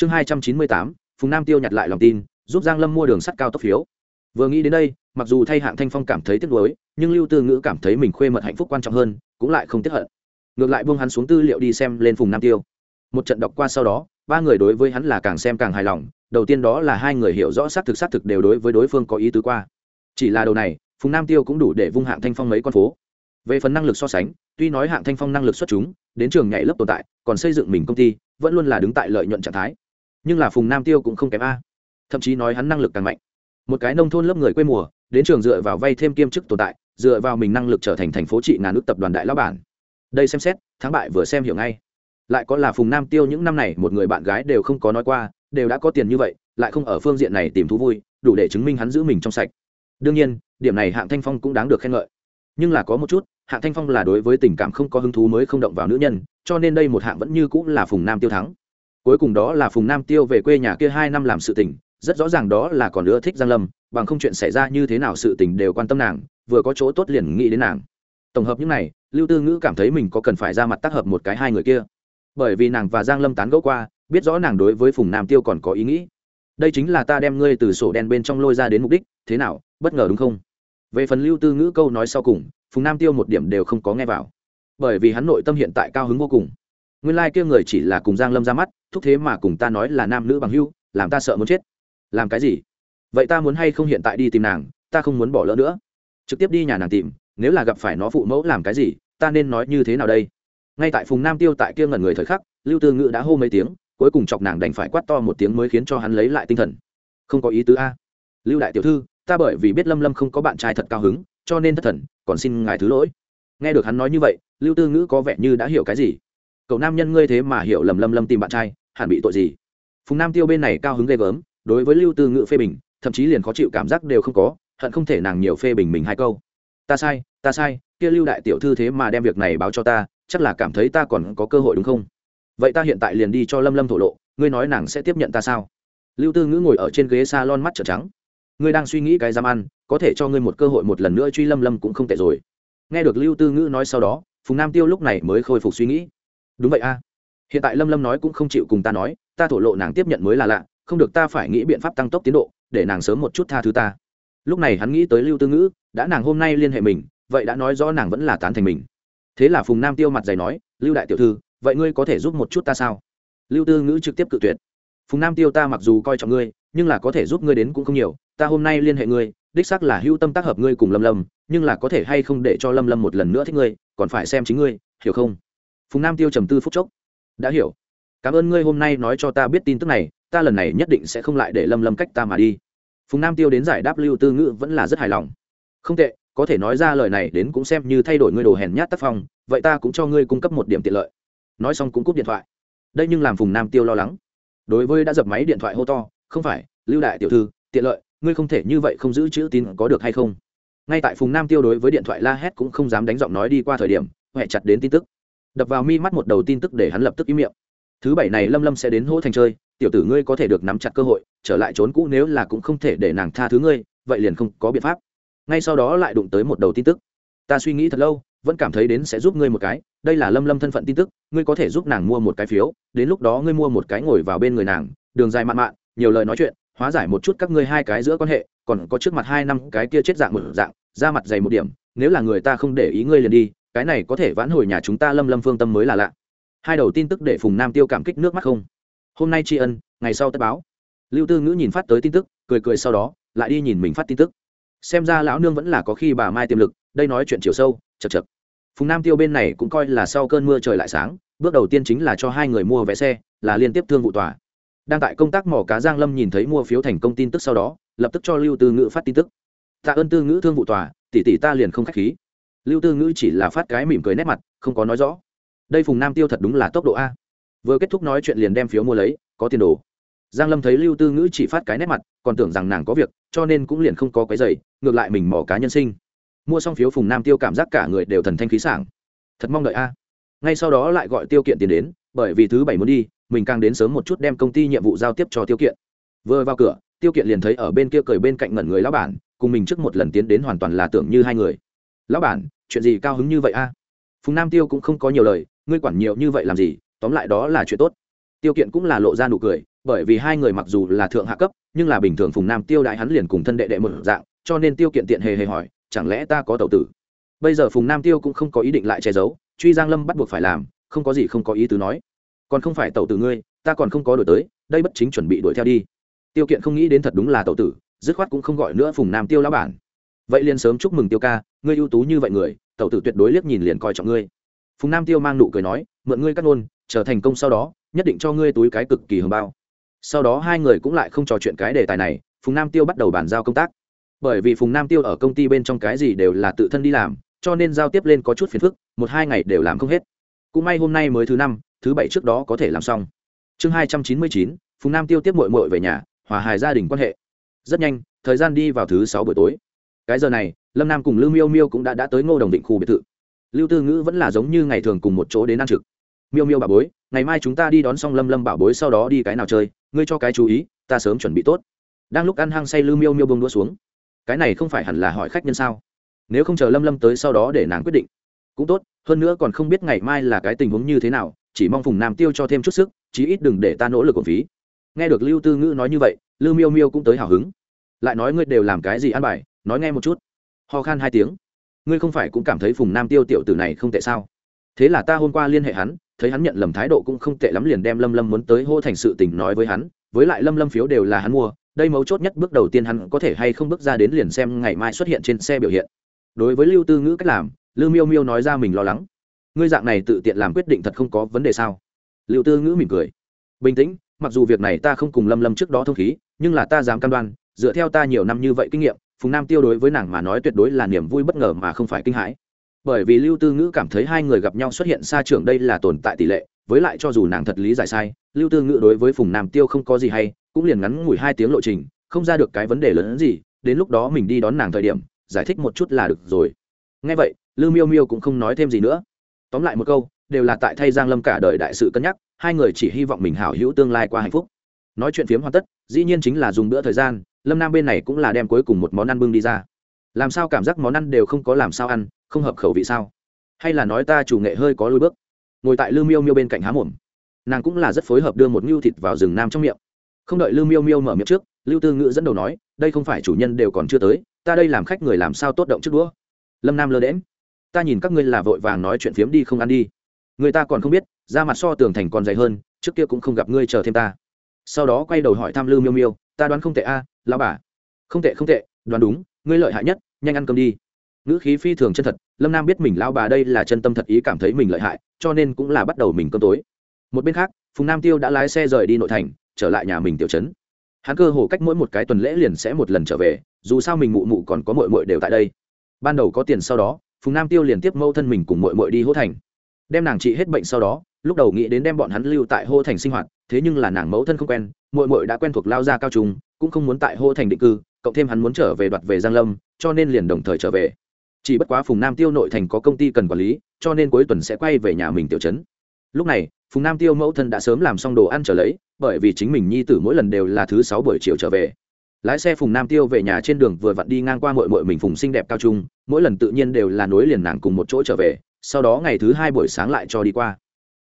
chương hai trăm chín mươi tám, phùng nam tiêu nhặt lại lòng tin, giúp giang lâm mua đường sắt cao tốc phiếu. Vừa nghĩ đến đây, mặc dù thay hạng thanh phong cảm thấy tiếc nuối, nhưng lưu tư ngữ cảm thấy mình khuê mật hạnh phúc quan trọng hơn, cũng lại không tiếc hận. Ngược lại buông hắn xuống tư liệu đi xem lên phùng nam tiêu. Một trận đọc qua sau đó, ba người đối với hắn là càng xem càng hài lòng, đầu tiên đó là hai người hiểu rõ xác thực xác thực đều đối với đối phương có ý tứ qua. Chỉ là đầu này, phùng nam tiêu cũng đủ để vung hạng thanh phong mấy con phố. Về phần năng lực so sánh, tuy nói hạng thanh phong năng lực xuất chúng, đến trường nhảy lớp tồn tại, còn xây dựng mình công ty, vẫn luôn là đứng tại lợi nhuận trạng thái nhưng là phùng nam tiêu cũng không kém a. Thậm chí nói hắn năng lực càng mạnh. Một cái nông thôn lớp người quê mùa, đến trường dựa vào vay thêm kiêm chức tồn tại, dựa vào mình năng lực trở thành thành phố trị ngàn nước tập đoàn đại lão bản. Đây xem xét, thắng bại vừa xem hiểu ngay. Lại có là phùng nam tiêu những năm này một người bạn gái đều không có nói qua, đều đã có tiền như vậy, lại không ở phương diện này tìm thú vui, đủ để chứng minh hắn giữ mình trong sạch. Đương nhiên, điểm này hạng thanh phong cũng đáng được khen ngợi. Nhưng là có một chút, hạng thanh phong là đối với tình cảm không có hứng thú mới không động vào nữ nhân, cho nên đây một hạng vẫn như cũng là phùng nam tiêu thắng cuối cùng đó là phùng nam tiêu về quê nhà kia hai năm làm sự tình, rất rõ ràng đó là còn nữa thích giang lâm, bằng không chuyện xảy ra như thế nào sự tình đều quan tâm nàng, vừa có chỗ tốt liền nghĩ đến nàng. Tổng hợp những này, lưu tư ngữ cảm thấy mình có cần phải ra mặt tác hợp một cái hai người kia. Bởi vì nàng và giang lâm tán gẫu qua, biết rõ nàng đối với phùng nam tiêu còn có ý nghĩ. Đây chính là ta đem ngươi từ sổ đen bên trong lôi ra đến mục đích, thế nào, bất ngờ đúng không? Về phần lưu tư ngữ câu nói sau cùng, phùng nam tiêu một điểm đều không có nghe vào. Bởi vì hắn nội tâm hiện tại cao hứng vô cùng nguyên lai、like、kia người chỉ là cùng giang lâm ra mắt, thúc thế mà cùng ta nói là nam nữ bằng hưu làm ta sợ muốn chết. Làm cái gì? Vậy ta muốn hay không hiện tại đi tìm nàng, ta không muốn bỏ lỡ nữa. Trực tiếp đi nhà nàng tìm, nếu là gặp phải nó phụ mẫu làm cái gì, ta nên nói như thế nào đây? Ngay tại phùng nam tiêu tại kia ngẩn người thời khắc, lưu tư ngữ đã hô mấy tiếng, cuối cùng chọc nàng đành phải quát to một tiếng mới khiến cho hắn lấy lại tinh thần. Không có ý tứ a. Lưu đại tiểu thư, ta bởi vì biết lâm lâm không có bạn trai thật cao hứng, cho nên thất thần, còn xin ngài thứ lỗi. Nghe được hắn nói như vậy, lưu tư ngữ có vẻ như đã hiểu cái gì cậu nam nhân ngươi thế mà hiểu lầm lâm lâm tìm bạn trai, hẳn bị tội gì? Phùng nam tiêu bên này cao hứng ghê gớm, đối với lưu tư ngữ phê bình, thậm chí liền khó chịu cảm giác đều không có, hận không thể nàng nhiều phê bình mình hai câu. Ta sai ta sai, kia lưu đại tiểu thư thế mà đem việc này báo cho ta, chắc là cảm thấy ta còn có cơ hội đúng không? Vậy ta hiện tại liền đi cho lâm lâm thổ lộ, ngươi nói nàng sẽ tiếp nhận ta sao? Lưu tư ngữ ngồi ở trên ghế s a lon mắt trợn trắng. Ngươi đang suy nghĩ cái dám ăn, có thể cho ngươi một cơ hội một lần nữa truy lâm lâm cũng không tệ rồi. Nghe được lưu tư ngữ nói sau đó, phùng nam tiêu lúc này mới khôi phục suy nghĩ đúng vậy a. Hiện tại lâm lâm nói cũng không chịu cùng ta nói, ta thổ lộ nàng tiếp nhận mới là lạ, không được ta phải nghĩ biện pháp tăng tốc tiến độ, để nàng sớm một chút tha thứ ta. Lúc này hắn nghĩ tới lưu tư ngữ, đã nàng hôm nay liên hệ mình, vậy đã nói rõ nàng vẫn là tán thành mình. Thế là phùng nam tiêu mặt dày nói, lưu đại tiểu thư, vậy ngươi có thể giúp một chút ta sao? Lưu tư ngữ trực tiếp cự tuyệt. Phùng nam tiêu ta mặc dù coi trọng ngươi, nhưng là có thể giúp ngươi đến cũng không nhiều, ta hôm nay liên hệ ngươi, đích xác là hưu tâm tác hợp ngươi cùng lâm lâm, nhưng là có thể hay không để cho lâm lâm một lần nữa thích ngươi, còn phải xem chính ngươi, hiểu không? Phùng nam tiêu trầm tư phúc chốc. Đã hiểu. Cảm ơn ngươi hôm nay nói cho ta biết tin tức này, ta lần này nhất định sẽ không lại để lâm lâm cách ta mà đi. Phùng nam tiêu đến giải đáp lưu tư ngữ vẫn là rất hài lòng. Không tệ, có thể nói ra lời này đến cũng xem như thay đổi ngươi đồ hèn nhát tác phong, vậy ta cũng cho ngươi cung cấp một điểm tiện lợi. Nói xong cũng cúp điện thoại. Đây nhưng làm phùng nam tiêu lo lắng. Đối với đã dập máy điện thoại hô to, không phải, lưu đại tiểu thư, tiện lợi, ngươi không thể như vậy không giữ chữ tín có được hay không? Ngay tại phùng nam tiêu đối với điện thoại la hét cũng không dám đánh giọng nói đi qua thời điểm huệ chặt đến tin tức đập vào mi mắt một đầu tin tức để hắn lập tức im miệng. Thứ bảy này lâm lâm sẽ đến hỗ thành chơi, tiểu tử ngươi có thể được nắm chặt cơ hội, trở lại trốn cũ nếu là cũng không thể để nàng tha thứ ngươi, vậy liền không có biện pháp. Ngay sau đó lại đụng tới một đầu tin tức. Ta suy nghĩ thật lâu, vẫn cảm thấy đến sẽ giúp ngươi một cái, đây là lâm lâm thân phận tin tức, ngươi có thể giúp nàng mua một cái phiếu, đến lúc đó ngươi mua một cái ngồi vào bên người nàng, đường dài mạn mạn, nhiều lời nói chuyện, hóa giải một chút các ngươi hai cái giữa quan hệ, còn có trước mặt hai năm cái kia chết dạng một dạng, ra mặt dày một điểm, nếu là người ta không để ý ngươi liền đi cái này có thể vãn hồi nhà chúng ta lâm lâm phương tâm mới là lạ. Hai đầu tin tức để phùng nam tiêu cảm kích nước mắt không? Hôm nay tri ân, ngày sau tất báo. Lưu tư ngữ nhìn phát tới tin tức, cười cười sau đó, lại đi nhìn mình phát tin tức. Xem ra lão nương vẫn là có khi bà mai tiềm lực, đây nói chuyện chiều sâu chật chật phùng nam tiêu bên này cũng coi là sau cơn mưa trời lại sáng, bước đầu tiên chính là cho hai người mua vé xe, là liên tiếp thương vụ tòa. Đang tại công tác mỏ cá giang lâm nhìn thấy mua phiếu thành công tin tức sau đó, lập tức cho lưu tư ngữ phát tin tức. Tạ ơn tư ngữ thương vụ tòa, tỷ tỷ ta liền không khách khí lưu tư ngữ chỉ là phát cái mỉm cười nét mặt, không có nói rõ. Đây phùng nam tiêu thật đúng là tốc độ a. Vừa kết thúc nói chuyện liền đem phiếu mua lấy, có tiền đồ. Giang lâm thấy lưu tư ngữ chỉ phát cái nét mặt, còn tưởng rằng nàng có việc, cho nên cũng liền không có cái giày ngược lại mình mỏ cá nhân sinh. Mua xong phiếu phùng nam tiêu cảm giác cả người đều thần thanh khí sảng. Thật mong đợi a. Ngay sau đó lại gọi tiêu kiện tiền đến, bởi vì thứ bảy muốn đi, mình càng đến sớm một chút đem công ty nhiệm vụ giao tiếp cho tiêu kiện. Vừa vào cửa, tiêu kiện liền thấy ở bên kia cười bên cạnh ngẩn người lão bản, cùng mình trước một lần tiến đến hoàn toàn là tưởng như hai người. Lão bản chuyện gì cao hứng như vậy a? Phùng nam tiêu cũng không có nhiều lời, ngươi quản nhiều như vậy làm gì, tóm lại đó là chuyện tốt. Tiêu kiện cũng là lộ ra nụ cười, bởi vì hai người mặc dù là thượng hạ cấp, nhưng là bình thường phùng nam tiêu đại hắn liền cùng thân đệ đệ một dạng, cho nên tiêu kiện tiện hề hề hỏi, chẳng lẽ ta có tẩu tử? Bây giờ phùng nam tiêu cũng không có ý định lại che giấu, truy giang lâm bắt buộc phải làm, không có gì không có ý tứ nói. Còn không phải tẩu tử ngươi, ta còn không có đổi tới, đây bất chính chuẩn bị đuổi theo đi. Tiêu kiện không nghĩ đến thật đúng là tẩu tử, dứt khoát cũng không gọi nữa phùng nam tiêu lão bản vậy liền sớm chúc mừng tiêu ca, ngươi ưu tú như vậy người, tẩu tử tuyệt đối liếc nhìn liền coi trọng ngươi. Phùng nam tiêu mang nụ cười nói, mượn ngươi cắt nôn trở thành công sau đó, nhất định cho ngươi túi cái cực kỳ hầm bao. Sau đó hai người cũng lại không trò chuyện cái đề tài này, phùng nam tiêu bắt đầu bàn giao công tác. Bởi vì phùng nam tiêu ở công ty bên trong cái gì đều là tự thân đi làm, cho nên giao tiếp lên có chút phiền phức, một hai ngày đều làm không hết. Cũng may hôm nay mới thứ năm, thứ bảy trước đó có thể làm xong. Chương hai trăm chín mươi chín, phùng nam tiêu tiếp mội mội về nhà, hòa hài gia đình quan hệ. Rất nhanh, thời gian đi vào thứ sáu buổi tối cái giờ này, lâm nam cùng lưu miêu miêu cũng đã đã tới ngô đồng định khu biệt thự. Lưu tư ngữ vẫn là giống như ngày thường cùng một chỗ đến ăn trực. Miêu miêu bà bối, ngày mai chúng ta đi đón xong lâm lâm bảo bối sau đó đi cái nào chơi, ngươi cho cái chú ý, ta sớm chuẩn bị tốt. Đang lúc ăn hăng say lưu miêu miêu bông đũa xuống. Cái này không phải hẳn là hỏi khách nhân sao? Nếu không chờ lâm lâm tới sau đó để nàng quyết định. Cũng tốt, hơn nữa còn không biết ngày mai là cái tình huống như thế nào, chỉ mong phùng nam tiêu cho thêm chút sức, chí ít đừng để ta nỗ lực của phí. Nghe được lưu tư ngữ nói như vậy lưu miêu miêu cũng tới hào hứng. Lại nói ngươi đều làm cái gì ăn bài? Nói nghe một chút. Ho khan hai tiếng. Ngươi không phải cũng cảm thấy phùng nam tiêu tiểu tử này không tệ sao? Thế là ta hôm qua liên hệ hắn, thấy hắn nhận lầm thái độ cũng không tệ lắm liền đem lâm lâm muốn tới hô thành sự tình nói với hắn, với lại lâm lâm phiếu đều là hắn mua, đây mấu chốt nhất bước đầu tiên hắn có thể hay không bước ra đến liền xem ngày mai xuất hiện trên xe biểu hiện. Đối với lưu tư ngữ cách làm, lưu miêu miêu nói ra mình lo lắng. Ngươi dạng này tự tiện làm quyết định thật không có vấn đề sao? Lưu tư ngữ mỉm cười. Bình tĩnh, mặc dù việc này ta không cùng lâm lâm trước đó thông khí, nhưng là ta dám cam đoan, dựa theo ta nhiều năm như vậy kinh nghiệm phùng nam tiêu đối với nàng mà nói tuyệt đối là niềm vui bất ngờ mà không phải kinh hãi. Bởi vì lưu tư ngữ cảm thấy hai người gặp nhau xuất hiện xa trường đây là tồn tại tỷ lệ, với lại cho dù nàng thật lý giải sai, lưu tư ngữ đối với phùng nam tiêu không có gì hay, cũng liền ngắn ngủi hai tiếng lộ trình, không ra được cái vấn đề lớn hơn gì, đến lúc đó mình đi đón nàng thời điểm, giải thích một chút là được rồi. Ngay vậy, lưu miêu miêu cũng không nói thêm gì nữa. Tóm lại một câu, đều là tại thay giang lâm cả đời đại sự cân nhắc, hai người chỉ hy vọng mình hảo hữu tương lai qua hạnh phúc. Nói chuyện phiếm hoàn tất, dĩ nhiên chính là dùng bữa thời gian lâm nam bên này cũng là đem cuối cùng một món ăn bưng đi ra làm sao cảm giác món ăn đều không có làm sao ăn không hợp khẩu vị sao hay là nói ta chủ nghệ hơi có lôi bước ngồi tại lư miêu miêu bên cạnh há mồm nàng cũng là rất phối hợp đưa một ngưu thịt vào rừng nam trong miệng không đợi lư miêu miêu mở miệng trước lưu tư ngữ dẫn đầu nói đây không phải chủ nhân đều còn chưa tới ta đây làm khách người làm sao tốt động trước đũa lâm nam lơ đễm ta nhìn các ngươi là vội vàng nói chuyện phiếm đi không ăn đi người ta còn không biết ra mặt so tường thành còn dày hơn trước kia cũng không gặp ngươi chờ thêm ta sau đó quay đầu hỏi thăm lư miêu miêu ta đoán không tệ a à, lao bà. Không tệ không tệ đoán đúng ngươi lợi hại nhất nhanh ăn cơm đi. Ngữ khí phi thường chân thật lâm nam biết mình lao bà đây là chân tâm thật ý cảm thấy mình lợi hại cho nên cũng là bắt đầu mình cơm tối. Một bên khác phùng nam tiêu đã lái xe rời đi nội thành trở lại nhà mình tiểu trấn. Hắn cơ hồ cách mỗi một cái tuần lễ liền sẽ một lần trở về dù sao mình mụ mụ còn có mội mội đều tại đây. Ban đầu có tiền sau đó phùng nam tiêu liền tiếp mâu thân mình cùng mội mội đi hỗ thành. Đem nàng trị hết bệnh sau đó lúc đầu nghĩ đến đem bọn hắn lưu tại hô thành sinh hoạt, thế nhưng là nàng mẫu thân không quen mội mội đã quen thuộc lao ra cao trung, cũng không muốn tại hô thành định cư, cộng thêm hắn muốn trở về đoạt về giang lâm, cho nên liền đồng thời trở về. Chỉ bất quá phùng nam tiêu nội thành có công ty cần quản lý, cho nên cuối tuần sẽ quay về nhà mình tiểu trấn. Lúc này, phùng nam tiêu mẫu thân đã sớm làm xong đồ ăn trở lấy, bởi vì chính mình nhi tử mỗi lần đều là thứ sáu buổi chiều trở về. Lái xe phùng nam tiêu về nhà trên đường vừa vặn đi ngang qua mội mội mình phùng xinh đẹp cao trung, mỗi lần tự nhiên đều là nối liền nàng cùng một chỗ trở về, sau đó ngày thứ hai buổi sáng lại cho đi qua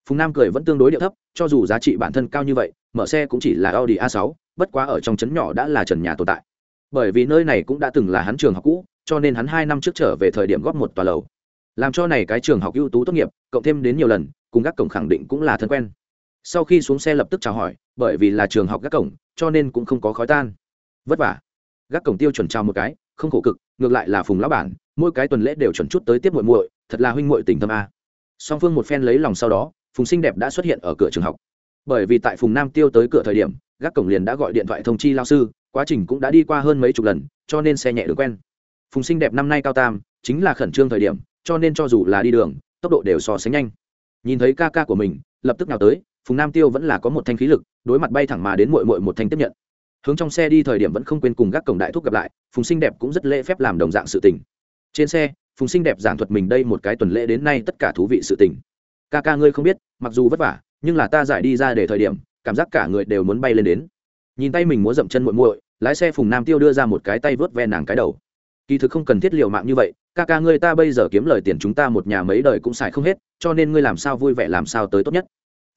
phùng nam cười vẫn tương đối điệu thấp, cho dù giá trị bản thân cao như vậy, mở xe cũng chỉ là audi a 6 bất quá ở trong trấn nhỏ đã là trần nhà tồn tại. Bởi vì nơi này cũng đã từng là hắn trường học cũ, cho nên hắn hai năm trước trở về thời điểm góp một tòa lầu. Làm cho này cái trường học ưu tú tốt nghiệp, cộng thêm đến nhiều lần, cùng các cổng khẳng định cũng là thân quen. Sau khi xuống xe lập tức chào hỏi, bởi vì là trường học các cổng, cho nên cũng không có khói tan. Vất vả. Gác cổng tiêu chuẩn trao một cái, không khổ cực, ngược lại là phùng lão bản, mỗi cái tuần lễ đều chuẩn chút tới tiếp muội muội, thật là huynh muội tình thâm a. Song phương một phen lấy lòng sau đó phùng xinh đẹp đã xuất hiện ở cửa trường học. Bởi vì tại phùng nam tiêu tới cửa thời điểm, gác cổng liền đã gọi điện thoại thông chi lao sư, quá trình cũng đã đi qua hơn mấy chục lần, cho nên xe nhẹ được quen. Phùng xinh đẹp năm nay cao tam, chính là khẩn trương thời điểm, cho nên cho dù là đi đường, tốc độ đều so sánh nhanh. Nhìn thấy ca ca của mình, lập tức nào tới, phùng nam tiêu vẫn là có một thanh khí lực, đối mặt bay thẳng mà đến mội mội một thanh tiếp nhận. Hướng trong xe đi thời điểm vẫn không quên cùng gác cổng đại thúc gặp lại, phùng Sinh đẹp cũng rất lễ phép làm đồng dạng sự tình. Trên xe, phùng Sinh đẹp giảng thuật mình đây một cái tuần lễ đến nay tất cả thú vị sự tình ca ca ngươi không biết, mặc dù vất vả, nhưng là ta giải đi ra để thời điểm, cảm giác cả người đều muốn bay lên đến. Nhìn tay mình múa dậm chân muội muội, lái xe phùng nam tiêu đưa ra một cái tay vớt ve nàng cái đầu. Kỳ thực không cần thiết liều mạng như vậy, ca ca ngươi ta bây giờ kiếm lời tiền chúng ta một nhà mấy đời cũng xài không hết, cho nên ngươi làm sao vui vẻ làm sao tới tốt nhất.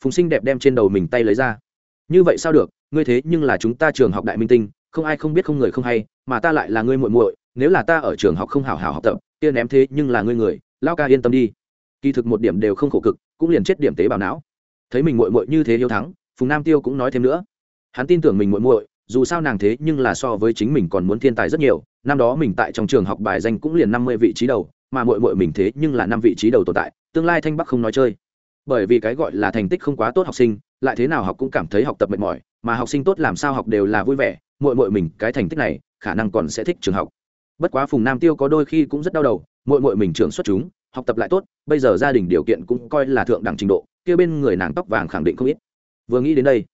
Phùng sinh đẹp đem trên đầu mình tay lấy ra. Như vậy sao được, ngươi thế nhưng là chúng ta trường học đại minh tinh, không ai không biết không người không hay, mà ta lại là ngươi muội muội, nếu là ta ở trường học không hảo hảo học tập, kia ném thế nhưng là ngươi người lao ca yên tâm đi kỳ thực một điểm đều không khổ cực, cũng liền chết điểm tế bào não. Thấy mình muội muội như thế hiếu thắng, phùng nam tiêu cũng nói thêm nữa. Hắn tin tưởng mình muội muội, dù sao nàng thế nhưng là so với chính mình còn muốn thiên tài rất nhiều, năm đó mình tại trong trường học bài danh cũng liền năm mươi vị trí đầu, mà muội muội mình thế nhưng là năm vị trí đầu tồn tại, tương lai thanh bắc không nói chơi. Bởi vì cái gọi là thành tích không quá tốt học sinh, lại thế nào học cũng cảm thấy học tập mệt mỏi, mà học sinh tốt làm sao học đều là vui vẻ, muội muội mình cái thành tích này, khả năng còn sẽ thích trường học. Bất quá phùng nam tiêu có đôi khi cũng rất đau đầu, muội muội mình trường xuất chúng học tập lại tốt, bây giờ gia đình điều kiện cũng coi là thượng đẳng trình độ, kia bên người nàng tóc vàng khẳng định không ít. Vừa nghĩ đến đây,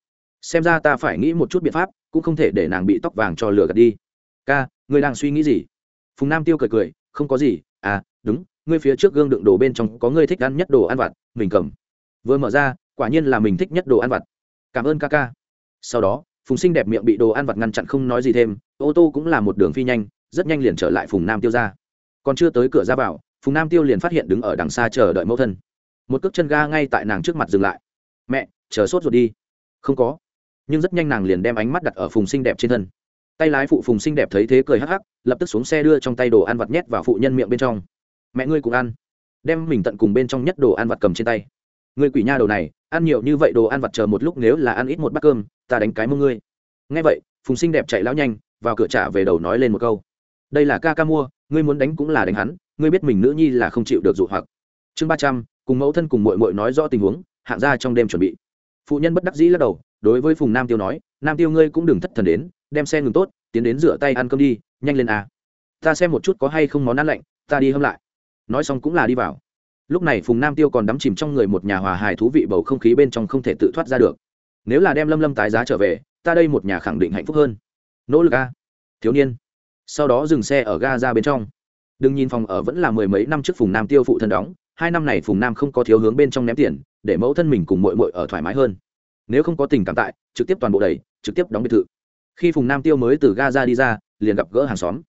xem ra ta phải nghĩ một chút biện pháp, cũng không thể để nàng bị tóc vàng cho lừa gạt đi. Ca, ngươi đang suy nghĩ gì? Phùng nam tiêu cười cười, không có gì à đúng, ngươi phía trước gương đựng đồ bên trong có ngươi thích ăn nhất đồ ăn vặt, mình cầm. Vừa mở ra, quả nhiên là mình thích nhất đồ ăn vặt. Cảm ơn ca ca. Sau đó, phùng sinh đẹp miệng bị đồ ăn vặt ngăn chặn không nói gì thêm, ô tô cũng là một đường phi nhanh, rất nhanh liền trở lại phùng nam tiêu ra. Còn chưa tới cửa ra vào phùng nam tiêu liền phát hiện đứng ở đằng xa chờ đợi mẫu thân. Một cước chân ga ngay tại nàng trước mặt dừng lại. Mẹ, chờ sốt ruột đi. Không có. Nhưng rất nhanh nàng liền đem ánh mắt đặt ở phùng sinh đẹp trên thân. Tay lái phụ phùng sinh đẹp thấy thế cười hắc hắc, lập tức xuống xe đưa trong tay đồ ăn vặt nhét vào phụ nhân miệng bên trong. Mẹ ngươi cũng ăn. Đem mình tận cùng bên trong nhất đồ ăn vặt cầm trên tay. Ngươi quỷ nha đầu này, ăn nhiều như vậy đồ ăn vặt chờ một lúc nếu là ăn ít một bát cơm, ta đánh cái mông ngươi. Ngay vậy, phùng sinh đẹp chạy lão nhanh, vào cửa trả về đầu nói lên một câu. Đây là ca ca mua, ngươi muốn đánh cũng là đánh hắn ngươi biết mình nữ nhi là không chịu được dụ hoặc. Chương ba trăm, cùng mẫu thân cùng mội mội nói rõ tình huống, hạng ra trong đêm chuẩn bị. Phụ nhân bất đắc dĩ lắc đầu, đối với phùng nam tiêu nói, nam tiêu ngươi cũng đừng thất thần đến, đem xe ngừng tốt, tiến đến rửa tay ăn cơm đi, nhanh lên à. ta xem một chút có hay không món ăn lạnh, ta đi hâm lại. Nói xong cũng là đi vào. Lúc này phùng nam tiêu còn đắm chìm trong người một nhà hòa hài thú vị bầu không khí bên trong không thể tự thoát ra được. Nếu là đem lâm lâm tái giá trở về, ta đây một nhà khẳng định hạnh phúc hơn. Nỗ lực a. Thiếu niên. Sau đó dừng xe ở ga ra bên trong đừng nhìn phòng ở vẫn là mười mấy năm trước phùng nam tiêu phụ thân đóng, hai năm này phùng nam không có thiếu hướng bên trong ném tiền, để mẫu thân mình cùng mội mội ở thoải mái hơn. Nếu không có tình cảm tại, trực tiếp toàn bộ đầy trực tiếp đóng biệt thự. Khi phùng nam tiêu mới từ ga ra đi ra, liền gặp gỡ hàng xóm.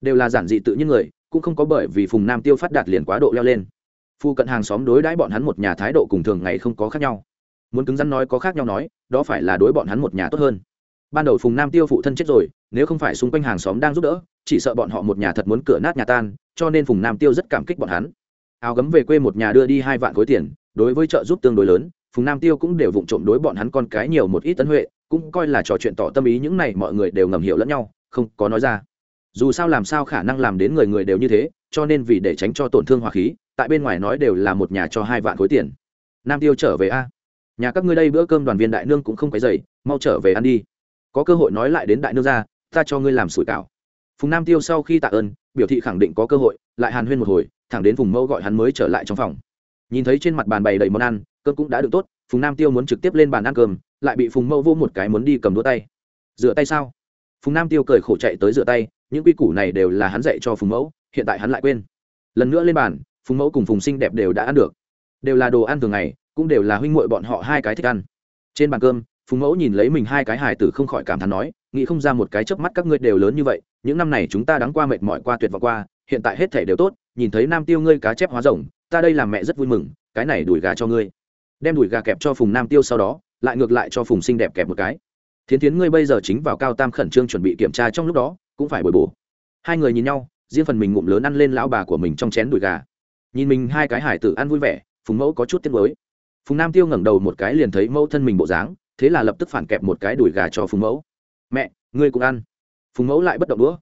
Đều là giản dị tự nhiên người, cũng không có bởi vì phùng nam tiêu phát đạt liền quá độ leo lên. Phu cận hàng xóm đối đãi bọn hắn một nhà thái độ cùng thường ngày không có khác nhau. Muốn cứng rắn nói có khác nhau nói, đó phải là đối bọn hắn một nhà tốt hơn. Ban đầu phùng nam tiêu phụ thân chết rồi, nếu không phải xung quanh hàng xóm đang giúp đỡ chỉ sợ bọn họ một nhà thật muốn cửa nát nhà tan, cho nên phùng nam tiêu rất cảm kích bọn hắn. Áo gấm về quê một nhà đưa đi hai vạn khối tiền, đối với trợ giúp tương đối lớn, phùng nam tiêu cũng đều vụng trộm đối bọn hắn con cái nhiều một ít tấn huệ, cũng coi là trò chuyện tỏ tâm ý những này mọi người đều ngầm hiểu lẫn nhau, không có nói ra. Dù sao làm sao khả năng làm đến người người đều như thế, cho nên vì để tránh cho tổn thương hòa khí, tại bên ngoài nói đều là một nhà cho hai vạn khối tiền. Nam tiêu trở về a. Nhà các ngươi đây bữa cơm đoàn viên đại nương cũng không phải dày mau trở về ăn đi. Có cơ hội nói lại đến đại nương ra ta cho ngươi làm sủi cảo phùng nam tiêu sau khi tạ ơn, biểu thị khẳng định có cơ hội, lại hàn huyên một hồi, thẳng đến vùng mẫu gọi hắn mới trở lại trong phòng. Nhìn thấy trên mặt bàn bày đầy món ăn, cơm cũng đã được tốt, phùng nam tiêu muốn trực tiếp lên bàn ăn cơm, lại bị phùng mẫu vô một cái muốn đi cầm đũa tay. Rửa tay sao? Phùng nam tiêu cười khổ chạy tới rửa tay, những quy củ này đều là hắn dạy cho phùng mẫu, hiện tại hắn lại quên. Lần nữa lên bàn, phùng mẫu cùng phùng sinh đẹp đều đã ăn được. Đều là đồ ăn thường ngày, cũng đều là huynh muội bọn họ hai cái thích ăn. Trên bàn cơm, phùng mẫu nhìn lấy mình hai cái hài tử không khỏi cảm thán nói, nghĩ không ra một cái chớp mắt các ngươi đều lớn như vậy những năm này chúng ta đáng qua mệt mỏi qua tuyệt vọng qua, hiện tại hết thể đều tốt, nhìn thấy nam tiêu ngươi cá chép hóa rồng, ta đây làm mẹ rất vui mừng, cái này đùi gà cho ngươi. Đem đùi gà kẹp cho phùng nam tiêu sau đó, lại ngược lại cho phùng sinh đẹp kẹp một cái. Thiến thiến ngươi bây giờ chính vào cao tam khẩn trương chuẩn bị kiểm tra trong lúc đó, cũng phải bồi bổ. Hai người nhìn nhau, riêng phần mình ngụm lớn ăn lên lão bà của mình trong chén đùi gà. Nhìn mình hai cái hải tử ăn vui vẻ, phùng mẫu có chút tiếc mới phùng nam tiêu ngẩng đầu một cái liền thấy mẫu thân mình bộ dáng, thế là lập tức phản kẹp một cái đùi gà cho phùng mẫu. Mẹ, ngươi cũng ăn phùng mẫu lại bất động đũa.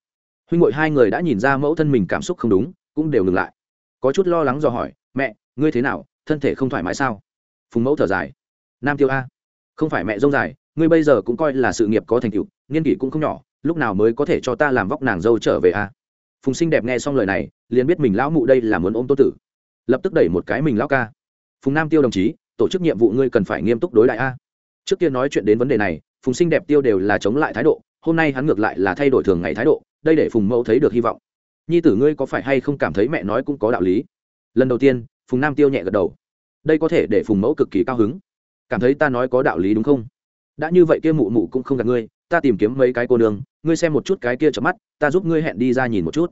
Huynh ngội hai người đã nhìn ra mẫu thân mình cảm xúc không đúng, cũng đều ngừng lại. Có chút lo lắng dò hỏi, mẹ, ngươi thế nào? Thân thể không thoải mái sao? Phùng mẫu thở dài. Nam tiêu a, không phải mẹ dông dài, ngươi bây giờ cũng coi là sự nghiệp có thành tựu, niên kỷ cũng không nhỏ, lúc nào mới có thể cho ta làm vóc nàng dâu trở về a? Phùng sinh đẹp nghe xong lời này, liền biết mình lão mụ đây là muốn ôm tô tử. Lập tức đẩy một cái mình lão ca. Phùng nam tiêu đồng chí, tổ chức nhiệm vụ ngươi cần phải nghiêm túc đối lại a. Trước kia nói chuyện đến vấn đề này, phùng sinh đẹp tiêu đều là chống lại thái độ hôm nay hắn ngược lại là thay đổi thường ngày thái độ, đây để phùng mẫu thấy được hy vọng. Nhi tử ngươi có phải hay không cảm thấy mẹ nói cũng có đạo lý? Lần đầu tiên, phùng nam tiêu nhẹ gật đầu. Đây có thể để phùng mẫu cực kỳ cao hứng. Cảm thấy ta nói có đạo lý đúng không? Đã như vậy kia mụ mụ cũng không gặp ngươi, ta tìm kiếm mấy cái cô nương, ngươi xem một chút cái kia chợp mắt, ta giúp ngươi hẹn đi ra nhìn một chút.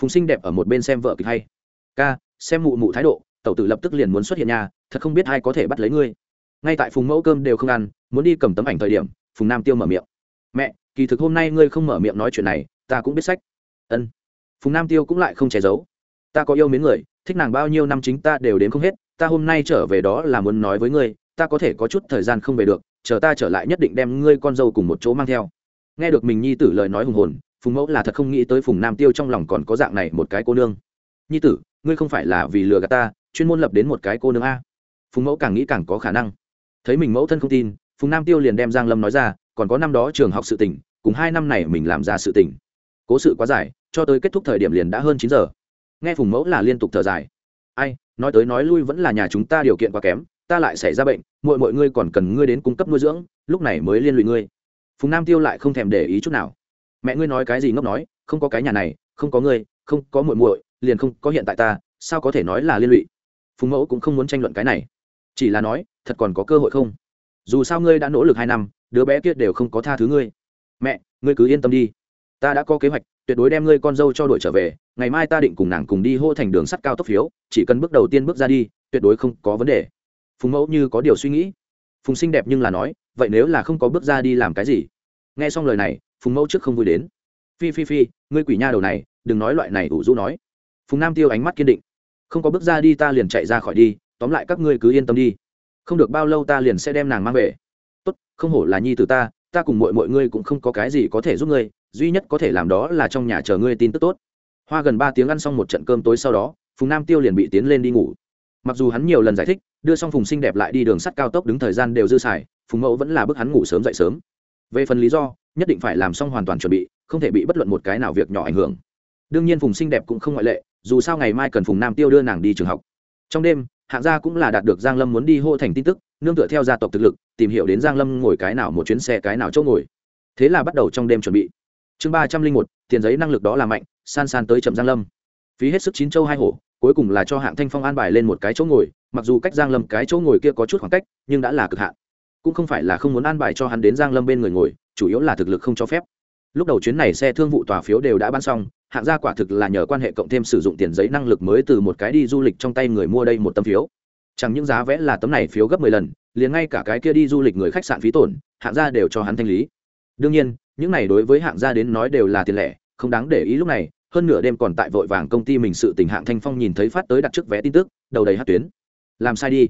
Phùng sinh đẹp ở một bên xem vợ kịch hay. Ca, xem mụ mụ thái độ, tẩu tử lập tức liền muốn xuất hiện nhà, thật không biết ai có thể bắt lấy ngươi. Ngay tại phùng mẫu cơm đều không ăn, muốn đi cầm tấm ảnh thời điểm, phùng nam tiêu mở miệng. Mẹ kỳ thực hôm nay ngươi không mở miệng nói chuyện này, ta cũng biết sách. Ân. Phùng nam tiêu cũng lại không che giấu. Ta có yêu mến người, thích nàng bao nhiêu năm chính ta đều đến không hết, ta hôm nay trở về đó là muốn nói với ngươi, ta có thể có chút thời gian không về được, chờ ta trở lại nhất định đem ngươi con dâu cùng một chỗ mang theo. Nghe được mình nhi tử lời nói hùng hồn, phùng mẫu là thật không nghĩ tới phùng nam tiêu trong lòng còn có dạng này một cái cô nương. Nhi tử, ngươi không phải là vì lừa gạt ta, chuyên môn lập đến một cái cô nương a. Phùng mẫu càng nghĩ càng có khả năng. Thấy mình mẫu thân không tin, phùng nam tiêu liền đem giang lâm nói ra còn có năm đó trường học sự tỉnh cùng hai năm này mình làm ra sự tỉnh cố sự quá dài, cho tới kết thúc thời điểm liền đã hơn chín giờ. Nghe phùng mẫu là liên tục thở dài. Ai, nói tới nói lui vẫn là nhà chúng ta điều kiện quá kém, ta lại xảy ra bệnh mọi mọi ngươi còn cần ngươi đến cung cấp nuôi dưỡng, lúc này mới liên lụy ngươi. Phùng nam tiêu lại không thèm để ý chút nào. Mẹ ngươi nói cái gì ngốc nói, không có cái nhà này, không có ngươi, không có muội muội, liền không có hiện tại ta, sao có thể nói là liên lụy? Phùng mẫu cũng không muốn tranh luận cái này. Chỉ là nói, thật còn có cơ hội không? Dù sao ngươi đã nỗ lực hai năm đứa bé kia đều không có tha thứ ngươi. Mẹ, ngươi cứ yên tâm đi. Ta đã có kế hoạch, tuyệt đối đem ngươi con dâu cho đội trở về, ngày mai ta định cùng nàng cùng đi hô thành đường sắt cao tốc phiếu, chỉ cần bước đầu tiên bước ra đi, tuyệt đối không có vấn đề. Phùng mẫu như có điều suy nghĩ. Phùng xinh đẹp nhưng là nói, vậy nếu là không có bước ra đi làm cái gì? Nghe xong lời này, phùng mẫu trước không vui đến. Phi phi phi, ngươi quỷ nha đầu này, đừng nói loại này ủ rũ nói. Phùng nam tiêu ánh mắt kiên định. Không có bước ra đi ta liền chạy ra khỏi đi, tóm lại các ngươi cứ yên tâm đi. Không được bao lâu ta liền sẽ đem nàng mang về tốt, không hổ là nhi từ ta ta cùng mọi mọi ngươi cũng không có cái gì có thể giúp ngươi, duy nhất có thể làm đó là trong nhà chờ ngươi tin tức tốt. Hoa gần ba tiếng ăn xong một trận cơm tối sau đó, phùng nam tiêu liền bị tiến lên đi ngủ. Mặc dù hắn nhiều lần giải thích, đưa xong phùng xinh đẹp lại đi đường sắt cao tốc đứng thời gian đều dư xài, phùng mẫu vẫn là bức hắn ngủ sớm dậy sớm. Về phần lý do, nhất định phải làm xong hoàn toàn chuẩn bị, không thể bị bất luận một cái nào việc nhỏ ảnh hưởng. Đương nhiên phùng xinh đẹp cũng không ngoại lệ, dù sao ngày mai cần phùng nam tiêu đưa nàng đi trường học. Trong đêm hạng gia cũng là đạt được giang lâm muốn đi hô thành tin tức, nương tựa theo gia tộc thực lực, tìm hiểu đến giang lâm ngồi cái nào một chuyến xe, cái nào chỗ ngồi. Thế là bắt đầu trong đêm chuẩn bị. Chương ba trăm linh một, tiền giấy năng lực đó là mạnh, san san tới chậm giang lâm. Phí hết sức chín châu hai hổ, cuối cùng là cho hạng thanh phong an bài lên một cái chỗ ngồi, mặc dù cách giang lâm cái chỗ ngồi kia có chút khoảng cách, nhưng đã là cực hạn. Cũng không phải là không muốn an bài cho hắn đến giang lâm bên người ngồi, chủ yếu là thực lực không cho phép. Lúc đầu chuyến này xe thương vụ tòa phiếu đều đã bán xong hạng gia quả thực là nhờ quan hệ cộng thêm sử dụng tiền giấy năng lực mới từ một cái đi du lịch trong tay người mua đây một tấm phiếu. Chẳng những giá vẽ là tấm này phiếu gấp mười lần, liền ngay cả cái kia đi du lịch người khách sạn phí tổn, hạng gia đều cho hắn thanh lý. Đương nhiên, những này đối với hạng gia đến nói đều là tiền lẻ, không đáng để ý lúc này, hơn nửa đêm còn tại vội vàng công ty mình sự tình hạng thanh phong nhìn thấy phát tới đặt trước vé tin tức, đầu đầy hát tuyến. Làm sai đi.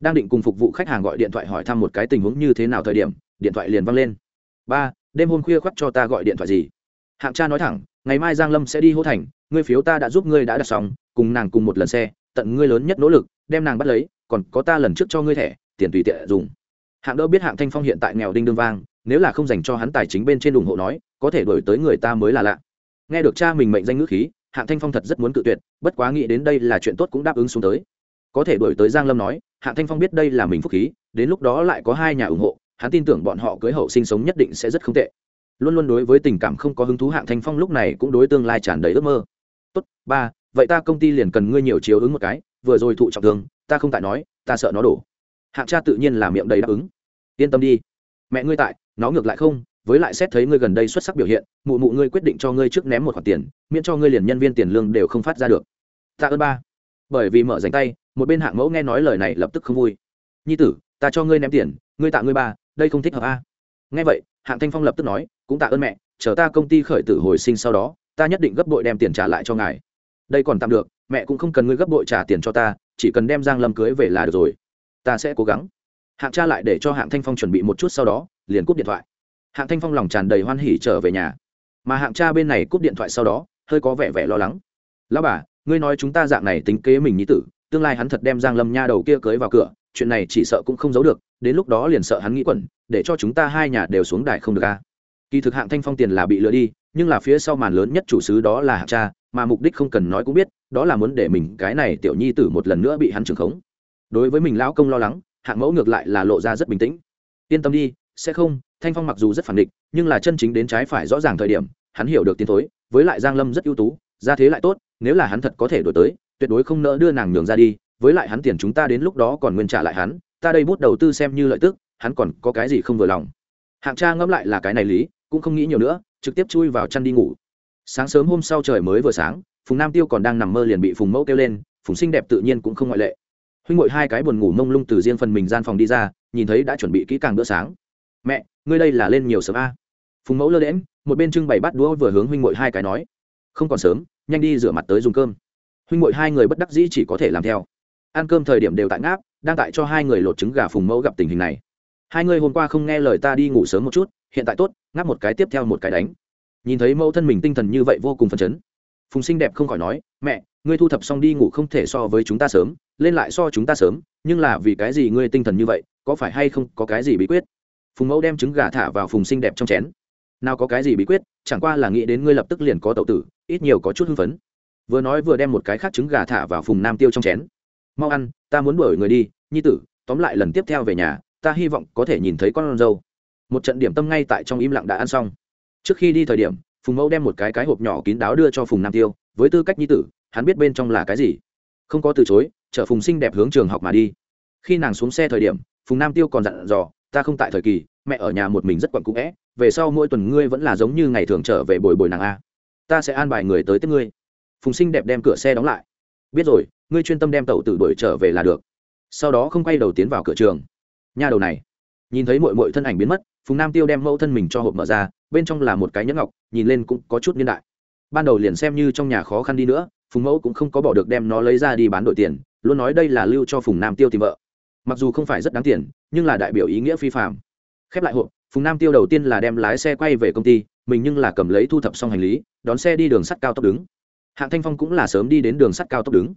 Đang định cùng phục vụ khách hàng gọi điện thoại hỏi thăm một cái tình huống như thế nào thời điểm, điện thoại liền văng lên. Ba, đêm hôm khuya khoác cho ta gọi điện thoại gì? Hạng cha nói thẳng ngày mai giang lâm sẽ đi hô thành, ngươi phiếu ta đã giúp ngươi đã đặt xong, cùng nàng cùng một lần xe, tận ngươi lớn nhất nỗ lực, đem nàng bắt lấy, còn có ta lần trước cho ngươi thẻ, tiền tùy tiện dùng. Hạng đỡ biết hạng thanh phong hiện tại nghèo đinh đương vang, nếu là không dành cho hắn tài chính bên trên ủng hộ nói, có thể đổi tới người ta mới là lạ. Nghe được cha mình mệnh danh ngữ khí, hạng thanh phong thật rất muốn cự tuyệt, bất quá nghĩ đến đây là chuyện tốt cũng đáp ứng xuống tới. Có thể đổi tới giang lâm nói, hạng thanh phong biết đây là mình phúc khí, đến lúc đó lại có hai nhà ủng hộ, hắn tin tưởng bọn họ cưới hậu sinh sống nhất định sẽ rất không tệ luôn luôn đối với tình cảm không có hứng thú hạng thanh phong lúc này cũng đối tương lai tràn đầy ước mơ. Tốt, ba, vậy ta công ty liền cần ngươi nhiều chiếu ứng một cái, vừa rồi thụ trọng thương, ta không tại nói, ta sợ nó đổ. Hạng cha tự nhiên là miệng đầy đáp ứng. Yên tâm đi, mẹ ngươi tại, nó ngược lại không, với lại xét thấy ngươi gần đây xuất sắc biểu hiện, mụ mụ ngươi quyết định cho ngươi trước ném một khoản tiền, miễn cho ngươi liền nhân viên tiền lương đều không phát ra được. Ta ơn ba. Bởi vì mở dành tay, một bên hạng mẫu nghe nói lời này lập tức không vui. Nhi tử, ta cho ngươi ném tiền, ngươi tạ ngươi ba, đây không thích hợp a. Nghe vậy, hạng thanh phong lập tức nói cũng tạ ơn mẹ, chờ ta công ty khởi tử hồi sinh sau đó, ta nhất định gấp bội đem tiền trả lại cho ngài. Đây còn tạm được, mẹ cũng không cần ngươi gấp bội trả tiền cho ta, chỉ cần đem giang lâm cưới về là được rồi. Ta sẽ cố gắng. Hạng cha lại để cho hạng thanh phong chuẩn bị một chút sau đó, liền cúp điện thoại. Hạng thanh phong lòng tràn đầy hoan hỉ trở về nhà. Mà hạng cha bên này cúp điện thoại sau đó, hơi có vẻ vẻ lo lắng. Lão bà, ngươi nói chúng ta dạng này tính kế mình như tử, tương lai hắn thật đem giang lâm nha đầu kia cưới vào cửa, chuyện này chỉ sợ cũng không giấu được, đến lúc đó liền sợ hắn nghĩ quẩn, để cho chúng ta hai nhà đều xuống đài không được a kỳ thực hạng thanh phong tiền là bị lừa đi, nhưng là phía sau màn lớn nhất chủ sứ đó là hạng cha, mà mục đích không cần nói cũng biết, đó là muốn để mình cái này tiểu nhi tử một lần nữa bị hắn trừng khống. Đối với mình lão công lo lắng, hạng mẫu ngược lại là lộ ra rất bình tĩnh. Yên tâm đi, sẽ không, thanh phong mặc dù rất phản định nhưng là chân chính đến trái phải rõ ràng thời điểm, hắn hiểu được tiến thối, với lại giang lâm rất ưu tú ra thế lại tốt, nếu là hắn thật có thể đổi tới, tuyệt đối không nỡ đưa nàng nhường ra đi, với lại hắn tiền chúng ta đến lúc đó còn nguyên trả lại hắn, ta đây bút đầu tư xem như lợi tức, hắn còn có cái gì không vừa lòng. Hạng cha ngẫm lại là cái này lý cũng không nghĩ nhiều nữa, trực tiếp chui vào chăn đi ngủ. Sáng sớm hôm sau trời mới vừa sáng, phùng nam tiêu còn đang nằm mơ liền bị phùng mẫu kêu lên, phùng xinh đẹp tự nhiên cũng không ngoại lệ. Huynh ngồi hai cái buồn ngủ mông lung từ riêng phần mình gian phòng đi ra, nhìn thấy đã chuẩn bị kỹ càng bữa sáng. Mẹ, ngươi đây là lên nhiều sớm a? Phùng mẫu lơ đễm một bên trưng bày bắt đũa vừa hướng huynh ngồi hai cái nói, không còn sớm, nhanh đi rửa mặt tới dùng cơm. Huynh ngồi hai người bất đắc dĩ chỉ có thể làm theo. Ăn cơm thời điểm đều tại ngáp, đang tại cho hai người lột trứng gà phùng mẫu gặp tình hình này. Hai người hôm qua không nghe lời ta đi ngủ sớm một chút hiện tại tốt, ngáp một cái tiếp theo một cái đánh. Nhìn thấy mẫu thân mình tinh thần như vậy vô cùng phấn chấn. Phùng sinh đẹp không khỏi nói, mẹ, ngươi thu thập xong đi ngủ không thể so với chúng ta sớm, lên lại so chúng ta sớm, nhưng là vì cái gì ngươi tinh thần như vậy, có phải hay không có cái gì bí quyết? Phùng mẫu đem trứng gà thả vào phùng sinh đẹp trong chén. Nào có cái gì bí quyết, chẳng qua là nghĩ đến ngươi lập tức liền có tậu tử, ít nhiều có chút hưng phấn. Vừa nói vừa đem một cái khác trứng gà thả vào phùng nam tiêu trong chén. Mau ăn, ta muốn đuổi người đi, nhi tử, tóm lại lần tiếp theo về nhà, ta hy vọng có thể nhìn thấy con dâu một trận điểm tâm ngay tại trong im lặng đã ăn xong. Trước khi đi thời điểm, phùng mẫu đem một cái cái hộp nhỏ kín đáo đưa cho phùng nam tiêu, với tư cách nhi tử, hắn biết bên trong là cái gì. Không có từ chối, chở phùng sinh đẹp hướng trường học mà đi. Khi nàng xuống xe thời điểm, phùng nam tiêu còn dặn dò, ta không tại thời kỳ, mẹ ở nhà một mình rất quặn cũ vẽ về sau mỗi tuần ngươi vẫn là giống như ngày thường trở về bồi bồi nàng a. Ta sẽ an bài người tới tiếp ngươi. Phùng sinh đẹp đem cửa xe đóng lại. Biết rồi, ngươi chuyên tâm đem tẩu tử đuổi trở về là được. Sau đó không quay đầu tiến vào cửa trường. Nhà đầu này, nhìn thấy mội mội thân ảnh biến mất phùng nam tiêu đem mẫu thân mình cho hộp mở ra, bên trong là một cái nhẫn ngọc, nhìn lên cũng có chút niên đại. Ban đầu liền xem như trong nhà khó khăn đi nữa, phùng mẫu cũng không có bỏ được đem nó lấy ra đi bán đổi tiền, luôn nói đây là lưu cho phùng nam tiêu tìm vợ. Mặc dù không phải rất đáng tiền, nhưng là đại biểu ý nghĩa phi phạm khép lại hộp, phùng nam tiêu đầu tiên là đem lái xe quay về công ty, mình nhưng là cầm lấy thu thập xong hành lý, đón xe đi đường sắt cao tốc đứng. Hạng thanh phong cũng là sớm đi đến đường sắt cao tốc đứng.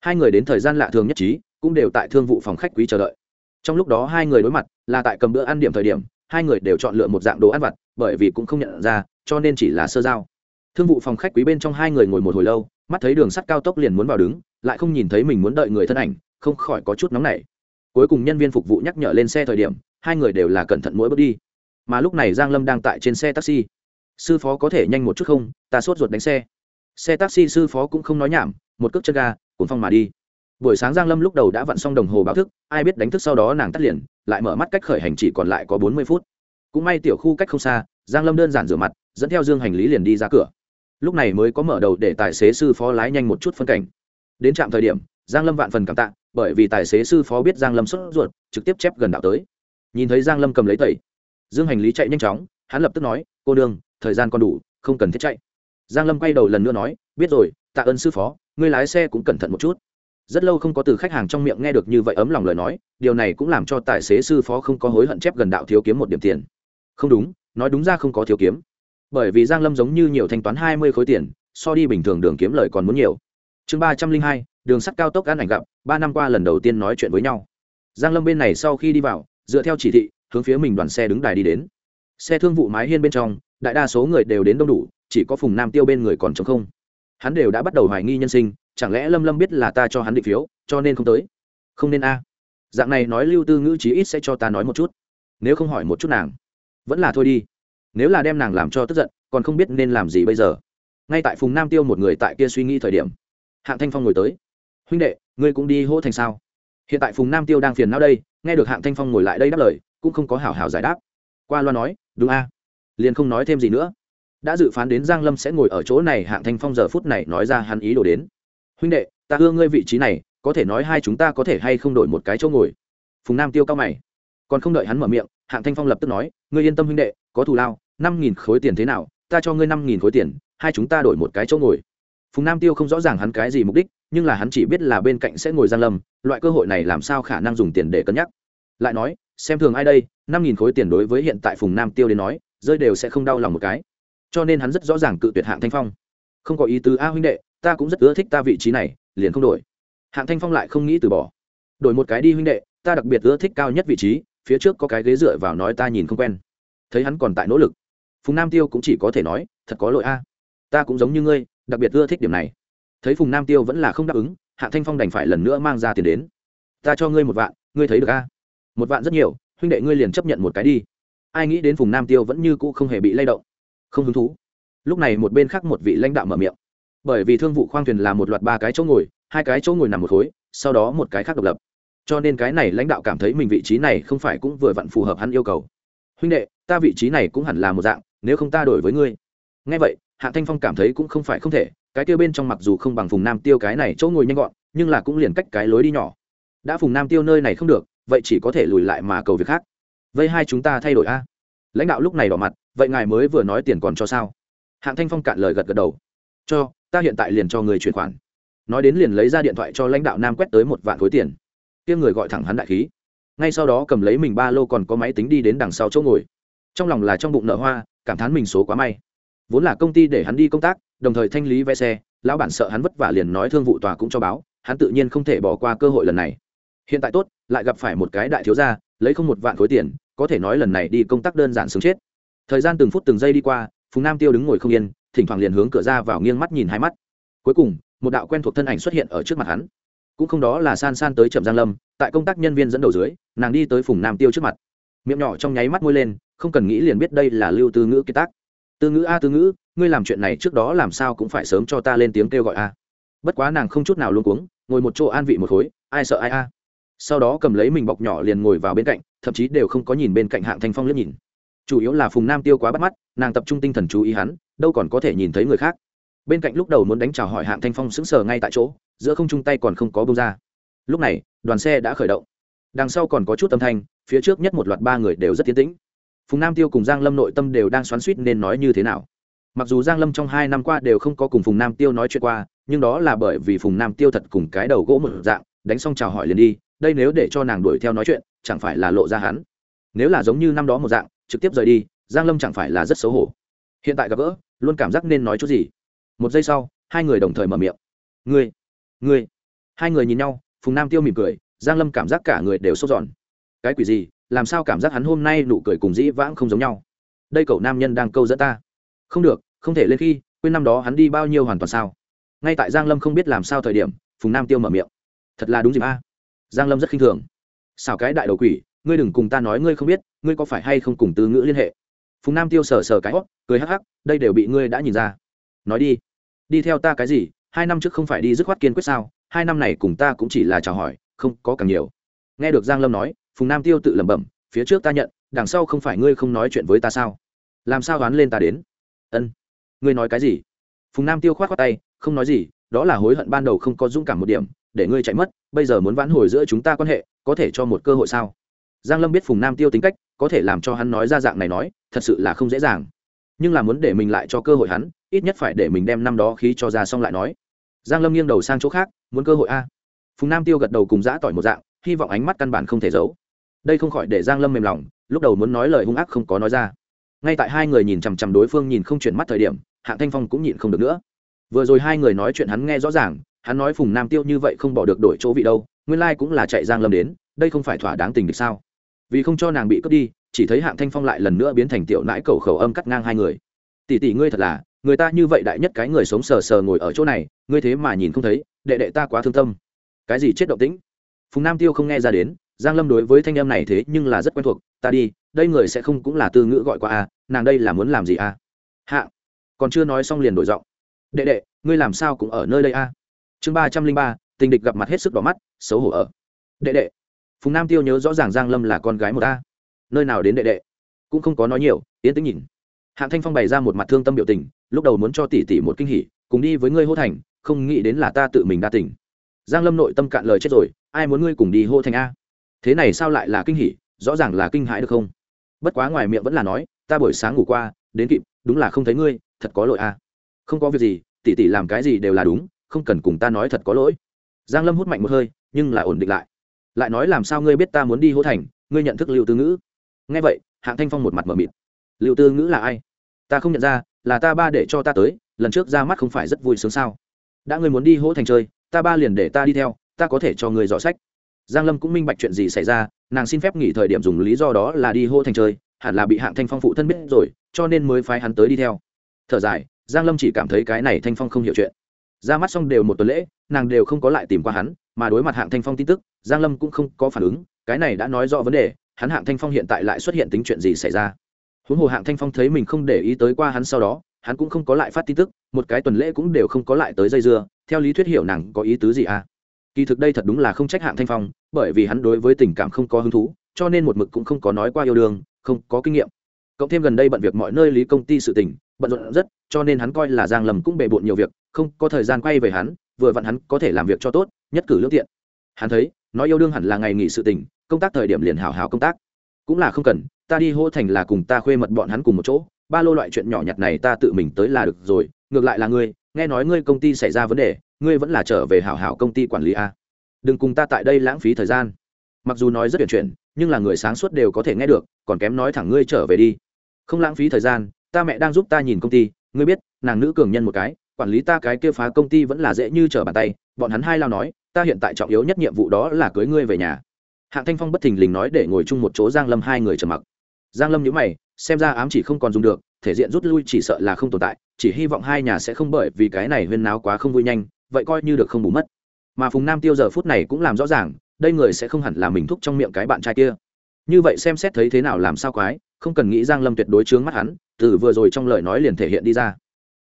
Hai người đến thời gian lạ thường nhất trí, cũng đều tại thương vụ phòng khách quý chờ đợi. Trong lúc đó hai người đối mặt, là tại cầm bữa ăn điểm thời điểm hai người đều chọn lựa một dạng đồ ăn vặt, bởi vì cũng không nhận ra, cho nên chỉ là sơ giao. Thương vụ phòng khách quý bên trong hai người ngồi một hồi lâu, mắt thấy đường sắt cao tốc liền muốn vào đứng, lại không nhìn thấy mình muốn đợi người thân ảnh, không khỏi có chút nóng nảy. Cuối cùng nhân viên phục vụ nhắc nhở lên xe thời điểm, hai người đều là cẩn thận mỗi bước đi. Mà lúc này giang lâm đang tại trên xe taxi. Sư phó có thể nhanh một chút không? Ta sốt ruột đánh xe. Xe taxi sư phó cũng không nói nhảm, một cước chân ga, cuốn phong mà đi buổi sáng giang lâm lúc đầu đã vặn xong đồng hồ báo thức, ai biết đánh thức sau đó nàng tắt liền, lại mở mắt cách khởi hành chỉ còn lại có bốn mươi phút. Cũng may tiểu khu cách không xa, giang lâm đơn giản rửa mặt, dẫn theo dương hành lý liền đi ra cửa. Lúc này mới có mở đầu để tài xế sư phó lái nhanh một chút phân cảnh. Đến trạm thời điểm, giang lâm vạn phần cảm tạ, bởi vì tài xế sư phó biết giang lâm sốt ruột, trực tiếp chép gần đạo tới. Nhìn thấy giang lâm cầm lấy tẩy, dương hành lý chạy nhanh chóng, hắn lập tức nói, cô đương thời gian còn đủ, không cần thiết chạy. Giang lâm quay đầu lần nữa nói, biết rồi, tạ ơn sư phó ngươi lái xe cũng cẩn thận một chút rất lâu không có từ khách hàng trong miệng nghe được như vậy ấm lòng lời nói, điều này cũng làm cho tài xế sư phó không có hối hận chép gần đạo thiếu kiếm một điểm tiền. Không đúng, nói đúng ra không có thiếu kiếm. Bởi vì giang lâm giống như nhiều thanh toán hai mươi khối tiền, so đi bình thường đường kiếm lời còn muốn nhiều. Chương ba trăm linh hai, đường sắt cao tốc ăn ảnh gặp, ba năm qua lần đầu tiên nói chuyện với nhau. Giang lâm bên này sau khi đi vào, dựa theo chỉ thị, hướng phía mình đoàn xe đứng đài đi đến. Xe thương vụ mái hiên bên trong, đại đa số người đều đến đông đủ, chỉ có phùng nam tiêu bên người còn trống không hắn đều đã bắt đầu hoài nghi nhân sinh, chẳng lẽ lâm lâm biết là ta cho hắn định phiếu, cho nên không tới? Không nên a. Dạng này nói lưu tư ngữ chí ít sẽ cho ta nói một chút. Nếu không hỏi một chút nàng, vẫn là thôi đi. Nếu là đem nàng làm cho tức giận, còn không biết nên làm gì bây giờ. Ngay tại phùng nam tiêu một người tại kia suy nghĩ thời điểm, hạng thanh phong ngồi tới. Huynh đệ, ngươi cũng đi hỗ thành sao? Hiện tại phùng nam tiêu đang phiền não đây, nghe được hạng thanh phong ngồi lại đây đáp lời, cũng không có hảo hảo giải đáp. Qua loa nói, đúng a. Liền không nói thêm gì nữa đã dự phán đến giang lâm sẽ ngồi ở chỗ này, hạng thanh phong giờ phút này nói ra hắn ý đồ đến. Huynh đệ, ta ưa ngươi vị trí này, có thể nói hai chúng ta có thể hay không đổi một cái chỗ ngồi? Phùng nam tiêu cao mày. Còn không đợi hắn mở miệng, hạng thanh phong lập tức nói, ngươi yên tâm huynh đệ, có thù lao, năm nghìn khối tiền thế nào, ta cho ngươi năm nghìn khối tiền, hai chúng ta đổi một cái chỗ ngồi. Phùng nam tiêu không rõ ràng hắn cái gì mục đích, nhưng là hắn chỉ biết là bên cạnh sẽ ngồi giang lâm, loại cơ hội này làm sao khả năng dùng tiền để cân nhắc. Lại nói, xem thường ai đây, năm nghìn khối tiền đối với hiện tại phùng nam tiêu đến nói, rơi đều sẽ không đau lòng một cái cho nên hắn rất rõ ràng cự tuyệt hạng thanh phong. Không có ý tứ, a huynh đệ, ta cũng rất ưa thích ta vị trí này, liền không đổi. Hạng thanh phong lại không nghĩ từ bỏ. Đổi một cái đi huynh đệ, ta đặc biệt ưa thích cao nhất vị trí, phía trước có cái ghế dựa vào nói ta nhìn không quen. Thấy hắn còn tại nỗ lực, phùng nam tiêu cũng chỉ có thể nói, thật có lỗi a, ta cũng giống như ngươi, đặc biệt ưa thích điểm này. Thấy phùng nam tiêu vẫn là không đáp ứng hạ thanh phong đành phải lần nữa mang ra tiền đến. Ta cho ngươi một vạn, ngươi thấy được a? Một vạn rất nhiều, huynh đệ ngươi liền chấp nhận một cái đi. Ai nghĩ đến phùng nam tiêu vẫn như cũ không hề bị lay động không hứng thú. Lúc này một bên khác một vị lãnh đạo mở miệng. Bởi vì thương vụ khoang thuyền là một loạt ba cái chỗ ngồi, hai cái chỗ ngồi nằm một khối, sau đó một cái khác độc lập. Cho nên cái này lãnh đạo cảm thấy mình vị trí này không phải cũng vừa vặn phù hợp hắn yêu cầu. Huynh đệ, ta vị trí này cũng hẳn là một dạng, nếu không ta đổi với ngươi. Ngay vậy, hạ thanh phong cảm thấy cũng không phải không thể, cái tiêu bên trong mặc dù không bằng vùng nam tiêu cái này chỗ ngồi nhanh gọn, nhưng là cũng liền cách cái lối đi nhỏ. Đã phùng nam tiêu nơi này không được, vậy chỉ có thể lùi lại mà cầu việc khác. Vây hai chúng ta thay đổi a. Lãnh đạo lúc này đỏ mặt vậy ngài mới vừa nói tiền còn cho sao? Hạng thanh phong cạn lời gật gật đầu. Cho, ta hiện tại liền cho người chuyển khoản. Nói đến liền lấy ra điện thoại cho lãnh đạo nam quét tới một vạn khối tiền. Kia người gọi thẳng hắn đại khí. Ngay sau đó cầm lấy mình ba lô còn có máy tính đi đến đằng sau chỗ ngồi. Trong lòng là trong bụng nợ hoa, cảm thán mình số quá may. Vốn là công ty để hắn đi công tác, đồng thời thanh lý vé xe, lão bản sợ hắn vất vả liền nói thương vụ tòa cũng cho báo, hắn tự nhiên không thể bỏ qua cơ hội lần này. Hiện tại tốt, lại gặp phải một cái đại thiếu gia, lấy không một vạn khối tiền, có thể nói lần này đi công tác đơn giản sướng chết thời gian từng phút từng giây đi qua, phùng nam tiêu đứng ngồi không yên, thỉnh thoảng liền hướng cửa ra vào nghiêng mắt nhìn hai mắt. Cuối cùng, một đạo quen thuộc thân ảnh xuất hiện ở trước mặt hắn. Cũng không đó là san san tới trầm giang lâm, tại công tác nhân viên dẫn đầu dưới, nàng đi tới phùng nam tiêu trước mặt. Miệng nhỏ trong nháy mắt môi lên, không cần nghĩ liền biết đây là lưu tư ngữ kiệt tác. Tư ngữ a, tư ngữ, ngươi làm chuyện này trước đó làm sao cũng phải sớm cho ta lên tiếng kêu gọi a. Bất quá nàng không chút nào luôn cuống, ngồi một chỗ an vị một khối, ai sợ ai a? Sau đó cầm lấy mình bọc nhỏ liền ngồi vào bên cạnh, thậm chí đều không có nhìn bên cạnh hạng thanh phong liếc nhìn chủ yếu là phùng nam tiêu quá bắt mắt, nàng tập trung tinh thần chú ý hắn, đâu còn có thể nhìn thấy người khác. Bên cạnh lúc đầu muốn đánh chào hỏi hạng thanh phong sững sờ ngay tại chỗ, giữa không chung tay còn không có bông ra. Lúc này, đoàn xe đã khởi động. Đằng sau còn có chút âm thanh, phía trước nhất một loạt ba người đều rất tiến tĩnh. Phùng nam tiêu cùng giang lâm nội tâm đều đang xoắn suýt nên nói như thế nào. Mặc dù giang lâm trong hai năm qua đều không có cùng phùng nam tiêu nói chuyện qua, nhưng đó là bởi vì phùng nam tiêu thật cùng cái đầu gỗ một dạng, đánh xong chào hỏi liền đi, đây nếu để cho nàng đuổi theo nói chuyện, chẳng phải là lộ ra hắn. Nếu là giống như năm đó một dạng trực tiếp rời đi, giang lâm chẳng phải là rất xấu hổ. Hiện tại gặp gỡ, luôn cảm giác nên nói chút gì. Một giây sau, hai người đồng thời mở miệng. Ngươi ngươi. Hai người nhìn nhau, phùng nam tiêu mỉm cười, giang lâm cảm giác cả người đều sốt giòn cái quỷ gì, làm sao cảm giác hắn hôm nay nụ cười cùng dĩ vãng không giống nhau? Đây cậu nam nhân đang câu dẫn ta. Không được, không thể lên khi, quên năm đó hắn đi bao nhiêu hoàn toàn sao? Ngay tại giang lâm không biết làm sao thời điểm, phùng nam tiêu mở miệng. Thật là đúng dịp a. Giang lâm rất khinh thường. Xào cái đại đầu quỷ ngươi đừng cùng ta nói ngươi không biết, ngươi có phải hay không cùng tư ngữ liên hệ? Phùng nam tiêu sờ sờ cái hót cười hắc hắc, đây đều bị ngươi đã nhìn ra. Nói đi. Đi theo ta cái gì? Hai năm trước không phải đi dứt khoát kiên quyết sao? Hai năm này cùng ta cũng chỉ là chào hỏi, không có càng nhiều. Nghe được giang lâm nói, phùng nam tiêu tự lẩm bẩm, phía trước ta nhận, đằng sau không phải ngươi không nói chuyện với ta sao? Làm sao đoán lên ta đến? Ân. Ngươi nói cái gì? Phùng nam tiêu khoát khoát tay, không nói gì, đó là hối hận ban đầu không có dũng cảm một điểm, để ngươi chạy mất, bây giờ muốn vãn hồi giữa chúng ta quan hệ, có thể cho một cơ hội sao? Giang lâm biết phùng nam tiêu tính cách, có thể làm cho hắn nói ra dạng này nói, thật sự là không dễ dàng. Nhưng là muốn để mình lại cho cơ hội hắn, ít nhất phải để mình đem năm đó khí cho ra xong lại nói. Giang lâm nghiêng đầu sang chỗ khác, muốn cơ hội a. Phùng nam tiêu gật đầu cùng dã tỏi một dạng, hy vọng ánh mắt căn bản không thể giấu. Đây không khỏi để giang lâm mềm lòng, lúc đầu muốn nói lời hung ác không có nói ra. Ngay tại hai người nhìn chằm chằm đối phương nhìn không chuyển mắt thời điểm, hạng thanh phong cũng nhịn không được nữa. Vừa rồi hai người nói chuyện hắn nghe rõ ràng, hắn nói phùng nam tiêu như vậy không bỏ được đổi chỗ vị đâu, nguyên lai cũng là chạy giang lâm đến, đây không phải thỏa đáng tình được sao? Vì không cho nàng bị cướp đi chỉ thấy hạng thanh phong lại lần nữa biến thành tiểu nãi cầu khẩu âm cắt ngang hai người. Tỷ tỷ ngươi thật là người ta như vậy đại nhất cái người sống sờ sờ ngồi ở chỗ này ngươi thế mà nhìn không thấy đệ đệ ta quá thương tâm. Cái gì chết động tĩnh? Phùng nam tiêu không nghe ra đến giang lâm đối với thanh em này thế nhưng là rất quen thuộc ta đi đây người sẽ không cũng là tư ngữ gọi qua a à, nàng đây là muốn làm gì a à? hạ còn chưa nói xong liền đổi giọng. Đệ đệ ngươi làm sao cũng ở nơi đây a à? chương ba trăm linh ba tình địch gặp mặt hết sức đỏ mắt xấu hổ ở. Đệ đệ phùng nam tiêu nhớ rõ ràng giang lâm là con gái một a nơi nào đến đệ đệ? Cũng không có nói nhiều tiến tính nhìn. Hạng thanh phong bày ra một mặt thương tâm biểu tình, lúc đầu muốn cho tỷ tỷ một kinh hỉ, cùng đi với ngươi hô thành, không nghĩ đến là ta tự mình đa tỉnh giang lâm nội tâm cạn lời chết rồi, ai muốn ngươi cùng đi hô thành a? Thế này sao lại là kinh hỉ, rõ ràng là kinh hãi được không? Bất quá ngoài miệng vẫn là nói, ta buổi sáng ngủ qua, đến kịp, đúng là không thấy ngươi, thật có lỗi a. Không có việc gì, tỷ tỷ làm cái gì đều là đúng, không cần cùng ta nói thật có lỗi. Giang lâm hút mạnh một hơi, nhưng là ổn định lại lại nói làm sao ngươi biết ta muốn đi hỗ thành, ngươi nhận thức liệu tư ngữ? Nghe vậy, hạng thanh phong một mặt mở mịt. Liệu tư ngữ là ai? Ta không nhận ra, là ta ba để cho ta tới, lần trước ra mắt không phải rất vui sướng sao? Đã ngươi muốn đi hỗ thành chơi, ta ba liền để ta đi theo, ta có thể cho ngươi dò sách. Giang lâm cũng minh bạch chuyện gì xảy ra, nàng xin phép nghỉ thời điểm dùng lý do đó là đi hô thành chơi, hẳn là bị hạng thanh phong phụ thân biết rồi, cho nên mới phái hắn tới đi theo. Thở dài, giang lâm chỉ cảm thấy cái này thanh phong không hiểu chuyện ra mắt xong đều một tuần lễ, nàng đều không có lại tìm qua hắn, mà đối mặt hạng thanh phong tin tức, giang lâm cũng không có phản ứng, cái này đã nói rõ vấn đề, hắn hạng thanh phong hiện tại lại xuất hiện tính chuyện gì xảy ra. Huống hồ hạng thanh phong thấy mình không để ý tới qua hắn sau đó, hắn cũng không có lại phát tin tức, một cái tuần lễ cũng đều không có lại tới dây dưa, theo lý thuyết hiểu nàng có ý tứ gì à. Kỳ thực đây thật đúng là không trách hạng thanh phong, bởi vì hắn đối với tình cảm không có hứng thú, cho nên một mực cũng không có nói qua yêu đương, không có kinh nghiệm cộng thêm gần đây bận việc mọi nơi lý công ty sự tình, bận rộn rất, cho nên hắn coi là giang lầm cũng bề bộn nhiều việc, không có thời gian quay về hắn, vừa vặn hắn có thể làm việc cho tốt, nhất cử lương tiện. Hắn thấy, nói yêu đương hẳn là ngày nghỉ sự tình, công tác thời điểm liền hào hào công tác. Cũng là không cần, ta đi hô thành là cùng ta khuê mật bọn hắn cùng một chỗ, ba lô loại chuyện nhỏ nhặt này ta tự mình tới là được rồi, ngược lại là ngươi, nghe nói ngươi công ty xảy ra vấn đề, ngươi vẫn là trở về hảo hảo công ty quản lý a. Đừng cùng ta tại đây lãng phí thời gian. Mặc dù nói rất tuyển chuyển, nhưng là người sáng suốt đều có thể nghe được, còn kém nói thẳng ngươi trở về đi không lãng phí thời gian, ta mẹ đang giúp ta nhìn công ty, ngươi biết, nàng nữ cường nhân một cái, quản lý ta cái kia phá công ty vẫn là dễ như trở bàn tay, bọn hắn hai lao nói, ta hiện tại trọng yếu nhất nhiệm vụ đó là cưới ngươi về nhà. Hạng thanh phong bất thình lình nói để ngồi chung một chỗ giang lâm hai người trầm mặc. Giang lâm nhíu mày, xem ra ám chỉ không còn dùng được, thể diện rút lui chỉ sợ là không tồn tại, chỉ hy vọng hai nhà sẽ không bởi vì cái này huyên náo quá không vui nhanh, vậy coi như được không bù mất. Mà phùng nam tiêu giờ phút này cũng làm rõ ràng, đây người sẽ không hẳn là mình thúc trong miệng cái bạn trai kia. Như vậy xem xét thấy thế nào làm sao quái không cần nghĩ giang lâm tuyệt đối chướng mắt hắn, từ vừa rồi trong lời nói liền thể hiện đi ra.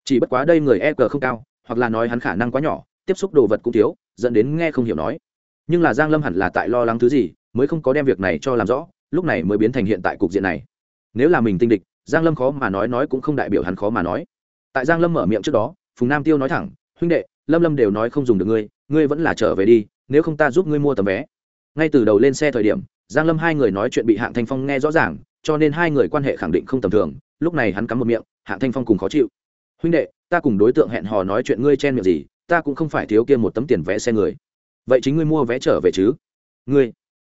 Chỉ bất quá đây người e cờ không cao, hoặc là nói hắn khả năng quá nhỏ, tiếp xúc đồ vật cũng thiếu, dẫn đến nghe không hiểu nói. Nhưng là giang lâm hẳn là tại lo lắng thứ gì, mới không có đem việc này cho làm rõ, lúc này mới biến thành hiện tại cục diện này. Nếu là mình tinh địch, giang lâm khó mà nói nói cũng không đại biểu hắn khó mà nói. Tại giang lâm mở miệng trước đó, phùng nam tiêu nói thẳng, huynh đệ, lâm lâm đều nói không dùng được ngươi ngươi vẫn là trở về đi, nếu không ta giúp ngươi mua tấm vé. Ngay từ đầu lên xe thời điểm, giang lâm hai người nói chuyện bị hạng thanh phong nghe rõ ràng cho nên hai người quan hệ khẳng định không tầm thường. Lúc này hắn cắm một miệng hạng thanh phong cùng khó chịu. Huynh đệ, ta cùng đối tượng hẹn hò nói chuyện ngươi chen miệng gì, ta cũng không phải thiếu kia một tấm tiền vé xe người. Vậy chính ngươi mua vé trở về chứ? Ngươi,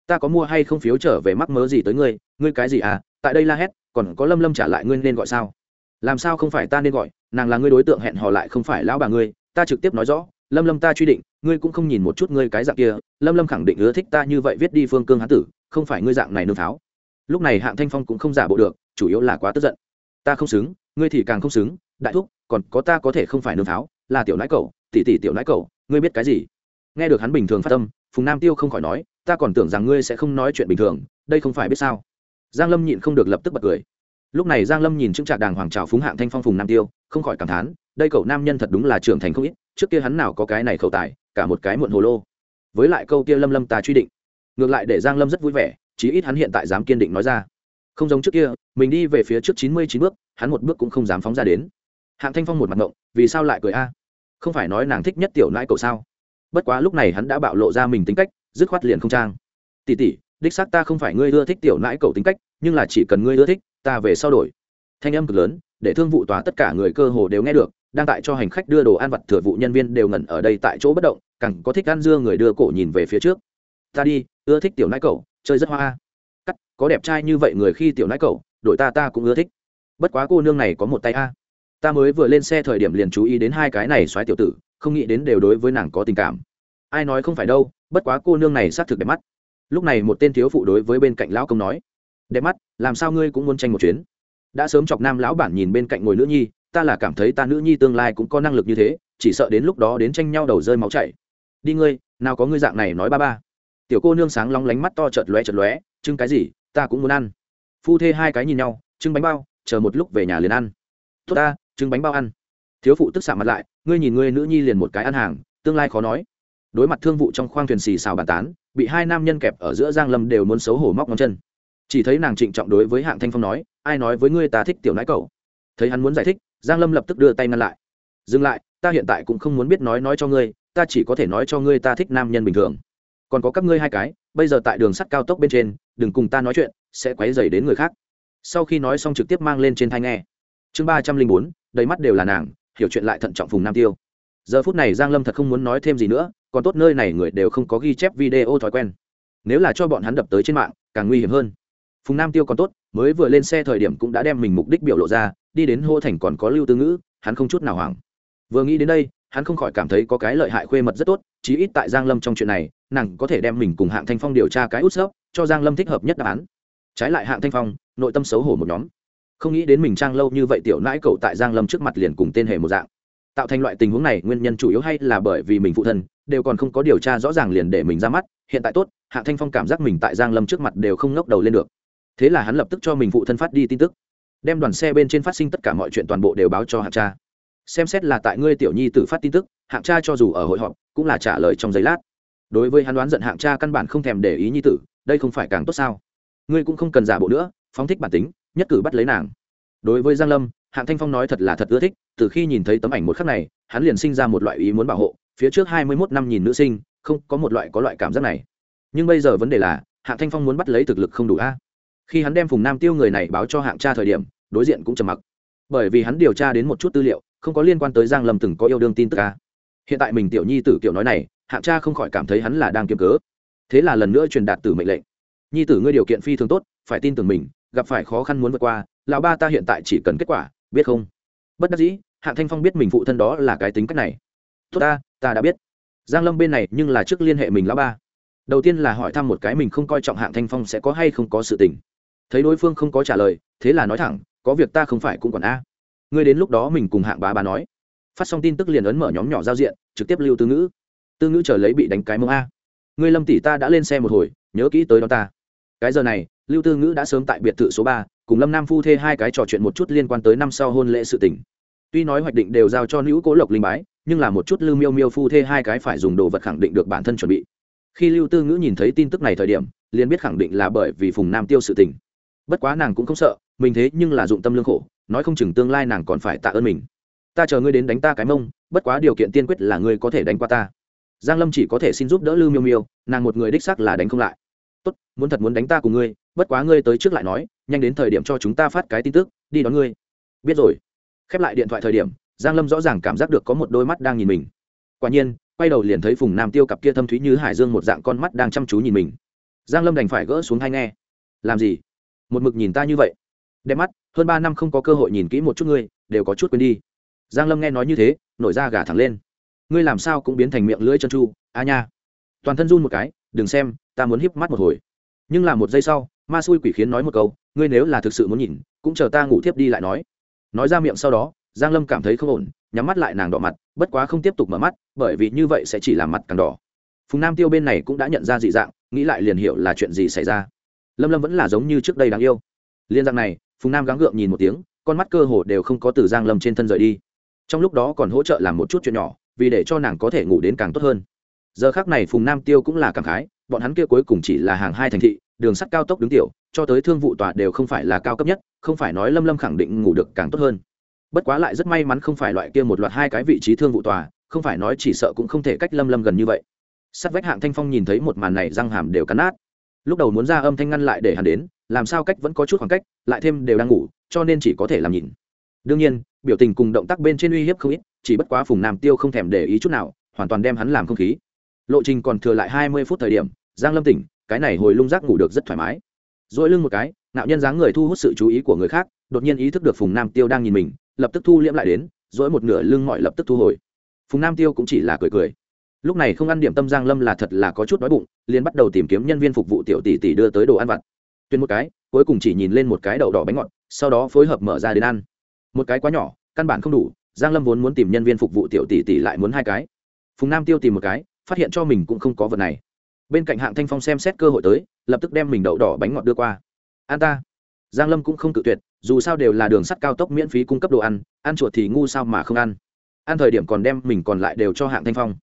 ta có mua hay không phiếu trở về mắc mớ gì tới ngươi? Ngươi cái gì à? Tại đây la hét, còn có lâm lâm trả lại ngươi nên gọi sao? Làm sao không phải ta nên gọi? Nàng là ngươi đối tượng hẹn hò lại không phải lão bà ngươi. Ta trực tiếp nói rõ, lâm lâm ta truy định, ngươi cũng không nhìn một chút ngươi cái dạng kia. Lâm lâm khẳng định ưa thích ta như vậy viết đi phương cương hán tử, không phải ngươi dạng này nương pháo lúc này hạng thanh phong cũng không giả bộ được, chủ yếu là quá tức giận. Ta không xứng, ngươi thì càng không xứng, đại thúc, còn có ta có thể không phải nương pháo, là tiểu nãi cậu, tỷ tỷ tiểu nãi cậu, ngươi biết cái gì? Nghe được hắn bình thường phát tâm, phùng nam tiêu không khỏi nói, ta còn tưởng rằng ngươi sẽ không nói chuyện bình thường, đây không phải biết sao? Giang lâm nhịn không được lập tức bật cười. Lúc này giang lâm nhìn chứng trạc đàng hoàng trào phúng hạng thanh phong phùng nam tiêu, không khỏi cảm thán, đây cậu nam nhân thật đúng là trưởng thành không ít, trước kia hắn nào có cái này khẩu tài, cả một cái muộn hồ lô. Với lại câu kia lâm lâm ta truy định. Ngược lại để giang lâm rất vui vẻ chí ít hắn hiện tại dám kiên định nói ra. Không giống trước kia, mình đi về phía trước chín mươi chín bước, hắn một bước cũng không dám phóng ra đến. Hạng thanh phong một mặt ngộng, vì sao lại cười a? Không phải nói nàng thích nhất tiểu nãi cậu sao? Bất quá lúc này hắn đã bạo lộ ra mình tính cách, dứt khoát liền không trang. Tỉ tỉ đích xác ta không phải ngươi ưa thích tiểu nãi cậu tính cách, nhưng là chỉ cần ngươi ưa thích, ta về sau đổi. Thanh âm cực lớn, để thương vụ tòa tất cả người cơ hồ đều nghe được, đang tại cho hành khách đưa đồ ăn vặt thừa vụ nhân viên đều ngẩn ở đây tại chỗ bất động, càng có thích ăn dưa người đưa cổ nhìn về phía trước. Ta đi, ưa thích tiểu nãi cậu chơi rất hoa. Cắt, có đẹp trai như vậy người khi tiểu nãi cậu, đội ta ta cũng ưa thích. Bất quá cô nương này có một tay a. Ta mới vừa lên xe thời điểm liền chú ý đến hai cái này xoáy tiểu tử, không nghĩ đến đều đối với nàng có tình cảm. Ai nói không phải đâu, bất quá cô nương này xác thực đẹp mắt. Lúc này một tên thiếu phụ đối với bên cạnh lão công nói, đẹp mắt, làm sao ngươi cũng muốn tranh một chuyến? Đã sớm chọc nam lão bản nhìn bên cạnh ngồi nữ nhi, ta là cảm thấy ta nữ nhi tương lai cũng có năng lực như thế, chỉ sợ đến lúc đó đến tranh nhau đầu rơi máu chảy. Đi ngươi, nào có ngươi dạng này nói ba ba tiểu cô nương sáng long lánh mắt to chợt lóe chợt lóe, trưng cái gì? Ta cũng muốn ăn. Phu thê hai cái nhìn nhau, trưng bánh bao, chờ một lúc về nhà liền ăn. Tốt ta, trưng bánh bao ăn. Thiếu phụ tức xạ mặt lại, ngươi nhìn ngươi nữ nhi liền một cái ăn hàng, tương lai khó nói. Đối mặt thương vụ trong khoang thuyền xì xào bàn tán, bị hai nam nhân kẹp ở giữa giang lâm đều muốn xấu hổ móc ngón chân. Chỉ thấy nàng trịnh trọng đối với hạng thanh phong nói, ai nói với ngươi ta thích tiểu nãi cậu? Thấy hắn muốn giải thích, giang lâm lập tức đưa tay ngăn lại. Dừng lại, ta hiện tại cũng không muốn biết nói nói cho ngươi, ta chỉ có thể nói cho ngươi ta thích nam nhân bình thường còn có các ngươi hai cái, bây giờ tại đường sắt cao tốc bên trên, đừng cùng ta nói chuyện, sẽ quấy dày đến người khác. Sau khi nói xong trực tiếp mang lên trên thai nghe. Chương ba trăm linh bốn, đầy mắt đều là nàng, hiểu chuyện lại thận trọng phùng nam tiêu. Giờ phút này giang lâm thật không muốn nói thêm gì nữa, còn tốt nơi này người đều không có ghi chép video thói quen. Nếu là cho bọn hắn đập tới trên mạng, càng nguy hiểm hơn. Phùng nam tiêu còn tốt, mới vừa lên xe thời điểm cũng đã đem mình mục đích biểu lộ ra, đi đến hô thành còn có lưu tư ngữ, hắn không chút nào hoảng. Vừa nghĩ đến đây hắn không khỏi cảm thấy có cái lợi hại khuê mật rất tốt, chí ít tại giang lâm trong chuyện này, nàng có thể đem mình cùng hạng thanh phong điều tra cái út sớp cho giang lâm thích hợp nhất đáp án. Trái lại hạng thanh phong, nội tâm xấu hổ một nhóm. Không nghĩ đến mình trang lâu như vậy tiểu nãi cậu tại giang lâm trước mặt liền cùng tên hề một dạng. Tạo thành loại tình huống này, nguyên nhân chủ yếu hay là bởi vì mình phụ thân, đều còn không có điều tra rõ ràng liền để mình ra mắt, hiện tại tốt, hạng thanh phong cảm giác mình tại giang lâm trước mặt đều không ngóc đầu lên được. Thế là hắn lập tức cho mình phụ thân phát đi tin tức. Đem đoàn xe bên trên phát sinh tất cả mọi chuyện toàn bộ đều báo cho hạng cha xem xét là tại ngươi tiểu nhi tử phát tin tức, hạng cha cho dù ở hội họp, cũng là trả lời trong giấy lát. Đối với hắn đoán giận hạng cha căn bản không thèm để ý nhi tử, đây không phải càng tốt sao? Ngươi cũng không cần giả bộ nữa, phóng thích bản tính, nhất cử bắt lấy nàng. Đối với giang lâm, hạng thanh phong nói thật là thật ưa thích, từ khi nhìn thấy tấm ảnh một khắc này, hắn liền sinh ra một loại ý muốn bảo hộ, phía trước hai mươi 21 năm nhìn nữ sinh, không có một loại có loại cảm giác này. Nhưng bây giờ vấn đề là, hạng thanh phong muốn bắt lấy thực lực không đủ a. Khi hắn đem phùng nam tiêu người này báo cho hạng cha thời điểm, đối diện cũng trầm mặc bởi vì hắn điều tra đến một chút tư liệu, không có liên quan tới giang lâm từng có yêu đương tin tức ca hiện tại mình tiểu nhi tử kiểu nói này, hạng cha không khỏi cảm thấy hắn là đang kiếm cớ. Thế là lần nữa truyền đạt từ mệnh lệnh. Nhi tử ngươi điều kiện phi thường tốt, phải tin tưởng mình, gặp phải khó khăn muốn vượt qua, lão ba ta hiện tại chỉ cần kết quả, biết không? Bất đắc dĩ, hạng thanh phong biết mình phụ thân đó là cái tính cách này. Tốt ta ta đã biết. Giang lâm bên này nhưng là trước liên hệ mình lão ba. Đầu tiên là hỏi thăm một cái mình không coi trọng hạng thanh phong sẽ có hay không có sự tình. Thấy đối phương không có trả lời, thế là nói thẳng có việc ta không phải cũng còn a. Ngươi đến lúc đó mình cùng hạng bá bá nói. Phát xong tin tức liền ấn mở nhóm nhỏ giao diện, trực tiếp lưu tư ngữ. Tư ngữ chờ lấy bị đánh cái mông a. Ngươi lâm tỷ ta đã lên xe một hồi, nhớ kỹ tới đó ta. Cái giờ này, lưu tư ngữ đã sớm tại biệt thự số ba, cùng lâm nam phu thê hai cái trò chuyện một chút liên quan tới năm sau hôn lễ sự tỉnh tuy nói hoạch định đều giao cho nữ cố lộc linh bái, nhưng là một chút lưu miêu miêu phu thê hai cái phải dùng đồ vật khẳng định được bản thân chuẩn bị. Khi lưu tư ngữ nhìn thấy tin tức này thời điểm, liền biết khẳng định là bởi vì phùng nam tiêu sự tình bất quá nàng cũng không sợ, mình thế nhưng là dụng tâm lương khổ, nói không chừng tương lai nàng còn phải tạ ơn mình. Ta chờ ngươi đến đánh ta cái mông, bất quá điều kiện tiên quyết là ngươi có thể đánh qua ta. Giang lâm chỉ có thể xin giúp đỡ lưu miêu miêu, nàng một người đích xác là đánh không lại. Tốt, muốn thật muốn đánh ta cùng ngươi, bất quá ngươi tới trước lại nói, nhanh đến thời điểm cho chúng ta phát cái tin tức, đi đón ngươi. Biết rồi. Khép lại điện thoại thời điểm, giang lâm rõ ràng cảm giác được có một đôi mắt đang nhìn mình. Quả nhiên, quay đầu liền thấy phùng nam tiêu cặp kia thâm thúy như hải dương một dạng con mắt đang chăm chú nhìn mình. Giang lâm đành phải gỡ xuống hay nghe. Làm gì? Một mực nhìn ta như vậy. Đẹp mắt, hơn ba năm không có cơ hội nhìn kỹ một chút ngươi, đều có chút quên đi. Giang lâm nghe nói như thế, nổi da gà thẳng lên. Ngươi làm sao cũng biến thành miệng lưỡi chân chu, a nha. Toàn thân run một cái, đừng xem, ta muốn híp mắt một hồi. Nhưng là một giây sau, ma xui quỷ khiến nói một câu, ngươi nếu là thực sự muốn nhìn, cũng chờ ta ngủ tiếp đi lại nói. Nói ra miệng sau đó, giang lâm cảm thấy không ổn, nhắm mắt lại nàng đỏ mặt, bất quá không tiếp tục mở mắt, bởi vì như vậy sẽ chỉ làm mặt càng đỏ. Phùng nam tiêu bên này cũng đã nhận ra dị dạng, nghĩ lại liền hiểu là chuyện gì xảy ra lâm lâm vẫn là giống như trước đây đáng yêu liên dạng này phùng nam gắng gượng nhìn một tiếng con mắt cơ hồ đều không có từ giang lâm trên thân rời đi trong lúc đó còn hỗ trợ làm một chút chuyện nhỏ vì để cho nàng có thể ngủ đến càng tốt hơn giờ khác này phùng nam tiêu cũng là cảm khái bọn hắn kia cuối cùng chỉ là hàng hai thành thị đường sắt cao tốc đứng tiểu cho tới thương vụ tòa đều không phải là cao cấp nhất không phải nói lâm lâm khẳng định ngủ được càng tốt hơn bất quá lại rất may mắn không phải loại kia một loạt hai cái vị trí thương vụ tòa không phải nói chỉ sợ cũng không thể cách lâm lâm gần như vậy sắt vách hạng thanh phong nhìn thấy một màn này răng hàm đều cắn nát lúc đầu muốn ra âm thanh ngăn lại để hắn đến, làm sao cách vẫn có chút khoảng cách, lại thêm đều đang ngủ, cho nên chỉ có thể làm nhìn đương nhiên, biểu tình cùng động tác bên trên uy hiếp không ít, chỉ bất quá phùng nam tiêu không thèm để ý chút nào, hoàn toàn đem hắn làm không khí. Lộ trình còn thừa lại hai mươi phút thời điểm, giang lâm tỉnh, cái này hồi lung rác ngủ được rất thoải mái. Dỗi lưng một cái nạo nhân dáng người thu hút sự chú ý của người khác, đột nhiên ý thức được phùng nam tiêu đang nhìn mình, lập tức thu liễm lại đến dỗi một nửa lưng mọi lập tức thu hồi. Phùng nam tiêu cũng chỉ là cười cười lúc này không ăn điểm tâm giang lâm là thật là có chút đói bụng, liền bắt đầu tìm kiếm nhân viên phục vụ tiểu tỷ tỷ đưa tới đồ ăn vặt. Tuyên một cái, cuối cùng chỉ nhìn lên một cái đậu đỏ bánh ngọt, sau đó phối hợp mở ra đến ăn. Một cái quá nhỏ, căn bản không đủ, giang lâm vốn muốn tìm nhân viên phục vụ tiểu tỷ tỷ lại muốn hai cái. Phùng nam tiêu tìm một cái, phát hiện cho mình cũng không có vật này. Bên cạnh hạng thanh phong xem xét cơ hội tới, lập tức đem mình đậu đỏ bánh ngọt đưa qua. An ta. Giang lâm cũng không cự tuyệt, dù sao đều là đường sắt cao tốc miễn phí cung cấp đồ ăn ăn chuột thì ngu sao mà không ăn. Ăn thời điểm còn đem mình còn lại đều cho hạng thanh phong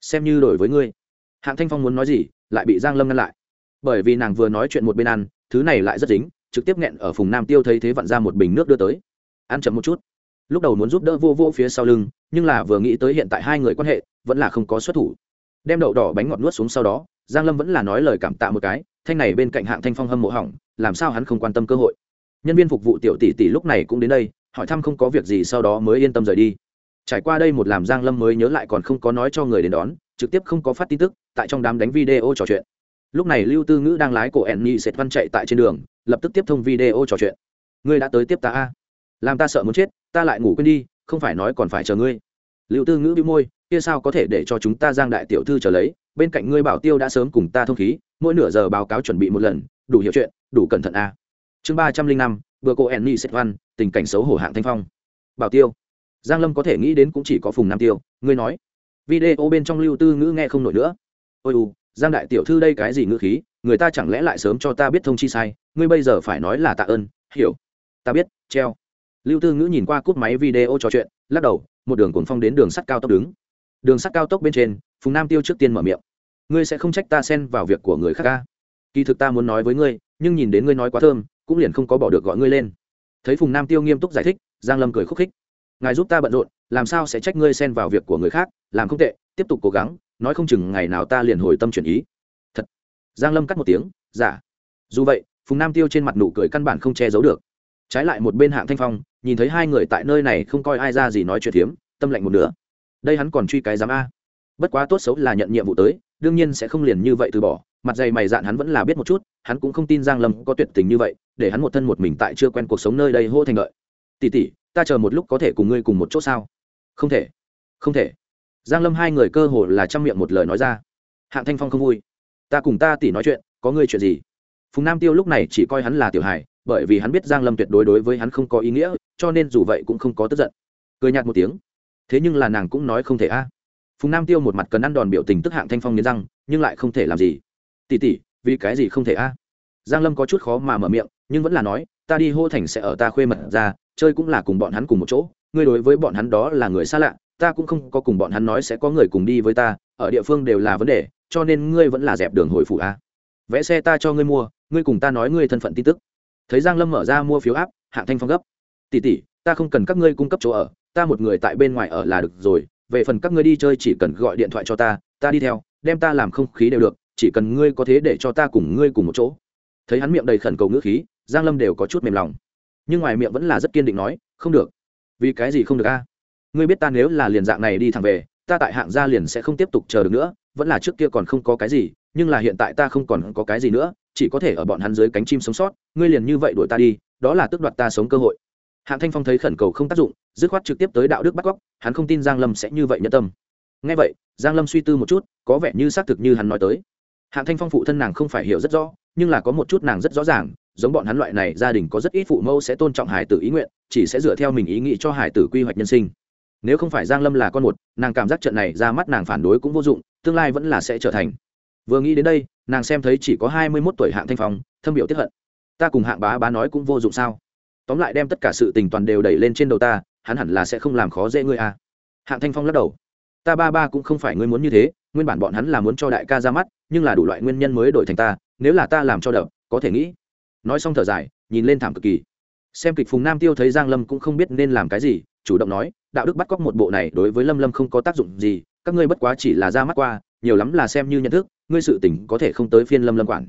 xem như đổi với ngươi. Hạng thanh phong muốn nói gì, lại bị giang lâm ngăn lại. Bởi vì nàng vừa nói chuyện một bên ăn, thứ này lại rất dính, trực tiếp nghẹn ở phùng nam tiêu thấy thế vặn ra một bình nước đưa tới. Ăn chậm một chút. Lúc đầu muốn giúp đỡ vô vô phía sau lưng, nhưng là vừa nghĩ tới hiện tại hai người quan hệ, vẫn là không có xuất thủ. Đem đậu đỏ bánh ngọt nuốt xuống sau đó, giang lâm vẫn là nói lời cảm tạ một cái, thanh này bên cạnh hạng thanh phong hâm mộ hỏng, làm sao hắn không quan tâm cơ hội. Nhân viên phục vụ tiểu tỷ tỷ lúc này cũng đến đây, hỏi thăm không có việc gì sau đó mới yên tâm rời đi trải qua đây một làm giang lâm mới nhớ lại còn không có nói cho người đến đón, trực tiếp không có phát tin tức, tại trong đám đánh video trò chuyện. Lúc này lưu tư ngữ đang lái cổ enni sệt văn chạy tại trên đường, lập tức tiếp thông video trò chuyện. Ngươi đã tới tiếp ta a. Làm ta sợ muốn chết, ta lại ngủ quên đi, không phải nói còn phải chờ ngươi. Lưu tư ngữ bị môi, kia sao có thể để cho chúng ta giang đại tiểu thư trở lấy, bên cạnh ngươi bảo tiêu đã sớm cùng ta thông khí, mỗi nửa giờ báo cáo chuẩn bị một lần, đủ hiểu chuyện, đủ cẩn thận a. Chương ba trăm linh năm, vừa cô enni sệt văn, tình cảnh xấu hổ hạng thanh phong. Bảo tiêu giang lâm có thể nghĩ đến cũng chỉ có phùng nam tiêu. Ngươi nói. Video bên trong lưu tư ngữ nghe không nổi nữa. Ôi u, giang đại tiểu thư đây cái gì ngữ khí? Người ta chẳng lẽ lại sớm cho ta biết thông chi sai? Ngươi bây giờ phải nói là tạ ơn. Hiểu. Ta biết. Treo. Lưu tư ngữ nhìn qua cúp máy video trò chuyện, lắc đầu, một đường cuồng phong đến đường sắt cao tốc đứng. Đường sắt cao tốc bên trên, phùng nam tiêu trước tiên mở miệng. Ngươi sẽ không trách ta xen vào việc của người khác ca kỳ thực ta muốn nói với ngươi, nhưng nhìn đến ngươi nói quá thơm, cũng liền không có bỏ được gọi ngươi lên. Thấy phùng nam tiêu nghiêm túc giải thích, giang lâm cười khúc khích ngài giúp ta bận rộn làm sao sẽ trách ngươi xen vào việc của người khác làm không tệ tiếp tục cố gắng nói không chừng ngày nào ta liền hồi tâm chuyển ý. Thật. Giang lâm cắt một tiếng giả dạ. dù vậy phùng nam tiêu trên mặt nụ cười căn bản không che giấu được. Trái lại một bên hạng thanh phong nhìn thấy hai người tại nơi này không coi ai ra gì nói chuyện hiếm, tâm lạnh một nửa. Đây hắn còn truy cái giám a. Bất quá tốt xấu là nhận nhiệm vụ tới đương nhiên sẽ không liền như vậy từ bỏ mặt dày mày dạn hắn vẫn là biết một chút hắn cũng không tin giang lâm có tuyệt tình như vậy để hắn một thân một mình tại chưa quen cuộc sống nơi đây hô thành lợi tỷ tỷ, ta chờ một lúc có thể cùng ngươi cùng một chỗ sao? Không thể không thể. Giang lâm hai người cơ hồ là chăm miệng một lời nói ra. Hạng thanh phong không vui. Ta cùng ta tỷ nói chuyện, có ngươi chuyện gì? Phùng nam tiêu lúc này chỉ coi hắn là tiểu hài, bởi vì hắn biết giang lâm tuyệt đối đối với hắn không có ý nghĩa, cho nên dù vậy cũng không có tức giận. Cười nhạt một tiếng. Thế nhưng là nàng cũng nói không thể a. À. Phùng nam tiêu một mặt cần ăn đòn biểu tình tức hạng thanh phong nghiến răng, nhưng lại không thể làm gì. Tỉ tỉ vì cái gì không thể a? Giang lâm có chút khó mà mở miệng, nhưng vẫn là nói, ta đi hô thành sẽ ở ta khuê mật ra chơi cũng là cùng bọn hắn cùng một chỗ, ngươi đối với bọn hắn đó là người xa lạ, ta cũng không có cùng bọn hắn nói sẽ có người cùng đi với ta, ở địa phương đều là vấn đề, cho nên ngươi vẫn là dẹp đường hồi phủ a. Vẽ xe ta cho ngươi mua, ngươi cùng ta nói ngươi thân phận tin tức. Thấy giang lâm mở ra mua phiếu áp hạng thanh phong gấp. Tỷ tỷ, ta không cần các ngươi cung cấp chỗ ở, ta một người tại bên ngoài ở là được rồi, về phần các ngươi đi chơi chỉ cần gọi điện thoại cho ta ta đi theo, đem ta làm không khí đều được, chỉ cần ngươi có thế để cho ta cùng ngươi cùng một chỗ. Thấy hắn miệng đầy khẩn cầu ngữ khí, giang lâm đều có chút mềm lòng nhưng ngoài miệng vẫn là rất kiên định nói, không được. Vì cái gì không được a? Ngươi biết ta nếu là liền dạng này đi thẳng về, ta tại hạng gia liền sẽ không tiếp tục chờ được nữa, vẫn là trước kia còn không có cái gì, nhưng là hiện tại ta không còn có cái gì nữa, chỉ có thể ở bọn hắn dưới cánh chim sống sót, ngươi liền như vậy đuổi ta đi, đó là tước đoạt ta sống cơ hội. Hạng thanh phong thấy khẩn cầu không tác dụng, dứt khoát trực tiếp tới đạo đức bắt cóc hắn không tin giang lâm sẽ như vậy nhân tâm. Ngay vậy, giang lâm suy tư một chút, có vẻ như xác thực như hắn nói tới hạng thanh phong phụ thân nàng không phải hiểu rất rõ, nhưng là có một chút nàng rất rõ ràng, giống bọn hắn loại này, gia đình có rất ít phụ mẫu sẽ tôn trọng hải tử ý nguyện, chỉ sẽ dựa theo mình ý nghĩ cho hải tử quy hoạch nhân sinh. Nếu không phải giang lâm là con một, nàng cảm giác trận này ra mắt nàng phản đối cũng vô dụng, tương lai vẫn là sẽ trở thành. Vừa nghĩ đến đây, nàng xem thấy chỉ có hai mươi 21 tuổi hạng thanh phong, thâm biểu tiếp hận. Ta cùng hạng bá bá nói cũng vô dụng sao? Tóm lại đem tất cả sự tình toàn đều đẩy lên trên đầu ta, hắn hẳn là sẽ không làm khó dễ ngươi à. hạng thanh phong lắc đầu ta ba ba cũng không phải ngươi muốn như thế, nguyên bản bọn hắn là muốn cho đại ca ra mắt, nhưng là đủ loại nguyên nhân mới đổi thành ta, nếu là ta làm cho đập, có thể nghĩ. Nói xong thở dài, nhìn lên thảm cực kỳ. Xem kịch phùng nam tiêu thấy giang lâm cũng không biết nên làm cái gì, chủ động nói, đạo đức bắt cóc một bộ này đối với lâm lâm không có tác dụng gì, các ngươi bất quá chỉ là ra mắt qua, nhiều lắm là xem như nhận thức, ngươi sự tình có thể không tới phiên lâm lâm quản.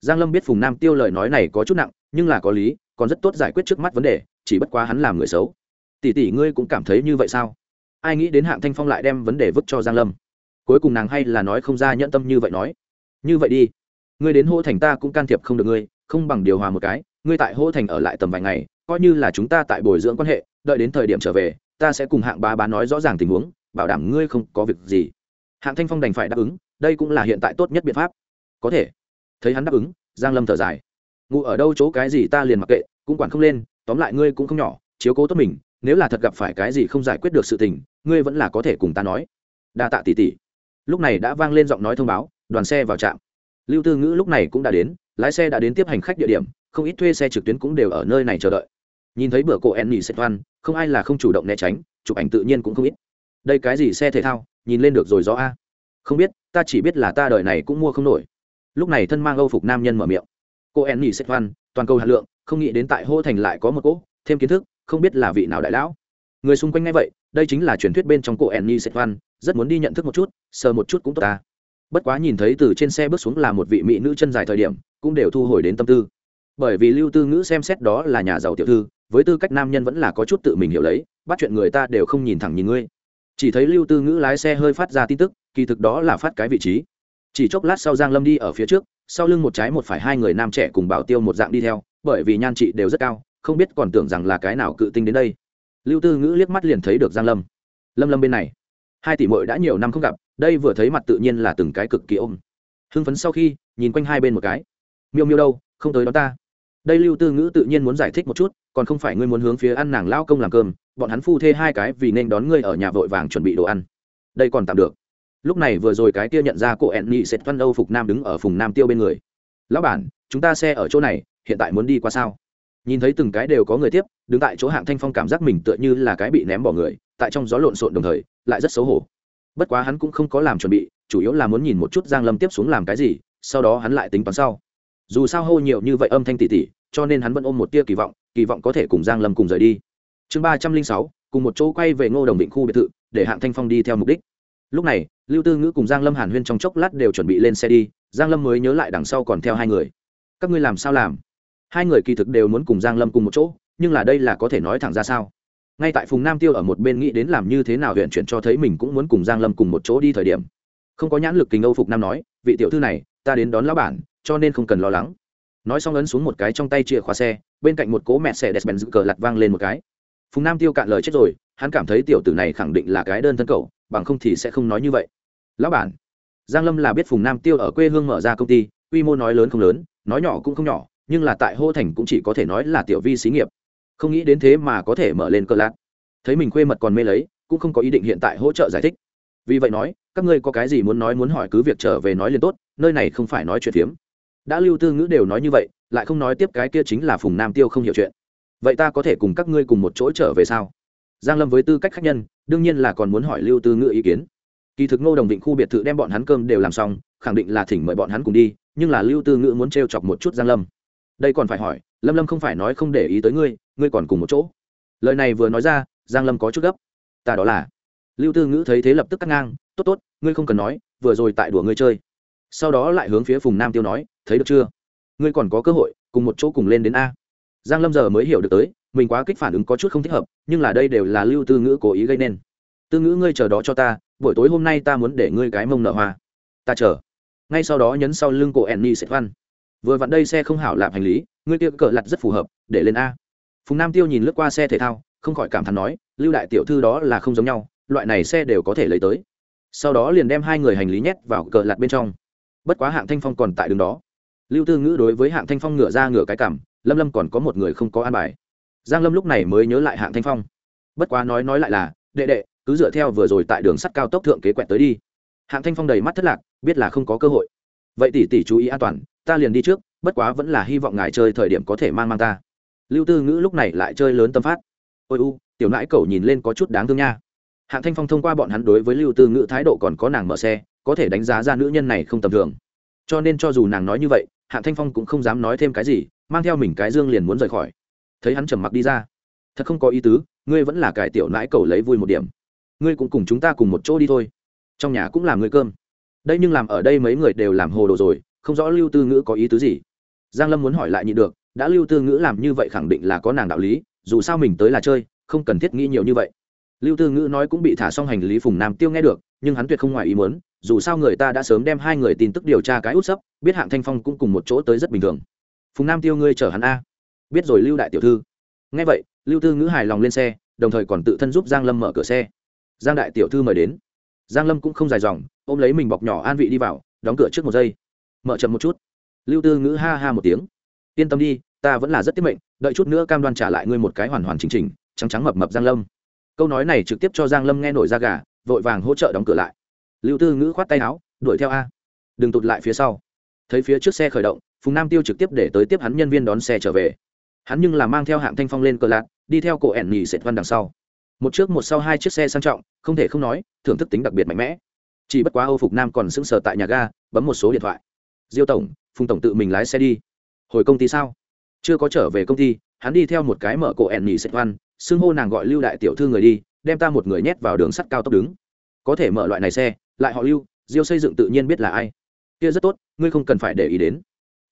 Giang lâm biết phùng nam tiêu lời nói này có chút nặng, nhưng là có lý, còn rất tốt giải quyết trước mắt vấn đề, chỉ bất quá hắn làm người xấu. Tỷ tỷ ngươi cũng cảm thấy như vậy sao? Ai nghĩ đến hạng thanh phong lại đem vấn đề vứt cho giang lâm cuối cùng nàng hay là nói không ra nhẫn tâm như vậy nói như vậy đi ngươi đến hô thành ta cũng can thiệp không được ngươi không bằng điều hòa một cái ngươi tại hô thành ở lại tầm vài ngày coi như là chúng ta tại bồi dưỡng quan hệ đợi đến thời điểm trở về ta sẽ cùng hạng ba bá nói rõ ràng tình huống bảo đảm ngươi không có việc gì hạng thanh phong đành phải đáp ứng đây cũng là hiện tại tốt nhất biện pháp có thể thấy hắn đáp ứng giang lâm thở dài ngủ ở đâu chỗ cái gì ta liền mặc kệ cũng quản không lên tóm lại ngươi cũng không nhỏ chiếu cố tốt mình nếu là thật gặp phải cái gì không giải quyết được sự tình, ngươi vẫn là có thể cùng ta nói. Đa tạ tỷ tỷ. Lúc này đã vang lên giọng nói thông báo, đoàn xe vào trạm. Lưu tư ngữ lúc này cũng đã đến, lái xe đã đến tiếp hành khách địa điểm, không ít thuê xe trực tuyến cũng đều ở nơi này chờ đợi. Nhìn thấy bữa cổ en nhì xếp toan không ai là không chủ động né tránh, chụp ảnh tự nhiên cũng không ít. Đây cái gì xe thể thao? Nhìn lên được rồi rõ a. Không biết, ta chỉ biết là ta đời này cũng mua không nổi. Lúc này thân mang âu phục nam nhân mở miệng. Cô en nhì xếp toan toàn cầu hạt lượng, không nghĩ đến tại hô thành lại có một cỗ, thêm kiến thức không biết là vị nào đại lão. Người xung quanh ngay vậy, đây chính là truyền thuyết bên trong cổ enni setvan rất muốn đi nhận thức một chút, sờ một chút cũng tốt ta. Bất quá nhìn thấy từ trên xe bước xuống là một vị mỹ nữ chân dài thời điểm, cũng đều thu hồi đến tâm tư. Bởi vì lưu tư ngữ xem xét đó là nhà giàu tiểu thư, với tư cách nam nhân vẫn là có chút tự mình hiểu lấy, bắt chuyện người ta đều không nhìn thẳng nhìn ngươi. Chỉ thấy lưu tư ngữ lái xe hơi phát ra tin tức, kỳ thực đó là phát cái vị trí. Chỉ chốc lát sau giang lâm đi ở phía trước, sau lưng một trái một phải hai người nam trẻ cùng bảo tiêu một dạng đi theo, bởi vì nhan trị đều rất cao không biết còn tưởng rằng là cái nào cự tinh đến đây. Lưu tư ngữ liếc mắt liền thấy được giang lâm. Lâm lâm bên này. Hai tỷ mội đã nhiều năm không gặp, đây vừa thấy mặt tự nhiên là từng cái cực kỳ ôm. Hưng phấn sau khi, nhìn quanh hai bên một cái. Miêu miêu đâu, không tới đó ta. Đây lưu tư ngữ tự nhiên muốn giải thích một chút, còn không phải ngươi muốn hướng phía ăn nàng lao công làm cơm, bọn hắn phu thê hai cái vì nên đón ngươi ở nhà vội vàng chuẩn bị đồ ăn. Đây còn tạm được. Lúc này vừa rồi cái kia nhận ra cô ẹn nhị sệt văn âu phục nam đứng ở phùng nam tiêu bên người. Lão bản, chúng ta xe ở chỗ này, hiện tại muốn đi qua sao? Nhìn thấy từng cái đều có người tiếp, đứng tại chỗ hạng thanh phong cảm giác mình tựa như là cái bị ném bỏ người, tại trong gió lộn xộn đồng thời, lại rất xấu hổ. Bất quá hắn cũng không có làm chuẩn bị, chủ yếu là muốn nhìn một chút giang lâm tiếp xuống làm cái gì, sau đó hắn lại tính toán sau. Dù sao hô nhiều như vậy âm thanh tỉ tỉ, cho nên hắn vẫn ôm một tia kỳ vọng kỳ vọng có thể cùng giang lâm cùng rời đi. Chương ba trăm linh sáu, cùng một chỗ quay về ngô đồng định khu biệt thự, để hạng thanh phong đi theo mục đích. Lúc này, lưu tư ngữ cùng giang lâm hàn huyên trong chốc lát đều chuẩn bị lên xe đi, giang lâm mới nhớ lại đằng sau còn theo hai người. Các ngươi làm sao làm? Hai người kỳ thực đều muốn cùng giang lâm cùng một chỗ, nhưng là đây là có thể nói thẳng ra sao? Ngay tại phùng nam tiêu ở một bên nghĩ đến làm như thế nào huyện chuyển cho thấy mình cũng muốn cùng giang lâm cùng một chỗ đi thời điểm. Không có nhãn lực kính âu phục nam nói, vị tiểu thư này, ta đến đón lão bản, cho nên không cần lo lắng. Nói xong ấn xuống một cái trong tay chìa khóa xe, bên cạnh một cố mẹ xe đẹp bèn cờ lặt vang lên một cái. Phùng nam tiêu cạn lời chết rồi, hắn cảm thấy tiểu tử này khẳng định là cái đơn thân cậu, bằng không thì sẽ không nói như vậy. Lão bản. Giang lâm là biết phùng nam tiêu ở quê hương mở ra công ty, quy mô nói lớn không lớn, nói nhỏ cũng không nhỏ nhưng là tại hô thành cũng chỉ có thể nói là tiểu vi xí nghiệp. Không nghĩ đến thế mà có thể mở lên cờ lạc. Thấy mình quê mật còn mê lấy, cũng không có ý định hiện tại hỗ trợ giải thích. Vì vậy nói, các ngươi có cái gì muốn nói muốn hỏi cứ việc trở về nói liền tốt, nơi này không phải nói chuyện phiếm. Đã lưu tư ngữ đều nói như vậy, lại không nói tiếp cái kia chính là phùng nam tiêu không hiểu chuyện. Vậy ta có thể cùng các ngươi cùng một chỗ trở về sao? Giang lâm với tư cách khách nhân, đương nhiên là còn muốn hỏi lưu tư ngữ ý kiến. Kỳ thực ngô đồng định khu biệt thự đem bọn hắn cơm đều làm xong, khẳng định là thỉnh mời bọn hắn cùng đi, nhưng là lưu tư ngữ muốn t chọc một chút giang lâm đây còn phải hỏi, lâm lâm không phải nói không để ý tới ngươi ngươi còn cùng một chỗ. Lời này vừa nói ra, giang lâm có chút gấp. Ta đó là. Lưu tư ngữ thấy thế lập tức cắt ngang, tốt tốt, ngươi không cần nói, vừa rồi tại đùa ngươi chơi. Sau đó lại hướng phía phùng nam tiêu nói, thấy được chưa? Ngươi còn có cơ hội, cùng một chỗ cùng lên đến a. Giang lâm giờ mới hiểu được tới, mình quá kích phản ứng có chút không thích hợp, nhưng là đây đều là lưu tư ngữ cố ý gây nên. Tư ngữ, ngươi chờ đó cho ta, buổi tối hôm nay ta muốn để ngươi cái mông nợ hoa. Ta chờ. Ngay sau đó nhấn sau lưng cổ enny sẽ văn vừa vặn đây xe không hảo lạp hành lý, ngươi kia cờ lặt rất phù hợp, để lên a. Phùng nam tiêu nhìn lướt qua xe thể thao, không khỏi cảm thán nói, lưu đại tiểu thư đó là không giống nhau, loại này xe đều có thể lấy tới. Sau đó liền đem hai người hành lý nhét vào cờ lặt bên trong. Bất quá hạng thanh phong còn tại đường đó. Lưu tư ngữ đối với hạng thanh phong ngửa ra ngửa cái cảm, lâm lâm còn có một người không có an bài. Giang lâm lúc này mới nhớ lại hạng thanh phong. Bất quá nói nói lại là, đệ đệ, cứ dựa theo vừa rồi tại đường sắt cao tốc thượng kế quẹt tới đi. Hạng thanh phong đầy mắt thất lạc, biết là không có cơ hội. Vậy tỷ tỷ chú ý an toàn ta liền đi trước, bất quá vẫn là hy vọng ngài chơi thời điểm có thể mang mang ta. Lưu tư ngữ lúc này lại chơi lớn tâm phát. Ôi u, tiểu nãi cậu nhìn lên có chút đáng thương nha. Hạng thanh phong thông qua bọn hắn đối với lưu tư ngữ thái độ còn có nàng mở xe, có thể đánh giá ra nữ nhân này không tầm thường. Cho nên cho dù nàng nói như vậy, hạng thanh phong cũng không dám nói thêm cái gì, mang theo mình cái dương liền muốn rời khỏi. Thấy hắn trầm mặc đi ra. Thật không có ý tứ, ngươi vẫn là cải tiểu nãi cậu lấy vui một điểm. Ngươi cũng cùng chúng ta cùng một chỗ đi thôi. Trong nhà cũng làm ngươi cơm. Đây nhưng làm ở đây mấy người đều làm hồ đồ rồi không rõ lưu tư ngữ có ý tứ gì. Giang lâm muốn hỏi lại nhị được, đã lưu tư ngữ làm như vậy khẳng định là có nàng đạo lý, dù sao mình tới là chơi, không cần thiết nghĩ nhiều như vậy. Lưu tư ngữ nói cũng bị thả xong hành lý phùng nam tiêu nghe được, nhưng hắn tuyệt không ngoài ý muốn, dù sao người ta đã sớm đem hai người tin tức điều tra cái út sấp, biết hạng thanh phong cũng cùng một chỗ tới rất bình thường. Phùng nam tiêu ngươi chở hắn a. Biết rồi lưu đại tiểu thư. Nghe vậy, lưu tư ngữ hài lòng lên xe, đồng thời còn tự thân giúp giang lâm mở cửa xe. Giang đại tiểu thư mời đến. Giang lâm cũng không dài dòng, ôm lấy mình bọc nhỏ an vị đi vào, đóng cửa trước một giây mở chậm một chút. Lưu tư ngữ ha ha một tiếng. Yên tâm đi ta vẫn là rất tiết mệnh đợi chút nữa cam đoan trả lại ngươi một cái hoàn hoàn chính trình, trắng trắng mập mập giang lâm. Câu nói này trực tiếp cho giang lâm nghe nổi da gà vội vàng hỗ trợ đóng cửa lại. Lưu tư ngữ khoát tay áo đuổi theo a. Đừng tụt lại phía sau. Thấy phía trước xe khởi động phùng nam tiêu trực tiếp để tới tiếp hắn nhân viên đón xe trở về. Hắn nhưng là mang theo hạng thanh phong lên cờ lạc đi theo cổ ẻn nhì sệt văn đằng sau. Một trước một sau hai chiếc xe sang trọng không thể không nói thưởng thức tính đặc biệt mạnh mẽ. Chỉ bất quá âu phục nam còn sững sờ tại nhà ga bấm một số điện thoại diêu tổng, phùng tổng tự mình lái xe đi. Hồi công ty sao? Chưa có trở về công ty, hắn đi theo một cái mở cổ ẻn nhì sệt văn, xưng hô nàng gọi lưu đại tiểu thư người đi, đem ta một người nhét vào đường sắt cao tốc đứng. Có thể mở loại này xe, lại họ lưu, diêu xây dựng tự nhiên biết là ai. Kia rất tốt, ngươi không cần phải để ý đến.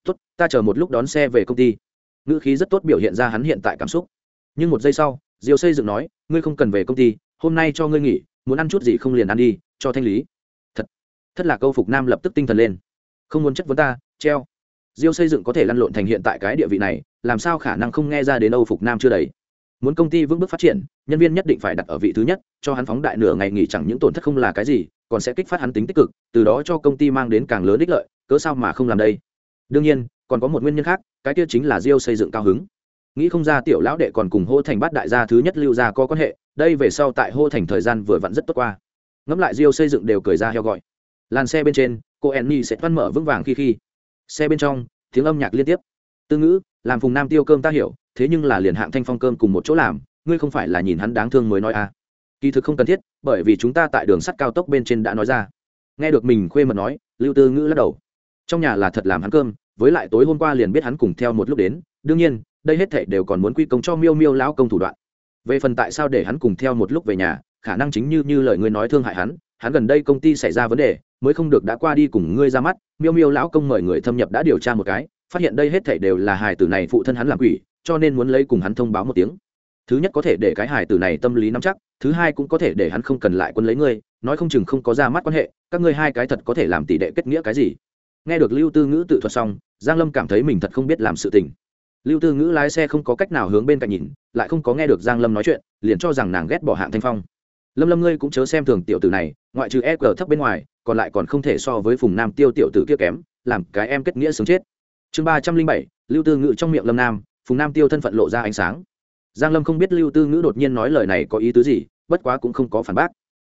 Tốt, ta chờ một lúc đón xe về công ty. Ngữ khí rất tốt biểu hiện ra hắn hiện tại cảm xúc. Nhưng một giây sau, diêu xây dựng nói, ngươi không cần về công ty, hôm nay cho ngươi nghỉ, muốn ăn chút gì không liền ăn đi, cho thanh lý. Thật thật là câu phục nam lập tức tinh thần lên không muốn chất vấn ta, treo. Diêu xây dựng có thể lăn lộn thành hiện tại cái địa vị này, làm sao khả năng không nghe ra đến âu phục nam chưa đầy? Muốn công ty vững bước phát triển, nhân viên nhất định phải đặt ở vị thứ nhất, cho hắn phóng đại nửa ngày nghỉ chẳng những tổn thất không là cái gì, còn sẽ kích phát hắn tính tích cực, từ đó cho công ty mang đến càng lớn ích lợi, cớ sao mà không làm đây? Đương nhiên, còn có một nguyên nhân khác, cái kia chính là diêu xây dựng cao hứng. Nghĩ không ra tiểu lão đệ còn cùng hô thành bát đại gia thứ nhất lưu gia có quan hệ, đây về sau tại hô thành thời gian vừa vặn rất tốt qua. Ngẫm lại diêu xây dựng đều cười ra heo gọi. Làn xe bên trên cô enni sẽ văn mở vững vàng khi khi. Xe bên trong, tiếng âm nhạc liên tiếp. Tư ngữ, làm phùng nam tiêu cơm ta hiểu, thế nhưng là liền hạng thanh phong cơm cùng một chỗ làm, ngươi không phải là nhìn hắn đáng thương mới nói à. Kỳ thực không cần thiết, bởi vì chúng ta tại đường sắt cao tốc bên trên đã nói ra. Nghe được mình khuê mật nói, lưu tư ngữ lắc đầu. Trong nhà là thật làm hắn cơm, với lại tối hôm qua liền biết hắn cùng theo một lúc đến, đương nhiên, đây hết thảy đều còn muốn quy công cho miêu miêu lão công thủ đoạn. Về phần tại sao để hắn cùng theo một lúc về nhà, khả năng chính như như lời ngươi nói thương hại hắn hắn gần đây công ty xảy ra vấn đề mới không được đã qua đi cùng ngươi ra mắt, miêu miêu lão công mời người thâm nhập đã điều tra một cái, phát hiện đây hết thảy đều là hài tử này phụ thân hắn làm quỷ, cho nên muốn lấy cùng hắn thông báo một tiếng. Thứ nhất có thể để cái hài tử này tâm lý nắm chắc, thứ hai cũng có thể để hắn không cần lại quân lấy ngươi, nói không chừng không có ra mắt quan hệ, các ngươi hai cái thật có thể làm tỷ đệ kết nghĩa cái gì. Nghe được lưu tư ngữ tự thuật xong, giang lâm cảm thấy mình thật không biết làm sự tình. Lưu tư ngữ lái xe không có cách nào hướng bên cạnh nhìn, lại không có nghe được giang lâm nói chuyện, liền cho rằng nàng ghét bỏ hạng thanh phong lâm lâm ngươi cũng chớ xem thường tiểu tử này, ngoại trừ e g thấp bên ngoài, còn lại còn không thể so với phùng nam tiêu tiểu tử kia kém, làm cái em kết nghĩa sống chết. Chương ba trăm linh bảy, lưu tư ngữ trong miệng lâm nam, phùng nam tiêu thân phận lộ ra ánh sáng. Giang lâm không biết lưu tư ngữ đột nhiên nói lời này có ý tứ gì, bất quá cũng không có phản bác.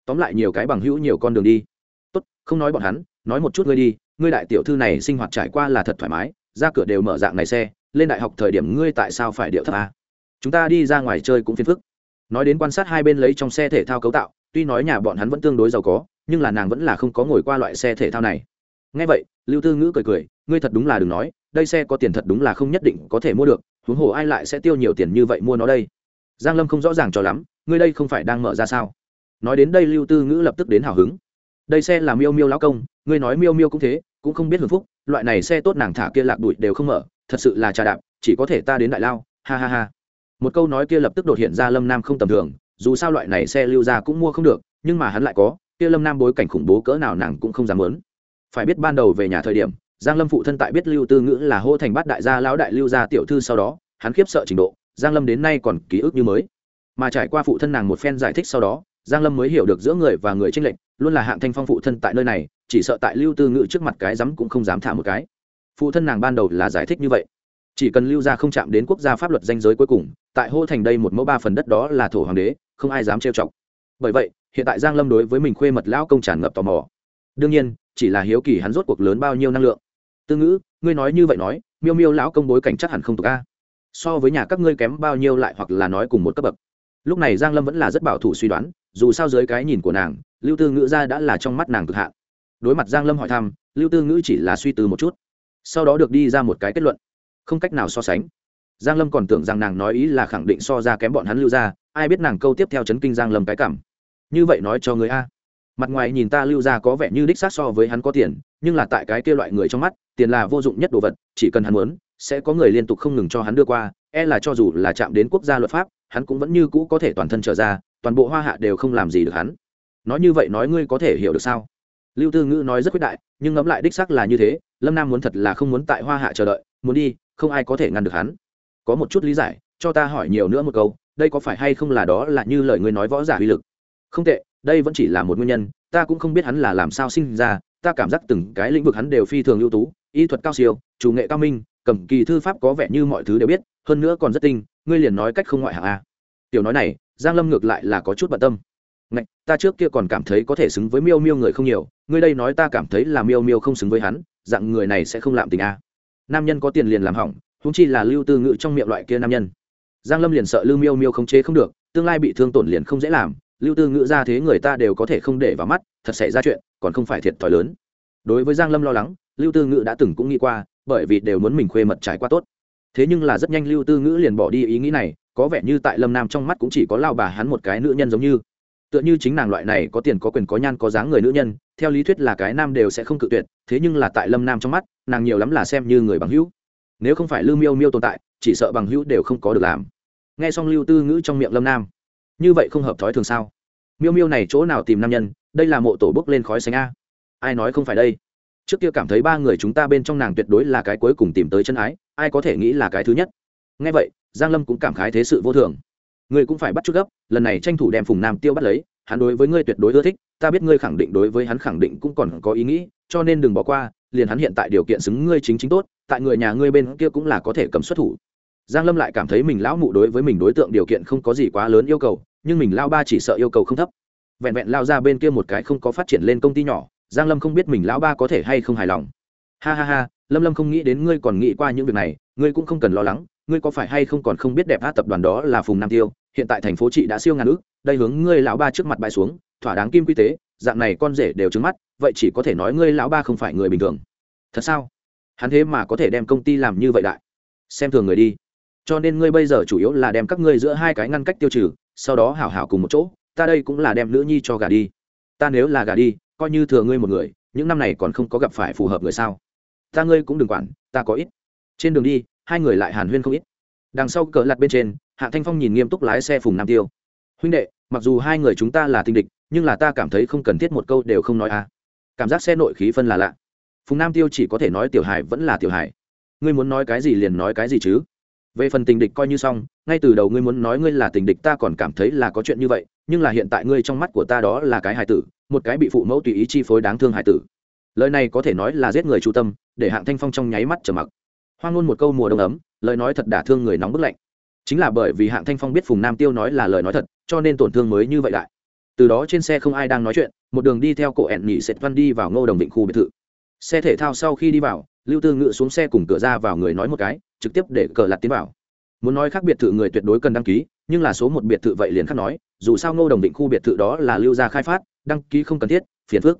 Tóm lại nhiều cái bằng hữu nhiều con đường đi. Tốt, không nói bọn hắn, nói một chút ngươi đi, ngươi đại tiểu thư này sinh hoạt trải qua là thật thoải mái, ra cửa đều mở dạng này xe, lên đại học thời điểm ngươi tại sao phải điệu thấp à? chúng ta đi ra ngoài chơi cũng phiền phức nói đến quan sát hai bên lấy trong xe thể thao cấu tạo, tuy nói nhà bọn hắn vẫn tương đối giàu có, nhưng là nàng vẫn là không có ngồi qua loại xe thể thao này. Ngay vậy, lưu tư ngữ cười cười, ngươi thật đúng là đừng nói, đây xe có tiền thật đúng là không nhất định có thể mua được, huống hồ ai lại sẽ tiêu nhiều tiền như vậy mua nó đây? Giang lâm không rõ ràng cho lắm, ngươi đây không phải đang mở ra sao? Nói đến đây lưu tư ngữ lập tức đến hào hứng. Đây xe là miêu miêu lão công, ngươi nói miêu miêu cũng thế, cũng không biết hưởng phúc, loại này xe tốt nàng thả kia lạc bụi đều không mở, thật sự là trà đạp, chỉ có thể ta đến đại lao, ha ha ha một câu nói kia lập tức đột hiện ra lâm nam không tầm thường, dù sao loại này xe lưu ra cũng mua không được, nhưng mà hắn lại có, kia lâm nam bối cảnh khủng bố cỡ nào nàng cũng không dám lớn phải biết ban đầu về nhà thời điểm, giang lâm phụ thân tại biết lưu tư ngữ là hô thành bát đại gia, lão đại lưu gia tiểu thư sau đó, hắn khiếp sợ trình độ, giang lâm đến nay còn ký ức như mới. Mà trải qua phụ thân nàng một phen giải thích sau đó, giang lâm mới hiểu được giữa người và người tranh lệch, luôn là hạng thanh phong phụ thân tại nơi này, chỉ sợ tại lưu tư ngữ trước mặt cái dám cũng không dám thả một cái. Phụ thân nàng ban đầu là giải thích như vậy chỉ cần lưu gia không chạm đến quốc gia pháp luật danh giới cuối cùng, tại hô thành đây một mẫu ba phần đất đó là thổ hoàng đế, không ai dám trêu chọc. Bởi vậy, hiện tại giang lâm đối với mình khuê mật lão công tràn ngập tò mò. Đương nhiên, chỉ là hiếu kỳ hắn rốt cuộc lớn bao nhiêu năng lượng. Tư ngữ, ngươi nói như vậy nói, miêu miêu lão công bối cảnh chắc hẳn không tục a. So với nhà các ngươi kém bao nhiêu lại hoặc là nói cùng một cấp bậc. Lúc này giang lâm vẫn là rất bảo thủ suy đoán, dù sao dưới cái nhìn của nàng, lưu tư ngữ ra đã là trong mắt nàng cực hạn. Đối mặt giang lâm hỏi thăm, lưu tư ngữ chỉ là suy tư một chút. Sau đó được đi ra một cái kết luận không cách nào so sánh. Giang lâm còn tưởng rằng nàng nói ý là khẳng định so ra kém bọn hắn lưu ra ai biết nàng câu tiếp theo chấn kinh giang lâm cái cảm. Như vậy nói cho người a. Mặt ngoài nhìn ta lưu ra có vẻ như đích xác so với hắn có tiền, nhưng là tại cái kia loại người trong mắt, tiền là vô dụng nhất đồ vật, chỉ cần hắn muốn, sẽ có người liên tục không ngừng cho hắn đưa qua e là cho dù là chạm đến quốc gia luật pháp, hắn cũng vẫn như cũ có thể toàn thân trở ra, toàn bộ hoa hạ đều không làm gì được hắn. Nói như vậy nói ngươi có thể hiểu được sao? Lưu tư ngữ nói rất quyết đại, nhưng ngẫm lại đích xác là như thế, lâm nam muốn thật là không muốn tại hoa hạ chờ đợi, muốn đi, không ai có thể ngăn được hắn. Có một chút lý giải, cho ta hỏi nhiều nữa một câu, đây có phải hay không là đó là như lời ngươi nói võ giả uy lực? Không tệ, đây vẫn chỉ là một nguyên nhân, ta cũng không biết hắn là làm sao sinh ra, ta cảm giác từng cái lĩnh vực hắn đều phi thường ưu tú, y thuật cao siêu, chủ nghệ cao minh, cầm kỳ thư pháp có vẻ như mọi thứ đều biết, hơn nữa còn rất tinh, ngươi liền nói cách không ngoại hạng a. Tiểu nói này, giang lâm ngược lại là có chút bận tâm. Ngạch, ta trước kia còn cảm thấy có thể xứng với miêu miêu người không nhiều ngươi đây nói ta cảm thấy là miêu miêu không xứng với hắn dạng người này sẽ không làm tình a. Nam nhân có tiền liền làm hỏng húng chi là lưu tư ngự trong miệng loại kia nam nhân. Giang lâm liền sợ lưu miêu miêu không chế không được tương lai bị thương tổn liền không dễ làm lưu tư ngự ra thế người ta đều có thể không để vào mắt thật xảy ra chuyện còn không phải thiệt thòi lớn. Đối với giang lâm lo lắng lưu tư ngự đã từng cũng nghĩ qua bởi vì đều muốn mình khuê mật trải qua tốt. Thế nhưng là rất nhanh lưu tư ngữ liền bỏ đi ý nghĩ này có vẻ như tại lâm nam trong mắt cũng chỉ có lao bà hắn một cái nữ nhân giống như tựa như chính nàng loại này có tiền có quyền có nhan có dáng người nữ nhân, theo lý thuyết là cái nam đều sẽ không cự tuyệt, thế nhưng là tại lâm nam trong mắt, nàng nhiều lắm là xem như người bằng hữu. Nếu không phải lưu miêu miêu tồn tại, chỉ sợ bằng hữu đều không có được làm. Nghe xong lưu tư ngữ trong miệng lâm nam, như vậy không hợp thói thường sao? Miêu miêu này chỗ nào tìm nam nhân, đây là mộ tổ bước lên khói xanh a. Ai nói không phải đây? Trước kia cảm thấy ba người chúng ta bên trong nàng tuyệt đối là cái cuối cùng tìm tới chân ái, ai có thể nghĩ là cái thứ nhất? Ngay vậy, giang lâm cũng cảm khái thế sự vô thường ngươi cũng phải bắt chút gấp, lần này tranh thủ đem phùng nam tiêu bắt lấy, hắn đối với ngươi tuyệt đối ưa thích, ta biết ngươi khẳng định đối với hắn khẳng định cũng còn có ý nghĩ, cho nên đừng bỏ qua, liền hắn hiện tại điều kiện xứng ngươi chính chính tốt, tại người nhà ngươi bên kia cũng là có thể cầm xuất thủ. Giang lâm lại cảm thấy mình lão mụ đối với mình đối tượng điều kiện không có gì quá lớn yêu cầu, nhưng mình lao ba chỉ sợ yêu cầu không thấp. Vẹn vẹn lao ra bên kia một cái không có phát triển lên công ty nhỏ, giang lâm không biết mình lão ba có thể hay không hài lòng. Ha ha ha, lâm lâm không nghĩ đến ngươi còn nghĩ qua những việc này, ngươi cũng không cần lo lắng, ngươi có phải hay không còn không biết đẹp hát tập đoàn đó là phùng nam tiêu hiện tại thành phố chị đã siêu ngàn ước, đây hướng ngươi lão ba trước mặt bãi xuống, thỏa đáng kim quy tế, dạng này con rể đều trứng mắt, vậy chỉ có thể nói ngươi lão ba không phải người bình thường. Thật sao? Hắn thế mà có thể đem công ty làm như vậy đại? Xem thường người đi. Cho nên ngươi bây giờ chủ yếu là đem các ngươi giữa hai cái ngăn cách tiêu trừ, sau đó hảo hảo cùng một chỗ, ta đây cũng là đem nữ nhi cho gà đi. Ta nếu là gà đi, coi như thừa ngươi một người, những năm này còn không có gặp phải phù hợp người sao? Ta ngươi cũng đừng quản, ta có ít. Trên đường đi, hai người lại hàn huyên không ít. Đằng sau cỡ lặt bên trên hạ thanh phong nhìn nghiêm túc lái xe phùng nam tiêu. Huynh đệ, mặc dù hai người chúng ta là tinh địch, nhưng là ta cảm thấy không cần thiết một câu đều không nói à. Cảm giác xe nội khí phân là lạ. Phùng nam tiêu chỉ có thể nói tiểu hải vẫn là tiểu hải. Ngươi muốn nói cái gì liền nói cái gì chứ. Về phần tình địch coi như xong, ngay từ đầu ngươi muốn nói ngươi là tình địch ta còn cảm thấy là có chuyện như vậy, nhưng là hiện tại ngươi trong mắt của ta đó là cái hải tử, một cái bị phụ mẫu tùy ý chi phối đáng thương hải tử. Lời này có thể nói là giết người chu tâm, để hạng thanh phong trong nháy mắt trở mặc. Hoang ngôn một câu mùa đông ấm, lời nói thật đả thương người nóng bức lạnh chính là bởi vì hạng thanh phong biết phùng nam tiêu nói là lời nói thật, cho nên tổn thương mới như vậy lại. Từ đó trên xe không ai đang nói chuyện, một đường đi theo cổ ẹn nhị sệt văn đi vào ngô đồng định khu biệt thự. Xe thể thao sau khi đi vào, lưu tư ngự xuống xe cùng cửa ra vào người nói một cái, trực tiếp để cờ lạt tiến vào. Muốn nói khác biệt thự người tuyệt đối cần đăng ký, nhưng là số một biệt thự vậy liền khác nói, dù sao ngô đồng định khu biệt thự đó là lưu gia khai phát, đăng ký không cần thiết, phiền phước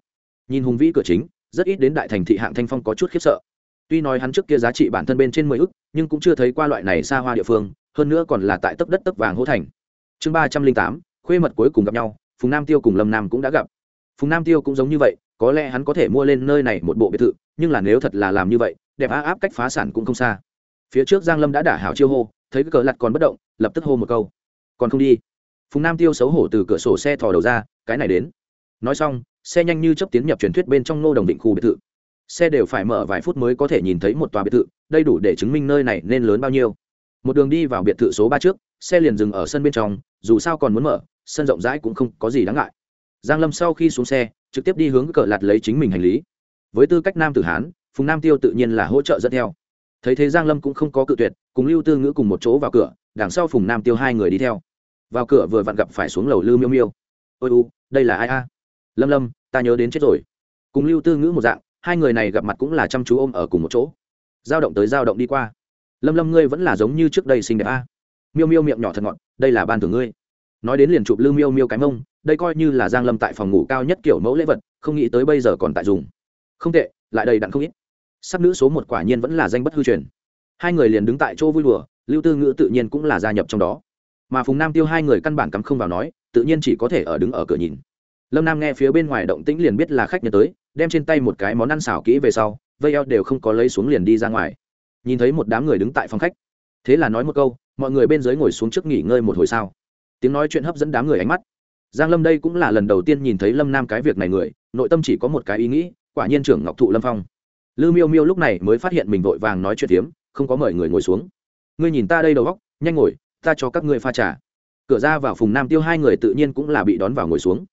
nhìn hùng vĩ cửa chính, rất ít đến đại thành thị hạng thanh phong có chút khiếp sợ. Tuy nói hắn trước kia giá trị bản thân bên trên mười ức, nhưng cũng chưa thấy qua loại này xa hoa địa phương hơn nữa còn là tại tấp đất tấp vàng hô thành. Chương ba trăm linh tám, khuê mật cuối cùng gặp nhau, phùng nam tiêu cùng lâm nam cũng đã gặp. Phùng nam tiêu cũng giống như vậy, có lẽ hắn có thể mua lên nơi này một bộ biệt thự, nhưng là nếu thật là làm như vậy, đẹp á áp cách phá sản cũng không xa. Phía trước giang lâm đã đả hảo chiêu hô, thấy cái cờ lặt còn bất động, lập tức hô một câu. Còn không đi. Phùng nam tiêu xấu hổ từ cửa sổ xe thò đầu ra, cái này đến. Nói xong, xe nhanh như chấp tiến nhập truyền thuyết bên trong nô đồng định khu biệt thự. Xe đều phải mở vài phút mới có thể nhìn thấy một tòa biệt thự đây đủ để chứng minh nơi này nên lớn bao nhiêu một đường đi vào biệt thự số ba trước, xe liền dừng ở sân bên trong, dù sao còn muốn mở, sân rộng rãi cũng không có gì đáng ngại. Giang lâm sau khi xuống xe, trực tiếp đi hướng cờ lạt lấy chính mình hành lý. Với tư cách nam tử hán, phùng nam tiêu tự nhiên là hỗ trợ dẫn theo. Thấy thế giang lâm cũng không có cự tuyệt, cùng lưu tư ngữ cùng một chỗ vào cửa, đằng sau phùng nam tiêu hai người đi theo. Vào cửa vừa vặn gặp phải xuống lầu lư miêu miêu. Ôi u, đây là ai a? Lâm lâm, ta nhớ đến chết rồi. Cùng lưu tư ngữ một dạng, hai người này gặp mặt cũng là chăm chú ôm ở cùng một chỗ. Giao động tới giao động đi qua lâm lâm ngươi vẫn là giống như trước đây xinh đẹp a. Miêu miêu miệng nhỏ thật ngọt, đây là ban thưởng ngươi. Nói đến liền chụp lư miêu miêu cái mông, đây coi như là giang lâm tại phòng ngủ cao nhất kiểu mẫu lễ vật, không nghĩ tới bây giờ còn tại dùng. Không tệ, lại đầy đặn không ít. Sắc nữ số một quả nhiên vẫn là danh bất hư truyền. Hai người liền đứng tại chỗ vui đùa, lưu tư ngữ tự nhiên cũng là gia nhập trong đó. Mà phùng nam tiêu hai người căn bản cắm không vào nói, tự nhiên chỉ có thể ở đứng ở cửa nhìn. Lâm nam nghe phía bên ngoài động tĩnh liền biết là khách nhớ tới, đem trên tay một cái món ăn xào kỹ về sau, vây eo đều không có lấy xuống liền đi ra ngoài nhìn thấy một đám người đứng tại phòng khách. Thế là nói một câu, mọi người bên dưới ngồi xuống trước nghỉ ngơi một hồi sao. Tiếng nói chuyện hấp dẫn đám người ánh mắt. Giang lâm đây cũng là lần đầu tiên nhìn thấy lâm nam cái việc này người, nội tâm chỉ có một cái ý nghĩ, quả nhiên trưởng ngọc thụ lâm phong. Lư miêu miêu lúc này mới phát hiện mình vội vàng nói chuyện tiếm không có mời người ngồi xuống. Ngươi nhìn ta đây đầu góc nhanh ngồi, ta cho các ngươi pha trà. Cửa ra vào phùng nam tiêu hai người tự nhiên cũng là bị đón vào ngồi xuống.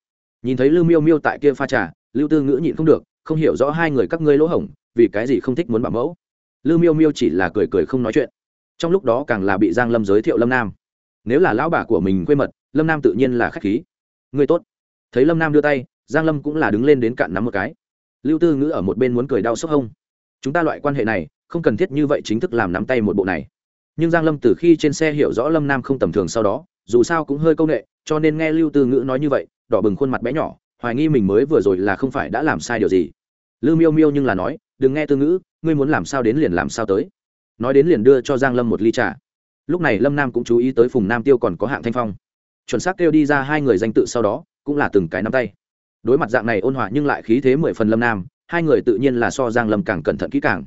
Nhìn thấy lưu miêu miêu tại kia pha trà, lưu tư ngữ nhịn không được, không hiểu rõ hai người các ngươi lỗ hổng, vì cái gì không thích muốn bảo mẫu lưu miêu miêu chỉ là cười cười không nói chuyện. Trong lúc đó càng là bị giang lâm giới thiệu lâm nam. Nếu là lão bà của mình quê mật, lâm nam tự nhiên là khách khí. Người tốt. Thấy lâm nam đưa tay, giang lâm cũng là đứng lên đến cạn nắm một cái. Lưu tư ngữ ở một bên muốn cười đau sốc hông. Chúng ta loại quan hệ này, không cần thiết như vậy chính thức làm nắm tay một bộ này. Nhưng giang lâm từ khi trên xe hiểu rõ lâm nam không tầm thường sau đó, dù sao cũng hơi câu nệ cho nên nghe lưu tư ngữ nói như vậy, đỏ bừng khuôn mặt bé nhỏ, hoài nghi mình mới vừa rồi là không phải đã làm sai điều gì. Lưu miêu miêu nhưng là nói, đừng nghe tư ngữ ngươi muốn làm sao đến liền làm sao tới. Nói đến liền đưa cho giang lâm một ly trà. Lúc này lâm nam cũng chú ý tới phùng nam tiêu còn có hạng thanh phong. Chuẩn xác kêu đi ra hai người danh tự sau đó, cũng là từng cái nắm tay. Đối mặt dạng này ôn hòa nhưng lại khí thế mười phần lâm nam, hai người tự nhiên là so giang lâm càng cẩn thận kỹ càng.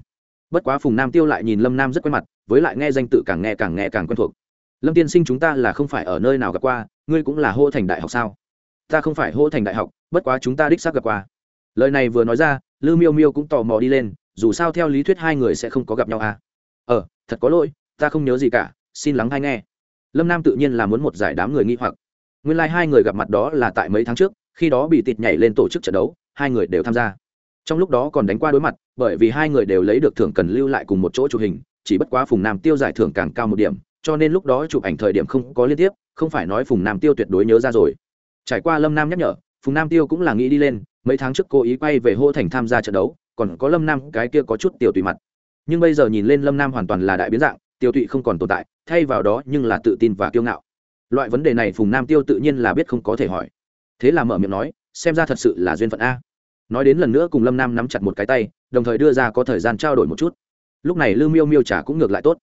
Bất quá phùng nam tiêu lại nhìn lâm nam rất quen mặt, với lại nghe danh tự càng nghe càng nghe càng quen thuộc. Lâm tiên sinh chúng ta là không phải ở nơi nào gặp qua, ngươi cũng là hô thành đại học sao? Ta không phải hô thành đại học, bất quá chúng ta đích xác gặp qua. Lời này vừa nói ra, lư miêu miêu cũng tò mò đi lên dù sao theo lý thuyết hai người sẽ không có gặp nhau à. Ờ thật có lỗi, ta không nhớ gì cả, xin lắng hay nghe. Lâm nam tự nhiên là muốn một giải đám người nghi hoặc. Nguyên lai、like、hai người gặp mặt đó là tại mấy tháng trước, khi đó bị tịt nhảy lên tổ chức trận đấu, hai người đều tham gia. Trong lúc đó còn đánh qua đối mặt, bởi vì hai người đều lấy được thưởng cần lưu lại cùng một chỗ chụp hình, chỉ bất quá phùng nam tiêu giải thưởng càng cao một điểm, cho nên lúc đó chụp ảnh thời điểm không có liên tiếp, không phải nói phùng nam tiêu tuyệt đối nhớ ra rồi. Trải qua lâm nam nhắc nhở, phùng nam tiêu cũng là nghĩ đi lên, mấy tháng trước cô ý quay về hô thành tham gia trận đấu còn có lâm nam cái kia có chút tiểu tùy mặt. Nhưng bây giờ nhìn lên lâm nam hoàn toàn là đại biến dạng tiêu tụy không còn tồn tại, thay vào đó nhưng là tự tin và kiêu ngạo. Loại vấn đề này phùng nam tiêu tự nhiên là biết không có thể hỏi. Thế là mở miệng nói, xem ra thật sự là duyên phận a. Nói đến lần nữa cùng lâm nam nắm chặt một cái tay, đồng thời đưa ra có thời gian trao đổi một chút. Lúc này lưu miêu miêu trả cũng ngược lại tốt.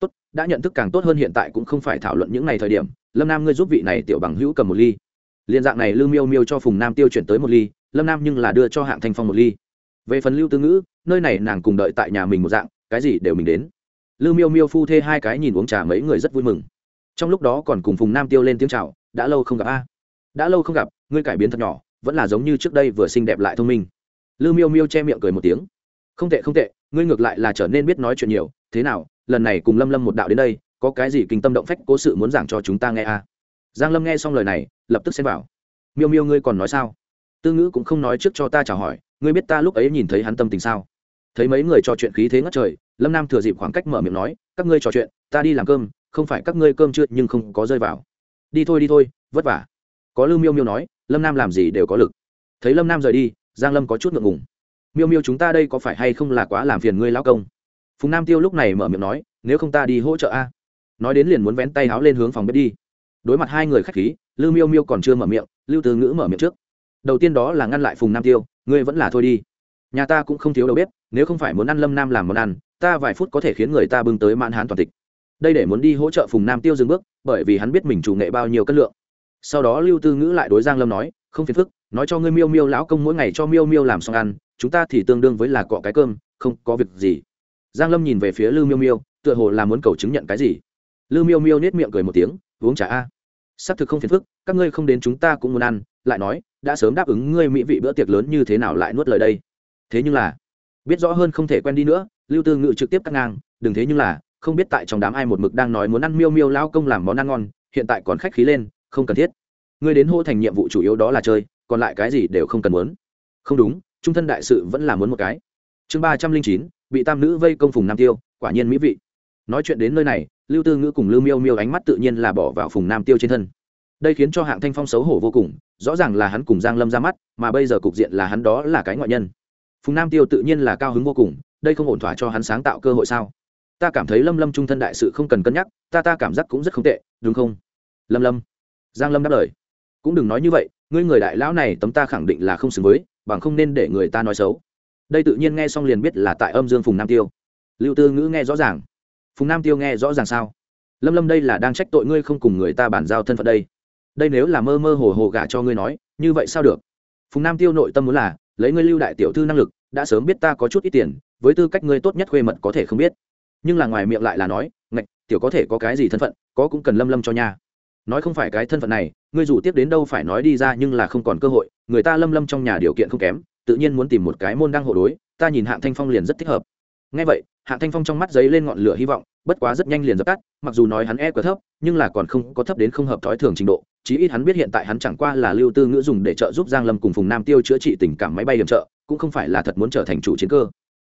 Tốt, đã nhận thức càng tốt hơn hiện tại cũng không phải thảo luận những ngày thời điểm, lâm nam ngươi giúp vị này tiểu bằng hữu cầm một ly. Liên dạng này lưu miêu miêu cho phùng nam tiêu chuyển tới một ly, lâm nam nhưng là đưa cho hạng thanh phong một ly về phần lưu tư ngữ, nơi này nàng cùng đợi tại nhà mình một dạng, cái gì đều mình đến. Lưu miêu miêu phu thê hai cái nhìn uống trà mấy người rất vui mừng. Trong lúc đó còn cùng phùng nam tiêu lên tiếng c h à o đã lâu không gặp a. À? Đã lâu không gặp, ngươi cải biến thật nhỏ, vẫn là giống như trước đây vừa xinh đẹp lại thông minh. Lưu miêu miêu che miệng cười một tiếng. Không tệ không tệ, ngươi ngược lại là trở nên biết nói chuyện nhiều, thế nào, lần này cùng lâm lâm một đạo đến đây, có cái gì kinh tâm động phách cố sự muốn giảng cho chúng ta nghe a? À? Giang lâm nghe xong lời này, lập tức xem vào. Miêu miêu ngươi còn nói sao? Tư ngữ cũng không nói trước cho ta chào hỏi ngươi biết ta lúc ấy nhìn thấy hắn tâm tình sao? Thấy mấy người trò chuyện khí thế ngất trời, lâm nam thừa dịp khoảng cách mở miệng nói, các ngươi trò chuyện, ta đi làm cơm, không phải các ngươi cơm chưa, nhưng không có rơi vào. Đi thôi đi thôi, vất vả. Có lưu miêu miêu nói, lâm nam làm gì đều có lực. Thấy lâm nam rời đi, giang lâm có chút ngượng ngùng. Miêu miêu chúng ta đây có phải hay không là quá làm phiền ngươi lão công? Phùng nam tiêu lúc này mở miệng nói, nếu không ta đi hỗ trợ a. Nói đến liền muốn vén tay háo lên hướng phòng bếp đi. Đối mặt hai người khách khí, lưu miêu miêu còn chưa mở miệng, lưu từ ngữ mở miệng trước. Đầu tiên đó là ngăn lại phùng nam tiêu ngươi vẫn là thôi đi. Nhà ta cũng không thiếu đầu bếp, nếu không phải muốn ăn lâm nam làm món ăn, ta vài phút có thể khiến người ta bưng tới mãn hán toàn tịch. Đây để muốn đi hỗ trợ phùng nam tiêu dừng bước, bởi vì hắn biết mình chủ nghệ bao nhiêu cân lượng. Sau đó lưu tư ngữ lại đối giang lâm nói, không phiền phức, nói cho ngươi miêu miêu lão công mỗi ngày cho miêu miêu làm xong ăn, chúng ta thì tương đương với là cọ cái cơm, không có việc gì. Giang lâm nhìn về phía lưu miêu miêu, tựa hồ là muốn cầu chứng nhận cái gì. Lưu miêu miêu nết miệng cười một tiếng, uống trà a. Xác thực không phiền phức, các ngươi không đến chúng ta cũng muốn ăn lại nói, đã sớm đáp ứng ngươi mỹ vị bữa tiệc lớn như thế nào lại nuốt lời đây. Thế nhưng là, biết rõ hơn không thể quen đi nữa, lưu tư ngự trực tiếp cắt ngang, đừng thế nhưng là, không biết tại trong đám ai một mực đang nói muốn ăn miêu miêu lao công làm món ăn ngon, hiện tại còn khách khí lên, không cần thiết. Ngươi đến hô thành nhiệm vụ chủ yếu đó là chơi, còn lại cái gì đều không cần muốn. Không đúng, trung thân đại sự vẫn là muốn một cái. Chương ba trăm linh chín, bị tam nữ vây công phùng nam tiêu, quả nhiên mỹ vị. Nói chuyện đến nơi này, lưu tư ngữ cùng lưu miêu miêu ánh mắt tự nhiên là bỏ vào phùng nam tiêu trên thân. Đây khiến cho hạng thanh phong xấu hổ vô cùng rõ ràng là hắn cùng giang lâm ra mắt, mà bây giờ cục diện là hắn đó là cái ngoại nhân. Phùng nam tiêu tự nhiên là cao hứng vô cùng, đây không ổn thỏa cho hắn sáng tạo cơ hội sao? Ta cảm thấy lâm lâm trung thân đại sự không cần cân nhắc, ta ta cảm giác cũng rất không tệ, đúng không? Lâm lâm. Giang lâm đáp lời. Cũng đừng nói như vậy, ngươi người đại lão này tấm ta khẳng định là không xứng với, bằng không nên để người ta nói xấu. Đây tự nhiên nghe xong liền biết là tại âm dương phùng nam tiêu. Lưu tư ngữ nghe rõ ràng. Phùng nam tiêu nghe rõ ràng sao? Lâm lâm đây là đang trách tội ngươi không cùng người ta bàn giao thân phận đây đây nếu là mơ mơ hồ hồ gả cho ngươi nói, như vậy sao được? Phùng nam tiêu nội tâm muốn là, lấy ngươi lưu đại tiểu thư năng lực, đã sớm biết ta có chút ít tiền, với tư cách ngươi tốt nhất khuê mật có thể không biết. Nhưng là ngoài miệng lại là nói, ngạch, tiểu có thể có cái gì thân phận, có cũng cần lâm lâm cho nha. Nói không phải cái thân phận này, ngươi dù tiếp đến đâu phải nói đi ra nhưng là không còn cơ hội, người ta lâm lâm trong nhà điều kiện không kém, tự nhiên muốn tìm một cái môn đăng hộ đối, ta nhìn hạng thanh phong liền rất thích hợp. Ngay vậy, hạng thanh phong trong mắt giấy lên ngọn lửa hy vọng, bất quá rất nhanh liền dập tắt, mặc dù nói hắn e quá thấp, nhưng là còn không có thấp đến không hợp thói thường trình độ chí ít hắn biết hiện tại hắn chẳng qua là lưu tư ngữ dùng để trợ giúp giang lâm cùng phùng nam tiêu chữa trị tình cảm máy bay điểm trợ, cũng không phải là thật muốn trở thành chủ chiến cơ.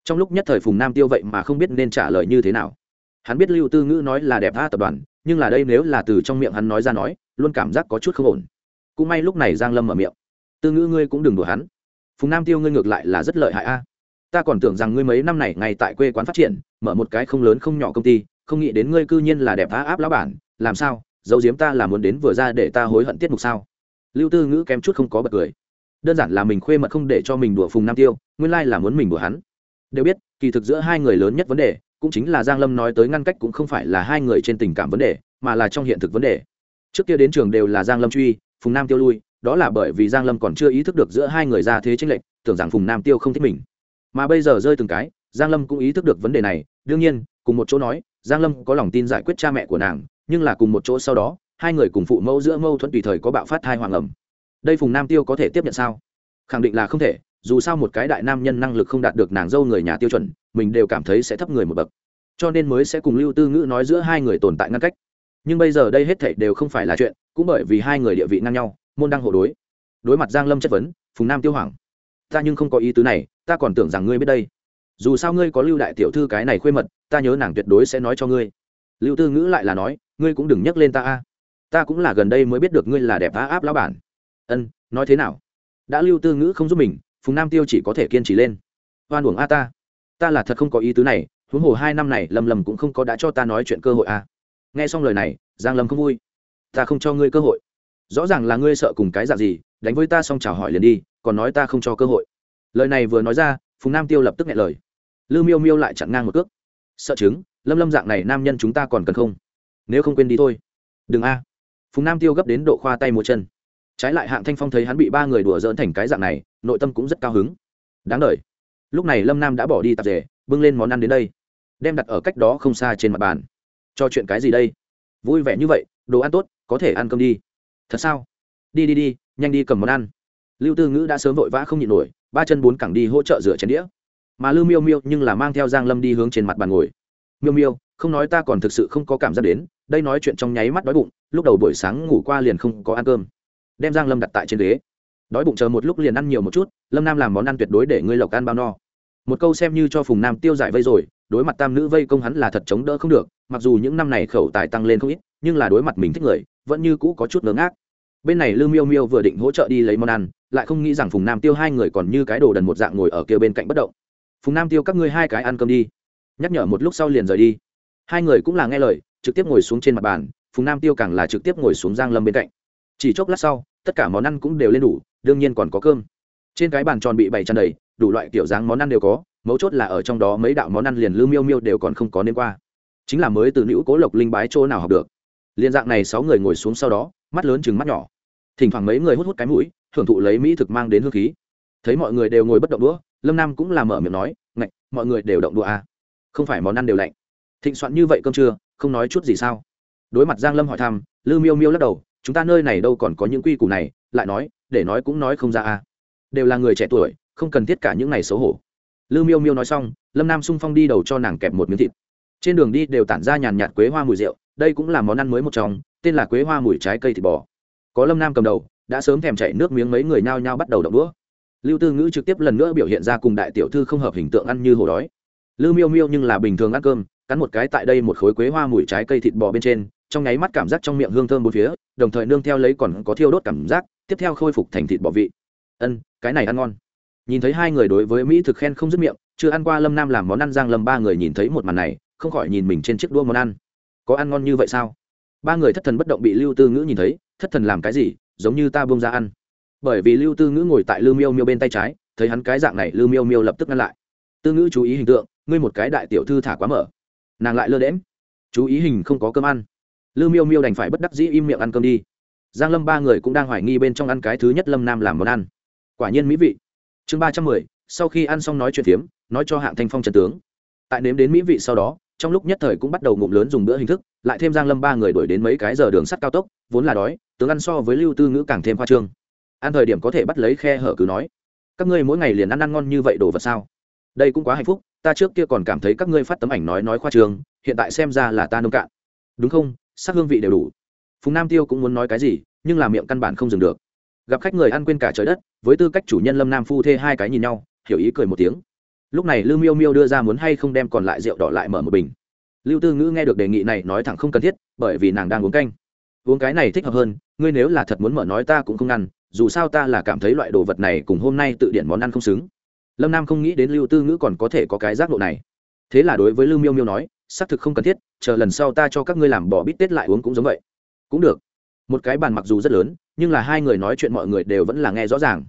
Trong lúc nhất thời phùng nam tiêu vậy mà không biết nên trả lời như thế nào. Hắn biết lưu tư ngữ nói là đẹp tha tập đoàn, nhưng là đây nếu là từ trong miệng hắn nói ra nói, luôn cảm giác có chút không ổn. Cũng may lúc này giang lâm mở miệng. Tư ngữ ngươi cũng đừng đùa hắn. Phùng nam tiêu ngươi ngược lại là rất lợi hại a. Ta còn tưởng rằng ngươi mấy năm này ngay tại quê quán phát triển, mở một cái không lớn không nhỏ công ty, không nghĩ đến ngươi cư nhiên là đẹp tha áp lão bản, làm sao? Dấu diếm ta là muốn đến vừa ra để ta hối hận tiết mục sao? Lưu tư ngữ kém chút không có bật cười. Đơn giản là mình khuê mật không để cho mình đùa phùng nam tiêu, nguyên lai là muốn mình đùa hắn. Đều biết, kỳ thực giữa hai người lớn nhất vấn đề, cũng chính là giang lâm nói tới ngăn cách cũng không phải là hai người trên tình cảm vấn đề, mà là trong hiện thực vấn đề. Trước kia đến trường đều là giang lâm truy, phùng nam tiêu lui, đó là bởi vì giang lâm còn chưa ý thức được giữa hai người ra thế tranh lệch, tưởng rằng phùng nam tiêu không thích mình. Mà bây giờ rơi từng cái, giang lâm cũng ý thức được vấn đề này. Đương nhiên, cùng một chỗ nói, giang lâm có lòng tin giải quyết cha mẹ của nàng nhưng là cùng một chỗ sau đó, hai người cùng phụ mẫu giữa mâu thuẫn tùy thời có bạo phát thai hoàng ẩm. Đây phùng nam tiêu có thể tiếp nhận sao? Khẳng định là không thể, dù sao một cái đại nam nhân năng lực không đạt được nàng dâu người nhà tiêu chuẩn, mình đều cảm thấy sẽ thấp người một bậc. Cho nên mới sẽ cùng lưu tư ngữ nói giữa hai người tồn tại ngăn cách. Nhưng bây giờ đây hết thảy đều không phải là chuyện, cũng bởi vì hai người địa vị ngang nhau, môn đăng hộ đối. Đối mặt giang lâm chất vấn, phùng nam tiêu hoảng. Ta nhưng không có ý tứ này, ta còn tưởng rằng ngươi biết đây. Dù sao ngươi có lưu đại tiểu thư cái này khuê mật, ta nhớ nàng tuyệt đối sẽ nói cho ngươi. Lưu tư ngữ lại là nói ngươi cũng đừng nhắc lên ta a. Ta cũng là gần đây mới biết được ngươi là đẹp á áp lão bản. Ân, nói thế nào? Đã lưu tư ngữ không giúp mình, phùng nam tiêu chỉ có thể kiên trì lên. Oan uổng a ta. Ta là thật không có ý tứ này, huống hồ hai năm này lâm lâm cũng không có đã cho ta nói chuyện cơ hội a. Nghe xong lời này, giang lâm không vui. Ta không cho ngươi cơ hội. Rõ ràng là ngươi sợ cùng cái dạng gì, đánh với ta xong chào hỏi liền đi, còn nói ta không cho cơ hội. Lời này vừa nói ra, phùng nam tiêu lập tức nghe lời. Lưu miêu miêu lại chặn ngang một cước. Sợ chứng, lâm lâm dạng này nam nhân chúng ta còn cần không? Nếu không quên đi thôi. Đừng a. Phùng nam tiêu gấp đến độ khoa tay một chân. Trái lại hạng thanh phong thấy hắn bị ba người đùa dỡn thành cái dạng này, nội tâm cũng rất cao hứng. Đáng đ lúc này lâm nam đã bỏ đi tạp rể bưng lên món ăn đến đây. Đem đặt ở cách đó không xa trên mặt bàn. Cho chuyện cái gì đây? Vui vẻ như vậy, đồ ăn tốt, có thể ăn cơm đi. Thật sao? Đi đi đi, nhanh đi cầm món ăn. Lưu tư ngữ đã sớm vội vã không nhịn nổi, ba chân bốn cẳng đi hỗ trợ rửa chén đĩa. Mà lưu miêu miêu nhưng là mang theo giang lâm đi hướng trên mặt bàn ngồi miêu miêu, không nói ta còn thực sự không có cảm giác đến, đây nói chuyện trong nháy mắt đói bụng, lúc đầu buổi sáng ngủ qua liền không có ăn cơm. Đem giang lâm đặt tại trên ghế. Đói bụng chờ một lúc liền ăn nhiều một chút, lâm nam làm món ăn tuyệt đối để ngươi lộc ăn bao no. Một câu xem như cho phùng nam tiêu giải vây rồi, đối mặt tam nữ vây công hắn là thật chống đỡ không được, mặc dù những năm này khẩu tài tăng lên không ít, nhưng là đối mặt mình thích người, vẫn như cũ có chút ngớ ngác. Bên này lư miêu miêu vừa định hỗ trợ đi lấy món ăn, lại không nghĩ rằng phùng nam tiêu hai người còn như cái đồ đần một dạng ngồi ở kia bên cạnh bất động. Phùng nam tiêu các ngươi hai cái ăn cơm đi nhắc nhở một lúc sau liền rời đi. Hai người cũng là nghe lời, trực tiếp ngồi xuống trên mặt bàn, phùng nam tiêu càng là trực tiếp ngồi xuống giang lâm bên cạnh. Chỉ chốc lát sau, tất cả món ăn cũng đều lên đủ, đương nhiên còn có cơm. Trên cái bàn tròn bị bày tràn đầy, đủ loại kiểu dáng món ăn đều có, mấu chốt là ở trong đó mấy đạo món ăn liền lưu miêu miêu đều còn không có nên qua. Chính là mới từ nữ cố lộc linh bái chỗ nào học được. Liên dạng này sáu người ngồi xuống sau đó, mắt lớn chừng mắt nhỏ. Thỉnh thoảng mấy người hút hút cái mũi hưởng thụ lấy mỹ thực mang đến hương khí. Thấy mọi người đều ngồi bất động đũa, lâm nam cũng làm mở miệng nói, ngạch, mọi người đều động đũa à không phải món ăn đều lạnh. Thịnh soạn như vậy cơm trưa, không nói chút gì sao? Đối mặt giang lâm hỏi thăm, lư miêu miêu lắc đầu, chúng ta nơi này đâu còn có những quy củ này, lại nói, để nói cũng nói không ra à. đều là người trẻ tuổi, không cần thiết cả những ngày xấu hổ. Lư miêu miêu nói xong, lâm nam sung phong đi đầu cho nàng kẹp một miếng thịt. Trên đường đi đều tản ra nhàn nhạt quế hoa mùi rượu, đây cũng là món ăn mới một trong, tên là quế hoa mùi trái cây thịt bò. Có lâm nam cầm đầu, đã sớm thèm chảy nước miếng mấy người nhao nhao bắt đầu đậu đũa. Lưu tư ngữ trực tiếp lần nữa biểu hiện ra cùng đại tiểu thư không hợp hình tượng ăn như hồ đói lưu miêu miêu nhưng là bình thường ăn cơm, cắn một cái tại đây một khối quế hoa mùi trái cây thịt bò bên trên, trong nháy mắt cảm giác trong miệng hương thơm bốn phía, đồng thời nương theo lấy còn có thiêu đốt cảm giác, tiếp theo khôi phục thành thịt bò vị. Ân, cái này ăn ngon. Nhìn thấy hai người đối với mỹ thực khen không dứt miệng, chưa ăn qua lâm nam làm món ăn giang lâm ba người nhìn thấy một màn này, không khỏi nhìn mình trên chiếc đua món ăn. Có ăn ngon như vậy sao? Ba người thất thần bất động bị lưu tư ngữ nhìn thấy, thất thần làm cái gì, giống như ta buông ra ăn. Bởi vì lưu tư ngữ ngồi tại lưu miêu miêu bên tay trái, thấy hắn cái dạng này lưu miêu miêu lập tức ngăn lại. Tư ngữ chú ý hình tượng ngươi một cái đại tiểu thư thả quá mở. Nàng lại lơ đễm chú ý hình không có cơm ăn. Lưu miêu miêu đành phải bất đắc dĩ im miệng ăn cơm đi. Giang lâm ba người cũng đang hoài nghi bên trong ăn cái thứ nhất lâm nam làm món ăn. Quả nhiên mỹ vị. Chương ba trăm mười, sau khi ăn xong nói chuyện phiếm, nói cho hạng thanh phong trần tướng. Tại nếm đến mỹ vị sau đó, trong lúc nhất thời cũng bắt đầu ngụm lớn dùng bữa hình thức, lại thêm giang lâm ba người đuổi đến mấy cái giờ đường sắt cao tốc, vốn là đói, tướng ăn so với lưu tư ngữ càng thêm khoa trương. Ăn thời điểm có thể bắt lấy khe hở cứ nói, các ngươi mỗi ngày liền ăn ăn ngon như vậy đồ vật sao? Đây cũng quá hạnh phúc ta trước kia còn cảm thấy các ngươi phát tấm ảnh nói nói khoa trương hiện tại xem ra là ta nông cạn. Đúng không? Sắc hương vị đều đủ. Phùng nam tiêu cũng muốn nói cái gì, nhưng là miệng căn bản không dừng được. Gặp khách người ăn quên cả trời đất, với tư cách chủ nhân lâm nam phu thê hai cái nhìn nhau, hiểu ý cười một tiếng. Lúc này lưu miêu miêu đưa ra muốn hay không đem còn lại rượu đỏ lại mở một bình. Lưu tư ngữ nghe được đề nghị này nói thẳng không cần thiết, bởi vì nàng đang uống canh. Uống cái này thích hợp hơn, ngươi nếu là thật muốn mở nói ta cũng không ngăn dù sao ta là cảm thấy loại đồ vật này cùng hôm nay tự điển món ăn không xứng lâm nam không nghĩ đến lưu tư ngữ còn có thể có cái giác độ này thế là đối với lưu miêu miêu nói xác thực không cần thiết chờ lần sau ta cho các ngươi làm bỏ bít tết lại uống cũng giống vậy cũng được một cái bàn mặc dù rất lớn nhưng là hai người nói chuyện mọi người đều vẫn là nghe rõ ràng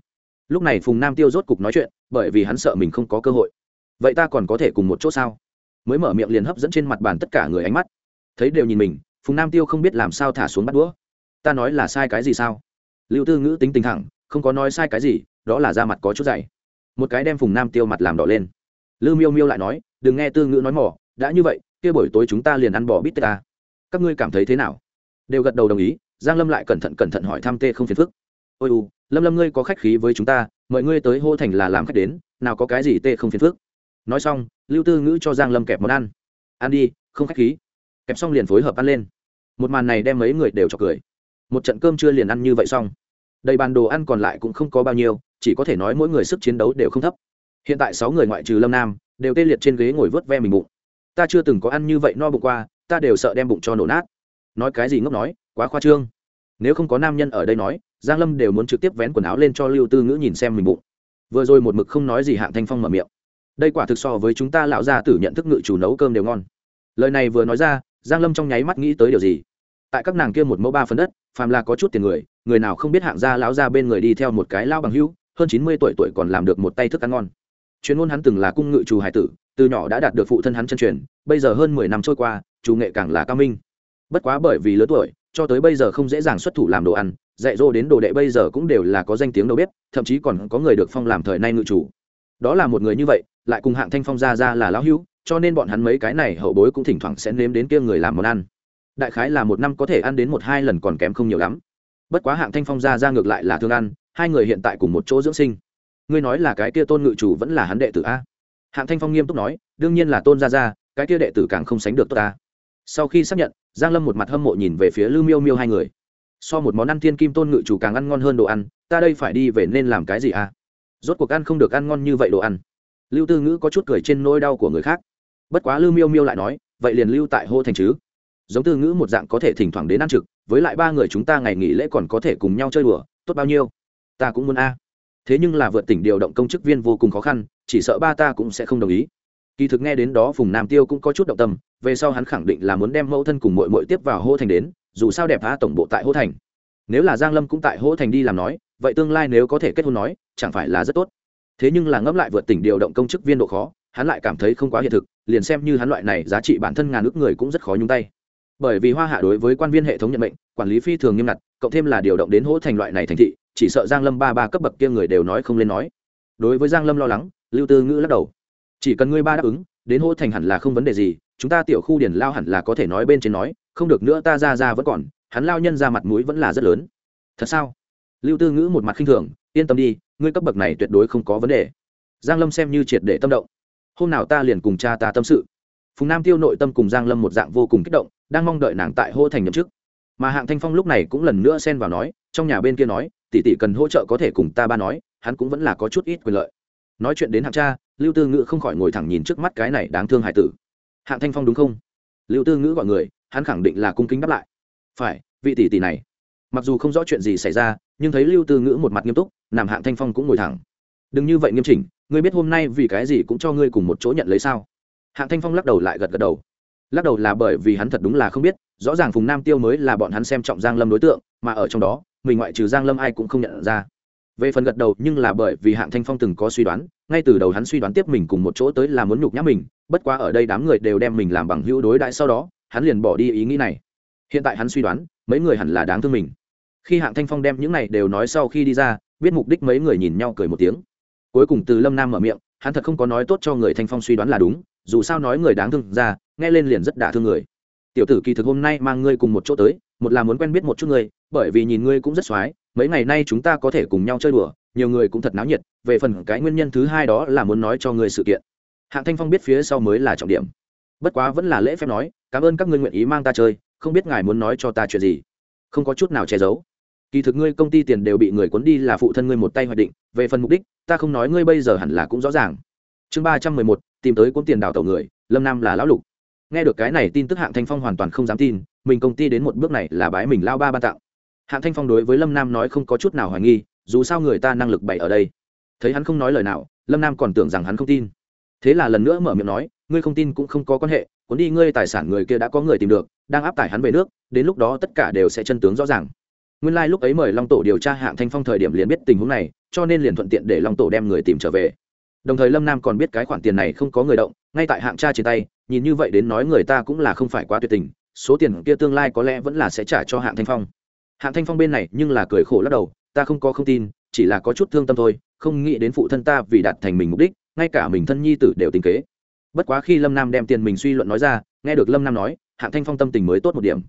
lúc này phùng nam tiêu rốt cục nói chuyện bởi vì hắn sợ mình không có cơ hội vậy ta còn có thể cùng một chỗ sao mới mở miệng liền hấp dẫn trên mặt bàn tất cả người ánh mắt thấy đều nhìn mình phùng nam tiêu không biết làm sao thả xuống bắt đũa ta nói là sai cái gì sao lưu tư ngữ tính tình thẳng không có nói sai cái gì đó là da mặt có chút dày một cái đem phùng nam tiêu mặt làm đỏ lên. Lưu miêu miêu lại nói, đừng nghe tư ngữ nói mỏ, đã như vậy, kia buổi tối chúng ta liền ăn bò bít tê ta. Các ngươi cảm thấy thế nào? Đều gật đầu đồng ý, giang lâm lại cẩn thận cẩn thận hỏi thăm tê không phiền phức. Ôi u, lâm lâm ngươi có khách khí với chúng ta mời ngươi tới hô thành là làm khách đến, nào có cái gì tê không phiền phức. Nói xong, lưu tư ngữ cho giang lâm kẹp món ăn. Ăn đi, không khách khí. Kẹp xong liền phối hợp ăn lên. Một màn này đem mấy người đều cho cười. Một trận cơm chưa liền ăn như vậy xong. Đầy bàn đồ ăn còn lại cũng không có bao nhiêu chỉ có thể nói mỗi người sức chiến đấu đều không thấp. Hiện tại sáu người ngoại trừ lâm nam, đều tê liệt trên ghế ngồi vớt ve mình bụng. Ta chưa từng có ăn như vậy no bụng qua, ta đều sợ đem bụng cho nổ nát. Nói cái gì ngốc nói, quá khoa trương. Nếu không có nam nhân ở đây nói, giang lâm đều muốn trực tiếp vén quần áo lên cho lưu tư ngữ nhìn xem mình bụng. Vừa rồi một mực không nói gì hạng thanh phong mở miệng. Đây quả thực so với chúng ta lão gia tử nhận thức ngự chủ nấu cơm đều ngon. Lời này vừa nói ra, giang lâm trong nháy mắt nghĩ tới điều gì? Tại các nàng kia một mẫu ba phần đất, phàm là có chút tiền người người nào không biết hạng gia lão gia bên người đi theo một cái lao bằng hữu? Hơn chín mươi tuổi tuổi còn làm được một tay thức ăn ngon. Chuyên môn hắn từng là cung ngự chủ hải tử, từ nhỏ đã đạt được phụ thân hắn chân truyền, bây giờ hơn mười năm trôi qua, chủ nghệ càng là cao minh. Bất quá bởi vì lớn tuổi, cho tới bây giờ không dễ dàng xuất thủ làm đồ ăn, dạy dỗ đến đồ đệ bây giờ cũng đều là có danh tiếng đầu bếp, thậm chí còn có người được phong làm thời nay ngự chủ đó là một người như vậy, lại cùng hạng thanh phong ra ra là lão hữu, cho nên bọn hắn mấy cái này hậu bối cũng thỉnh thoảng sẽ nếm đến kia người làm món ăn. Đại khái là một năm có thể ăn đến một hai lần còn kém không nhiều lắm. Bất quá hạng thanh phong ra ra ngược lại là thương ăn hai người hiện tại cùng một chỗ dưỡng sinh. Ngươi nói là cái kia tôn ngự chủ vẫn là hắn đệ tử a? Hạng thanh phong nghiêm túc nói, đương nhiên là tôn gia gia, cái kia đệ tử càng không sánh được tốt ta. Sau khi xác nhận, giang lâm một mặt hâm mộ nhìn về phía lưu miêu miêu hai người. So một món ăn thiên kim tôn ngự chủ càng ăn ngon hơn đồ ăn, ta đây phải đi về nên làm cái gì a? Rốt cuộc ăn không được ăn ngon như vậy đồ ăn. Lưu tư ngữ có chút cười trên nỗi đau của người khác. Bất quá lưu miêu miêu lại nói, vậy liền lưu tại hô thành chứ. Giống tư ngữ một dạng có thể thỉnh thoảng đến ăn trực, với lại ba người chúng ta ngày nghỉ lễ còn có thể cùng nhau chơi đùa, tốt bao nhiêu? Ta cũng muốn a. Thế nhưng là vượt tỉnh điều động công chức viên vô cùng khó khăn, chỉ sợ ba ta cũng sẽ không đồng ý. Kỳ thực nghe đến đó phùng nam tiêu cũng có chút động tâm, về sau hắn khẳng định là muốn đem mẫu thân cùng mội mội tiếp vào hô thành đến, dù sao đẹp phá tổng bộ tại hô thành. Nếu là giang lâm cũng tại hô thành đi làm nói, vậy tương lai nếu có thể kết hôn nói, chẳng phải là rất tốt. Thế nhưng là ngẫm lại vượt tỉnh điều động công chức viên độ khó, hắn lại cảm thấy không quá hiện thực, liền xem như hắn loại này giá trị bản thân ngàn ước người cũng rất khó nhung tay. Bởi vì hoa hạ đối với quan viên hệ thống nhận mệnh, quản lý phi thường nghiêm ngặt, cộng thêm là điều động đến hỗ thành loại này thành thị chỉ sợ giang lâm ba ba cấp bậc kia người đều nói không lên nói. Đối với giang lâm lo lắng, lưu tư ngữ lắc đầu. Chỉ cần ngươi ba đáp ứng, đến Hô thành hẳn là không vấn đề gì, chúng ta tiểu khu điển lao hẳn là có thể nói bên trên nói, không được nữa ta ra ra vẫn còn, hắn lao nhân ra mặt mũi vẫn là rất lớn. Thật sao? Lưu tư ngữ một mặt khinh thường, yên tâm đi, ngươi cấp bậc này tuyệt đối không có vấn đề. Giang lâm xem như triệt để tâm động. Hôm nào ta liền cùng cha ta tâm sự. Phùng nam tiêu nội tâm cùng giang lâm một dạng vô cùng kích động, đang mong đợi nàng tại hô thành nhậm chức. Mà hạng thanh phong lúc này cũng lần nữa xen vào nói, trong nhà bên kia nói tỷ tỷ cần hỗ trợ có thể cùng ta ba nói, hắn cũng vẫn là có chút ít quyền lợi. Nói chuyện đến hạng cha, lưu tư ngữ không khỏi ngồi thẳng nhìn trước mắt cái này đáng thương hải tử. Hạng thanh phong đúng không? Lưu tư ngữ gọi người, hắn khẳng định là cung kính đáp lại. Phải, vị tỷ tỷ này. Mặc dù không rõ chuyện gì xảy ra, nhưng thấy lưu tư ngữ một mặt nghiêm túc làm hạng thanh phong cũng ngồi thẳng. Đừng như vậy nghiêm chỉnh, ngươi biết hôm nay vì cái gì cũng cho ngươi cùng một chỗ nhận lấy sao? Hạng thanh phong lắc đầu lại gật gật đầu. Lắc đầu là bởi vì hắn thật đúng là không biết rõ ràng phùng nam tiêu mới là bọn hắn xem trọng giang lâm đối tượng, mà ở trong đó, mình ngoại trừ giang lâm ai cũng không nhận ra. Về phần gật đầu, nhưng là bởi vì hạng thanh phong từng có suy đoán, ngay từ đầu hắn suy đoán tiếp mình cùng một chỗ tới là muốn nhục nhã mình, bất quá ở đây đám người đều đem mình làm bằng hữu đối đãi sau đó, hắn liền bỏ đi ý nghĩ này. Hiện tại hắn suy đoán, mấy người hẳn là đáng thương mình. Khi hạng thanh phong đem những này đều nói sau khi đi ra, biết mục đích mấy người nhìn nhau cười một tiếng. Cuối cùng từ lâm nam mở miệng, hắn thật không có nói tốt cho người thanh phong suy đoán là đúng, dù sao nói người đáng thương ra, nghe lên liền rất đả thương người tiểu tử kỳ thực hôm nay mang ngươi cùng một chỗ tới, một là muốn quen biết một chút ngươi, bởi vì nhìn ngươi cũng rất x mấy ngày nay chúng ta có thể cùng nhau chơi đùa, nhiều người cũng thật náo nhiệt, về phần cái nguyên nhân thứ hai đó là muốn nói cho ngươi sự kiện. Hạng thanh phong biết phía sau mới là trọng điểm. Bất quá vẫn là lễ phép nói, cảm ơn các ngươi nguyện ý mang ta chơi, không biết ngài muốn nói cho ta chuyện gì. Không có chút nào che giấu. Kỳ thực ngươi công ty tiền đều bị người cuốn đi là phụ thân ngươi một tay hoạch định, về phần mục đích, ta không nói ngươi bây giờ hẳn là cũng rõ ràng. Chương ba trăm mười một, tìm tới cuốn tiền đào tẩu người, lâm nam là lão lục nghe được cái này tin tức hạng thanh phong hoàn toàn không dám tin, mình công ty đến một bước này là bái mình lao ba ban tặng. Hạng thanh phong đối với lâm nam nói không có chút nào hoài nghi, dù sao người ta năng lực bày ở đây. Thấy hắn không nói lời nào, lâm nam còn tưởng rằng hắn không tin. Thế là lần nữa mở miệng nói, ngươi không tin cũng không có quan hệ, cuốn đi ngươi tài sản người kia đã có người tìm được, đang áp tải hắn về nước, đến lúc đó tất cả đều sẽ chân tướng rõ ràng. Nguyên lai、like、lúc ấy mời long tổ điều tra hạng thanh phong thời điểm liền biết tình huống này, cho nên liền thuận tiện để long tổ đem người tìm trở về. Đồng thời lâm nam còn biết cái khoản tiền này không có người động, ngay tại hạng cha trên tay nhìn như vậy đến nói người ta cũng là không phải quá tuyệt tình, số tiền kia tương lai có lẽ vẫn là sẽ trả cho hạng thanh phong. Hạng thanh phong bên này nhưng là cười khổ lắc đầu, ta không có không tin, chỉ là có chút thương tâm thôi, không nghĩ đến phụ thân ta vì đạt thành mình mục đích, ngay cả mình thân nhi tử đều tính kế. Bất quá khi lâm nam đem tiền mình suy luận nói ra, nghe được lâm nam nói, hạng thanh phong tâm tình mới tốt một điểm.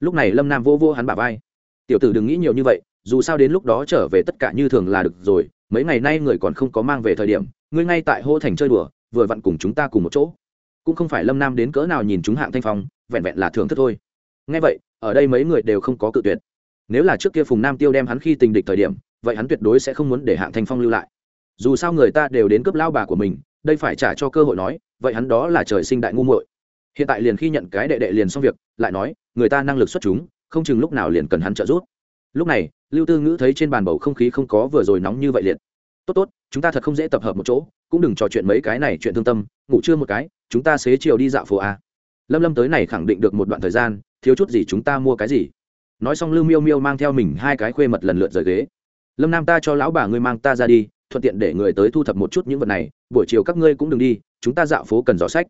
Lúc này lâm nam vô vô hắn bà vai. Tiểu tử đừng nghĩ nhiều như vậy, dù sao đến lúc đó trở về tất cả như thường là được rồi, mấy ngày nay người còn không có mang về thời điểm, ngươi ngay tại hô thành chơi đùa, vừa vặn cùng chúng ta cùng một chỗ cũng không phải lâm nam đến cỡ nào nhìn chúng hạng thanh phong, vẹn vẹn là thưởng thức thôi. Ngay vậy, ở đây mấy người đều không có cự tuyệt. Nếu là trước kia phùng nam tiêu đem hắn khi tình địch thời điểm, vậy hắn tuyệt đối sẽ không muốn để hạng thanh phong lưu lại. Dù sao người ta đều đến cướp lao bà của mình, đây phải trả cho cơ hội nói, vậy hắn đó là trời sinh đại ngu muội. Hiện tại liền khi nhận cái đệ đệ liền xong việc, lại nói, người ta năng lực xuất chúng, không chừng lúc nào liền cần hắn trợ giúp. Lúc này, lưu tư ngữ thấy trên bàn bầu không khí không có vừa rồi nóng như vậy liệt tốt tốt chúng ta thật không dễ tập hợp một chỗ, cũng đừng trò chuyện mấy cái này chuyện thương tâm, ngủ trưa một cái, chúng ta xế chiều đi dạo phố a. Lâm lâm tới này khẳng định được một đoạn thời gian, thiếu chút gì chúng ta mua cái gì. Nói xong lưu miêu miêu mang theo mình hai cái khuê mật lần lượt rời ghế. Lâm nam ta cho lão bà ngươi mang ta ra đi, thuận tiện để người tới thu thập một chút những vật này, buổi chiều các ngươi cũng đừng đi, chúng ta dạo phố cần dò sách.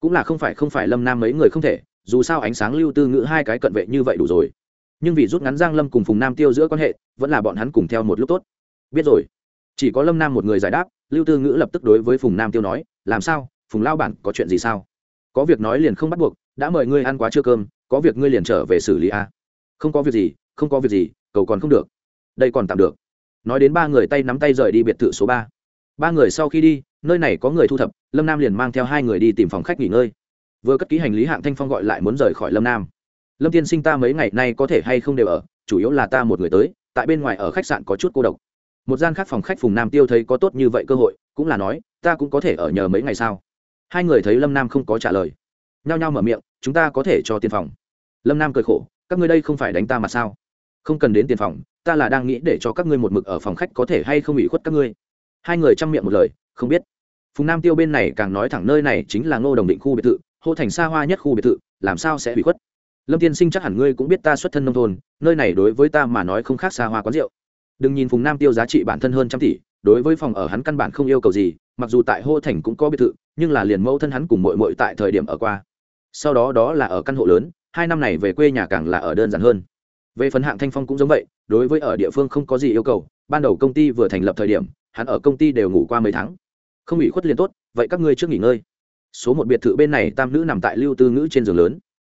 Cũng là không phải không phải lâm nam mấy người không thể, dù sao ánh sáng lưu tư ngữ hai cái cận vệ như vậy đủ rồi. Nhưng vì rút ngắn giang lâm cùng phùng nam tiêu giữa quan hệ, vẫn là bọn hắn cùng theo một lúc tốt. Biết rồi chỉ có lâm nam một người giải đáp, lưu tư ngữ lập tức đối với phùng nam tiêu nói, làm sao? Phùng lao bản có chuyện gì sao? Có việc nói liền không bắt buộc, đã mời ngươi ăn quá trưa cơm, có việc ngươi liền trở về xử lý a. À? không có việc gì, không có việc gì, cầu còn không được. Đây còn tạm được. Nói đến ba người tay nắm tay rời đi biệt thự số ba. Ba người sau khi đi, nơi này có người thu thập, lâm nam liền mang theo hai người đi tìm phòng khách nghỉ ngơi. Vừa cất ký hành lý hạng thanh phong gọi lại muốn rời khỏi lâm nam. Lâm tiên sinh ta mấy ngày nay có thể hay không đều ở, chủ yếu là ta một người tới, tại bên ngoài ở khách sạn có chút cô độc một gian khác phòng khách phùng nam tiêu thấy có tốt như vậy cơ hội, cũng là nói, ta cũng có thể ở nhờ mấy ngày sau hai người thấy lâm nam không có trả lời. Nhao nhao mở miệng, chúng ta có thể cho tiền phòng. Lâm nam cười khổ, các ngươi đây không phải đánh ta mà sao? Không cần đến tiền phòng, ta là đang nghĩ để cho các ngươi một mực ở phòng khách có thể hay không bị khuất các ngươi. Hai người chăm miệng một lời, không biết. Phùng nam tiêu bên này càng nói thẳng nơi này chính là ngô đồng định khu biệt thự, hô thành xa hoa nhất khu biệt thự, làm sao sẽ bị khuất? Lâm tiên sinh chắc hẳn ngươi cũng biết ta xuất thân nông thôn, nơi này đối với ta mà nói không khác xa hoa quán rượu đừng nhìn phùng nam tiêu giá trị bản thân hơn trăm tỷ, đối với phòng ở hắn căn bản không yêu cầu gì, mặc dù tại hô thành cũng có biệt thự, nhưng là liền mẫu thân hắn cùng mội mội tại thời điểm ở qua. Sau đó đó là ở căn hộ lớn, hai năm này về quê nhà càng là ở đơn giản hơn. Về phần hạng thanh phong cũng giống vậy, đối với ở địa phương không có gì yêu cầu, ban đầu công ty vừa thành lập thời điểm, hắn ở công ty đều ngủ qua mấy tháng. Không bị khuất liền tốt, vậy các ngươi trước nghỉ ngơi. Số một biệt thự bên này tam nữ nằm tại lưu tư ngữ trên giường lớn.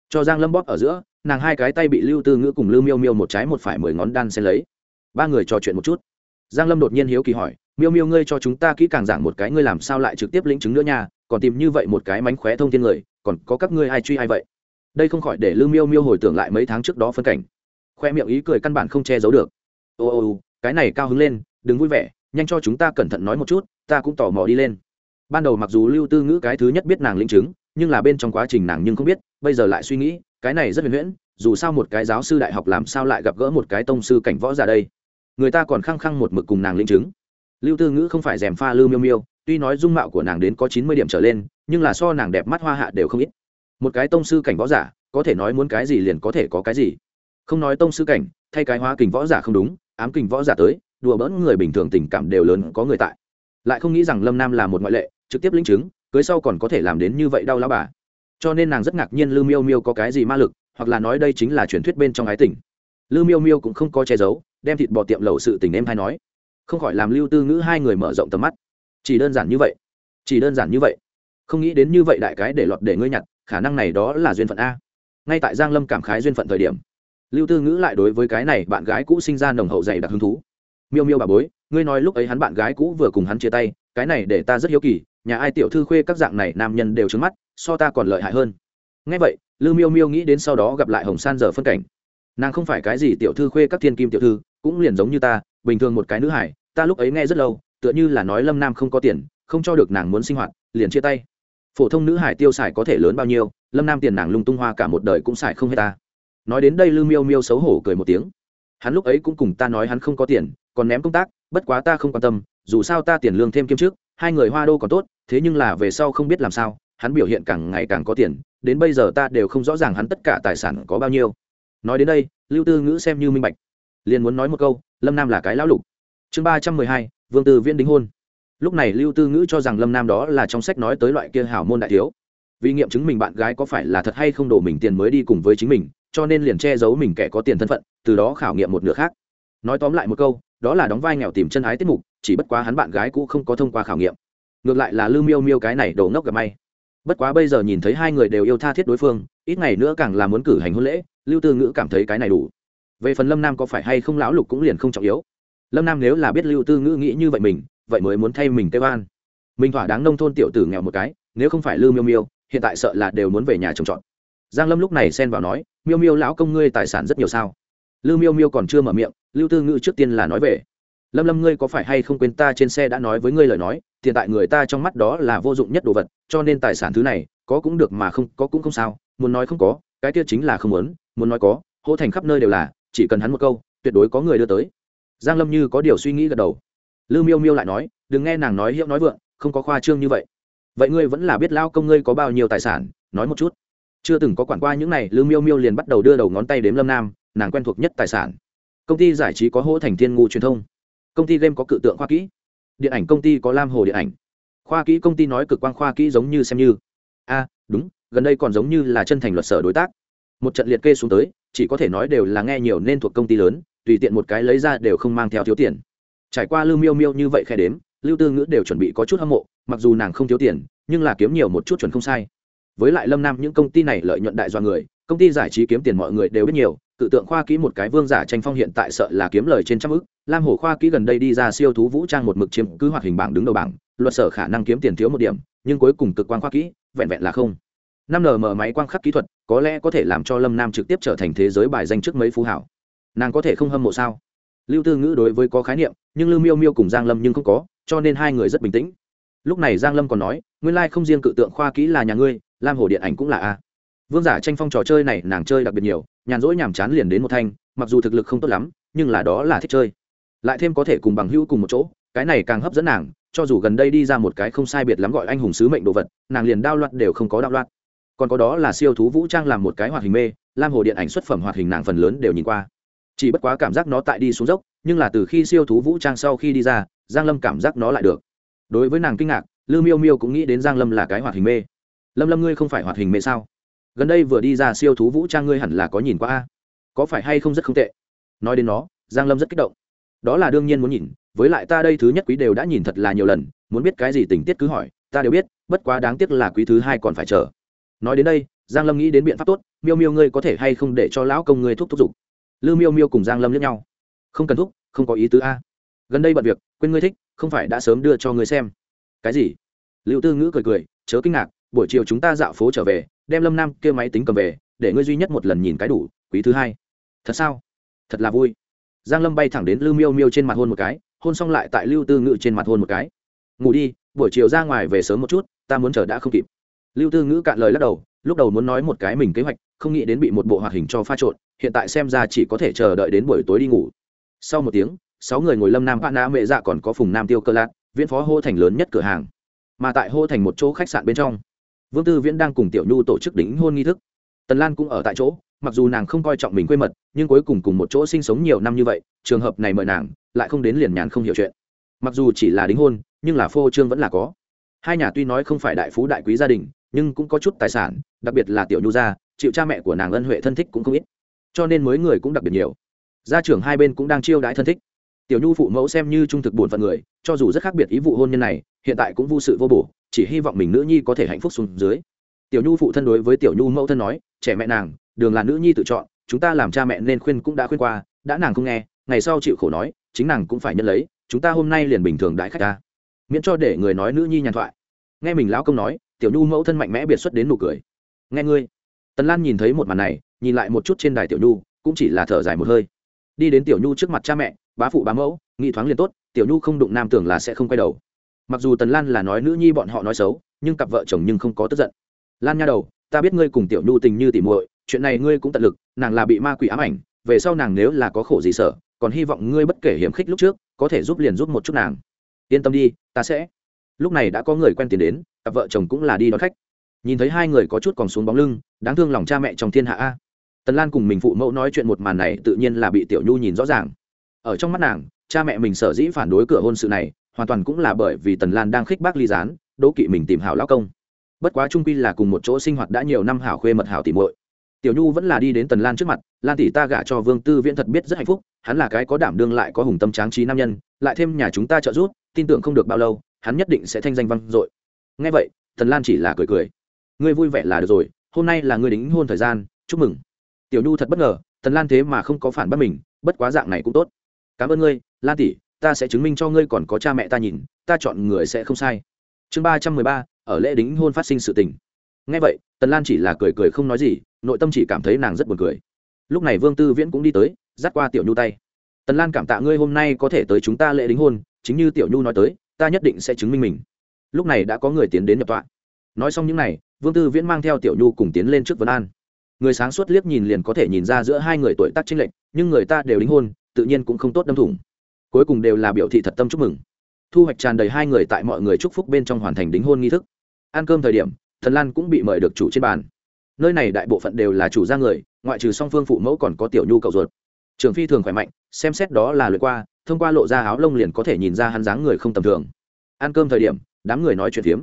Cho giang lâm bóp ở giữa, nàng hai cái tay bị lưu tư ngữ cùng lưu miêu miêu một trái một phải mười ngón đan xen lấy ba người trò chuyện một chút. Giang lâm đột nhiên hiếu kỳ hỏi, miêu miêu, ngươi cho chúng ta kỹ càng giảng một cái, ngươi làm sao lại trực tiếp lĩnh chứng nữa nha? Còn tìm như vậy một cái mánh khóe thông tin người, còn có các ngươi ai truy ai vậy? Đây không khỏi để lưu miêu miêu hồi tưởng lại mấy tháng trước đó phân cảnh. Khoe miệng ý cười căn bản không che giấu được. Ô ô ô, cái này cao hứng lên, đừng vui vẻ, nhanh cho chúng ta cẩn thận nói một chút, ta cũng tò mò đi lên. Ban đầu mặc dù lưu tư ngữ cái thứ nhất biết nàng linh chứng, nhưng là bên trong quá trình nàng nhưng không biết, bây giờ lại suy nghĩ, cái này rất huyền huyễn, dù sao một cái giáo sư đại học làm sao lại gặp gỡ một cái tông sư cảnh võ giả đây? Người ta còn khăng khăng một mực cùng nàng linh chứng. Lưu tư ngữ không phải dèm pha lưu miêu miêu, tuy nói dung mạo của nàng đến có chín mươi điểm trở lên, nhưng là so nàng đẹp mắt hoa hạ đều không ít. Một cái tông sư cảnh võ giả, có thể nói muốn cái gì liền có thể có cái gì. Không nói tông sư cảnh, thay cái hóa kình võ giả không đúng, ám kình võ giả tới, đùa bỡn người bình thường tình cảm đều lớn có người tại. Lại không nghĩ rằng lâm nam là một ngoại lệ, trực tiếp linh chứng, cưới sau còn có thể làm đến như vậy đau lao bà. Cho nên nàng rất ngạc nhiên lưu miêu miêu có cái gì ma lực, hoặc là nói đây chính là truyền thuyết bên trong ái tình. Lưu miêu miêu cũng không có che giấu đem thịt bò tiệm lẩu sự tình em hay nói. Không khỏi làm lưu tư ngữ hai người mở rộng tầm mắt. Chỉ đơn giản như vậy. Chỉ đơn giản như vậy. Không nghĩ đến như vậy đại cái để lọt để ngươi nhặt, khả năng này đó là duyên phận a. Ngay tại giang lâm cảm khái duyên phận thời điểm, lưu tư ngữ lại đối với cái này bạn gái cũ sinh ra nồng hậu dày đặc hứng thú. Miêu miêu bà bối, ngươi nói lúc ấy hắn bạn gái cũ vừa cùng hắn chia tay, cái này để ta rất hiếu kỳ, nhà ai tiểu thư khuê các dạng này nam nhân đều trứng mắt, so ta còn lợi hại hơn. Ngay vậy, lưu miêu miêu nghĩ đến sau đó gặp lại hồng san giờ phân cảnh nàng không phải cái gì tiểu thư khuê các thiên kim tiểu thư, cũng liền giống như ta, bình thường một cái nữ hải, ta lúc ấy nghe rất lâu, tựa như là nói lâm nam không có tiền, không cho được nàng muốn sinh hoạt, liền chia tay. Phổ thông nữ hải tiêu xài có thể lớn bao nhiêu, lâm nam tiền nàng lung tung hoa cả một đời cũng xài không hết ta. Nói đến đây lư miêu miêu xấu hổ cười một tiếng. Hắn lúc ấy cũng cùng ta nói hắn không có tiền, còn ném công tác, bất quá ta không quan tâm, dù sao ta tiền lương thêm kiêm trước hai người hoa đô còn tốt, thế nhưng là về sau không biết làm sao, hắn biểu hiện càng ngày càng có tiền, đến bây giờ ta đều không rõ ràng hắn tất cả tài sản có bao nhiêu nói đến đây, lưu tư ngữ xem như minh bạch. Liền muốn nói một câu, lâm nam là cái lão lục. Chương ba trăm mười hai, vương tư viễn đính hôn. Lúc này lưu tư ngữ cho rằng lâm nam đó là trong sách nói tới loại kia hảo môn đại thiếu. Vì nghiệm chứng mình bạn gái có phải là thật hay không đổ mình tiền mới đi cùng với chính mình, cho nên liền che giấu mình kẻ có tiền thân phận, từ đó khảo nghiệm một nửa khác. Nói tóm lại một câu, đó là đóng vai nghèo tìm chân ái tiết mục, chỉ bất quá hắn bạn gái cũ không có thông qua khảo nghiệm. Ngược lại là lưu miêu miêu cái này đầu ngốc gặp may. Bất quá bây giờ nhìn thấy hai người đều yêu tha thiết đối phương, ít ngày nữa càng là muốn cử hành hôn lễ lưu tư ngữ cảm thấy cái này đủ. Về phần lâm nam có phải hay không lão lục cũng liền không trọng yếu. Lâm nam nếu là biết lưu tư ngữ nghĩ như vậy mình, vậy mới muốn thay mình tê van mình thỏa đáng nông thôn tiểu tử nghèo một cái, nếu không phải lưu miêu miêu, hiện tại sợ là đều muốn về nhà trồng trọt. Giang lâm lúc này xen vào nói, miêu miêu lão công ngươi tài sản rất nhiều sao? Lưu miêu miêu còn chưa mở miệng, lưu tư ngữ trước tiên là nói về, lâm lâm ngươi có phải hay không quên ta trên xe đã nói với ngươi lời nói, hiện tại người ta trong mắt đó là vô dụng nhất đồ vật, cho nên tài sản thứ này, có cũng được mà không có cũng không sao, muốn nói không có, cái kia chính là không muốn muốn nói có hỗ thành khắp nơi đều là, chỉ cần hắn một câu, tuyệt đối có người đưa tới. Giang lâm như có điều suy nghĩ gật đầu. Lưu miêu miêu lại nói, đừng nghe nàng nói hiệu nói vượng, không có khoa trương như vậy. Vậy ngươi vẫn là biết lao công ngươi có bao nhiêu tài sản, nói một chút. Chưa từng có quản qua những này lưu miêu miêu liền bắt đầu đưa đầu ngón tay đếm lâm nam, nàng quen thuộc nhất tài sản. Công ty giải trí có hỗ thành thiên ngu truyền thông. Công ty game có cự tượng khoa kỹ. Điện ảnh công ty có lam hồ điện ảnh. Khoa kỹ công ty nói cực quang khoa kỹ giống như xem như. A, đúng, gần đây còn giống như là chân thành luật sở đối tác một trận liệt kê xuống tới, chỉ có thể nói đều là nghe nhiều nên thuộc công ty lớn, tùy tiện một cái lấy ra đều không mang theo thiếu tiền. Trải qua lưu miêu miêu như vậy khe đếm, lưu tư ngữ đều chuẩn bị có chút hâm mộ, mặc dù nàng không thiếu tiền, nhưng là kiếm nhiều một chút chuẩn không sai. Với lại lâm nam những công ty này lợi nhuận đại do người, công ty giải trí kiếm tiền mọi người đều biết nhiều, cự tượng khoa kỹ một cái vương giả tranh phong hiện tại sợ là kiếm lời trên trăm ức, lam hổ khoa kỹ gần đây đi ra siêu thú vũ trang một mực chiếm cứ hoạt hình bảng đứng đầu bảng, luật sở khả năng kiếm tiền thiếu một điểm, nhưng cuối cùng cực quan khoa kỹ, vẹn vẹn là không. Năm nm máy quang khắc kỹ thuật có lẽ có thể làm cho lâm nam trực tiếp trở thành thế giới bài danh trước mấy phú hảo. Nàng có thể không hâm mộ sao? Lưu tư ngữ đối với có khái niệm, nhưng lưu miêu miêu cùng giang lâm nhưng không có, cho nên hai người rất bình tĩnh. Lúc này giang lâm còn nói, nguyên lai không riêng cự tượng khoa kỹ là nhà ngươi, lam hồ điện ảnh cũng là a. Vương giả tranh phong trò chơi này nàng chơi đặc biệt nhiều, nhàn rỗi nhàm chán liền đến một thanh, mặc dù thực lực không tốt lắm, nhưng là đó là thích chơi. Lại thêm có thể cùng bằng hữu cùng một chỗ, cái này càng hấp dẫn nàng, cho dù gần đây đi ra một cái không sai biệt lắm gọi anh hùng sứ mệnh đồ vật, nàng liền đao loạt đều không có đao loạt còn có đó là siêu thú vũ trang làm một cái hoạt hình mê, lam hồ điện ảnh xuất phẩm hoạt hình nàng phần lớn đều nhìn qua. Chỉ bất quá cảm giác nó tại đi xuống dốc, nhưng là từ khi siêu thú vũ trang sau khi đi ra, giang lâm cảm giác nó lại được. Đối với nàng kinh ngạc lư miêu miêu cũng nghĩ đến giang lâm là cái hoạt hình mê. Lâm lâm ngươi không phải hoạt hình mê sao? Gần đây vừa đi ra siêu thú vũ trang ngươi hẳn là có nhìn qua a. Có phải hay không rất không tệ? Nói đến nó, giang lâm rất kích động. Đó là đương nhiên muốn nhìn, với lại ta đây thứ nhất quý đều đã nhìn thật là nhiều lần, muốn biết cái gì tình tiết cứ hỏi, ta đều biết, bất quá đáng tiếc là quý thứ hai còn phải chờ nói đến đây, giang lâm nghĩ đến biện pháp tốt, miêu miêu ngươi có thể hay không để cho lão công ngươi thúc thúc giục lư miêu miêu cùng giang lâm lẫn nhau. Không cần thúc, không có ý tứ a. Gần đây bận việc, quên ngươi thích, không phải đã sớm đưa cho ngươi xem. Cái gì? Liệu tư ngữ cười cười, chớ kinh ngạc, buổi chiều chúng ta dạo phố trở về, đem lâm nam kia máy tính cầm về, để ngươi duy nhất một lần nhìn cái đủ, quý thứ hai. Thật sao? Thật là vui. Giang lâm bay thẳng đến lưu miêu miêu trên mặt hôn một cái, hôn xong lại tại lưu tư ngữ trên mặt hôn một cái. Ngủ đi, buổi chiều ra ngoài về sớm một chút, ta muốn chờ đã không kịp lưu tư ngữ cạn lời lắc đầu, lúc đầu muốn nói một cái mình kế hoạch, không nghĩ đến bị một bộ hoạt hình cho pha trộn, hiện tại xem ra chỉ có thể chờ đợi đến buổi tối đi ngủ. Sau một tiếng, sáu người ngồi lâm nam bạn na mẹ dạ còn có phùng nam tiêu cơ lạc viễn phó hô thành lớn nhất cửa hàng, mà tại hô thành một chỗ khách sạn bên trong. Vương tư viễn đang cùng tiểu nhu tổ chức đính hôn nghi thức. Tần lan cũng ở tại chỗ, mặc dù nàng không coi trọng mình quê mật, nhưng cuối cùng cùng một chỗ sinh sống nhiều năm như vậy, trường hợp này mời nàng, lại không đến liền nhàn không hiểu chuyện. Mặc dù chỉ là đính hôn, nhưng là phô trương vẫn là có. Hai nhà tuy nói không phải đại phú đại quý gia đình nhưng cũng có chút tài sản, đặc biệt là tiểu nhu gia, chịu cha mẹ của nàng ân huệ thân thích cũng không ít. Cho nên mới người cũng đặc biệt nhiều. Gia trưởng hai bên cũng đang chiêu đãi thân thích. Tiểu nhu phụ mẫu xem như trung thực buồn phận người, cho dù rất khác biệt ý vụ hôn nhân này, hiện tại cũng vô sự vô bổ, chỉ hy vọng mình nữ nhi có thể hạnh phúc xuống dưới. Tiểu nhu phụ thân đối với tiểu nhu mẫu thân nói, trẻ mẹ nàng, đường là nữ nhi tự chọn, chúng ta làm cha mẹ nên khuyên cũng đã khuyên qua, đã nàng không nghe, ngày sau chịu khổ nói, chính nàng cũng phải nhận lấy, chúng ta hôm nay liền bình thường đãi khách ta. Miễn cho để người nói nữ nhi nhàn thoại. Nghe mình lão công nói tiểu nhu mẫu thân mạnh mẽ biệt xuất đến nụ cười. Nghe ngươi. Tần lan nhìn thấy một màn này, nhìn lại một chút trên đài tiểu nhu, cũng chỉ là thở dài một hơi. Đi đến tiểu nhu trước mặt cha mẹ, bá phụ bá mẫu, nghị thoáng liền tốt, tiểu nhu không đụng nam tưởng là sẽ không quay đầu. Mặc dù tần lan là nói nữ nhi bọn họ nói xấu, nhưng cặp vợ chồng nhưng không có tức giận. Lan nha đầu, ta biết ngươi cùng tiểu nhu tình như tỉ muội, chuyện này ngươi cũng tận lực, nàng là bị ma quỷ ám ảnh, về sau nàng nếu là có khổ gì sợ, còn hy vọng ngươi bất kể hiểm khích lúc trước, có thể giúp liền giúp một chút nàng. Yên tâm đi, ta sẽ. Lúc này đã có người quen tiền đến cặp vợ chồng cũng là đi đón khách. Nhìn thấy hai người có chút còn xuống bóng lưng, đáng thương lòng cha mẹ trong thiên hạ a. Tần lan cùng mình phụ mẫu nói chuyện một màn này tự nhiên là bị tiểu nhu nhìn rõ ràng. Ở trong mắt nàng, cha mẹ mình sở dĩ phản đối cửa hôn sự này, hoàn toàn cũng là bởi vì tần lan đang khích bác ly gián đỗ kỵ mình tìm hảo lão công. Bất quá trung quy là cùng một chỗ sinh hoạt đã nhiều năm hảo khuê mật hảo tỉ muội. Tiểu nhu vẫn là đi đến tần lan trước mặt, lan tỷ ta gả cho vương tư viễn thật biết rất hạnh phúc, hắn là cái có đảm đương lại có hùng tâm tráng trí nam nhân, lại thêm nhà chúng ta trợ giúp, tin tưởng không được bao lâu, hắn nhất định sẽ thanh danh vang dội nghe vậy tần lan chỉ là cười cười. Ngươi vui vẻ là được rồi, hôm nay là ngươi đính hôn thời gian, chúc mừng. Tiểu nhu thật bất ngờ tần lan thế mà không có phản bác mình, bất quá dạng này cũng tốt. Cảm ơn ngươi, lan tỷ, ta sẽ chứng minh cho ngươi còn có cha mẹ ta nhìn, ta chọn người sẽ không sai. Chương ba trăm mười ba, ở lễ đính hôn phát sinh sự tình. Ngay vậy tần lan chỉ là cười cười không nói gì, nội tâm chỉ cảm thấy nàng rất buồn cười. Lúc này vương tư viễn cũng đi tới, dắt qua tiểu nhu tay. Tần lan cảm tạ ngươi hôm nay có thể tới chúng ta lễ đính hôn, chính như tiểu nhu nói tới, ta nhất định sẽ chứng minh mình lúc này đã có người tiến đến nhập tọa. Nói xong những n à y vương tư viễn mang theo tiểu nhu cùng tiến lên trước vấn an. Người sáng suốt liếc nhìn liền có thể nhìn ra giữa hai người tuổi tác chênh lệch, nhưng người ta đều đính hôn, tự nhiên cũng không tốt đâm thủng. Cuối cùng đều là biểu thị thật tâm chúc mừng. Thu hoạch tràn đầy hai người tại mọi người chúc phúc bên trong hoàn thành đính hôn nghi thức. Ăn cơm thời điểm, thần lan cũng bị mời được chủ trên bàn. Nơi này đại bộ phận đều là chủ gia người, ngoại trừ song phương phụ mẫu còn có tiểu nhu cậu ruột. Trường phi thường khỏe mạnh, xem xét đó là lượt qua, thông qua lộ ra áo lông liền có thể nhìn ra hắn dáng người không tầm thường. Ăn cơm thời điểm đám người nói chuyện phiếm.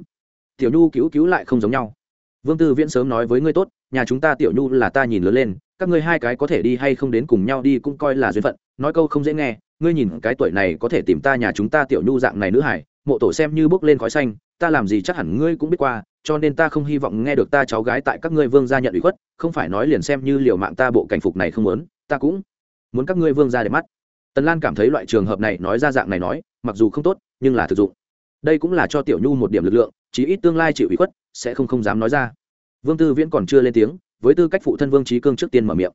Tiểu nhu cứu cứu lại không giống nhau. Vương tư viễn sớm nói với ngươi tốt, nhà chúng ta tiểu nhu là ta nhìn lớn lên, các ngươi hai cái có thể đi hay không đến cùng nhau đi cũng coi là duyên phận, nói câu không dễ nghe, ngươi nhìn cái tuổi này có thể tìm ta nhà chúng ta tiểu nhu dạng này nữ hải mộ tổ xem như bước lên khói xanh, ta làm gì chắc hẳn ngươi cũng biết qua, cho nên ta không hy vọng nghe được ta cháu gái tại các ngươi vương gia nhận ủy khuất, không phải nói liền xem như liều mạng ta bộ cảnh phục này không muốn, ta cũng muốn các ngươi vương gia để mắt. Tần lan cảm thấy loại trường hợp này nói ra dạng này nói, mặc dù không tốt, nhưng là thực dụng đây cũng là cho tiểu nhu một điểm lực lượng, chí ít tương lai chịu ủy khuất, sẽ không không dám nói ra. Vương tư viễn còn chưa lên tiếng, với tư cách phụ thân vương trí cương trước tiên mở miệng.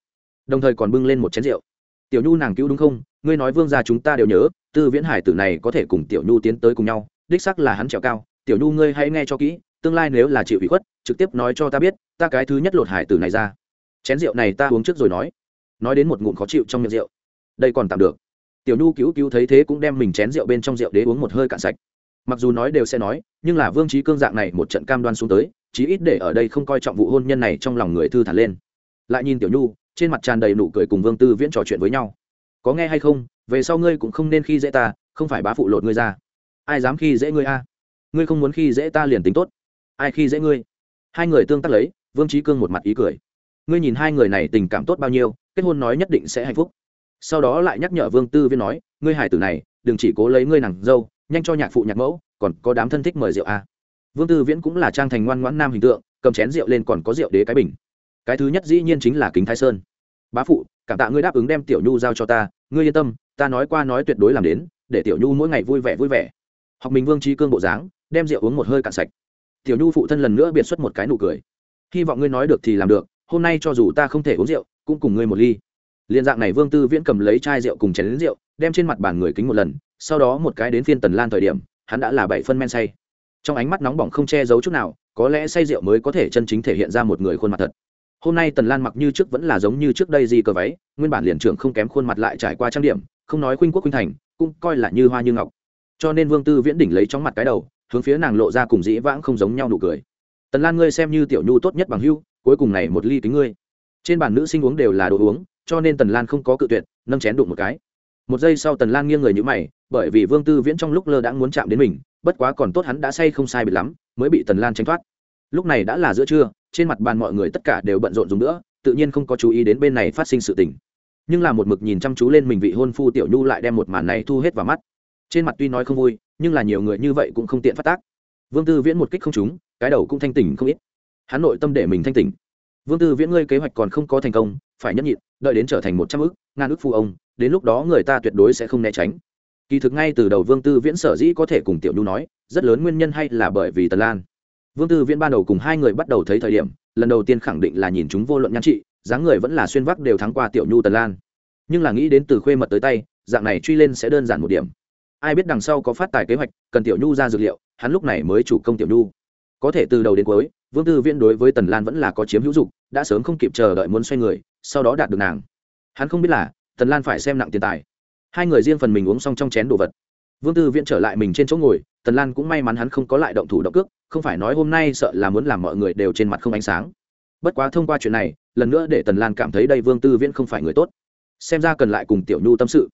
Đồng thời còn bưng lên một chén rượu. Tiểu nhu nàng cứu đúng không? Ngươi nói vương gia chúng ta đều nhớ, tư viễn hải tử này có thể cùng tiểu nhu tiến tới cùng nhau, đích sắc là hắn trèo cao. Tiểu nhu ngươi hãy nghe cho kỹ, tương lai nếu là chịu ủy khuất, trực tiếp nói cho ta biết, ta cái thứ nhất lột hải tử này ra. Chén rượu này ta uống trước rồi nói. Nói đến một ngụm khó chịu trong miệng rượu. Đây còn tạm được. Tiểu nhu cứu cứu thấy thế cũng đem mình chén rượu bên trong rượu để uống một hơi cạn sạch mặc dù nói đều sẽ nói, nhưng là vương trí cương dạng này một trận cam đoan xuống tới, chí ít để ở đây không coi trọng vụ hôn nhân này trong lòng người thư thản lên. Lại nhìn tiểu nhu, trên mặt tràn đầy nụ cười cùng vương tư viễn trò chuyện với nhau. Có nghe hay không? Về sau ngươi cũng không nên khi dễ ta, không phải bá phụ lột ngươi ra. Ai dám khi dễ ngươi a? Ngươi không muốn khi dễ ta liền tính tốt. Ai khi dễ ngươi? Hai người tương tác lấy, vương trí cương một mặt ý cười. Ngươi nhìn hai người này tình cảm tốt bao nhiêu, kết hôn nói nhất định sẽ hạnh phúc. Sau đó lại nhắc nhở vương tư viễn nói, ngươi hải tử này, đừng chỉ cố lấy ngươi nàng dâu nhanh cho nhạc phụ nhạc mẫu, còn có đám thân thích mời rượu a vương tư viễn cũng là trang thành ngoan ngoãn nam hình tượng, cầm chén rượu lên còn có rượu đế cái bình. Cái thứ nhất dĩ nhiên chính là kính thái sơn. Bá phụ, cảm tạ ngươi đáp ứng đem tiểu nhu giao cho ta, ngươi yên tâm, ta nói qua nói tuyệt đối làm đến, để tiểu nhu mỗi ngày vui vẻ vui vẻ. Học mình vương trí cương bộ dáng, đem rượu uống một hơi cạn sạch. Tiểu nhu phụ thân lần nữa biệt xuất một cái nụ cười. Hy vọng ngươi nói được thì làm được, hôm nay cho dù ta không thể uống rượu, cũng cùng ngươi một ly. Liên dạng này vương tư viễn cầm lấy chai rượu cùng chén đến rượu, đem trên mặt bàn người kính một lần sau đó một cái đến phiên tần lan thời điểm, hắn đã là bảy phân men say. Trong ánh mắt nóng bỏng không che giấu chút nào, có lẽ say rượu mới có thể chân chính thể hiện ra một người khuôn mặt thật. Hôm nay tần lan mặc như trước vẫn là giống như trước đây gì cờ váy, nguyên bản liền trưởng không kém khuôn mặt lại trải qua trang điểm, không nói khuynh quốc khuynh thành, cũng coi là như hoa như ngọc. Cho nên vương tư viễn đỉnh lấy trong mặt cái đầu, hướng phía nàng lộ ra cùng dĩ vãng không giống nhau nụ cười. Tần lan ngươi xem như tiểu nhu tốt nhất bằng hưu cuối cùng này một ly kính ngươi. Trên bàn nữ sinh uống đều là đồ uống, cho nên tần lan không có cự tuyệt, nâng chén đụng một cái. Một giây sau tần lan nghiêng người nhữ mày bởi vì vương tư viễn trong lúc lơ đãng muốn chạm đến mình, bất quá còn tốt hắn đã say không sai biệt lắm, mới bị tần lan tranh thoát. Lúc này đã là giữa trưa, trên mặt bàn mọi người tất cả đều bận rộn dùng nữa, tự nhiên không có chú ý đến bên này phát sinh sự tình. Nhưng là một mực nhìn chăm chú lên mình vị hôn phu tiểu nhu lại đem một màn này thu hết vào mắt. Trên mặt tuy nói không vui, nhưng là nhiều người như vậy cũng không tiện phát tác. Vương tư viễn một kích không trúng, cái đầu cũng thanh tỉnh không ít. Hắn nội tâm để mình thanh tỉnh. Vương tư viễn ngươi kế hoạch còn không có thành công, phải nhẫn nhịn, đợi đến trở thành một trăm ước ngàn ước phu ông, đến lúc đó người ta tuyệt đối sẽ không né tránh kỳ thực ngay từ đầu vương tư viễn sở dĩ có thể cùng tiểu nhu nói, rất lớn nguyên nhân hay là bởi vì tần lan. Vương tư viễn ban đầu cùng hai người bắt đầu thấy thời điểm, lần đầu tiên khẳng định là nhìn chúng vô luận nhan trị, dáng người vẫn là xuyên vác đều thắng qua tiểu nhu tần lan. Nhưng là nghĩ đến từ khuê mật tới tay, dạng này truy lên sẽ đơn giản một điểm. Ai biết đằng sau có phát tài kế hoạch, cần tiểu nhu ra dược liệu, hắn lúc này mới chủ công tiểu nhu. Có thể từ đầu đến cuối, vương tư viễn đối với tần lan vẫn là có chiếm hữu dụng, đã sớm không kịp chờ đợi muốn xoay người, sau đó đạt được nàng. Hắn không biết là, tần lan phải xem nặng tiền tài hai người riêng phần mình uống xong trong chén đồ vật. Vương tư viễn trở lại mình trên chỗ ngồi, tần lan cũng may mắn hắn không có lại động thủ động cước, không phải nói hôm nay sợ là muốn làm mọi người đều trên mặt không ánh sáng. Bất quá thông qua chuyện này, lần nữa để tần lan cảm thấy đây vương tư viễn không phải người tốt. Xem ra cần lại cùng tiểu nhu tâm sự.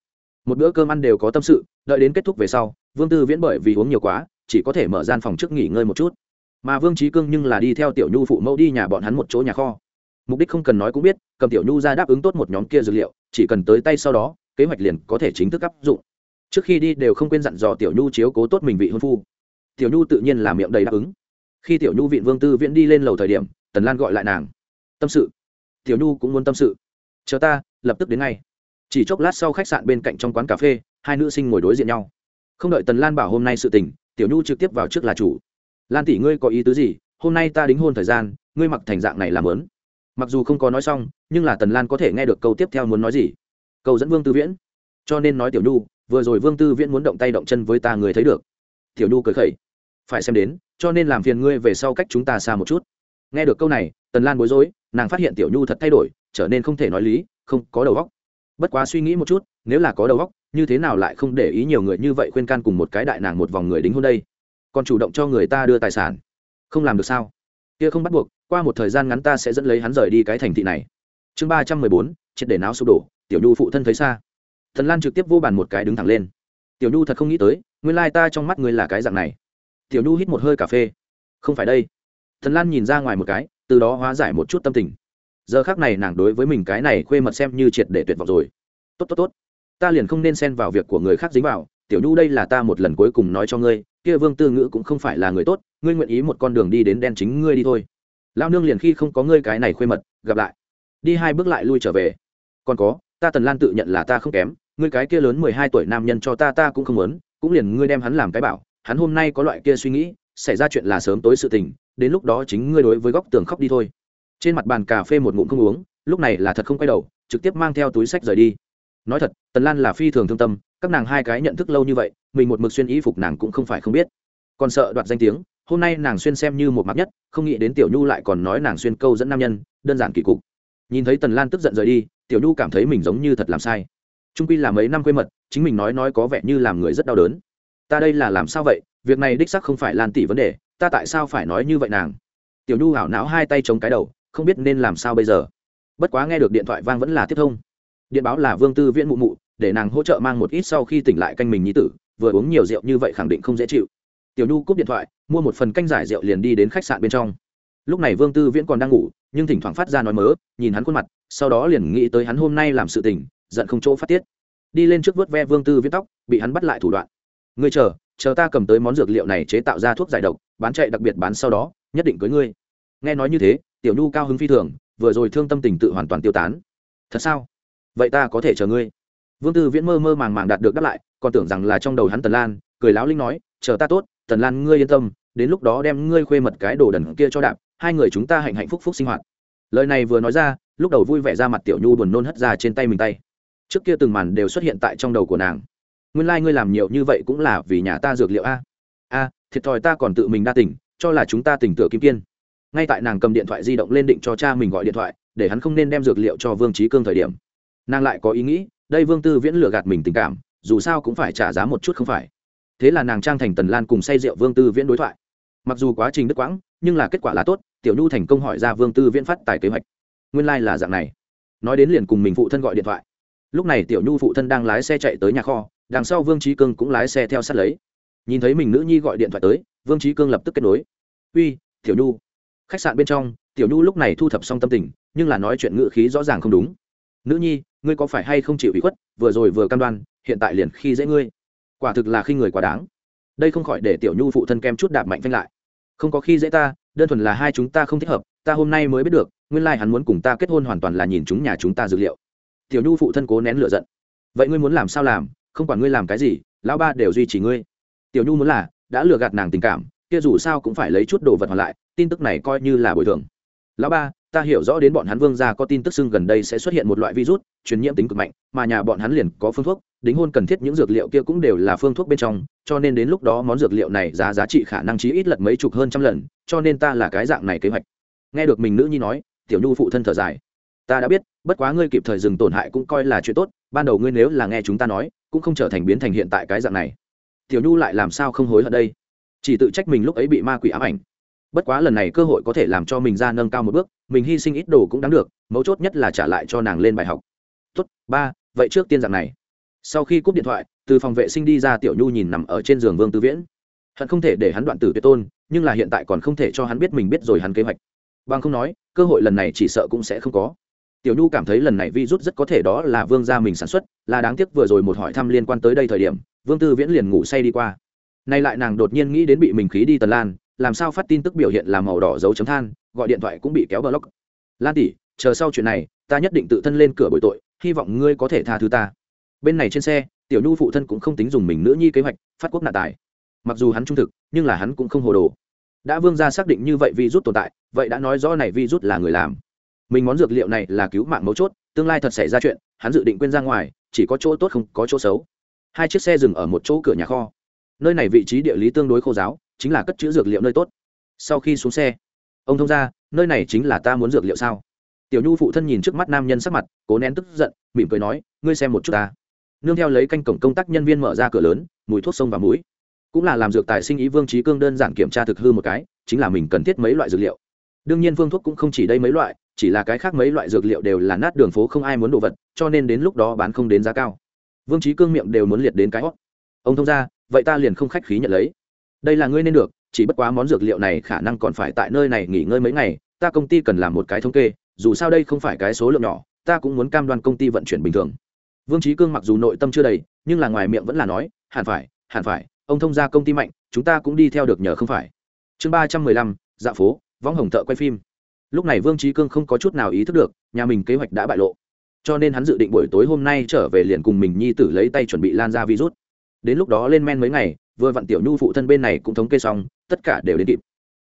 Một bữa cơm ăn đều có tâm sự, đợi đến kết thúc về sau, vương tư viễn bởi vì uống nhiều quá, chỉ có thể mở gian phòng trước nghỉ ngơi một chút. Mà vương trí cương nhưng là đi theo tiểu nhu phụ mẫu đi nhà bọn hắn một chỗ nhà kho. Mục đích không cần nói cũng biết, cầm tiểu nhu ra đáp ứng tốt một nhóm kia dược liệu, chỉ cần tới tay sau đó kế hoạch liền có thể chính thức áp dụng. Trước khi đi đều không quên dặn dò tiểu nhu chiếu cố tốt mình vị hôn phu. Tiểu nhu tự nhiên là miệng đầy đáp ứng. Khi tiểu nhu vịn vương tư viễn đi lên lầu thời điểm, tần lan gọi lại nàng. Tâm sự. Tiểu nhu cũng muốn tâm sự. Chờ ta, lập tức đến ngay. Chỉ chốc lát sau khách sạn bên cạnh trong quán cà phê, hai nữ sinh ngồi đối diện nhau. Không đợi tần lan bảo hôm nay sự tình, tiểu nhu trực tiếp vào trước là chủ. Lan tỷ ngươi có ý tứ gì? Hôm nay ta đính hôn thời gian, ngươi mặc thành dạng này làm lớn mặc dù không có nói xong, nhưng là tần lan có thể nghe được câu tiếp theo muốn nói gì cầu dẫn vương tư viễn. Cho nên nói tiểu nhu, vừa rồi vương tư viễn muốn động tay động chân với ta người thấy được. Tiểu nhu cười khẩy. Phải xem đến, cho nên làm phiền ngươi về sau cách chúng ta xa một chút. Nghe được câu này, tần lan bối rối, nàng phát hiện tiểu nhu thật thay đổi, trở nên không thể nói lý, không, có đầu óc. Bất quá suy nghĩ một chút, nếu là có đầu óc, như thế nào lại không để ý nhiều người như vậy khuyên can cùng một cái đại nàng một vòng người đính hôn đây? Còn chủ động cho người ta đưa tài sản. Không làm được sao? Kia không bắt buộc, qua một thời gian ngắn ta sẽ dẫn lấy hắn rời đi cái thành thị này. Chương ba trăm mười bốn, triệt để não sụp đổ tiểu nhu phụ thân thấy xa. Thần lan trực tiếp vô bàn một cái đứng thẳng lên. Tiểu nhu thật không nghĩ tới, nguyên lai ta trong mắt ngươi là cái dạng này. Tiểu nhu hít một hơi cà phê. Không phải đây. Thần lan nhìn ra ngoài một cái, từ đó hóa giải một chút tâm tình. Giờ khác này nàng đối với mình cái này khuê mật xem như triệt để tuyệt vọng rồi. Tốt tốt tốt. Ta liền không nên xen vào việc của người khác dính vào. Tiểu nhu đây là ta một lần cuối cùng nói cho ngươi, kia vương tư ngữ cũng không phải là người tốt, ngươi nguyện ý một con đường đi đến đen chính ngươi đi thôi. Lao nương liền khi không có ngươi cái này khuê mật, gặp lại. Đi hai bước lại lui trở về. Còn có ta tần lan tự nhận là ta không kém, ngươi cái kia lớn mười hai tuổi nam nhân cho ta ta cũng không muốn, cũng liền ngươi đem hắn làm cái bảo, hắn hôm nay có loại kia suy nghĩ, xảy ra chuyện là sớm tối sự tình, đến lúc đó chính ngươi đối với góc tường khóc đi thôi. Trên mặt bàn cà phê một ngụm không uống, lúc này là thật không quay đầu, trực tiếp mang theo túi sách rời đi. Nói thật, tần lan là phi thường thương tâm, các nàng hai cái nhận thức lâu như vậy, mình một mực xuyên y phục nàng cũng không phải không biết. Còn sợ đoạt danh tiếng, hôm nay nàng xuyên xem như một mặt nhất, không nghĩ đến tiểu nhu lại còn nói nàng xuyên câu dẫn nam nhân, đơn giản kỳ cục. Nhìn thấy tần lan tức giận rời đi tiểu nhu cảm thấy mình giống như thật làm sai. Trung quy là mấy năm quê mật, chính mình nói nói có vẻ như làm người rất đau đớn. Ta đây là làm sao vậy? Việc này đích sắc không phải lan tỷ vấn đề, ta tại sao phải nói như vậy nàng? Tiểu nhu hảo não hai tay chống cái đầu, không biết nên làm sao bây giờ. Bất quá nghe được điện thoại vang vẫn là tiếp thông. Điện báo là vương tư viễn mụ mụ, để nàng hỗ trợ mang một ít sau khi tỉnh lại canh mình nhí tử, vừa uống nhiều rượu như vậy khẳng định không dễ chịu. Tiểu nhu cúp điện thoại, mua một phần canh giải rượu liền đi đến khách sạn bên trong. Lúc này vương tư viễn còn đang ngủ, nhưng thỉnh thoảng phát ra nói mớ, nhìn hắn khuôn mặt sau đó liền nghĩ tới hắn hôm nay làm sự tình, giận không chỗ phát tiết. Đi lên trước vớt ve vương tư viễn tóc, bị hắn bắt lại thủ đoạn. Ngươi chờ chờ ta cầm tới món dược liệu này chế tạo ra thuốc giải độc, bán chạy đặc biệt bán sau đó, nhất định cưới ngươi. Nghe nói như thế, tiểu nhu cao hứng phi thường, vừa rồi thương tâm tình tự hoàn toàn tiêu tán. Thật sao? Vậy ta có thể chờ ngươi. Vương tư viễn mơ mơ màng màng đạt được đáp lại, còn tưởng rằng là trong đầu hắn tần lan, cười láo linh nói, chờ ta tốt, tần lan ngươi yên tâm, đến lúc đó đem ngươi khuê mật cái đồ đần kia cho đạp, hai người chúng ta hạnh hạnh phúc phúc sinh hoạt. Lời này vừa nói ra lúc đầu vui vẻ ra mặt tiểu nhu buồn nôn hất ra trên tay mình tay. Trước kia từng màn đều xuất hiện tại trong đầu của nàng. Nguyên lai、like、ngươi làm nhiều như vậy cũng là vì nhà ta dược liệu a. A, thiệt thòi ta còn tự mình đa tỉnh cho là chúng ta tỉnh tựa kim kiên. Ngay tại nàng cầm điện thoại di động lên định cho cha mình gọi điện thoại, để hắn không nên đem dược liệu cho vương trí cương thời điểm. Nàng lại có ý nghĩ, đây vương tư viễn lừa gạt mình tình cảm, dù sao cũng phải trả giá một chút không phải. Thế là nàng trang thành tần lan cùng say rượu vương tư viễn đối thoại. Mặc dù quá trình đứt quãng, nhưng là kết quả là tốt, tiểu nhu thành công hỏi ra vương tư viễn phát tài kế hoạch nguyên lai、like、là dạng này. Nói đến liền cùng mình phụ thân gọi điện thoại. Lúc này tiểu nhu phụ thân đang lái xe chạy tới nhà kho, đằng sau vương trí cương cũng lái xe theo sát lấy. Nhìn thấy mình nữ nhi gọi điện thoại tới, vương trí cương lập tức kết nối. Uy, tiểu nhu. Khách sạn bên trong, tiểu nhu lúc này thu thập xong tâm tình, nhưng là nói chuyện ngữ khí rõ ràng không đúng. Nữ nhi, ngươi có phải hay không chịu ủy khuất, vừa rồi vừa cam đoan, hiện tại liền khi dễ ngươi. Quả thực là khi người quá đáng. Đây không khỏi để tiểu nhu phụ thân kem chút đạp mạnh phanh lại. Không có khi dễ ta, đơn thuần là hai chúng ta không thích hợp, ta hôm nay mới biết được nguyên lai hắn muốn cùng ta kết hôn hoàn toàn là nhìn chúng nhà chúng ta dữ liệu. Tiểu nhu phụ thân cố nén lựa giận. Vậy ngươi muốn làm sao làm? Không quản ngươi làm cái gì, lão ba đều duy trì ngươi. Tiểu nhu muốn là đã lừa gạt nàng tình cảm, kia dù sao cũng phải lấy chút đồ vật hoàn lại, tin tức này coi như là bồi thường. Lão ba, ta hiểu rõ đến bọn hắn vương gia có tin tức xưng gần đây sẽ xuất hiện một loại virus, truyền nhiễm tính cực mạnh, mà nhà bọn hắn liền có phương thuốc, đính hôn cần thiết những dược liệu kia cũng đều là phương thuốc bên trong, cho nên đến lúc đó món dược liệu này giá giá trị khả năng chí ít lật mấy chục hơn trăm lần, cho nên ta là cái dạng này kế hoạch. Nghe được mình nữ nhi nói tiểu nhu phụ thân thở dài. Ta đã biết, bất quá ngươi kịp thời dừng tổn hại cũng coi là chuyện tốt, ban đầu ngươi nếu là nghe chúng ta nói, cũng không trở thành biến thành hiện tại cái dạng này. Tiểu nhu lại làm sao không hối hận đây? Chỉ tự trách mình lúc ấy bị ma quỷ ám ảnh. Bất quá lần này cơ hội có thể làm cho mình ra nâng cao một bước, mình hy sinh ít đồ cũng đáng được, mấu chốt nhất là trả lại cho nàng lên bài học. Tốt, ba, vậy trước tiên dạng này. Sau khi cúp điện thoại, từ phòng vệ sinh đi ra tiểu nhu nhìn nằm ở trên giường vương tư viễn. Hận không thể để hắn đoạn tử tuyệt tôn, nhưng là hiện tại còn không thể cho hắn biết mình biết rồi hắn kế hoạch bằng không nói, cơ hội lần này chỉ sợ cũng sẽ không có. Tiểu nhu cảm thấy lần này vi rút rất có thể đó là vương gia mình sản xuất, là đáng tiếc vừa rồi một hỏi thăm liên quan tới đây thời điểm, vương tư viễn liền ngủ say đi qua. Nay lại nàng đột nhiên nghĩ đến bị mình khí đi tần lan, làm sao phát tin tức biểu hiện là màu đỏ dấu chấm than, gọi điện thoại cũng bị kéo block. Lan tỷ, chờ sau chuyện này, ta nhất định tự thân lên cửa bồi tội, hy vọng ngươi có thể tha thứ ta. Bên này trên xe, tiểu nhu phụ thân cũng không tính dùng mình nữ nhi kế hoạch, phát quốc nạn tài. Mặc dù hắn trung thực, nhưng là hắn cũng không hồ đồ đã vương ra xác định như vậy vi rút tồn tại, vậy đã nói rõ này vi rút là người làm. Mình món dược liệu này là cứu mạng mấu chốt, tương lai thật xảy ra chuyện, hắn dự định quên ra ngoài, chỉ có chỗ tốt không có chỗ xấu. Hai chiếc xe dừng ở một chỗ cửa nhà kho. Nơi này vị trí địa lý tương đối khô giáo, chính là cất chữ dược liệu nơi tốt. Sau khi xuống xe, ông thông ra nơi này chính là ta muốn dược liệu sao? Tiểu nhu phụ thân nhìn trước mắt nam nhân sắc mặt, cố nén tức giận, mỉm cười nói, ngươi xem một chút ta. Nương theo lấy canh cổng công tác nhân viên mở ra cửa lớn, mùi thuốc sông và mũi cũng là làm dược tài sinh ý vương trí cương đơn giản kiểm tra thực hư một cái, chính là mình cần thiết mấy loại dược liệu. Đương nhiên phương thuốc cũng không chỉ đây mấy loại, chỉ là cái khác mấy loại dược liệu đều là nát đường phố không ai muốn đồ vật, cho nên đến lúc đó bán không đến giá cao. Vương trí cương miệng đều muốn liệt đến cái hót ông thông ra vậy ta liền không khách khí nhận lấy. Đây là ngươi nên được, chỉ bất quá món dược liệu này khả năng còn phải tại nơi này nghỉ ngơi mấy ngày, ta công ty cần làm một cái thống kê, dù sao đây không phải cái số lượng nhỏ, ta cũng muốn cam đoan công ty vận chuyển bình thường. Vương trí cương mặc dù nội tâm chưa đầy, nhưng là ngoài miệng vẫn là nói, hẳn phải hẳn phải ông thông gia công ty mạnh, chúng ta cũng đi theo được nhờ không phải. Chương ba trăm mười lăm dạ phố, võng hồng thợ quay phim. Lúc này vương trí cương không có chút nào ý thức được, nhà mình kế hoạch đã bại lộ. Cho nên hắn dự định buổi tối hôm nay trở về liền cùng mình nhi tử lấy tay chuẩn bị lan ra virus. Đến lúc đó lên men mấy ngày, vừa vặn tiểu nhu phụ thân bên này cũng thống kê xong, tất cả đều đến kịp.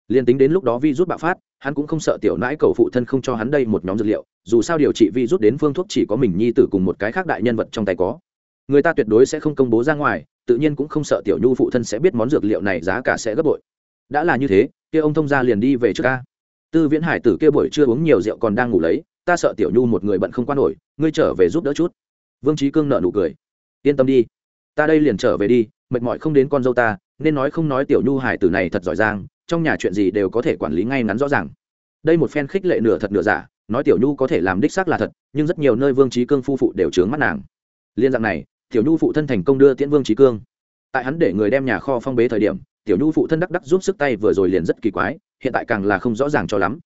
Liền tính đến lúc đó virus bạo phát, hắn cũng không sợ tiểu nãi cầu phụ thân không cho hắn đây một nhóm dược liệu, dù sao điều trị virus đến phương thuốc chỉ có mình nhi tử cùng một cái khác đại nhân vật trong tay có. Người ta tuyệt đối sẽ không công bố ra ngoài tự nhiên cũng không sợ tiểu nhu phụ thân sẽ biết món dược liệu này giá cả sẽ gấp bội. Đã là như thế, kia ông thông gia liền đi về trước ca. Tư viễn hải tử kia buổi chưa uống nhiều rượu còn đang ngủ lấy, ta sợ tiểu nhu một người bận không quan nổi, ngươi trở về giúp đỡ chút. Vương trí cương nợ nụ cười. Yên tâm đi, ta đây liền trở về đi, mệt mỏi không đến con dâu ta, nên nói không nói tiểu nhu hải tử này thật giỏi giang, trong nhà chuyện gì đều có thể quản lý ngay ngắn rõ ràng. Đây một phen khích lệ nửa thật nửa giả, nói tiểu nhu có thể làm đích xác là thật, nhưng rất nhiều nơi vương trí cương phu phụ đều trướng mắt nàng. Liên dạng này tiểu nhu phụ thân thành công đưa tiễn vương trí cương. Tại hắn để người đem nhà kho phong bế thời điểm, tiểu nhu phụ thân đắc đắc giúp sức tay vừa rồi liền rất kỳ quái, hiện tại càng là không rõ ràng cho lắm.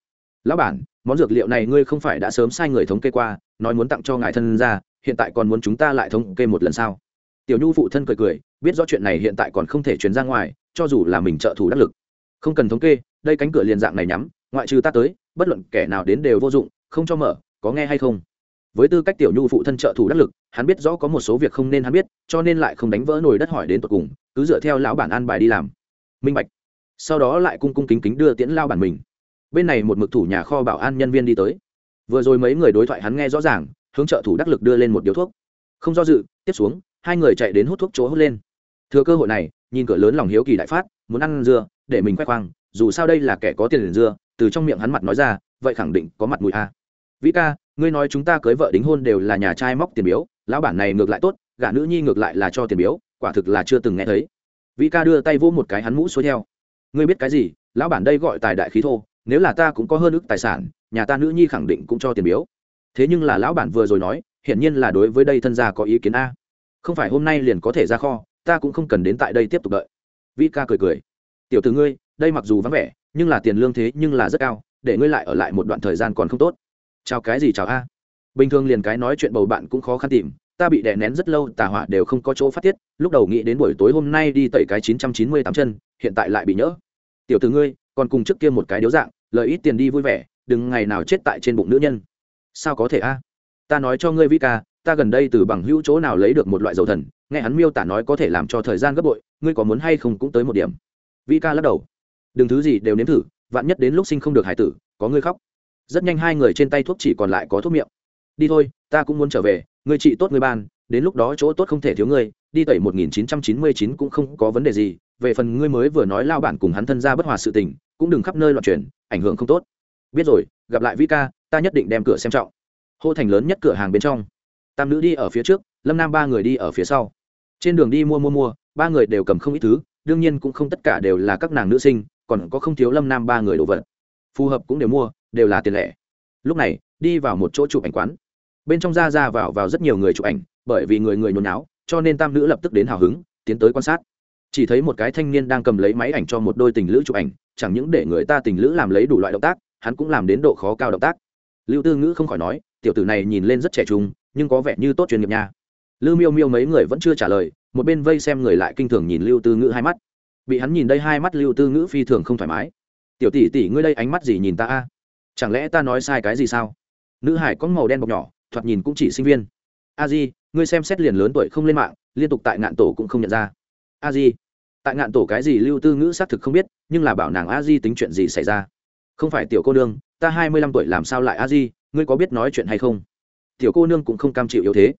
Lão bản, món dược liệu này ngươi không phải đã sớm sai người thống kê qua, nói muốn tặng cho ngài thân ra hiện tại còn muốn chúng ta lại thống kê một lần sao? Tiểu nhu phụ thân cười cười, biết rõ chuyện này hiện tại còn không thể truyền ra ngoài, cho dù là mình trợ thủ đắc lực. Không cần thống kê, đây cánh cửa liền dạng này nhắm, ngoại trừ ta tới, bất luận kẻ nào đến đều vô dụng, không cho mở, có nghe hay không? Với tư cách tiểu nhu phụ thân trợ thủ đắc lực, hắn biết rõ có một số việc không nên hắn biết, cho nên lại không đánh vỡ nồi đất hỏi đến tột cùng, cứ dựa theo lão bản an bài đi làm. Minh bạch. Sau đó lại cung cung kính kính đưa tiễn lao bản mình. Bên này một mực thủ nhà kho bảo an nhân viên đi tới. Vừa rồi mấy người đối thoại hắn nghe rõ ràng, hướng trợ thủ đắc lực đưa lên một điếu thuốc. Không do dự, tiếp xuống, hai người chạy đến hút thuốc chỗ hút lên. Thừa cơ hội này, nhìn cửa lớn lòng hiếu kỳ đại phát, muốn ăn dưa, để mình khoe khoang, dù sao đây là kẻ có tiền liền dưa, từ trong miệng hắn mặt nói ra, vậy khẳng định có mặt mũi a vĩ ca, ngươi nói chúng ta cưới vợ đính hôn đều là nhà trai móc tiền biếu, lão bản này ngược lại tốt, gả nữ nhi ngược lại là cho tiền biếu, quả thực là chưa từng nghe thấy. Vĩ ca đưa tay vỗ một cái hắn mũ xuôi theo. Ngươi biết cái gì, lão bản đây gọi tài đại khí thô, nếu là ta cũng có hơn ức tài sản, nhà ta nữ nhi khẳng định cũng cho tiền biếu. Thế nhưng là lão bản vừa rồi nói, hiển nhiên là đối với đây thân gia có ý kiến a. Không phải hôm nay liền có thể ra kho, ta cũng không cần đến tại đây tiếp tục đợi. Vĩ ca cười cười. Tiểu từ ngươi, đây mặc dù vắng vẻ, nhưng là tiền lương thế nhưng là rất cao, để ngươi lại ở lại một đoạn thời gian còn không tốt chào cái gì chào a? Bình thường liền cái nói chuyện bầu bạn cũng khó khăn tìm, ta bị đè nén rất lâu, tà hỏa đều không có chỗ phát tiết, lúc đầu nghĩ đến buổi tối hôm nay đi tẩy cái chín trăm chín mươi tám chân, hiện tại lại bị nhỡ. Tiểu từ ngươi, còn cùng trước kia một cái điếu dạng lợi ít tiền đi vui vẻ, đừng ngày nào chết tại trên bụng nữ nhân. Sao có thể a? Ta nói cho ngươi vi ca, ta gần đây từ bằng hữu chỗ nào lấy được một loại dầu thần, nghe hắn miêu tả nói có thể làm cho thời gian gấp bội, ngươi có muốn hay không cũng tới một điểm. Vi ca lắc đầu. Đừng thứ gì đều nếm thử, vạn nhất đến lúc sinh không được hải tử, có ngươi khóc rất nhanh hai người trên tay thuốc chỉ còn lại có thuốc miệng. Đi thôi, ta cũng muốn trở về người chị tốt người ban, đến lúc đó chỗ tốt không thể thiếu ngươi, đi tẩy một nghìn chín trăm chín mươi chín cũng không có vấn đề gì, về phần ngươi mới vừa nói lao bản cùng hắn thân ra bất hòa sự tình, cũng đừng khắp nơi loạn truyền, ảnh hưởng không tốt. Biết rồi, gặp lại vĩ ca ta nhất định đem cửa xem trọng. Hô thành lớn nhất cửa hàng bên trong. Tam nữ đi ở phía trước, lâm nam ba người đi ở phía sau. Trên đường đi mua mua mua, ba người đều cầm không ít thứ, đương nhiên cũng không tất cả đều là các nàng nữ sinh, còn có không thiếu lâm nam ba người đồ vật phù hợp cũng đều mua, đều là tiền lẻ. Lúc này, đi vào một chỗ chụp ảnh quán. Bên trong ra ra vào vào rất nhiều người chụp ảnh, bởi vì người người nhốn náo, cho nên tam nữ lập tức đến hào hứng, tiến tới quan sát. Chỉ thấy một cái thanh niên đang cầm lấy máy ảnh cho một đôi tình lữ chụp ảnh, chẳng những để người ta tình lữ làm lấy đủ loại động tác, hắn cũng làm đến độ khó cao động tác. Lưu tư ngữ không khỏi nói, tiểu tử này nhìn lên rất trẻ trung, nhưng có vẻ như tốt chuyên nghiệp nha. Lưu miêu miêu mấy người vẫn chưa trả lời, một bên vây xem người lại kinh thường nhìn lưu tư ngữ hai mắt. Bị hắn nhìn đây hai mắt lưu tư ngữ phi thường không thoải mái tiểu tỷ tỷ ngươi đây ánh mắt gì nhìn ta a? Chẳng lẽ ta nói sai cái gì sao? Nữ hải có màu đen bọc nhỏ, thoạt nhìn cũng chỉ sinh viên. A di, ngươi xem xét liền lớn tuổi không lên mạng, liên tục tại ngạn tổ cũng không nhận ra. A di, tại ngạn tổ cái gì lưu tư ngữ xác thực không biết, nhưng là bảo nàng a di tính chuyện gì xảy ra? Không phải tiểu cô nương, ta hai mươi lăm tuổi làm sao lại a di, ngươi có biết nói chuyện hay không? Tiểu cô nương cũng không cam chịu yếu thế.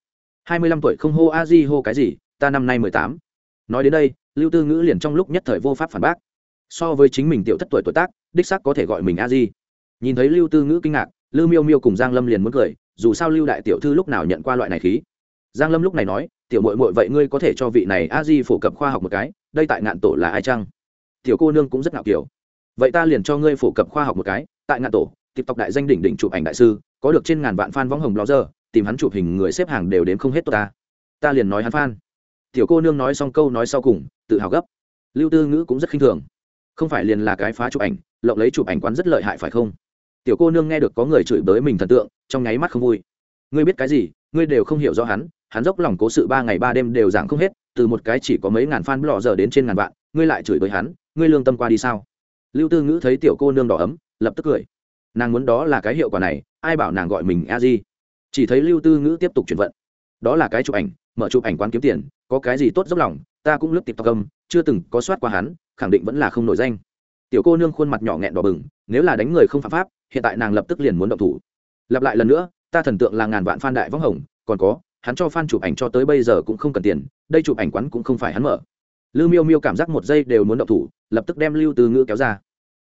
hai mươi lăm tuổi không hô a di hô cái gì, ta năm nay mười tám. Nói đến đây, lưu tư ngữ liền trong lúc nhất thời vô pháp phản bác so với chính mình tiểu thất tuổi tuổi tác, đích sắc có thể gọi mình a di. Nhìn thấy lưu tư ngữ kinh ngạc lưu miêu miêu cùng giang lâm liền muốn cười, dù sao lưu đại tiểu thư lúc nào nhận qua loại này khí. Giang lâm lúc này nói, tiểu mội mội vậy ngươi có thể cho vị này a di phổ cập khoa học một cái, đây tại ngạn tổ là ai chăng? Tiểu cô nương cũng rất ngạo kiểu. Vậy ta liền cho ngươi phổ cập khoa học một cái, tại ngạn tổ tiếp tộc đại danh đỉnh đỉnh chụp ảnh đại sư, có được trên ngàn vạn fan võng hồng blogger, tìm hắn chụp hình người xếp hàng đều đến không hết tốt ta. Ta liền nói hắn fan. Tiểu cô nương nói xong câu nói sau cùng, tự hào gấp. Lưu tư ngữ cũng rất khinh thường không phải liền là cái phá chụp ảnh, lộng lấy chụp ảnh quán rất lợi hại phải không? Tiểu cô nương nghe được có người chửi bới mình thần tượng, trong nháy mắt không vui. Ngươi biết cái gì? Ngươi đều không hiểu rõ hắn hắn dốc lòng cố sự ba ngày ba đêm đều giảng không hết, từ một cái chỉ có mấy ngàn fan blọ giờ đến trên ngàn vạn, ngươi lại chửi bới hắn, ngươi lương tâm qua đi sao? Lưu tư ngữ thấy tiểu cô nương đỏ ấm, lập tức cười. Nàng muốn đó là cái hiệu quả này, ai bảo nàng gọi mình a di? Chỉ thấy lưu tư ngữ tiếp tục chuyển vận. Đó là cái chụp ảnh, mở chụp ảnh quán kiếm tiền, có cái gì tốt dốc lòng, ta cũng lướt tiktok cầm chưa từng có soát qua hắn khẳng định vẫn là không nổi danh. Tiểu cô nương khuôn mặt nhỏ nghẹn đỏ bừng, nếu là đánh người không phạm pháp, hiện tại nàng lập tức liền muốn động thủ. Lặp lại lần nữa, ta thần tượng là ngàn vạn fan đại võng hồng, còn có, hắn cho fan chụp ảnh cho tới bây giờ cũng không cần tiền, đây chụp ảnh quán cũng không phải hắn mở. Lưu miêu miêu cảm giác một giây đều muốn động thủ, lập tức đem lưu từ ngữ kéo ra.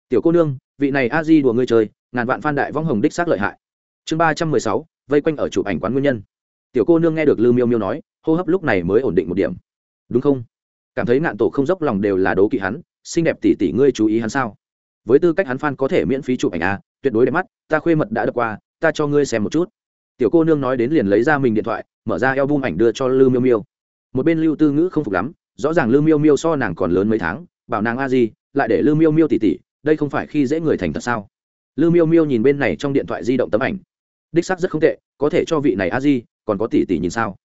Tiểu cô nương, vị này a di đùa ngươi chơi, ngàn vạn fan đại võng hồng đích xác lợi hại. Chương ba trăm mười sáu, vây quanh ở chụp ảnh quán nguyên nhân. Tiểu cô nương nghe được lưu miêu miêu nói, hô hấp lúc này mới ổn định một điểm. Đúng không? Cảm thấy ngạn tổ không dốc lòng đều là đố kỵ hắn xinh đẹp tỷ tỷ ngươi chú ý hắn sao? Với tư cách hắn fan có thể miễn phí chụp ảnh à tuyệt đối đẹp mắt, ta khuê mật đã đập qua, ta cho ngươi xem một chút. Tiểu cô nương nói đến liền lấy ra mình điện thoại, mở ra eo bung ảnh đưa cho lưu miêu miêu. Một bên lưu tư ngữ không phục lắm, rõ ràng lưu miêu miêu so nàng còn lớn mấy tháng, bảo nàng a di, lại để lưu miêu miêu tỉ tỉ, đây không phải khi dễ người thành thật sao? Lưu miêu miêu nhìn bên này trong điện thoại di động tấm ảnh. Đích sắc rất không tệ, có thể cho vị này a di, còn có tỉ tỉ nhìn sao?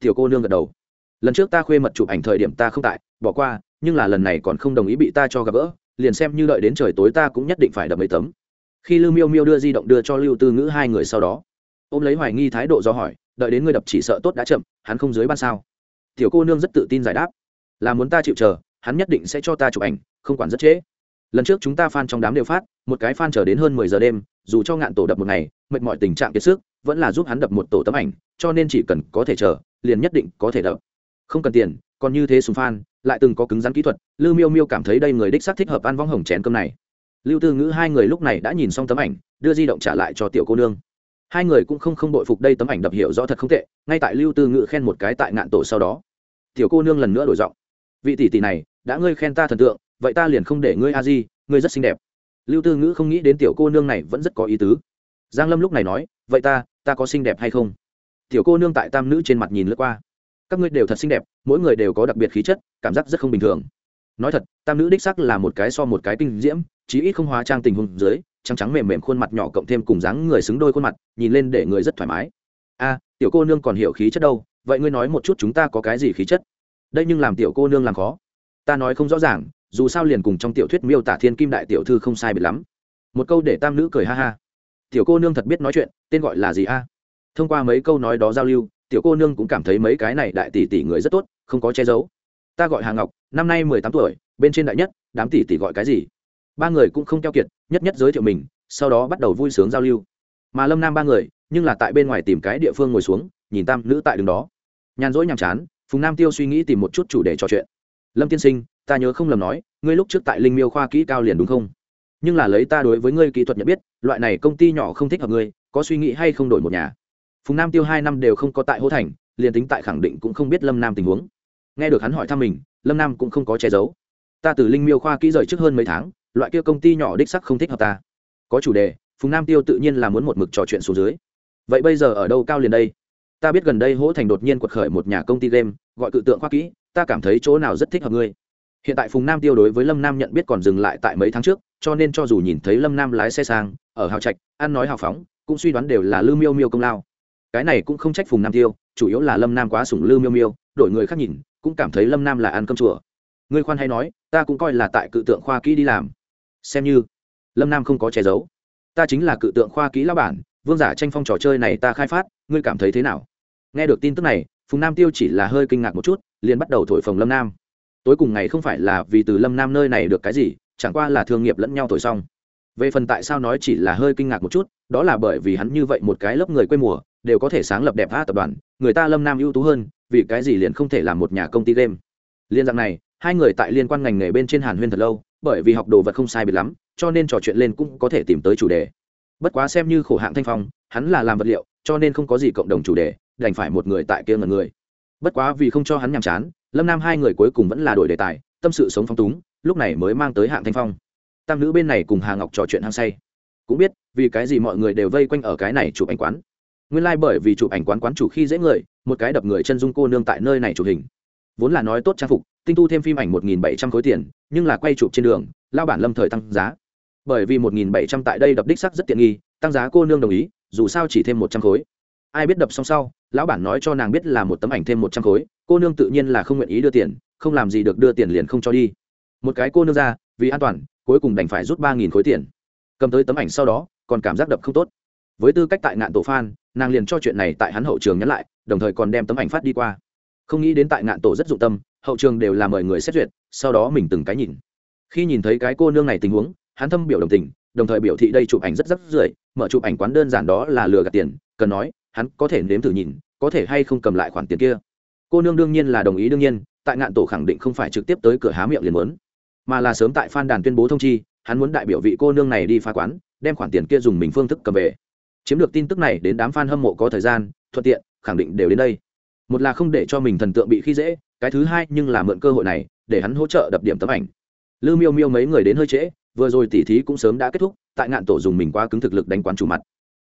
Tiểu cô nương gật đầu. Lần trước ta khuê mật chụp ảnh thời điểm ta không tại, bỏ qua nhưng là lần này còn không đồng ý bị ta cho gặp gỡ, liền xem như đợi đến trời tối ta cũng nhất định phải đập mấy tấm. Khi lưu miêu miêu đưa di động đưa cho lưu tư ngữ hai người sau đó ô m lấy hoài nghi thái độ do hỏi, đợi đến ngươi đập chỉ sợ tốt đã chậm, hắn không dưới ban sao? Tiểu cô nương rất tự tin giải đáp, là muốn ta chịu chờ, hắn nhất định sẽ cho ta chụp ảnh, không quản rất trễ. Lần trước chúng ta f a n trong đám đều phát, một cái f a n chờ đến hơn mười giờ đêm, dù cho ngạn tổ đập một ngày, mệt mọi tình trạng kiệt sức, vẫn là giúp hắn đập một tổ tấm ảnh, cho nên chỉ cần có thể chờ, liền nhất định có thể đập. Không cần tiền, còn như thế súng phan lại từng có cứng rắn kỹ thuật, lưu miêu miêu cảm thấy đây người đích xác thích hợp ăn vong hồng chén cơm này. Lưu tư ngữ hai người lúc này đã nhìn xong tấm ảnh, đưa di động trả lại cho tiểu cô nương. Hai người cũng không không đội phục đây tấm ảnh đập hiệu rõ thật không tệ, ngay tại lưu tư ngữ khen một cái tại ngạn tổ sau đó. Tiểu cô nương lần nữa đổi giọng. Vị tỷ tỷ này, đã ngươi khen ta thần tượng, vậy ta liền không để ngươi a di, ngươi rất xinh đẹp. Lưu tư ngữ không nghĩ đến tiểu cô nương này vẫn rất có ý tứ. Giang lâm lúc này nói, vậy ta ta có xinh đẹp hay không? Tiểu cô nương tại tam nữ trên mặt nhìn lướt qua. Các ngươi đều thật xinh đẹp mỗi người đều có đặc biệt khí chất, cảm giác rất không bình thường. Nói thật, tam nữ đích sắc là một cái so một cái kinh diễm, chí ít không hóa trang tình huống dưới, trắng trắng mềm mềm khuôn mặt nhỏ cộng thêm cùng dáng người xứng đôi khuôn mặt, nhìn lên để người rất thoải mái. A, tiểu cô nương còn hiểu khí chất đâu, vậy ngươi nói một chút chúng ta có cái gì khí chất? Đây nhưng làm tiểu cô nương làm khó. Ta nói không rõ ràng, dù sao liền cùng trong tiểu thuyết miêu tả thiên kim đại tiểu thư không sai biệt lắm. Một câu để tam nữ cười ha ha. Tiểu cô nương thật biết nói chuyện, tên gọi là gì a? Thông qua mấy câu nói đó giao lưu tiểu cô nương cũng cảm thấy mấy cái này đại tỷ tỷ người rất tốt, không có che giấu. Ta gọi hà ngọc, năm nay mười tám tuổi, bên trên đại nhất, đám tỷ tỷ gọi cái gì? Ba người cũng không keo kiệt, nhất nhất giới thiệu mình, sau đó bắt đầu vui sướng giao lưu. Mà lâm nam ba người, nhưng là tại bên ngoài tìm cái địa phương ngồi xuống, nhìn tam nữ tại đường đó. Nhàn rỗi nhàm chán, phùng nam tiêu suy nghĩ tìm một chút chủ đề trò chuyện. Lâm tiên sinh, ta nhớ không lầm nói, ngươi lúc trước tại linh miêu khoa kỹ cao liền đúng không? Nhưng là lấy ta đối với ngươi kỹ thuật nhận biết, loại này công ty nhỏ không thích hợp ngươi, có suy nghĩ hay không đổi một nhà? Phùng nam tiêu hai năm đều không có tại hô thành, liền tính tại khẳng định cũng không biết lâm nam tình huống. Nghe được hắn hỏi thăm mình, lâm nam cũng không có che giấu. Ta từ linh miêu khoa kỹ rời trước hơn mấy tháng, loại kia công ty nhỏ đích sắc không thích hợp ta. Có chủ đề, phùng nam tiêu tự nhiên là muốn một mực trò chuyện xuống dưới. Vậy bây giờ ở đâu cao liền đây? Ta biết gần đây hỗ thành đột nhiên quật khởi một nhà công ty game, gọi cự tượng khoa kỹ, ta cảm thấy chỗ nào rất thích hợp ngươi. Hiện tại phùng nam tiêu đối với lâm nam nhận biết còn dừng lại tại mấy tháng trước, cho nên cho dù nhìn thấy lâm nam lái xe sang, ở hào trạch, ăn nói hào phóng, cũng suy đoán đều là lư miêu miêu công lao cái này cũng không trách phùng nam tiêu, chủ yếu là lâm nam quá sủng lư miêu miêu, đổi người khác nhìn, cũng cảm thấy lâm nam là ăn cơm chùa. Ngươi khoan hay nói, ta cũng coi là tại cự tượng khoa kỹ đi làm. Xem như, lâm nam không có che giấu. Ta chính là cự tượng khoa kỹ lao bản, vương giả tranh phong trò chơi này ta khai phát, ngươi cảm thấy thế nào? Nghe được tin tức này, phùng nam tiêu chỉ là hơi kinh ngạc một chút, liền bắt đầu thổi phồng lâm nam. Tối cùng ngày không phải là vì từ lâm nam nơi này được cái gì, chẳng qua là thương nghiệp lẫn nhau thổi xong. Về phần tại sao nói chỉ là hơi kinh ngạc một chút, đó là bởi vì hắn như vậy một cái lớp người quê mùa đều có thể sáng lập đẹp a tập đoàn, người ta lâm nam ưu tú hơn, vì cái gì liền không thể làm một nhà công ty game? Liên dạng này, hai người tại liên quan ngành nghề bên trên hàn huyên thật lâu, bởi vì học đồ vật không sai biệt lắm, cho nên trò chuyện lên cũng có thể tìm tới chủ đề. Bất quá xem như khổ hạng thanh phong, hắn là làm vật liệu, cho nên không có gì cộng đồng chủ đề, đành phải một người tại kia ngần người. Bất quá vì không cho hắn nhàm chán, lâm nam hai người cuối cùng vẫn là đổi đề tài, tâm sự sống phong túng, lúc này mới mang tới hạng thanh phong. Tam nữ bên này cùng hà ngọc trò chuyện hăng say. Cũng biết, vì cái gì mọi người đều vây quanh ở cái này chụp ảnh quán nguyên lai、like、bởi vì chụp ảnh quán quán chủ khi dễ người, một cái đập người chân dung cô nương tại nơi này chụp hình. Vốn là nói tốt trang phục, tinh tu thêm phim ảnh một nghìn bảy trăm khối tiền, nhưng là quay chụp trên đường, lao bản lâm thời tăng giá. Bởi vì một nghìn bảy trăm tại đây đập đích sắc rất tiện nghi, tăng giá cô nương đồng ý, dù sao chỉ thêm một trăm khối. Ai biết đập xong sau, lão bản nói cho nàng biết là một tấm ảnh thêm một trăm khối, cô nương tự nhiên là không nguyện ý đưa tiền, không làm gì được đưa tiền liền không cho đi. Một cái cô nương ra, vì an toàn, cuối cùng đành phải rút ba nghìn khối tiền. Cầm tới tấm ảnh sau đó, còn cảm giác đập không tốt. Với tư cách tại ngạn tổ phan nàng liền cho chuyện này tại hắn hậu trường nhắn lại, đồng thời còn đem tấm ảnh phát đi qua. Không nghĩ đến tại ngạn tổ rất dụng tâm, hậu trường đều là mời người xét duyệt, sau đó mình từng cái nhìn. Khi nhìn thấy cái cô nương này tình huống, hắn thâm biểu đồng tình, đồng thời biểu thị đây chụp ảnh rất rắc rưởi, mở chụp ảnh quán đơn giản đó là lừa gạt tiền, cần nói, hắn có thể nếm thử nhìn, có thể hay không cầm lại khoản tiền kia. Cô nương đương nhiên là đồng ý đương nhiên, tại ngạn tổ khẳng định không phải trực tiếp tới cửa há miệng liền muốn. Mà là sớm tại phan đàn tuyên bố thông chi, hắn muốn đại biểu vị cô nương này đi phá quán, đem khoản tiền kia dùng mình phương thức cầm về chiếm được tin tức này đến đám fan hâm mộ có thời gian, thuận tiện, khẳng định đều đến đây. Một là không để cho mình thần tượng bị khi dễ, cái thứ hai nhưng là mượn cơ hội này, để hắn hỗ trợ đập điểm tấm ảnh. Lư miêu miêu mấy người đến hơi trễ, vừa rồi tỉ thí cũng sớm đã kết thúc, tại ngạn tổ dùng mình quá cứng thực lực đánh quán chủ mặt.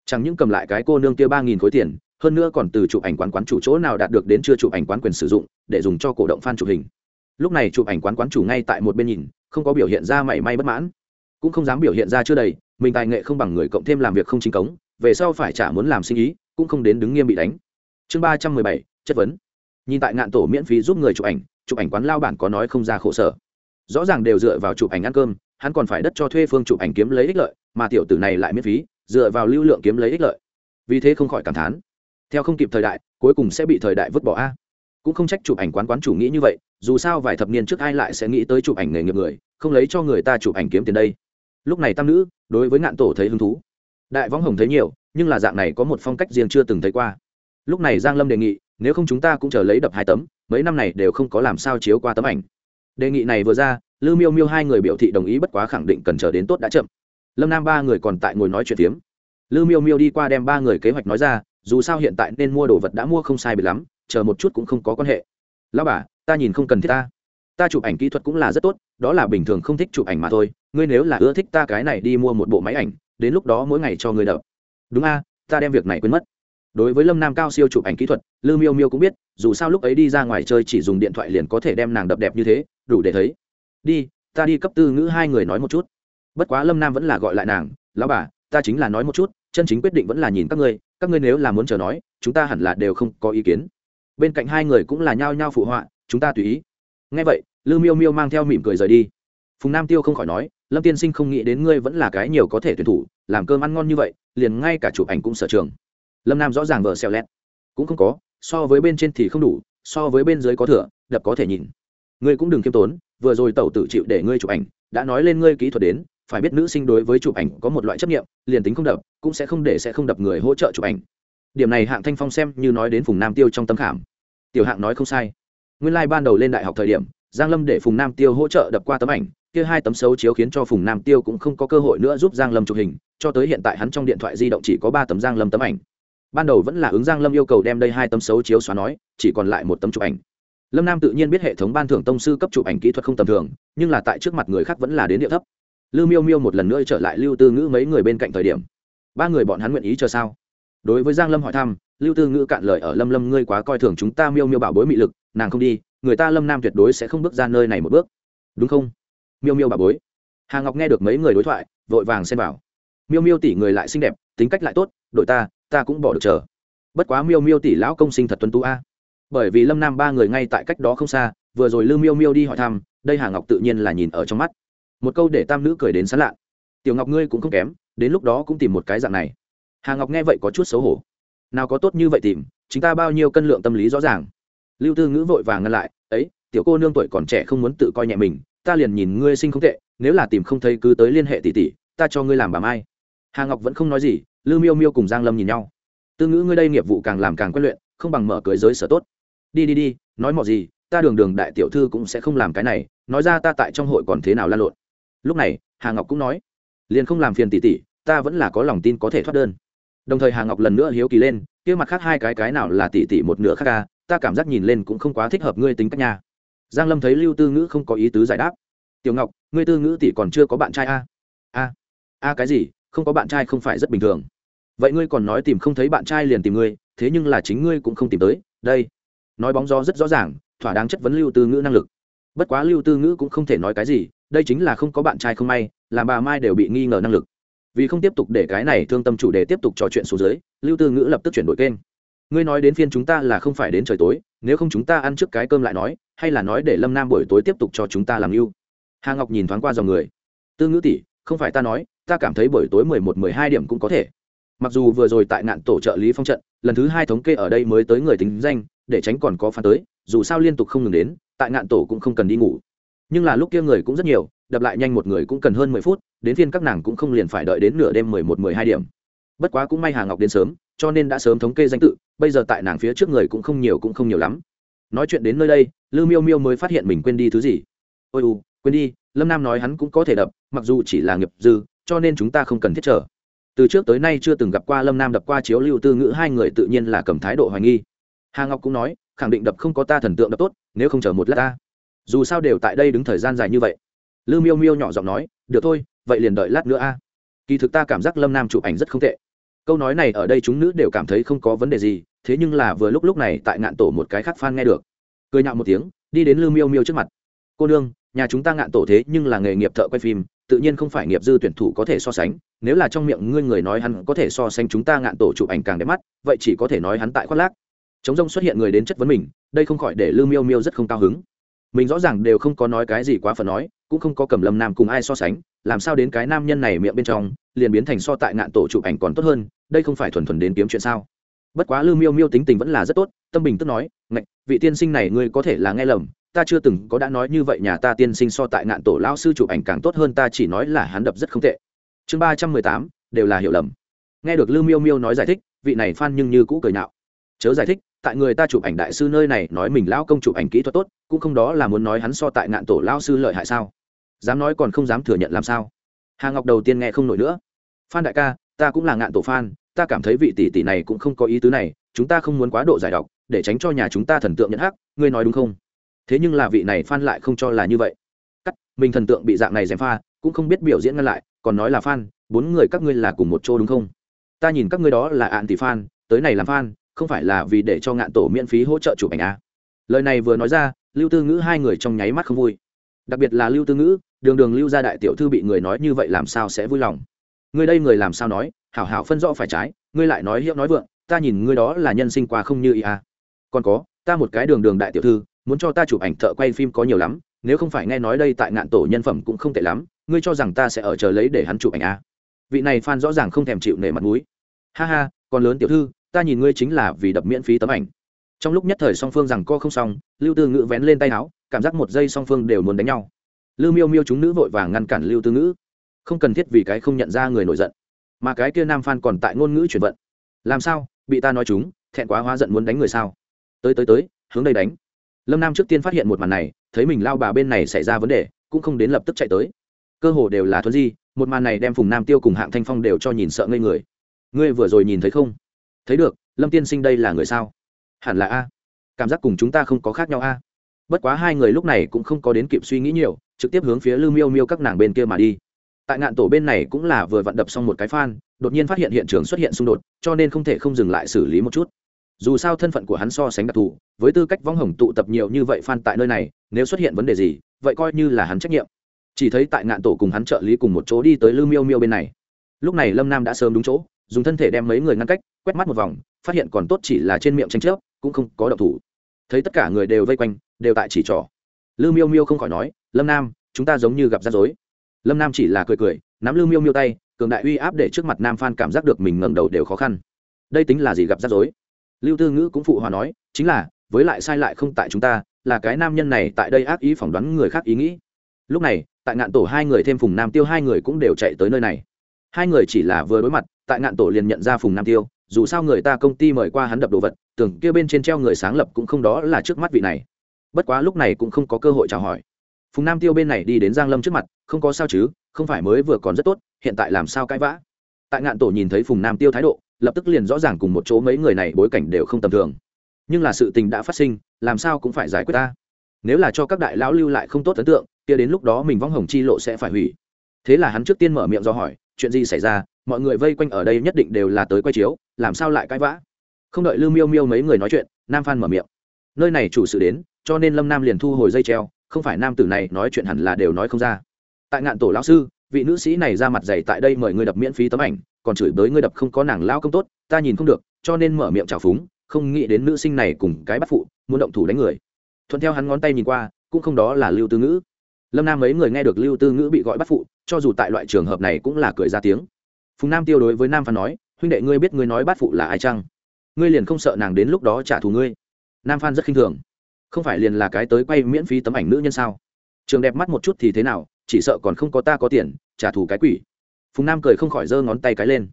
Chẳng những cầm lại cái cô nương kia ba nghìn khối tiền, hơn nữa còn từ chụp ảnh quán quán chủ chỗ nào đạt được đến chưa chụp ảnh quán quyền sử dụng, để dùng cho cổ động fan chụp hình. Lúc này chụp ảnh quán quán chủ ngay tại một bên nhìn, không có biểu hiện ra mảy may bất mãn. Cũng không dám biểu hiện ra chưa đầy, mình tài nghệ không bằng người cộng thêm làm việc không chính cống về sau phải trả muốn làm sinh ý, cũng không đến đứng nghiêm bị đánh. Chương ba trăm mười bảy, chất vấn. Nhìn tại ngạn tổ miễn phí giúp người chụp ảnh chụp ảnh quán lao bản có nói không ra khổ sở. Rõ ràng đều dựa vào chụp ảnh ăn cơm, hắn còn phải đất cho thuê phương chụp ảnh kiếm lấy ích lợi, mà tiểu tử này lại miễn phí, dựa vào lưu lượng kiếm lấy ích lợi. Vì thế không khỏi cảm thán. Theo không kịp thời đại, cuối cùng sẽ bị thời đại vứt bỏ a. Cũng không trách chụp ảnh quán quán chủ nghĩ như vậy, dù sao vài thập niên trước ai lại sẽ nghĩ tới chụp ảnh nghề nghiệp người, không lấy cho người ta chụp ảnh kiếm tiền đây. Lúc này tam nữ, đối với ngạn tổ thấy hứng thú đại võng hồng thấy nhiều, nhưng là dạng này có một phong cách riêng chưa từng thấy qua. Lúc này giang lâm đề nghị, nếu không chúng ta cũng chờ lấy đập hai tấm, mấy năm này đều không có làm sao chiếu qua tấm ảnh. Đề nghị này vừa ra, lư miêu miêu hai người biểu thị đồng ý bất quá khẳng định cần chờ đến tốt đã chậm. Lâm nam ba người còn tại ngồi nói chuyện phiếm. Lư miêu miêu đi qua đem ba người kế hoạch nói ra, dù sao hiện tại nên mua đồ vật đã mua không sai bị lắm, chờ một chút cũng không có quan hệ. Lão bà, ta nhìn không cần thiết ta. Ta chụp ảnh kỹ thuật cũng là rất tốt, đó là bình thường không thích chụp ảnh mà thôi, ngươi nếu là ưa thích ta cái này đi mua một bộ máy ảnh đến lúc đó mỗi ngày cho ngươi đập. Đúng a, ta đem việc này quên mất. Đối với lâm nam cao siêu chụp ảnh kỹ thuật, lư miêu miêu cũng biết, dù sao lúc ấy đi ra ngoài chơi chỉ dùng điện thoại liền có thể đem nàng đập đẹp như thế, đủ để thấy. Đi, ta đi cấp tư ngữ hai người nói một chút. Bất quá lâm nam vẫn là gọi lại nàng, lão bà, ta chính là nói một chút, chân chính quyết định vẫn là nhìn các ngươi các ngươi nếu là muốn chờ nói, chúng ta hẳn là đều không có ý kiến. Bên cạnh hai người cũng là nhao nhao phụ họa, chúng ta tùy ý. Ngay vậy, lư miêu miêu mang theo mỉm cười rời đi. Phùng nam tiêu không khỏi nói lâm tiên sinh không nghĩ đến ngươi vẫn là cái nhiều có thể tuyển thủ, làm cơm ăn ngon như vậy, liền ngay cả chụp ảnh cũng sở trường. Lâm nam rõ ràng vờ xeo lét. Cũng không có, so với bên trên thì không đủ, so với bên dưới có thừa, đập có thể nhìn. Ngươi cũng đừng kiêm tốn, vừa rồi tẩu tử chịu để ngươi chụp ảnh, đã nói lên ngươi kỹ thuật đến, phải biết nữ sinh đối với chụp ảnh có một loại chấp nghiệm liền tính không đập, cũng sẽ không để sẽ không đập người hỗ trợ chụp ảnh. Điểm này hạng thanh phong xem như nói đến phùng nam tiêu trong tâm khảm. Tiểu hạng nói không sai. Nguyên lai、like、ban đầu lên đại học thời điểm, giang lâm để phùng nam tiêu hỗ trợ đập qua tấm ảnh kia hai tấm xấu chiếu khiến cho phùng nam tiêu cũng không có cơ hội nữa giúp giang lâm chụp hình, cho tới hiện tại hắn trong điện thoại di động chỉ có ba tấm giang lâm tấm ảnh. Ban đầu vẫn là ứng giang lâm yêu cầu đem đây hai tấm xấu chiếu xóa nói, chỉ còn lại một tấm chụp ảnh. Lâm nam tự nhiên biết hệ thống ban thưởng tông sư cấp chụp ảnh kỹ thuật không tầm thường, nhưng là tại trước mặt người khác vẫn là đến địa thấp. Lưu miêu miêu một lần nữa trở lại lưu tư ngữ mấy người bên cạnh thời điểm. Ba người bọn hắn nguyện ý chờ sao? Đối với giang lâm hỏi thăm, lưu tư ngữ cạn lời ở lâm lâm ngươi quá coi thường chúng ta miêu miêu bảo bối mị lực, nàng không đi, người ta lâm nam tuyệt đối sẽ không bước ra nơi này một bước. Đúng không? Miêu miêu bà bối. Hà ngọc nghe được mấy người đối thoại, vội vàng xem vào. Miêu miêu tỷ người lại xinh đẹp, tính cách lại tốt, đội ta ta cũng bỏ được chờ. Bất quá miêu miêu tỷ lão công sinh thật tuân tú a. Bởi vì lâm nam ba người ngay tại cách đó không xa, vừa rồi lưu miêu miêu đi hỏi thăm, đây hà ngọc tự nhiên là nhìn ở trong mắt. Một câu để tam nữ cười đến sán lạ. Tiểu ngọc ngươi cũng không kém, đến lúc đó cũng tìm một cái dạng này. Hà ngọc nghe vậy có chút xấu hổ. Nào có tốt như vậy tìm, chúng ta bao nhiêu cân lượng tâm lý rõ ràng. Lưu tư ngữ vội vàng ngăn lại, ấy, tiểu cô nương tuổi còn trẻ không muốn tự coi nhẹ mình ta liền nhìn ngươi sinh không tệ, nếu là tìm không thấy cứ tới liên hệ tỷ tỷ, ta cho ngươi làm bà mai. Hà ngọc vẫn không nói gì, lưu miêu miêu cùng giang lâm nhìn nhau. Tư ngữ ngươi đây nghiệp vụ càng làm càng quen luyện, không bằng mở cưới giới sở tốt. Đi đi đi, nói mọi gì, ta đường đường đại tiểu thư cũng sẽ không làm cái này, nói ra ta tại trong hội còn thế nào lan lộn. Lúc này, hà ngọc cũng nói, liền không làm phiền tỷ tỷ, ta vẫn là có lòng tin có thể thoát đơn. Đồng thời hà ngọc lần nữa hiếu kỳ lên, kia mặt khác hai cái cái nào là tỷ tỷ một nửa khác ca ta cảm giác nhìn lên cũng không quá thích hợp ngươi tính cách nha giang lâm thấy lưu tư ngữ không có ý tứ giải đáp. Tiểu ngọc, ngươi tư ngữ tỷ còn chưa có bạn trai a a a cái gì? Không có bạn trai không phải rất bình thường. Vậy ngươi còn nói tìm không thấy bạn trai liền tìm ngươi, thế nhưng là chính ngươi cũng không tìm tới. Đây. Nói bóng gió rất rõ ràng, thỏa đáng chất vấn lưu tư ngữ năng lực. Bất quá lưu tư ngữ cũng không thể nói cái gì, đây chính là không có bạn trai không may, làm bà mai đều bị nghi ngờ năng lực. Vì không tiếp tục để cái này thương tâm chủ đề tiếp tục trò chuyện xuống dưới, lưu tư ngữ lập tức chuyển đổi kênh ngươi nói đến phiên chúng ta là không phải đến trời tối, nếu không chúng ta ăn trước cái cơm lại nói, hay là nói để lâm nam buổi tối tiếp tục cho chúng ta làm mưu hà ngọc nhìn thoáng qua dòng người. Tư ngữ tỷ, không phải ta nói, ta cảm thấy buổi tối mười một, mười hai điểm cũng có thể. Mặc dù vừa rồi tại ngạn tổ trợ lý phong trận, lần thứ hai thống kê ở đây mới tới người tính danh, để tránh còn có phán tới, dù sao liên tục không ngừng đến, tại ngạn tổ cũng không cần đi ngủ. Nhưng là lúc kia người cũng rất nhiều, đập lại nhanh một người cũng cần hơn mười phút, đến phiên các nàng cũng không liền phải đợi đến nửa đêm mười một, mười hai điểm. Bất quá cũng may hà ngọc đến sớm, cho nên đã sớm thống kê danh tự bây giờ tại nàng phía trước người cũng không nhiều cũng không nhiều lắm. Nói chuyện đến nơi đây, lư miêu miêu mới phát hiện mình quên đi thứ gì. Ôi u, quên đi, lâm nam nói hắn cũng có thể đập, mặc dù chỉ là nghiệp dư, cho nên chúng ta không cần thiết trở từ trước tới nay chưa từng gặp qua lâm nam đập qua chiếu lưu tư ngữ hai người tự nhiên là cầm thái độ hoài nghi. Hà ngọc cũng nói, khẳng định đập không có ta thần tượng đập tốt, nếu không chờ một lát ta. Dù sao đều tại đây đứng thời gian dài như vậy. Lư miêu miêu nhỏ giọng nói, được thôi, vậy liền đợi lát nữa a. Kỳ thực ta cảm giác lâm nam chụp ảnh rất không tệ câu nói này ở đây chúng nữ đều cảm thấy không có vấn đề gì, thế nhưng là vừa lúc lúc này tại ngạn tổ một cái khác phan nghe được. Cười nhạo một tiếng, đi đến lưu miêu miêu trước mặt. Cô nương, nhà chúng ta ngạn tổ thế nhưng là nghề nghiệp thợ quay phim, tự nhiên không phải nghiệp dư tuyển thủ có thể so sánh, nếu là trong miệng ngươi người nói hắn có thể so sánh chúng ta ngạn tổ chụp ảnh càng đẹp mắt, vậy chỉ có thể nói hắn tại khoác lác. Chống rông xuất hiện người đến chất vấn mình, đây không khỏi để lưu miêu miêu rất không cao hứng mình rõ ràng đều không có nói cái gì quá phần nói, cũng không có cầm lâm nam cùng ai so sánh, làm sao đến cái nam nhân này miệng bên trong, liền biến thành so tại ngạn tổ chụp ảnh còn tốt hơn, đây không phải thuần thuần đến kiếm chuyện sao? Bất quá lư miêu miêu tính tình vẫn là rất tốt, tâm bình tức nói, ngạch, vị tiên sinh này ngươi có thể là nghe lầm, ta chưa từng có đã nói như vậy nhà ta tiên sinh so tại ngạn tổ lao sư chụp ảnh càng tốt hơn, ta chỉ nói là hắn đập rất không tệ. Chương ba trăm mười tám, đều là hiểu lầm. Nghe được lư miêu miêu nói giải thích, vị này phan nhưng như cũ cười nhạo. Chớ giải thích tại người ta chụp ảnh đại sư nơi này nói mình lão công chụp ảnh kỹ thuật tốt, cũng không đó là muốn nói hắn so tại ngạn tổ lao sư lợi hại sao? Dám nói còn không dám thừa nhận làm sao? Hà ngọc đầu tiên nghe không nổi nữa. Phan đại ca, ta cũng là ngạn tổ phan ta cảm thấy vị tỷ tỷ này cũng không có ý tứ này, chúng ta không muốn quá độ giải độc, để tránh cho nhà chúng ta thần tượng nhận hắc, ngươi nói đúng không? Thế nhưng là vị này phan lại không cho là như vậy. Cắt, mình thần tượng bị dạng này dèm pha, cũng không biết biểu diễn ngăn lại, còn nói là phan bốn người các ngươi là cùng một chỗ đúng không? Ta nhìn các ngươi đó là ạn tỷ phan tới này làm phan không phải là vì để cho ngạn tổ miễn phí hỗ trợ chụp ảnh à. lời này vừa nói ra, lưu tư ngữ hai người trong nháy mắt không vui. Đặc biệt là lưu tư ngữ, đường đường lưu gia đại tiểu thư bị người nói như vậy làm sao sẽ vui lòng? Ngươi đây người làm sao nói? Hảo hảo phân rõ phải trái, ngươi lại nói hiệu nói vượng, ta nhìn ngươi đó là nhân sinh qua không như ý a còn có, ta một cái đường đường đại tiểu thư, muốn cho ta chụp ảnh thợ quay phim có nhiều lắm, nếu không phải nghe nói đây tại ngạn tổ nhân phẩm cũng không tệ lắm, ngươi cho rằng ta sẽ ở chờ lấy để hắn chụp ảnh à. vị này phan rõ ràng không thèm chịu nể mặt mũi. Ha ha, còn lớn tiểu thư ta nhìn ngươi chính là vì đập miễn phí tấm ảnh. Trong lúc nhất thời song phương rằng co không xong, lưu tư ngữ vén lên tay áo, cảm giác một giây song phương đều muốn đánh nhau. Lưu miêu miêu chúng nữ vội vàng ngăn cản lưu tư ngữ. Không cần thiết vì cái không nhận ra người nổi giận, mà cái kia nam phan còn tại ngôn ngữ chuyển vận. Làm sao? Bị ta nói chúng, thẹn quá hóa giận muốn đánh người sao? Tới tới tới, hướng đây đánh. Lâm nam trước tiên phát hiện một màn này, thấy mình lao bà bên này xảy ra vấn đề, cũng không đến lập tức chạy tới. Cơ hồ đều là thuấn di, một màn này đem phùng nam tiêu cùng hạng thanh phong đều cho nhìn sợ ngây người. Ngươi vừa rồi nhìn thấy không? Thấy được, lâm tiên sinh đây là người sao? Hẳn là a. Cảm giác cùng chúng ta không có khác nhau a. Bất quá hai người lúc này cũng không có đến kịp suy nghĩ nhiều, trực tiếp hướng phía lư miêu miêu các nàng bên kia mà đi. Tại ngạn tổ bên này cũng là vừa vặn đập xong một cái phan đột nhiên phát hiện hiện trường xuất hiện xung đột, cho nên không thể không dừng lại xử lý một chút. Dù sao thân phận của hắn so sánh đặc thù, với tư cách vong hồng tụ tập nhiều như vậy phan tại nơi này, nếu xuất hiện vấn đề gì, vậy coi như là hắn trách nhiệm. Chỉ thấy tại ngạn tổ cùng hắn trợ lý cùng một chỗ đi tới lư miêu miêu bên này. Lúc này lâm nam đã sớm đúng chỗ dùng thân thể đem mấy người ngăn cách, quét mắt một vòng, phát hiện còn tốt chỉ là trên miệng tranh chấp cũng không có độc thủ. Thấy tất cả người đều vây quanh, đều tại chỉ trỏ. Lư miêu miêu không khỏi nói, lâm nam, chúng ta giống như gặp rắc rối. Lâm nam chỉ là cười cười, nắm lư miêu miêu tay, cường đại uy áp để trước mặt nam phan cảm giác được mình ngẩng đầu đều khó khăn. Đây tính là gì gặp rắc rối? Lưu tư ngữ cũng phụ hòa nói, chính là, với lại sai lại không tại chúng ta, là cái nam nhân này tại đây ác ý phỏng đoán người khác ý nghĩ. Lúc này, tại ngạn tổ hai người thêm phùng nam tiêu hai người cũng đều chạy tới nơi này. Hai người chỉ là vừa đối mặt tại ngạn tổ liền nhận ra phùng nam tiêu, dù sao người ta công ty mời qua hắn đập đồ vật, tưởng kia bên trên treo người sáng lập cũng không đó là trước mắt vị này. Bất quá lúc này cũng không có cơ hội chào hỏi. Phùng nam tiêu bên này đi đến giang lâm trước mặt, không có sao chứ, không phải mới vừa còn rất tốt, hiện tại làm sao cãi vã? Tại ngạn tổ nhìn thấy phùng nam tiêu thái độ, lập tức liền rõ ràng cùng một chỗ mấy người này bối cảnh đều không tầm thường. Nhưng là sự tình đã phát sinh, làm sao cũng phải giải quyết ta. Nếu là cho các đại lão lưu lại không tốt ấn tượng, kia đến lúc đó mình vong hồng chi lộ sẽ phải hủy. Thế là hắn trước tiên mở miệng do hỏi chuyện gì xảy ra, mọi người vây quanh ở đây nhất định đều là tới quay chiếu, làm sao lại cãi vã? Không đợi lưu miêu miêu mấy người nói chuyện, nam phan mở miệng. Nơi này chủ sự đến, cho nên lâm nam liền thu hồi dây treo, không phải nam tử này nói chuyện hẳn là đều nói không ra. Tại ngạn tổ lão sư, vị nữ sĩ này ra mặt dày tại đây mời ngươi đập miễn phí tấm ảnh, còn chửi bới ngươi đập không có nàng lao công tốt, ta nhìn không được, cho nên mở miệng trào phúng, không nghĩ đến nữ sinh này cùng cái bắt phụ, muốn động thủ đánh người. Thuận theo hắn ngón tay nhìn qua, cũng không đó là lưu tư ngữ lâm nam mấy người nghe được lưu tư ngữ bị gọi bắt phụ cho dù tại loại trường hợp này cũng là cười ra tiếng phùng nam tiêu đối với nam phan nói huynh đệ ngươi biết ngươi nói bắt phụ là ai chăng ngươi liền không sợ nàng đến lúc đó trả thù ngươi nam phan rất khinh thường không phải liền là cái tới quay miễn phí tấm ảnh nữ nhân sao trường đẹp mắt một chút thì thế nào chỉ sợ còn không có ta có tiền trả thù cái quỷ phùng nam cười không khỏi giơ ngón tay cái lên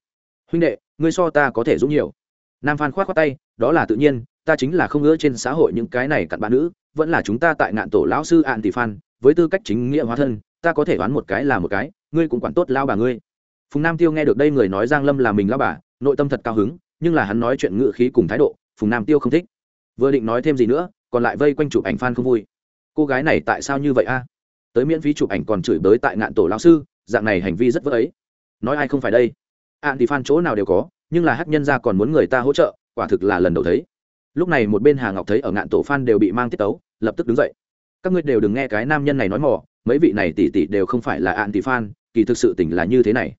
huynh đệ ngươi so ta có thể giúp nhiều nam phan k h o á t khoác tay đó là tự nhiên ta chính là không ngỡ trên xã hội những cái này cặn bạn nữ, vẫn là chúng ta tại ngạn tổ lão sư ạn tỷ phan, với tư cách chính nghĩa hóa thân, ta có thể đoán một cái là một cái, ngươi cũng quản tốt lao bà ngươi. Phùng nam tiêu nghe được đây người nói giang lâm là mình lao bà, nội tâm thật cao hứng, nhưng là hắn nói chuyện ngự khí cùng thái độ, phùng nam tiêu không thích. Vừa định nói thêm gì nữa, còn lại vây quanh chụp ảnh phan không vui. Cô gái này tại sao như vậy a? Tới miễn phí chụp ảnh còn chửi bới tại ngạn tổ lao sư, dạng này hành vi rất vỡ ấy. Nói ai không phải đây? Ạn thì phan chỗ nào đều có, nhưng là hát nhân ra còn muốn người ta hỗ trợ, quả thực là lần đầu thấy lúc này một bên hà ngọc thấy ở ngạn tổ phan đều bị mang tiết tấu, lập tức đứng dậy. Các ngươi đều đừng nghe cái nam nhân này nói mỏ mấy vị này tỷ tỷ đều không phải là ạn tỷ phan, kỳ thực sự tỉnh là như thế này.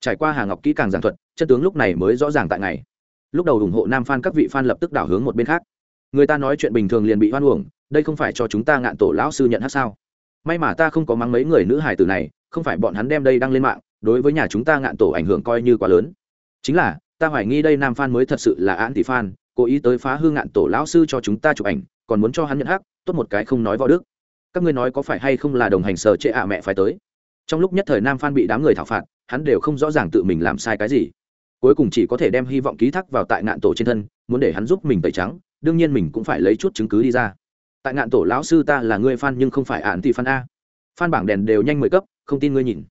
Trải qua hà ngọc kỹ càng giảng thuật, chân tướng lúc này mới rõ ràng tại ngày. Lúc đầu ủng hộ nam phan các vị phan lập tức đảo hướng một bên khác. Người ta nói chuyện bình thường liền bị hoan uổng, đây không phải cho chúng ta ngạn tổ lão sư nhận hát sao? May mà ta không có mắng mấy người nữ hài tử này, không phải bọn hắn đem đây đăng lên mạng, đối với nhà chúng ta ngạn tổ ảnh hưởng coi như quá lớn. Chính là, ta hoài nghi đây nam phan mới thật sự là án tỷ phan cố ý tới phá hư ngạn tổ lão sư cho chúng ta chụp ảnh, còn muốn cho hắn nhận hắc, tốt một cái không nói võ đức. Các ngươi nói có phải hay không là đồng hành sở trệ ạ mẹ phải tới? Trong lúc nhất thời nam phan bị đám người thảo phạt, hắn đều không rõ ràng tự mình làm sai cái gì. Cuối cùng chỉ có thể đem hy vọng ký thác vào tại ngạn tổ trên thân, muốn để hắn giúp mình tẩy trắng, đương nhiên mình cũng phải lấy chút chứng cứ đi ra. Tại ngạn tổ lão sư ta là ngươi fan nhưng không phải ạn thì fan a. Fan bảng đèn đều nhanh mười cấp, không tin ngươi nhìn.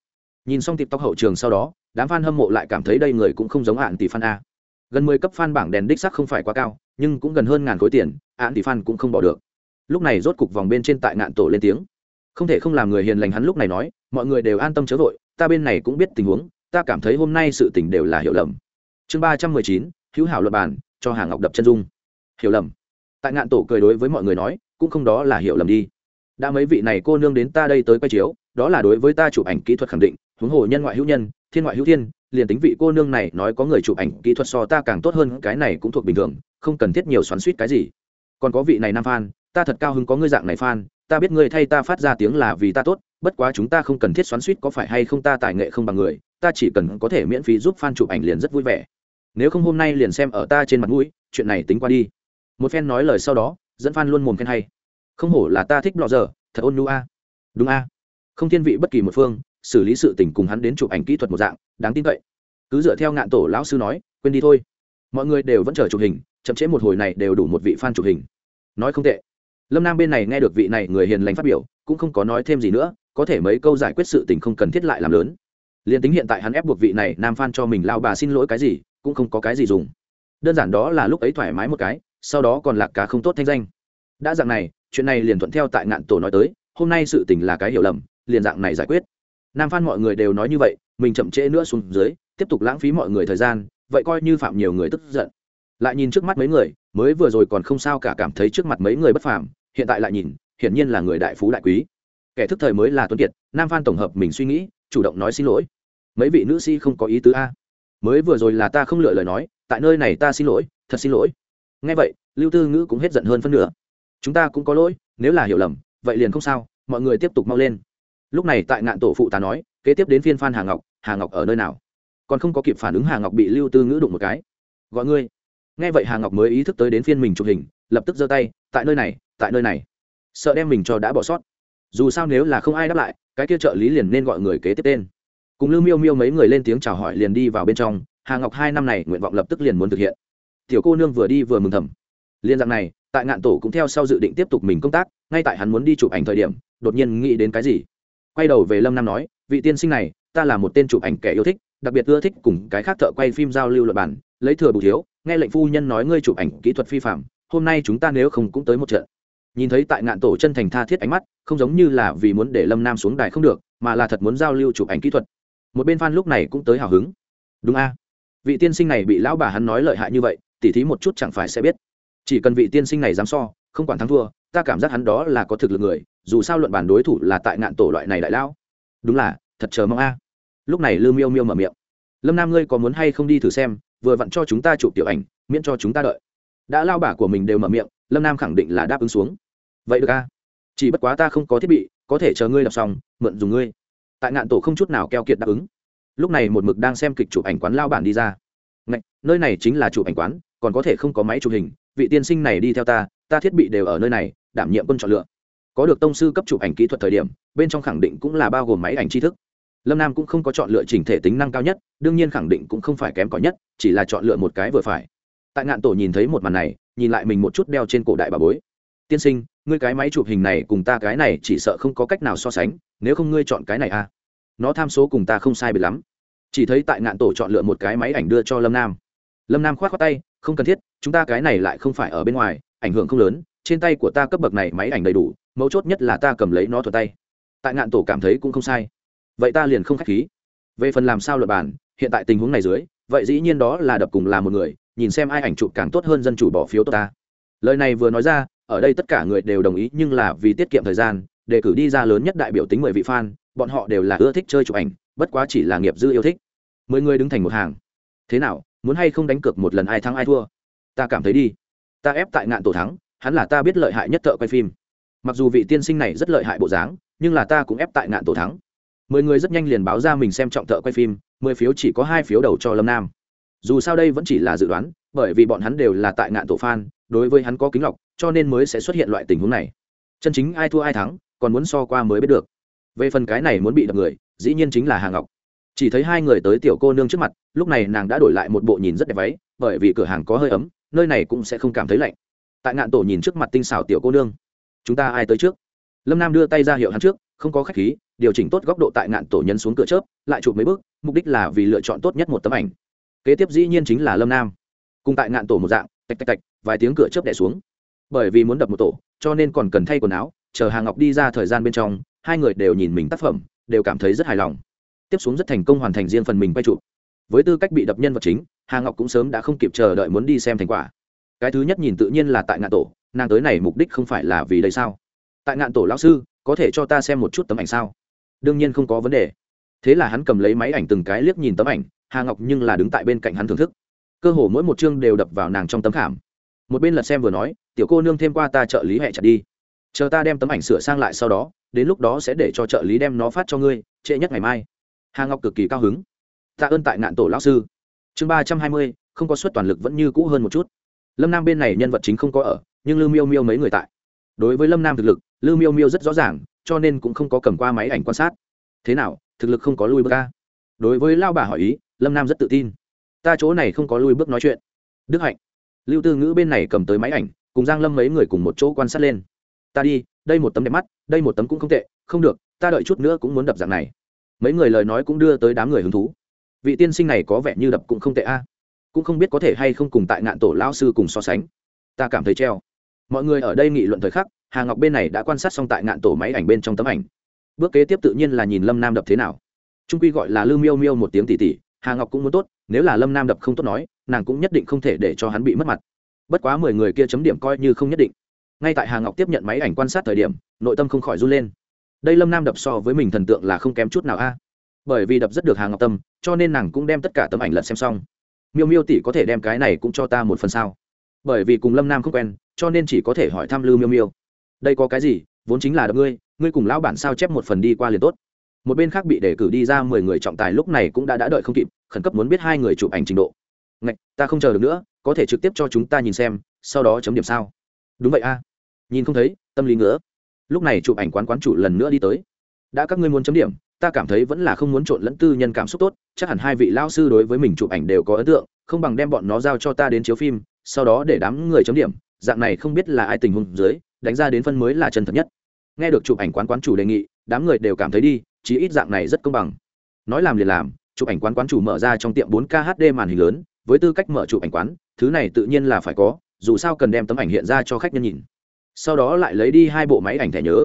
Nhìn xong tịp tóc hậu trường sau đó, đám fan hâm mộ lại cảm thấy đây người cũng không giống ạn tỷ fan a gần mười cấp fan bảng đèn đích sắc không phải quá cao, nhưng cũng gần hơn ngàn khối tiền án tỷ fan cũng không bỏ được. Lúc này rốt cục vòng bên trên tại ngạn tổ lên tiếng. Không thể không làm người hiền lành hắn lúc này nói, mọi người đều an tâm chớ vội, ta bên này cũng biết tình huống, ta cảm thấy hôm nay sự tình đều là hiểu lầm. Chương ba trăm mười chín, hữu hảo luật bản, cho hàng ngọc đập chân dung. Hiểu lầm. Tại ngạn tổ cười đối với mọi người nói, cũng không đó là hiểu lầm đi. Đã mấy vị này cô nương đến ta đây tới quay chiếu, đó là đối với ta chụp ảnh kỹ thuật khẳng định, huống hồ nhân ngoại hữu nhân, thiên ngoại hữu thiên liền tính vị cô nương này nói có người chụp ảnh, kỹ thuật so ta càng tốt hơn, cái này cũng thuộc bình thường, không cần thiết nhiều xoắn suýt cái gì. Còn có vị này nam phan ta thật cao hứng có ngươi dạng này phan ta biết ngươi thay ta phát ra tiếng là vì ta tốt, bất quá chúng ta không cần thiết xoắn suýt có phải hay không ta tài nghệ không bằng người, ta chỉ cần có thể miễn phí giúp fan chụp ảnh liền rất vui vẻ. Nếu không hôm nay liền xem ở ta trên mặt mũi, chuyện này tính qua đi. Một phen nói lời sau đó, dẫn fan luôn mồm khen hay. Không hổ là ta thích lọ giờ thật ôn nhu a. Đúng a. Không thiên vị bất kỳ một phương xử lý sự tình cùng hắn đến chụp ảnh kỹ thuật một dạng, đáng tin cậy. Cứ dựa theo ngạn tổ lão sư nói, quên đi thôi. Mọi người đều vẫn chờ chụp hình, chậm chế một hồi này đều đủ một vị fan chụp hình. Nói không tệ. Lâm nam bên này nghe được vị này người hiền lành phát biểu, cũng không có nói thêm gì nữa, có thể mấy câu giải quyết sự tình không cần thiết lại làm lớn. Liền tính hiện tại hắn ép buộc vị này nam fan cho mình lao bà xin lỗi cái gì, cũng không có cái gì dùng. Đơn giản đó là lúc ấy thoải mái một cái, sau đó còn lạc cá không tốt thanh danh. Đã dạng này, chuyện này liền thuận theo tại ngạn tổ nói tới, hôm nay sự tình là cái hiểu lầm, liền dạng này giải quyết nam phan mọi người đều nói như vậy, mình chậm trễ nữa xuống dưới, tiếp tục lãng phí mọi người thời gian, vậy coi như phạm nhiều người tức giận. Lại nhìn trước mắt mấy người, mới vừa rồi còn không sao cả cảm thấy trước mặt mấy người bất phàm, hiện tại lại nhìn, hiển nhiên là người đại phú đại quý. Kẻ thức thời mới là tuấn kiệt, nam phan tổng hợp mình suy nghĩ, chủ động nói xin lỗi. Mấy vị nữ sĩ không có ý tứ a. Mới vừa rồi là ta không lựa lời nói, tại nơi này ta xin lỗi, thật xin lỗi. Nghe vậy, lưu tư ngữ cũng hết giận hơn phân nửa. Chúng ta cũng có lỗi, nếu là hiểu lầm, vậy liền không sao, mọi người tiếp tục mau lên lúc này tại ngạn tổ phụ ta nói, kế tiếp đến phiên phan hà ngọc hà ngọc ở nơi nào? Còn không có kịp phản ứng hà ngọc bị lưu tư ngữ đụng một cái. Gọi ngươi. Nghe vậy hà ngọc mới ý thức tới đến phiên mình chụp hình, lập tức giơ tay, tại nơi này, tại nơi này. Sợ đem mình cho đã bỏ sót. Dù sao nếu là không ai đáp lại, cái kia trợ lý liền nên gọi người kế tiếp tên. Cùng lưu miêu miêu mấy người lên tiếng chào hỏi liền đi vào bên trong, hà ngọc hai năm này nguyện vọng lập tức liền muốn thực hiện. Tiểu cô nương vừa đi vừa mừng thầm. Liên dạng này, tại ngạn tổ cũng theo sau dự định tiếp tục mình công tác, ngay tại hắn muốn đi chụp ảnh thời điểm, đột nhiên nghĩ đến cái gì? Quay đầu về lâm nam nói, vị tiên sinh này, ta là một tên chụp ảnh kẻ yêu thích, đặc biệt ưa thích cùng cái khác thợ quay phim giao lưu luật bản lấy thừa bù thiếu, nghe lệnh phu nhân nói ngươi chụp ảnh kỹ thuật phi phạm, hôm nay chúng ta nếu không cũng tới một trận. Nhìn thấy tại ngạn tổ chân thành tha thiết ánh mắt, không giống như là vì muốn để lâm nam xuống đài không được, mà là thật muốn giao lưu chụp ảnh kỹ thuật. Một bên phan lúc này cũng tới hào hứng. Đúng a. Vị tiên sinh này bị lão bà hắn nói lợi hại như vậy, tỉ thí một chút chẳng phải sẽ biết. Chỉ cần vị tiên sinh này dám so, không quản thắng thua ta cảm giác hắn đó là có thực lực người dù sao luận bàn đối thủ là tại ngạn tổ loại này đại lão. Đúng là thật chờ mong a. Lúc này lư miêu miêu mở miệng. Lâm nam ngươi có muốn hay không đi thử xem vừa vặn cho chúng ta chụp tiểu ảnh miễn cho chúng ta đợi. Đã lao bả của mình đều mở miệng lâm nam khẳng định là đáp ứng xuống. Vậy được a. Chỉ bất quá ta không có thiết bị có thể chờ ngươi đọc xong mượn dùng ngươi. Tại ngạn tổ không chút nào keo kiệt đáp ứng. Lúc này một mực đang xem kịch chụp ảnh quán lao bản đi ra. Ngày, nơi này chính là chụp ảnh quán còn có thể không có máy chụp hình vị tiên sinh này đi theo ta ta thiết bị đều ở nơi này, đảm nhiệm quân chọn lựa. Có được tông sư cấp chụp ảnh kỹ thuật thời điểm, bên trong khẳng định cũng là bao gồm máy ảnh tri thức. Lâm nam cũng không có chọn lựa chỉnh thể tính năng cao nhất, đương nhiên khẳng định cũng không phải kém cỏi nhất, chỉ là chọn lựa một cái vừa phải. Tại ngạn tổ nhìn thấy một màn này, nhìn lại mình một chút đeo trên cổ đại bà bối. Tiên sinh, ngươi cái máy chụp hình này cùng ta cái này chỉ sợ không có cách nào so sánh, nếu không ngươi chọn cái này à? Nó tham số cùng ta không sai biệt lắm. Chỉ thấy tại ngạn tổ chọn lựa một cái máy ảnh đưa cho lâm nam. Lâm nam k h o á t khoác tay, không cần thiết, chúng ta cái này lại không phải ở bên ngoài ảnh hưởng không lớn, trên tay của ta cấp bậc này máy ảnh đầy đủ, mấu chốt nhất là ta cầm lấy nó thuật tay. Tại ngạn tổ cảm thấy cũng không sai. Vậy ta liền không k h á c h khí. Về phần làm sao luật bản hiện tại tình huống này dưới, vậy dĩ nhiên đó là đập cùng là một người, nhìn xem ai ảnh chụp càng tốt hơn dân chủ bỏ phiếu tốt ta. Lời này vừa nói ra, ở đây tất cả người đều đồng ý, nhưng là vì tiết kiệm thời gian, đề cử đi ra lớn nhất đại biểu tính mười vị f a n bọn họ đều là ưa thích chơi chụp ảnh, bất quá chỉ là nghiệp dư yêu thích. Mười người đứng thành một hàng. Thế nào, muốn hay không đánh cược một lần ai thắng ai thua? Ta cảm thấy đi ta ép tại ngạn tổ thắng, hắn là ta biết lợi hại nhất thợ quay phim. Mặc dù vị tiên sinh này rất lợi hại bộ dáng, nhưng là ta cũng ép tại ngạn tổ thắng. Mười người rất nhanh liền báo ra mình xem trọng thợ quay phim, mười phiếu chỉ có hai phiếu đầu cho lâm nam. Dù sao đây vẫn chỉ là dự đoán, bởi vì bọn hắn đều là tại ngạn tổ phan đối với hắn có kính lọc, cho nên mới sẽ xuất hiện loại tình huống này. Chân chính ai thua ai thắng, còn muốn so qua mới biết được. Về phần cái này muốn bị đập người, dĩ nhiên chính là hà ngọc. Chỉ thấy hai người tới tiểu cô nương trước mặt, lúc này nàng đã đổi lại một bộ nhìn rất đẹp váy bởi vì cửa hàng có hơi ấm nơi này cũng sẽ không cảm thấy lạnh. Tại ngạn tổ nhìn trước mặt tinh xảo tiểu cô nương. Chúng ta ai tới trước? Lâm nam đưa tay ra hiệu hắn trước không có khách khí điều chỉnh tốt góc độ tại ngạn tổ nhân xuống cửa chớp lại chụp mấy bước mục đích là vì lựa chọn tốt nhất một tấm ảnh. Kế tiếp dĩ nhiên chính là lâm nam. Cùng tại ngạn tổ một dạng tạch tạch tạch vài tiếng cửa chớp đẻ xuống. Bởi vì muốn đập một tổ cho nên còn cần thay quần áo chờ hà ngọc đi ra thời gian bên trong hai người đều nhìn mình tác phẩm đều cảm thấy rất hài lòng. Tiếp xuống rất thành công hoàn thành riêng phần mình quay chụp, với tư cách bị đập nhân vật chính hà ngọc cũng sớm đã không kịp chờ đợi muốn đi xem thành quả. Cái thứ nhất nhìn tự nhiên là tại ngạn tổ, nàng tới này mục đích không phải là vì đây sao? Tại ngạn tổ lão sư, có thể cho ta xem một chút tấm ảnh sao? Đương nhiên không có vấn đề. Thế là hắn cầm lấy máy ảnh từng cái liếc nhìn tấm ảnh, hà ngọc nhưng là đứng tại bên cạnh hắn thưởng thức. Cơ hồ mỗi một chương đều đập vào nàng trong tấm khảm. Một bên lật xem vừa nói, tiểu cô nương thêm qua ta trợ lý hẹ chặt đi. Chờ ta đem tấm ảnh sửa sang lại sau đó, đến lúc đó sẽ để cho trợ lý đem nó phát cho ngươi, trễ nhất ngày mai. Hà ngọc cực kỳ cao hứng. Tạ ơn tại ngạn tổ lão sư chương ba trăm hai mươi, không có suất toàn lực vẫn như cũ hơn một chút. Lâm nam bên này nhân vật chính không có ở, nhưng lư miêu miêu mấy người tại. Đối với lâm nam thực lực lư miêu miêu rất rõ ràng, cho nên cũng không có cầm qua máy ảnh quan sát. Thế nào, thực lực không có lui bước ca đối với lao bà hỏi ý, lâm nam rất tự tin. Ta chỗ này không có lui bước nói chuyện. Đức hạnh. Lưu tư ngữ bên này cầm tới máy ảnh, cùng giang lâm mấy người cùng một chỗ quan sát lên. Ta đi, đây một tấm đẹp mắt, đây một tấm cũng không tệ, không được, ta đợi chút nữa cũng muốn đập dạng này. Mấy người lời nói cũng đưa tới đám người hứng thú vị tiên sinh này có vẻ như đập cũng không tệ a. Cũng không biết có thể hay không cùng tại ngạn tổ lao sư cùng so sánh. Ta cảm thấy treo. Mọi người ở đây nghị luận thời khắc, hà ngọc bên này đã quan sát xong tại ngạn tổ máy ảnh bên trong tấm ảnh. Bước kế tiếp tự nhiên là nhìn lâm nam đập thế nào. Trung quy gọi là lư miêu miêu một tiếng tỉ tỉ, hà ngọc cũng muốn tốt, nếu là lâm nam đập không tốt nói, nàng cũng nhất định không thể để cho hắn bị mất mặt. Bất quá mười người kia chấm điểm coi như không nhất định. Ngay tại hà ngọc tiếp nhận máy ảnh quan sát thời điểm, nội tâm không khỏi run lên. Đây lâm nam đập so với mình thần tượng là không kém chút nào a bởi vì đập rất được hàng ngọc tâm, cho nên nàng cũng đem tất cả tấm ảnh lật xem xong. Miêu miêu tỷ có thể đem cái này cũng cho ta một phần sao? Bởi vì cùng lâm nam không quen, cho nên chỉ có thể hỏi thăm lư miêu miêu. Đây có cái gì? Vốn chính là đập ngươi ngươi cùng lão bản sao chép một phần đi qua liền tốt. Một bên khác bị đề cử đi ra mười người trọng tài lúc này cũng đã đã đợi không kịp, khẩn cấp muốn biết hai người chụp ảnh trình độ. Ngạch, ta không chờ được nữa, có thể trực tiếp cho chúng ta nhìn xem, sau đó chấm điểm sao? Đúng vậy a. Nhìn không thấy, tâm lý nữa lúc này chụp ảnh quán quán chủ lần nữa đi tới. Đã các ngươi muốn chấm điểm ta cảm thấy vẫn là không muốn trộn lẫn tư nhân cảm xúc tốt, chắc hẳn hai vị lao sư đối với mình chụp ảnh đều có ấn tượng, không bằng đem bọn nó giao cho ta đến chiếu phim, sau đó để đám người chấm điểm, dạng này không biết là ai tình huống dưới, đánh ra đến phân mới là chân thật nhất. Nghe được chụp ảnh quán quán chủ đề nghị, đám người đều cảm thấy đi, chí ít dạng này rất công bằng. Nói làm liền làm, chụp ảnh quán quán chủ mở ra trong tiệm 4 k hd màn hình lớn, với tư cách mở chụp ảnh quán, thứ này tự nhiên là phải có, dù sao cần đem tấm ảnh hiện ra cho khách nhân nhìn. Sau đó lại lấy đi hai bộ máy ảnh thẻ nhớ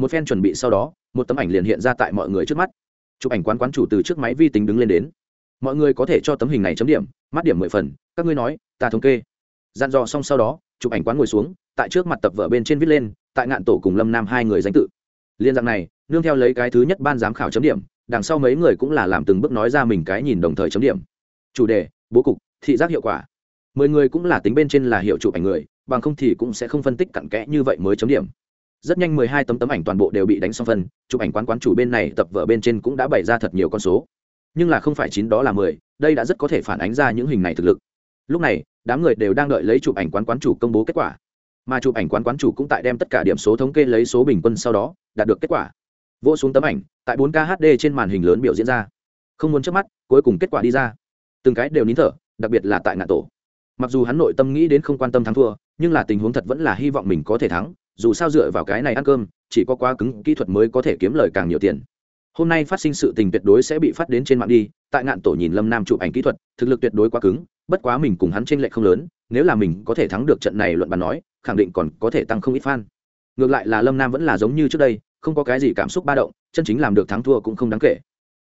một phen chuẩn bị sau đó, một tấm ảnh liền hiện ra tại mọi người trước mắt. Chụp ảnh quán quán chủ từ trước máy vi tính đứng lên đến. Mọi người có thể cho tấm hình này chấm điểm, mắt điểm mười phần, các ngươi nói, ta thống kê. Dặn dò xong sau đó, chụp ảnh quán ngồi xuống, tại trước mặt tập vở bên trên viết lên, tại ngạn tổ cùng lâm nam hai người danh tự. Liên dạng này, nương theo lấy cái thứ nhất ban giám khảo chấm điểm, đằng sau mấy người cũng là làm từng bước nói ra mình cái nhìn đồng thời chấm điểm. Chủ đề, bố cục, thị giác hiệu quả. Mười người cũng là tính bên trên là hiệu chụp ảnh người, bằng không thì cũng sẽ không phân tích cặn kẽ như vậy mới chấm điểm rất nhanh mười hai tấm tấm ảnh toàn bộ đều bị đánh xong phân, chụp ảnh quán quán chủ bên này tập vở bên trên cũng đã bày ra thật nhiều con số. Nhưng là không phải chín đó là mười, đây đã rất có thể phản ánh ra những hình này thực lực. Lúc này, đám người đều đang đợi lấy chụp ảnh quán quán chủ công bố kết quả. Mà chụp ảnh quán quán chủ cũng tại đem tất cả điểm số thống kê lấy số bình quân sau đó, đạt được kết quả. Vô xuống tấm ảnh, tại 4 k hd trên màn hình lớn biểu diễn ra. Không muốn chớp mắt, cuối cùng kết quả đi ra. Từng cái đều nín thở, đặc biệt là tại ngạn tổ. Mặc dù hắn nội tâm nghĩ đến không quan tâm thắng thua, nhưng là tình huống thật vẫn là hy vọng mình có thể thắng dù sao dựa vào cái này ăn cơm, chỉ có quá cứng, kỹ thuật mới có thể kiếm lời càng nhiều tiền. Hôm nay phát sinh sự tình tuyệt đối sẽ bị phát đến trên mạng đi, tại ngạn tổ nhìn lâm nam chụp ảnh kỹ thuật, thực lực tuyệt đối quá cứng, bất quá mình cùng hắn t r ê n lệch không lớn, nếu là mình có thể thắng được trận này luận bàn nói, khẳng định còn có thể tăng không ít fan. Ngược lại là lâm nam vẫn là giống như trước đây, không có cái gì cảm xúc ba động, chân chính làm được thắng thua cũng không đáng kể.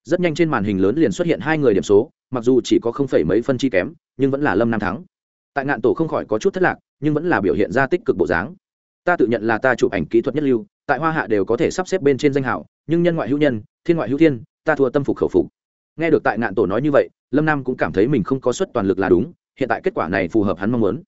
Rất nhanh trên màn hình lớn liền xuất hiện hai người điểm số, mặc dù chỉ có không phẩy mấy phân chi kém, nhưng vẫn là lâm nam thắng. Tại ngạn tổ không khỏi có chút thất lạc, nhưng vẫn là biểu hiện ra tích cực bộ dáng ta tự nhận là ta chụp ảnh kỹ thuật nhất lưu, tại hoa hạ đều có thể sắp xếp bên trên danh hảo nhưng nhân ngoại hữu nhân, thiên ngoại hữu thiên, ta thua tâm phục khẩu phục. Nghe được tại ngạn tổ nói như vậy, lâm nam cũng cảm thấy mình không có suất toàn lực là đúng, hiện tại kết quả này phù hợp hắn mong muốn.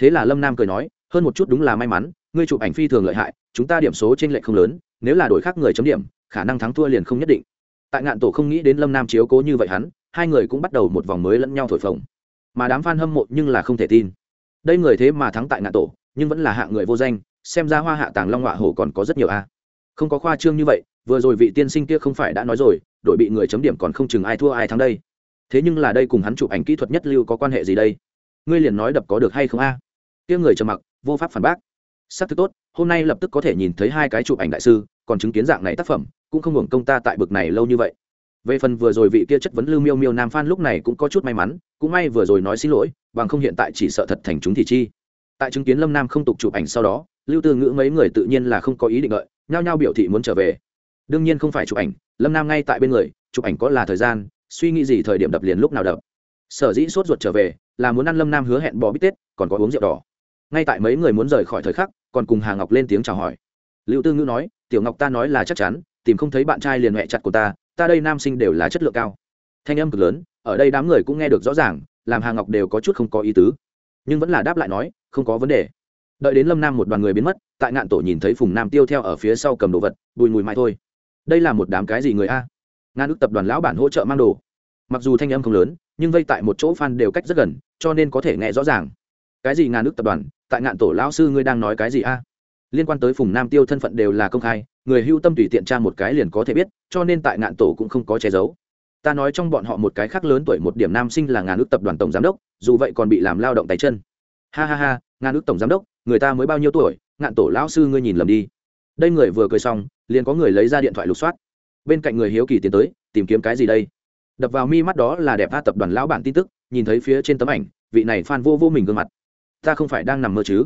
Thế là lâm nam cười nói, hơn một chút đúng là may mắn, ngươi chụp ảnh phi thường lợi hại, chúng ta điểm số trên lệ không lớn, nếu là đổi khác người chấm điểm, khả năng thắng thua liền không nhất định. Tại ngạn tổ không nghĩ đến lâm nam chiếu cố như vậy hắn, hai người cũng bắt đầu một vòng mới lẫn nhau thổi phồng. Mà đám f a n hâm mộ nhưng là không thể tin. Đây người thế mà thắng tại ngạn tổ, nhưng vẫn là hạng người vô danh xem ra hoa hạ tàng long họa hổ còn có rất nhiều a. Không có khoa trương như vậy, vừa rồi vị tiên sinh kia không phải đã nói rồi đội bị người chấm điểm còn không chừng ai thua ai thắng đây. Thế nhưng là đây cùng hắn chụp ảnh kỹ thuật nhất lưu có quan hệ gì đây? Ngươi liền nói đập có được hay không a? À? kia người trầm mặc, vô pháp phản bác. Xác thực tốt, hôm nay lập tức có thể nhìn thấy hai cái chụp ảnh đại sư, còn chứng kiến dạng này tác phẩm, cũng không hưởng công ta tại bực này lâu như vậy. Về phần vừa rồi vị kia chất vấn lưu miêu miêu nam phan lúc này cũng có chút may mắn, cũng may vừa rồi nói xin lỗi, bằng không hiện tại chỉ sợ thật thành chúng thì chi. Tại chứng kiến lâm nam không tục chụp ảnh sau đó lưu tư ngữ mấy người tự nhiên là không có ý định đợi, nhao nhao biểu thị muốn trở về. Đương nhiên không phải chụp ảnh lâm nam ngay tại bên người chụp ảnh có là thời gian suy nghĩ gì thời điểm đập liền lúc nào đập. Sở dĩ sốt ruột trở về là muốn ăn lâm nam hứa hẹn bò bít tết còn có uống rượu đỏ. Ngay tại mấy người muốn rời khỏi thời khắc còn cùng hà ngọc lên tiếng chào hỏi. Lưu tư ngữ nói tiểu ngọc ta nói là chắc chắn tìm không thấy bạn trai liền mẹ chặt của ta ta đây nam sinh đều là chất lượng cao. Thanh âm cực lớn ở đây đám người cũng nghe được rõ ràng làm hà ngọc đều có chút không có ý tứ. Nhưng vẫn là đáp lại nói không có vấn đề đợi đến lâm nam một đoàn người biến mất, tại ngạn tổ nhìn thấy phùng nam tiêu theo ở phía sau cầm đồ vật, bùi mùi mai thôi. Đây là một đám cái gì người a? Ngàn ước tập đoàn lão bản hỗ trợ mang đồ. Mặc dù thanh âm không lớn, nhưng vây tại một chỗ f đều cách rất gần, cho nên có thể nghe rõ ràng. Cái gì ngàn ước tập đoàn? Tại ngạn tổ lão sư ngươi đang nói cái gì a? Liên quan tới phùng nam tiêu thân phận đều là công khai, người hưu tâm tùy tiện tra một cái liền có thể biết, cho nên tại ngạn tổ cũng không có che giấu. Ta nói trong bọn họ một cái khác lớn tuổi một điểm nam sinh là ngàn ước tập đoàn tổng giám đốc, dù vậy còn bị làm lao động tay chân. Ha ha ha ngàn ước tổng giám đốc người ta mới bao nhiêu tuổi, ngạn tổ lão sư ngươi nhìn lầm đi. Đây người vừa cười xong, liền có người lấy ra điện thoại lục soát. Bên cạnh người hiếu kỳ tiến tới, tìm kiếm cái gì đây? Đập vào mi mắt đó là đẹp a tập đoàn lão bản tin tức, nhìn thấy phía trên tấm ảnh, vị này phan vô vô mình gương mặt. Ta không phải đang nằm mơ chứ?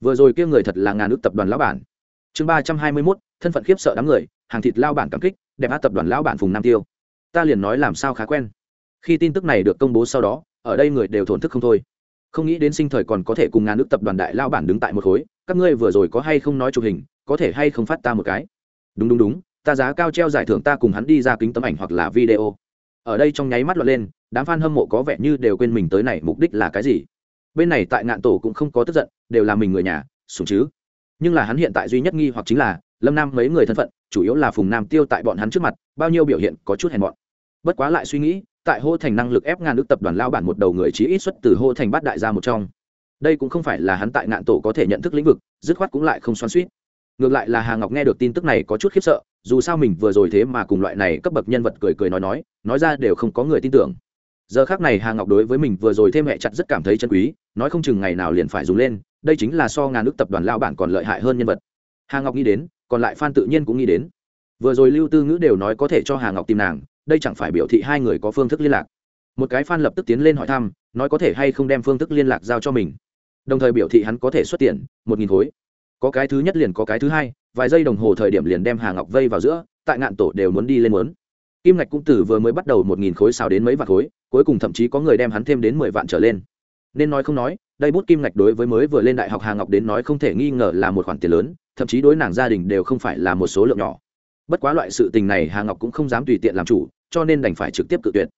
Vừa rồi kia người thật là ngàn ước tập đoàn lão bản. Chương ba trăm hai mươi mốt, thân phận khiếp sợ đám người, hàng thịt lao bản cảm kích, đẹp a tập đoàn lão bản phùng nam tiêu. Ta liền nói làm sao khá quen. Khi tin tức này được công bố sau đó, ở đây người đều thổn thức không thôi không nghĩ đến sinh thời còn có thể cùng ngàn nước tập đoàn đại lao bản đứng tại một khối, các ngươi vừa rồi có hay không nói chụp hình, có thể hay không phát ta một cái? Đúng đúng đúng, ta giá cao treo giải thưởng ta cùng hắn đi ra kính tấm ảnh hoặc là video. Ở đây trong nháy mắt lọt lên, đám f a n hâm mộ có vẻ như đều quên mình tới này mục đích là cái gì. Bên này tại ngạn tổ cũng không có tức giận, đều là mình người nhà sùng chứ. Nhưng là hắn hiện tại duy nhất nghi hoặc chính là, lâm nam mấy người thân phận, chủ yếu là phùng nam tiêu tại bọn hắn trước mặt, bao nhiêu biểu hiện có chút hèn mọn. Bất quá lại suy nghĩ tại hô thành năng lực ép ngàn nước tập đoàn lao bản một đầu người chí ít xuất từ hô thành bát đại gia một trong. Đây cũng không phải là hắn tại ngạn tổ có thể nhận thức lĩnh vực, dứt khoát cũng lại không xoắn suýt ngược lại là hà ngọc nghe được tin tức này có chút khiếp sợ, dù sao mình vừa rồi thế mà cùng loại này cấp bậc nhân vật cười cười nói nói nói ra đều không có người tin tưởng. Giờ khác này hà ngọc đối với mình vừa rồi thêm hẹ chặt rất cảm thấy chân quý, nói không chừng ngày nào liền phải dùng lên, đây chính là so ngàn nước tập đoàn lao bản còn lợi hại hơn nhân vật. Hà ngọc nghĩ đến, còn lại phan tự nhiên cũng nghĩ đến. Vừa rồi lưu tư ngữ đều nói có thể cho hà ngọc tìm nàng đây chẳng phải biểu thị hai người có phương thức liên lạc. Một cái fan lập tức tiến lên hỏi thăm, nói có thể hay không đem phương thức liên lạc giao cho mình. Đồng thời biểu thị hắn có thể xuất tiền, một nghìn khối. Có cái thứ nhất liền có cái thứ hai, vài giây đồng hồ thời điểm liền đem hà ngọc vây vào giữa, tại ngạn tổ đều muốn đi lên muốn. Kim ngạch cũng từ vừa mới bắt đầu một nghìn khối xào đến mấy vạn khối, cuối cùng thậm chí có người đem hắn thêm đến mười vạn trở lên. Nên nói không nói, đây bút kim ngạch đối với mới vừa lên đại học hà ngọc đến nói không thể nghi ngờ là một khoản tiền lớn, thậm chí đối nàng gia đình đều không phải là một số lượng nhỏ bất quá loại sự tình này hà ngọc cũng không dám tùy tiện làm chủ, cho nên đành phải trực tiếp cự tuyệt.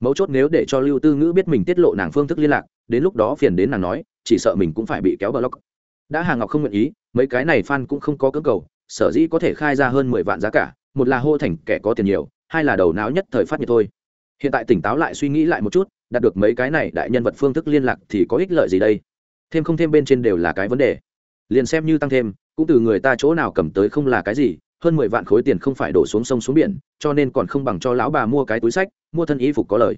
Mấu chốt nếu để cho lưu tư ngữ biết mình tiết lộ nàng phương thức liên lạc, đến lúc đó phiền đến nàng nói, chỉ sợ mình cũng phải bị kéo block. Đã hà ngọc không nguyện ý, mấy cái này phan cũng không có cưỡng cầu, sở dĩ có thể khai ra hơn mười vạn giá cả, một là hô thành kẻ có tiền nhiều, hai là đầu não nhất thời phát nhiệt thôi. Hiện tại tỉnh táo lại suy nghĩ lại một chút, đạt được mấy cái này đại nhân vật phương thức liên lạc thì có ích lợi gì đây? Thêm không thêm bên trên đều là cái vấn đề. Liền xem như tăng thêm, cũng từ người ta chỗ nào cầm tới không là cái gì hơn mười vạn khối tiền không phải đổ xuống sông xuống biển, cho nên còn không bằng cho lão bà mua cái túi sách, mua thân y phục có lời.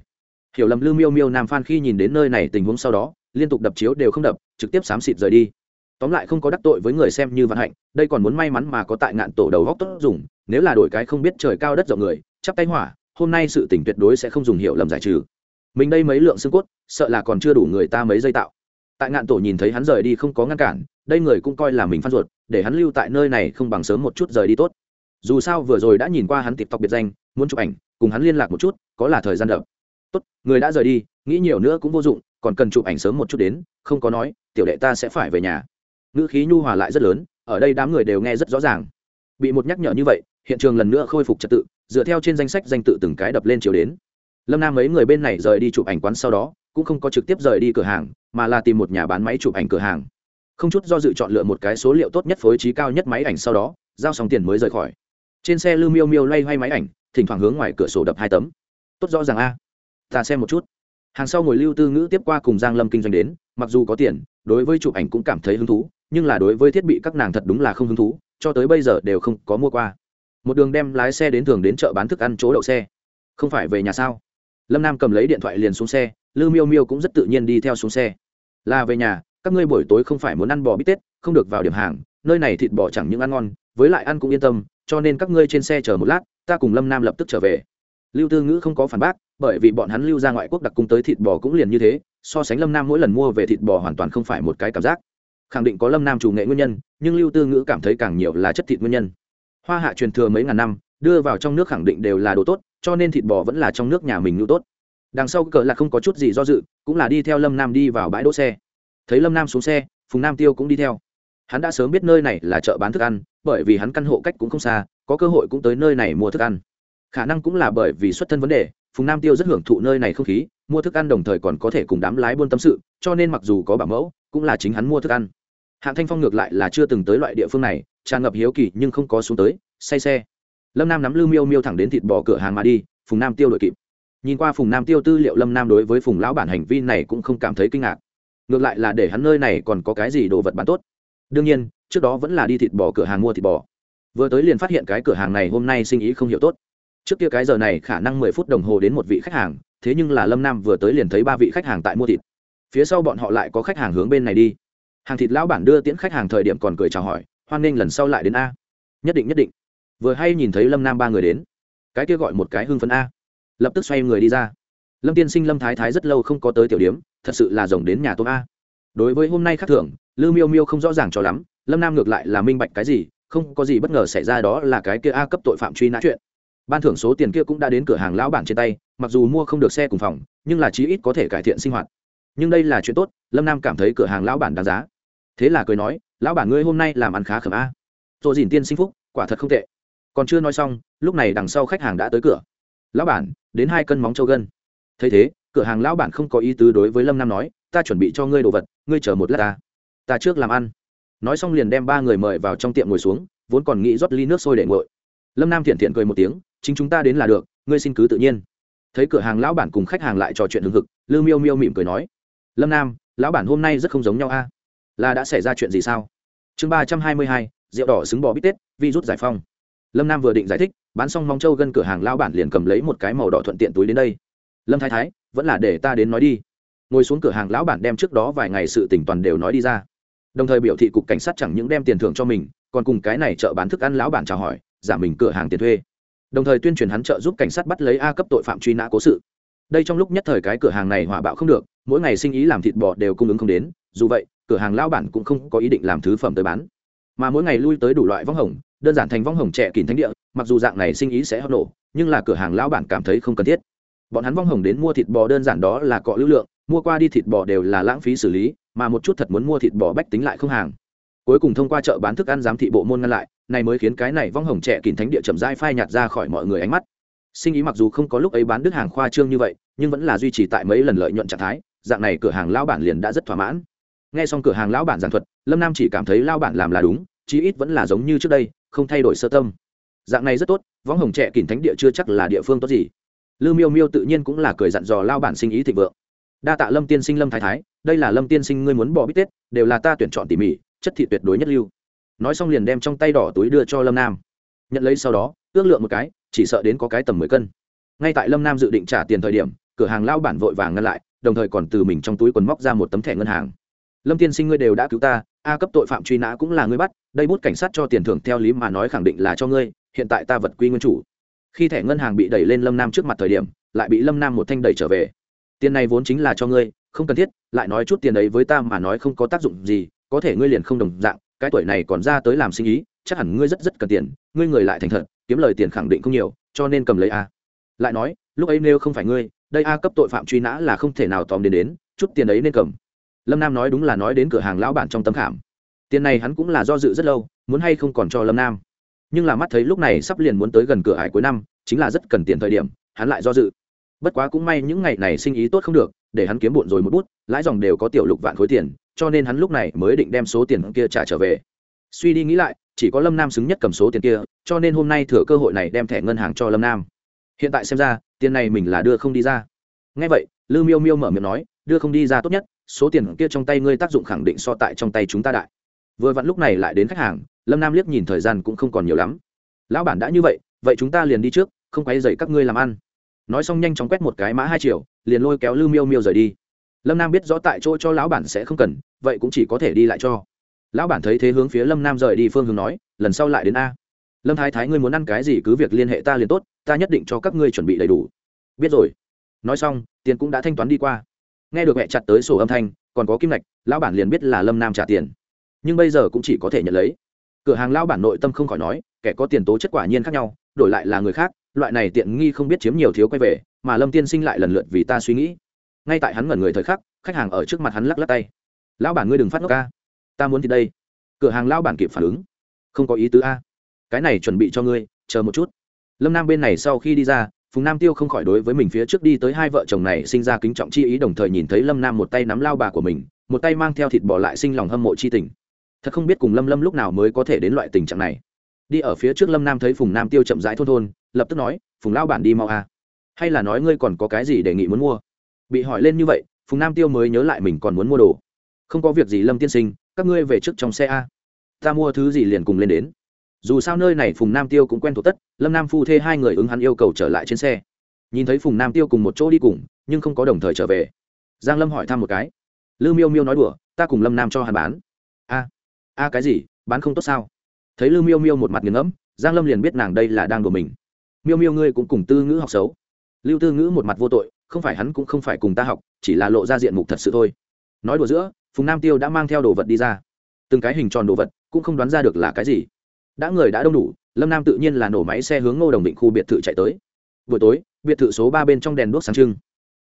Hiểu lầm lưu miêu miêu nam phan khi nhìn đến nơi này tình huống sau đó, liên tục đập chiếu đều không đập, trực tiếp xám xịt rời đi. Tóm lại không có đắc tội với người xem như vạn hạnh, đây còn muốn may mắn mà có tại ngạn tổ đầu góc tốt dùng, nếu là đổi cái không biết trời cao đất rộng người, chắp tay hỏa, hôm nay sự tỉnh tuyệt đối sẽ không dùng hiểu lầm giải trừ. Mình đây mấy lượng xương cốt, sợ là còn chưa đủ người ta mấy giây tạo. Tại ngạn tổ nhìn thấy hắn rời đi không có ngăn cản đây người cũng coi là mình phan ruột, để hắn lưu tại nơi này không bằng sớm một chút rời đi tốt. Dù sao vừa rồi đã nhìn qua hắn tịp tộc biệt danh, muốn chụp ảnh, cùng hắn liên lạc một chút, có là thời gian đậm tốt, người đã rời đi, nghĩ nhiều nữa cũng vô dụng, còn cần chụp ảnh sớm một chút đến, không có nói, tiểu đệ ta sẽ phải về nhà. Ngữ khí nhu hòa lại rất lớn, ở đây đám người đều nghe rất rõ ràng. Bị một nhắc nhở như vậy, hiện trường lần nữa khôi phục trật tự, dựa theo trên danh sách danh tự từng cái đập lên chiều đến. Lâm nam mấy người bên này rời đi chụp ảnh quán sau đó, cũng không có trực tiếp rời đi cửa hàng, mà là tìm một nhà bán máy chụp ảnh cửa hàng không chút do dự chọn lựa một cái số liệu tốt nhất phối trí cao nhất máy ảnh sau đó, giao xong tiền mới rời khỏi. Trên xe lưu miêu miêu loay hoay máy ảnh, thỉnh thoảng hướng ngoài cửa sổ đập hai tấm. Tốt rõ ràng a. Ta xem một chút. Hàng sau ngồi lưu tư ngữ tiếp qua cùng giang lâm kinh doanh đến, mặc dù có tiền, đối với chụp ảnh cũng cảm thấy hứng thú, nhưng là đối với thiết bị các nàng thật đúng là không hứng thú, cho tới bây giờ đều không có mua qua. Một đường đem lái xe đến thường đến chợ bán thức ăn chỗ đậu xe. Không phải về nhà sao? Lâm nam cầm lấy điện thoại liền xuống xe lư miêu miêu cũng rất tự nhiên đi theo xuống xe. Là về nhà các ngươi buổi tối không phải muốn ăn bò bít tết, không được vào điểm hàng, nơi này thịt bò chẳng những ăn ngon, với lại ăn cũng yên tâm, cho nên các ngươi trên xe chờ một lát, ta cùng lâm nam lập tức trở về. Lưu tư ngữ không có phản bác, bởi vì bọn hắn lưu ra ngoại quốc đặc cung tới thịt bò cũng liền như thế, so sánh lâm nam mỗi lần mua về thịt bò hoàn toàn không phải một cái cảm giác. Khẳng định có lâm nam chủ nghệ nguyên nhân, nhưng lưu tư ngữ cảm thấy càng nhiều là chất thịt nguyên nhân. Hoa hạ truyền thừa mấy ngàn năm, đưa vào trong nước khẳng định đều là đồ tốt, cho nên thịt bò vẫn là trong nước nhà mình nhu tốt. Đằng sau cờ là không có chút gì do dự, cũng là đi theo lâm nam đi vào bãi đỗ xe thấy lâm nam xuống xe, phùng nam tiêu cũng đi theo. Hắn đã sớm biết nơi này là chợ bán thức ăn, bởi vì hắn căn hộ cách cũng không xa, có cơ hội cũng tới nơi này mua thức ăn. Khả năng cũng là bởi vì xuất thân vấn đề, phùng nam tiêu rất hưởng thụ nơi này không khí, mua thức ăn đồng thời còn có thể cùng đám lái buôn tâm sự, cho nên mặc dù có bảo mẫu, cũng là chính hắn mua thức ăn. Hạng thanh phong ngược lại là chưa từng tới loại địa phương này, tràn ngập hiếu kỳ nhưng không có xuống tới, say xe. Lâm nam nắm lưu miêu miêu thẳng đến thịt bò cửa hàng mà đi, phùng nam tiêu đội kịp. Nhìn qua phùng nam tiêu tư liệu lâm nam đối với phùng lão bản hành vi này cũng không cảm thấy kinh ngạc ngược lại là để hắn nơi này còn có cái gì đồ vật bán tốt. Đương nhiên, trước đó vẫn là đi thịt bò cửa hàng mua thịt bò. Vừa tới liền phát hiện cái cửa hàng này hôm nay sinh ý không hiểu tốt. Trước kia cái giờ này khả năng mười phút đồng hồ đến một vị khách hàng, thế nhưng là lâm nam vừa tới liền thấy ba vị khách hàng tại mua thịt. Phía sau bọn họ lại có khách hàng hướng bên này đi. Hàng thịt lão bản đưa tiễn khách hàng thời điểm còn cười chào hỏi, hoan nghênh lần sau lại đến a. Nhất định nhất định. Vừa hay nhìn thấy lâm nam ba người đến, cái kia gọi một cái hưng phấn a, lập tức xoay người đi ra. Lâm tiên sinh lâm thái thái rất lâu không có tới tiểu điếm thật sự là rồng đến nhà tôm a. Đối với hôm nay khác thường lư miêu miêu không rõ ràng cho lắm, lâm nam ngược lại là minh bạch cái gì, không có gì bất ngờ xảy ra đó là cái kia a cấp tội phạm truy nã chuyện. Ban thưởng số tiền kia cũng đã đến cửa hàng lão bản trên tay, mặc dù mua không được xe cùng phòng, nhưng là chí ít có thể cải thiện sinh hoạt. Nhưng đây là chuyện tốt, lâm nam cảm thấy cửa hàng lão bản đáng giá. Thế là cười nói, lão bản ngươi hôm nay làm ăn khá khẩm a. Rồi dìn tiên sinh phúc, quả thật không tệ. Còn chưa nói xong, lúc này đằng sau khách hàng đã tới cửa. Lão bản, đến hai cân móng trâu gân. Thấy thế cửa hàng lão bản không có ý tứ đối với lâm nam nói, ta chuẩn bị cho ngươi đồ vật, ngươi chờ một lát ta. Ta trước làm ăn. Nói xong liền đem ba người mời vào trong tiệm ngồi xuống, vốn còn nghĩ rót ly nước sôi để ngồi lâm nam thiện thiện cười một tiếng, chính chúng ta đến là được, ngươi xin cứ tự nhiên. Thấy cửa hàng lão bản cùng khách hàng lại trò chuyện hưng hực, lư miêu miêu mỉm cười nói, lâm nam, lão bản hôm nay rất không giống nhau a. Là đã xảy ra chuyện gì sao? Chương ba trăm hai mươi hai, rượu đỏ xứng bò bít tết, vi rút giải phong. Lâm nam vừa định giải thích, bán xong mong châu gân cửa hàng lão bản liền cầm lấy một cái màu đỏ thuận tiện túi đến đây. Lâm thái thái vẫn là để ta đến nói đi. Ngồi xuống cửa hàng lão bản đem trước đó vài ngày sự tỉnh toàn đều nói đi ra. Đồng thời biểu thị cục cảnh sát chẳng những đem tiền thưởng cho mình, còn cùng cái này chợ bán thức ăn lão bản chào hỏi, giảm mình cửa hàng tiền thuê. Đồng thời tuyên truyền hắn trợ giúp cảnh sát bắt lấy a cấp tội phạm truy nã cố sự. Đây trong lúc nhất thời cái cửa hàng này hỏa bạo không được, mỗi ngày sinh ý làm thịt bò đều cung ứng không đến, dù vậy, cửa hàng lão bản cũng không có ý định làm thứ phẩm tới bán. Mà mỗi ngày lui tới đủ loại vong hồng, đơn giản thành vong hồng trẻ kín thánh địa, mặc dù dạng này sinh ý sẽ hấp nổ, nhưng là cửa hàng lão bản cảm thấy không cần thiết bọn hắn vong hồng đến mua thịt bò đơn giản đó là cọ lưu lượng, mua qua đi thịt bò đều là lãng phí xử lý, mà một chút thật muốn mua thịt bò bách tính lại không hàng. Cuối cùng thông qua chợ bán thức ăn giám thị bộ môn ngăn lại, này mới khiến cái này vong hồng trẻ kín thánh địa chậm rãi phai nhạt ra khỏi mọi người ánh mắt. Sinh ý mặc dù không có lúc ấy bán đứt hàng khoa trương như vậy, nhưng vẫn là duy trì tại mấy lần lợi nhuận trạng thái, dạng này cửa hàng lão bản liền đã rất thỏa mãn. Nghe xong cửa hàng lão bản giảng thuật, lâm nam chỉ cảm thấy lao bản làm là đúng, chí ít vẫn là giống như trước đây, không thay đổi sơ tâm. Dạng này rất tốt võng hồng trẻ kín thánh địa chưa chắc là địa phương tốt gì lư miêu miêu tự nhiên cũng là cười dặn dò lao bản sinh ý thịnh vượng. Đa tạ lâm tiên sinh lâm thái thái, đây là lâm tiên sinh ngươi muốn bỏ bít tết, đều là ta tuyển chọn tỉ mỉ, chất thị tuyệt đối nhất lưu. Nói xong liền đem trong tay đỏ túi đưa cho lâm nam. Nhận lấy sau đó, ước lượng một cái, chỉ sợ đến có cái tầm mười cân. Ngay tại lâm nam dự định trả tiền thời điểm, cửa hàng lao bản vội vàng ngăn lại, đồng thời còn từ mình trong túi quần móc ra một tấm thẻ ngân hàng. Lâm tiên sinh ngươi đều đã cứu ta, a cấp tội phạm truy nã cũng là ngươi bắt, đây bút cảnh sát cho tiền thưởng theo lý mà nói khẳng định là cho ngươi, hiện tại ta vật quy nguyên chủ khi thẻ ngân hàng bị đẩy lên lâm nam trước mặt thời điểm, lại bị lâm nam một thanh đẩy trở về. Tiền này vốn chính là cho ngươi, không cần thiết, lại nói chút tiền ấy với ta mà nói không có tác dụng gì, có thể ngươi liền không đồng dạng, cái tuổi này còn ra tới làm sinh ý, chắc hẳn ngươi rất rất cần tiền, ngươi người lại thành thật, kiếm lời tiền khẳng định không nhiều, cho nên cầm lấy a. Lại nói, lúc ấy nếu không phải ngươi, đây a cấp tội phạm truy nã là không thể nào tóm đến đến, chút tiền ấy nên cầm. Lâm nam nói đúng là nói đến cửa hàng lão bản trong tấm khảm. Tiền này hắn cũng là do dự rất lâu, muốn hay không còn cho lâm nam nhưng là mắt thấy lúc này sắp liền muốn tới gần cửa hải cuối năm, chính là rất cần tiền thời điểm, hắn lại do dự. Bất quá cũng may những ngày này sinh ý tốt không được, để hắn kiếm bụn rồi một bút, lãi dòng đều có tiểu lục vạn khối tiền, cho nên hắn lúc này mới định đem số tiền kia trả trở về. Suy đi nghĩ lại, chỉ có lâm nam xứng nhất cầm số tiền kia, cho nên hôm nay thừa cơ hội này đem thẻ ngân hàng cho lâm nam. Hiện tại xem ra, tiền này mình là đưa không đi ra. Ngay vậy, lư miêu miêu mở miệng nói, đưa không đi ra tốt nhất, số tiền kia trong tay ngươi tác dụng khẳng định so tại trong tay chúng ta đại vừa vặn lúc này lại đến khách hàng, lâm nam liếc nhìn thời gian cũng không còn nhiều lắm. Lão bản đã như vậy vậy chúng ta liền đi trước, không quay dậy các ngươi làm ăn. Nói xong nhanh chóng quét một cái mã hai triệu liền lôi kéo lư miêu miêu rời đi. Lâm nam biết rõ tại chỗ cho lão bản sẽ không cần, vậy cũng chỉ có thể đi lại cho. Lão bản thấy thế hướng phía lâm nam rời đi phương hướng nói, lần sau lại đến a. Lâm thái thái ngươi muốn ăn cái gì cứ việc liên hệ ta liền tốt, ta nhất định cho các ngươi chuẩn bị đầy đủ. Biết rồi. Nói xong, tiền cũng đã thanh toán đi qua. Nghe được mẹ chặt tới sổ âm thanh, còn có kim lạch lão bản liền biết là lâm nam trả tiền nhưng bây giờ cũng chỉ có thể nhận lấy. Cửa hàng lão bản nội tâm không khỏi nói, kẻ có tiền tố chất quả nhiên khác nhau, đổi lại là người khác, loại này tiện nghi không biết chiếm nhiều thiếu quay về, mà lâm tiên sinh lại lần lượt vì ta suy nghĩ. Ngay tại hắn ngẩn người thời khắc, khách hàng ở trước mặt hắn lắc lắc tay. Lão bản ngươi đừng phát ngốc ca ta muốn thì đây. Cửa hàng lão bản kịp phản ứng. Không có ý tứ a, cái này chuẩn bị cho ngươi, chờ một chút. Lâm nam bên này sau khi đi ra, phùng nam tiêu không khỏi đối với mình phía trước đi tới hai vợ chồng này sinh ra kính trọng chi ý đồng thời nhìn thấy lâm nam một tay nắm lao bà của mình, một tay mang theo thịt bỏ lại sinh lòng hâm mộ chi tình thật không biết cùng lâm lâm lúc nào mới có thể đến loại tình trạng này. Đi ở phía trước lâm nam thấy phùng nam tiêu chậm rãi thôn thôn, lập tức nói, phùng lao bản đi mau a. Hay là nói ngươi còn có cái gì đề nghị muốn mua? Bị hỏi lên như vậy, phùng nam tiêu mới nhớ lại mình còn muốn mua đồ. Không có việc gì lâm tiên sinh, các ngươi về trước trong xe a. Ta mua thứ gì liền cùng lên đến. Dù sao nơi này phùng nam tiêu cũng quen thuộc tất, lâm nam phu thê hai người ứng hắn yêu cầu trở lại trên xe. Nhìn thấy phùng nam tiêu cùng một chỗ đi cùng, nhưng không có đồng thời trở về. Giang lâm hỏi thăm một cái. Lư miêu miêu nói đùa, ta cùng lâm nam cho hắn bán. A a à, cái gì, bán không tốt sao? Thấy lư miêu miêu một mặt nghiền ngẫm, giang lâm liền biết nàng đây là đang đùa mình. Miêu miêu ngươi cũng cùng tư ngữ học xấu. Lưu tư ngữ một mặt vô tội, không phải hắn cũng không phải cùng ta học, chỉ là lộ ra diện mục thật sự thôi. Nói đùa giữa, phùng nam tiêu đã mang theo đồ vật đi ra. Từng cái hình tròn đồ vật, cũng không đoán ra được là cái gì. Đã người đã đông đủ, lâm nam tự nhiên là nổ máy xe hướng ngô đồng định khu biệt thự chạy tới. Buổi tối, biệt thự số ba bên trong đèn đuốc sáng trưng.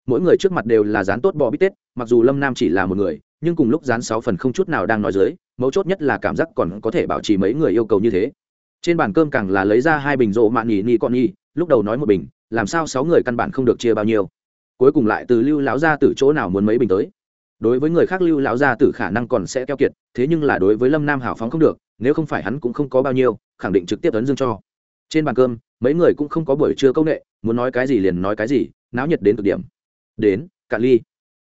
Mỗi người trước mặt đều là dán tốt bò bít tết, mặc dù lâm nam chỉ là một người, nhưng cùng lúc dán sáu phần không chút nào đang nói dưới mấu chốt nhất là cảm giác còn có thể bảo trì mấy người yêu cầu như thế. Trên bàn cơm càng là lấy ra hai bình rộ mạn nhì ni con nhi lúc đầu nói một bình, làm sao sáu người căn bản không được chia bao nhiêu. Cuối cùng lại từ lưu láo ra từ chỗ nào muốn mấy bình tới. Đối với người khác lưu lão gia tử khả năng còn sẽ keo kiệt, thế nhưng là đối với lâm nam hảo phóng không được, nếu không phải hắn cũng không có bao nhiêu, khẳng định trực tiếp ấn dương cho. Trên bàn cơm, mấy người cũng không có buổi trưa công nghệ, muốn nói cái gì liền nói cái gì, náo nhiệt đến cực điểm. Đến, cạn ly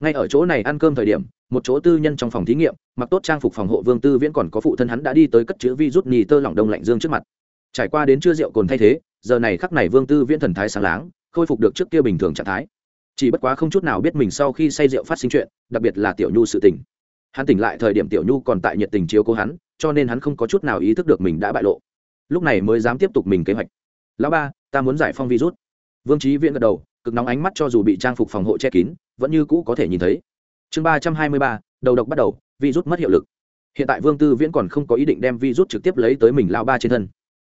ngay ở chỗ này ăn cơm thời điểm, một chỗ tư nhân trong phòng thí nghiệm, mặc tốt trang phục phòng hộ vương tư viễn còn có phụ thân hắn đã đi tới cất chữ vi rút nhì tơ lỏng đông lạnh dương trước mặt. Trải qua đến chưa rượu cồn thay thế, giờ này khắc này vương tư viễn thần thái sáng láng, khôi phục được trước kia bình thường trạng thái. Chỉ bất quá không chút nào biết mình sau khi say rượu phát sinh chuyện, đặc biệt là tiểu nhu sự tình. Hắn tỉnh lại thời điểm tiểu nhu còn tại nhiệt tình chiếu cố hắn, cho nên hắn không có chút nào ý thức được mình đã bại lộ. Lúc này mới dám tiếp tục mình kế hoạch. Lão ba, ta muốn giải phong virus vương trí viễn gật đầu cực nóng ánh mắt cho dù bị trang phục phòng hộ che kín, vẫn như cũ có thể nhìn thấy. Chương ba trăm hai mươi ba, đầu độc bắt đầu, virus mất hiệu lực. Hiện tại vương tư viễn còn không có ý định đem virus trực tiếp lấy tới mình lao ba trên thân.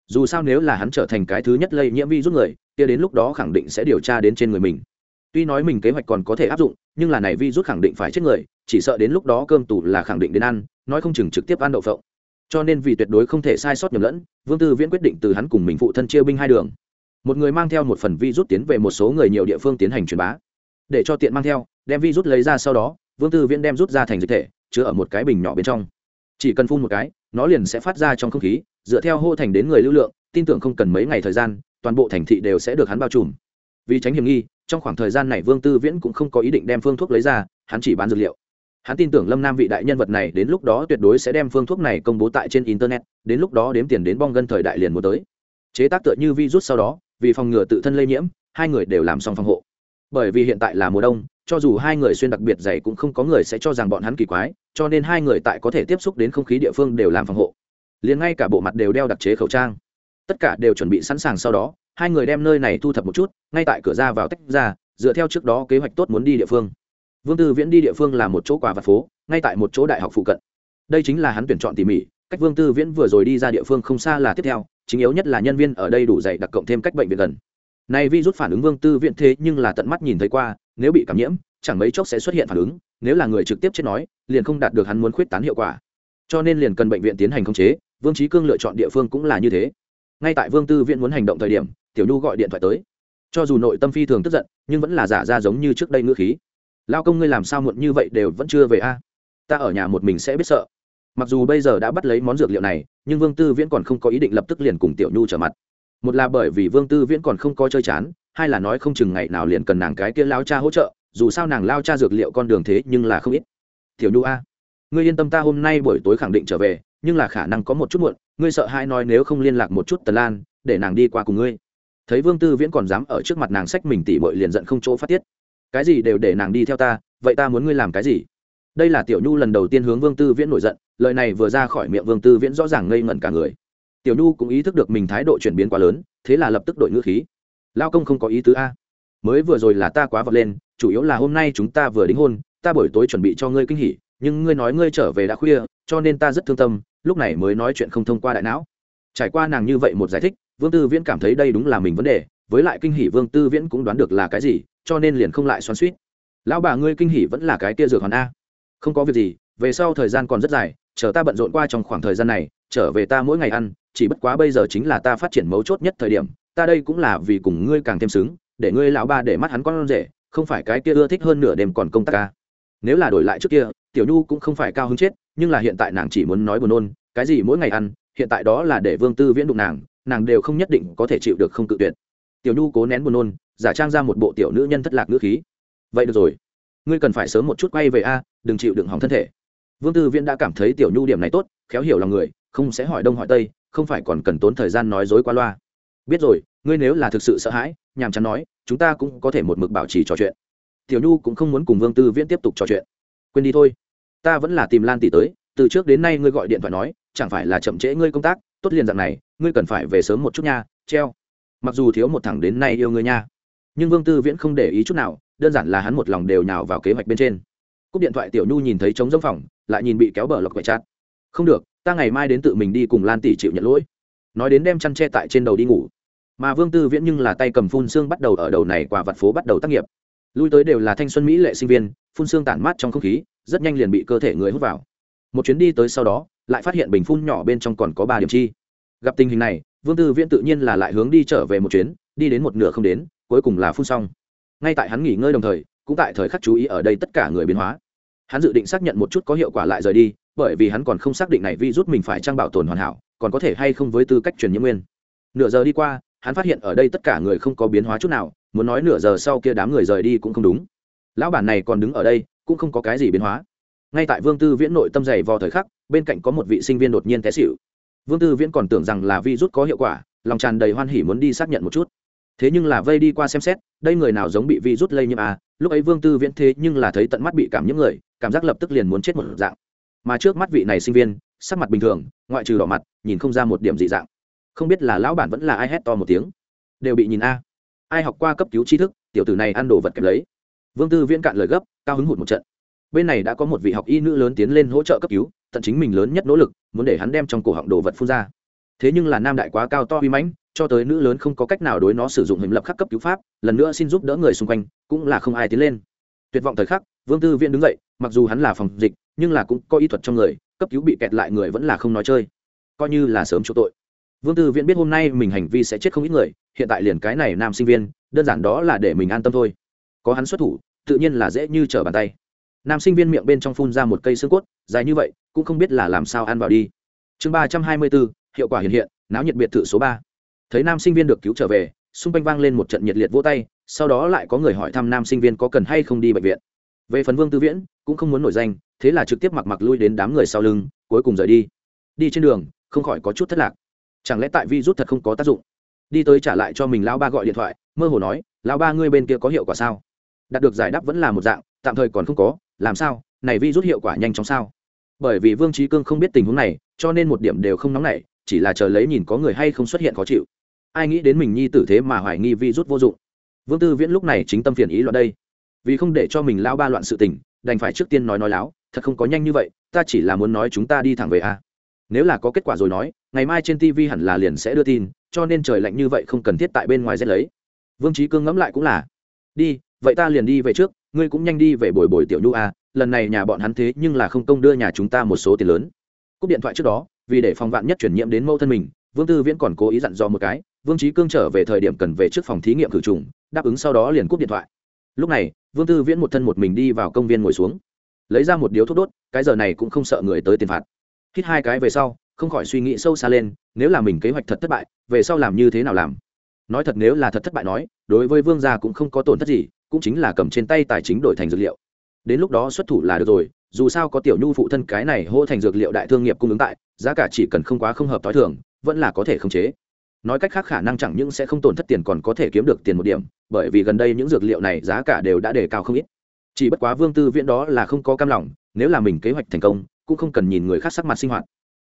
Dù sao nếu là hắn trở thành cái thứ nhất lây nhiễm virus người, kia đến lúc đó khẳng định sẽ điều tra đến trên người mình. Tuy nói mình kế hoạch còn có thể áp dụng, nhưng là này vi rút khẳng định phải chết người, chỉ sợ đến lúc đó cơm tủ là khẳng định đến ăn, nói không chừng trực tiếp ăn đậu phộng. Cho nên vì tuyệt đối không thể sai sót nhầm lẫn, vương tư viễn quyết định từ hắn cùng mình phụ thân chia binh hai đường một người mang theo một phần vi rút tiến về một số người nhiều địa phương tiến hành truyền bá. Để cho tiện mang theo, đem vi rút lấy ra sau đó, vương tư viễn đem rút ra thành dịch thể, chứa ở một cái bình nhỏ bên trong. Chỉ cần phun một cái, nó liền sẽ phát ra trong không khí, dựa theo hô thành đến người lưu lượng, tin tưởng không cần mấy ngày thời gian, toàn bộ thành thị đều sẽ được hắn bao trùm. Vì tránh hiểm nghi, trong khoảng thời gian này vương tư viễn cũng không có ý định đem phương thuốc lấy ra, hắn chỉ bán dược liệu. Hắn tin tưởng lâm nam vị đại nhân vật này đến lúc đó tuyệt đối sẽ đem phương thuốc này công bố tại trên internet, đến lúc đó đếm tiền đến bong gân thời đại liền muốn tới. Chế tác tựa như virus sau đó vì phòng ngừa tự thân lây nhiễm, hai người đều làm xong phòng hộ. Bởi vì hiện tại là mùa đông, cho dù hai người xuyên đặc biệt dày cũng không có người sẽ cho rằng bọn hắn kỳ quái, cho nên hai người tại có thể tiếp xúc đến không khí địa phương đều làm phòng hộ. Liền ngay cả bộ mặt đều đeo đặc chế khẩu trang. Tất cả đều chuẩn bị sẵn sàng sau đó, hai người đem nơi này thu thập một chút, ngay tại cửa ra vào tách ra, dựa theo trước đó kế hoạch tốt muốn đi địa phương. Vương tư viễn đi địa phương là một chỗ quà vặt phố, ngay tại một chỗ đại học phụ cận. Đây chính là hắn tuyển chọn tỉ mỉ, cách vương tư viễn vừa rồi đi ra địa phương không xa là tiếp theo chính yếu nhất là nhân viên ở đây đủ dày đặc cộng thêm cách bệnh viện gần. Này vi rút phản ứng vương tư viện thế nhưng là tận mắt nhìn thấy qua, nếu bị cảm nhiễm, chẳng mấy chốc sẽ xuất hiện phản ứng, nếu là người trực tiếp chết nói, liền không đạt được hắn muốn khuyết tán hiệu quả. Cho nên liền cần bệnh viện tiến hành khống chế, vương trí cương lựa chọn địa phương cũng là như thế. Ngay tại vương tư viện muốn hành động thời điểm, tiểu nhu gọi điện thoại tới. Cho dù nội tâm phi thường tức giận, nhưng vẫn là giả ra giống như trước đây ngữ khí. Lao công ngươi làm sao muộn như vậy đều vẫn chưa về a? Ta ở nhà một mình sẽ biết sợ mặc dù bây giờ đã bắt lấy món dược liệu này, nhưng vương tư viễn còn không có ý định lập tức liền cùng tiểu nhu trở mặt. Một là bởi vì vương tư viễn còn không có chơi chán, hai là nói không chừng ngày nào liền cần nàng cái kia lao cha hỗ trợ, dù sao nàng lao cha dược liệu con đường thế nhưng là không ít. Tiểu nhu a, ngươi yên tâm ta hôm nay buổi tối khẳng định trở về, nhưng là khả năng có một chút muộn, ngươi sợ hai nói nếu không liên lạc một chút tần lan, để nàng đi qua cùng ngươi. Thấy vương tư viễn còn dám ở trước mặt nàng sách mình tỉ bội liền giận không chỗ phát tiết. Cái gì đều để nàng đi theo ta, vậy ta muốn ngươi làm cái gì? Đây là tiểu nhu lần đầu tiên hướng vương tư viễn nổi giận, lời này vừa ra khỏi miệng vương tư viễn rõ ràng ngây ngẩn cả người. Tiểu nhu cũng ý thức được mình thái độ chuyển biến quá lớn, thế là lập tức đội ngữ khí. Lao công không có ý tứ a. Mới vừa rồi là ta quá vật lên, chủ yếu là hôm nay chúng ta vừa đính hôn, ta buổi tối chuẩn bị cho ngươi kinh hỉ, nhưng ngươi nói ngươi trở về đã khuya, cho nên ta rất thương tâm, lúc này mới nói chuyện không thông qua đại não. Trải qua nàng như vậy một giải thích, vương tư viễn cảm thấy đây đúng là mình vấn đề, với lại kinh hỉ vương tư viễn cũng đoán được là cái gì, cho nên liền không lại xoắn suýt lão bà ngươi kinh hỉ vẫn là cái kia dược hoàn a không có việc gì, về sau thời gian còn rất dài, chờ ta bận rộn qua trong khoảng thời gian này, trở về ta mỗi ngày ăn, chỉ bất quá bây giờ chính là ta phát triển mấu chốt nhất thời điểm, ta đây cũng là vì cùng ngươi càng thêm xứng, để ngươi lão ba để mắt hắn con rể, không phải cái kia ưa thích hơn nửa đêm còn công tác ca. Nếu là đổi lại trước kia, tiểu nhu cũng không phải cao hứng chết, nhưng là hiện tại nàng chỉ muốn nói buồn nôn, cái gì mỗi ngày ăn, hiện tại đó là để vương tư viễn đụng nàng nàng đều không nhất định có thể chịu được không cự tuyệt. Tiểu nhu cố nén buồn nôn, giả trang ra một bộ tiểu nữ nhân thất lạc nữ khí. Vậy được rồi, ngươi cần phải sớm một chút quay về a đừng chịu đựng hỏng thân thể. Vương tư viễn đã cảm thấy tiểu nhu điểm này tốt, khéo hiểu lòng người, không sẽ hỏi đông hỏi tây, không phải còn cần tốn thời gian nói dối qua loa. Biết rồi, ngươi nếu là thực sự sợ hãi, nhàm chán nói, chúng ta cũng có thể một mực bảo trì trò chuyện. Tiểu nhu cũng không muốn cùng vương tư viễn tiếp tục trò chuyện. Quên đi thôi. Ta vẫn là tìm lan tỷ tới, từ trước đến nay ngươi gọi điện thoại nói, chẳng phải là chậm trễ ngươi công tác, tốt liền dạng này, ngươi cần phải về sớm một chút nha, treo. Mặc dù thiếu một thằng đến nay yêu ngươi nha, nhưng vương tư viễn không để ý chút nào, đơn giản là hắn một lòng đều nhào vào kế hoạch bên trên cúp điện thoại tiểu nhu nhìn thấy trống giống phòng, lại nhìn bị kéo bờ lọc quậy chát. Không được, ta ngày mai đến tự mình đi cùng lan tỷ chịu nhận lỗi. Nói đến đem chăn tre tại trên đầu đi ngủ. Mà vương tư viễn nhưng là tay cầm phun xương bắt đầu ở đầu này quả vặt phố bắt đầu tác nghiệp. Lui tới đều là thanh xuân mỹ lệ sinh viên, phun xương tản mát trong không khí, rất nhanh liền bị cơ thể người hút vào. Một chuyến đi tới sau đó, lại phát hiện bình phun nhỏ bên trong còn có ba điểm chi. Gặp tình hình này, vương tư viễn tự nhiên là lại hướng đi trở về một chuyến, đi đến một nửa không đến, cuối cùng là phun xong. Ngay tại hắn nghỉ ngơi đồng thời cũng tại thời khắc chú ý ở đây tất cả người biến hóa. Hắn dự định xác nhận một chút có hiệu quả lại rời đi, bởi vì hắn còn không xác định này vi rút mình phải trang bảo tồn hoàn hảo, còn có thể hay không với tư cách truyền nhiễm nguyên. Nửa giờ đi qua, hắn phát hiện ở đây tất cả người không có biến hóa chút nào, muốn nói nửa giờ sau kia đám người rời đi cũng không đúng. Lão bản này còn đứng ở đây, cũng không có cái gì biến hóa. Ngay tại vương tư viễn nội tâm dày vò thời khắc, bên cạnh có một vị sinh viên đột nhiên té xịu vương tư viễn còn tưởng rằng là vi rút có hiệu quả, lòng tràn đầy hoan hỉ muốn đi xác nhận một chút thế nhưng là vây đi qua xem xét, đây người nào giống bị vi rút lây nhiễm à? Lúc ấy vương tư viễn thế nhưng là thấy tận mắt bị cảm nhiễm người, cảm giác lập tức liền muốn chết một dạng. Mà trước mắt vị này sinh viên, sắc mặt bình thường, ngoại trừ đỏ mặt, nhìn không ra một điểm dị dạng. Không biết là lão bản vẫn là ai hét to một tiếng. Đều bị nhìn a. Ai học qua cấp cứu tri thức, tiểu tử này ăn đồ vật kẹp lấy. Vương tư viễn cạn lời gấp, cao hứng hụt một trận. Bên này đã có một vị học y nữ lớn tiến lên hỗ trợ cấp cứu, tận chính mình lớn nhất nỗ lực, muốn để hắn đem trong cổ họng đồ vật phun ra thế nhưng là nam đại quá cao to uy mãnh, cho tới nữ lớn không có cách nào đối nó sử dụng hình lập khắc cấp cứu pháp, lần nữa xin giúp đỡ người xung quanh, cũng là không ai tiến lên. Tuyệt vọng thời khắc, vương tư viện đứng dậy, mặc dù hắn là phòng dịch, nhưng là cũng có y thuật trong người, cấp cứu bị kẹt lại người vẫn là không nói chơi. Coi như là sớm chỗ tội. Vương tư viện biết hôm nay mình hành vi sẽ chết không ít người, hiện tại liền cái này nam sinh viên, đơn giản đó là để mình an tâm thôi. Có hắn xuất thủ, tự nhiên là dễ như trở bàn tay. Nam sinh viên miệng bên trong phun ra một cây xương cốt, dài như vậy, cũng không biết là làm sao ăn vào đi. Chương ba trăm hai mươi bốn hiệu quả hiện hiện, náo nhiệt biệt thự số ba. Thấy nam sinh viên được cứu trở về, xung quanh vang lên một trận nhiệt liệt vỗ tay, sau đó lại có người hỏi thăm nam sinh viên có cần hay không đi bệnh viện. Về phần vương tư viễn, cũng không muốn nổi danh, thế là trực tiếp mặc mặc lui đến đám người sau lưng, cuối cùng rời đi. Đi trên đường, không khỏi có chút thất lạc. Chẳng lẽ tại vi rút thật không có tác dụng? Đi tới trả lại cho mình lão ba gọi điện thoại, mơ hồ nói, lão ba ngươi bên kia có hiệu quả sao? Đạt được giải đáp vẫn là một dạng, tạm thời còn không có, làm sao? Này vi rút hiệu quả nhanh chóng sao? Bởi vì vương trí cương không biết tình huống này, cho nên một điểm đều không nóng nảy chỉ là chờ lấy nhìn có người hay không xuất hiện khó chịu. Ai nghĩ đến mình nhi tử thế mà hoài nghi vi rút vô dụng. Vương tư viễn lúc này chính tâm phiền ý loạn đây. Vì không để cho mình lao ba loạn sự tình, đành phải trước tiên nói nói láo, thật không có nhanh như vậy, ta chỉ là muốn nói chúng ta đi thẳng về a. Nếu là có kết quả rồi nói, ngày mai trên tv hẳn là liền sẽ đưa tin, cho nên trời lạnh như vậy không cần thiết tại bên ngoài rét lấy. Vương trí cương ngẫm lại cũng là, đi, vậy ta liền đi về trước, ngươi cũng nhanh đi về bồi bồi tiểu nhu a, lần này nhà bọn hắn thế nhưng là không công đưa nhà chúng ta một số tiền lớn. Cúp điện thoại trước đó vì để phòng vạn nhất chuyển nhiễm đến mẫu thân mình, vương tư viễn còn cố ý dặn dò một cái, vương trí cương trở về thời điểm cần về trước phòng thí nghiệm khử trùng, đáp ứng sau đó liền cúp điện thoại. Lúc này, vương tư viễn một thân một mình đi vào công viên ngồi xuống. Lấy ra một điếu thuốc đốt, cái giờ này cũng không sợ người tới tiền phạt. Hít hai cái về sau, không khỏi suy nghĩ sâu xa lên, nếu là mình kế hoạch thật thất bại, về sau làm như thế nào làm? Nói thật nếu là thật thất bại nói, đối với vương gia cũng không có tổn thất gì, cũng chính là cầm trên tay tài chính đổi thành dược liệu. Đến lúc đó xuất thủ là được rồi, dù sao có tiểu nhu phụ thân cái này hô thành dược liệu đại thương nghiệp cung ứng tại giá cả chỉ cần không quá không hợp t h o i thường, vẫn là có thể khống chế. Nói cách khác khả năng chẳng những sẽ không tổn thất tiền còn có thể kiếm được tiền một điểm, bởi vì gần đây những dược liệu này giá cả đều đã đề cao không ít. Chỉ bất quá vương tư viễn đó là không có cam lòng, nếu là mình kế hoạch thành công, cũng không cần nhìn người khác sắc mặt sinh hoạt.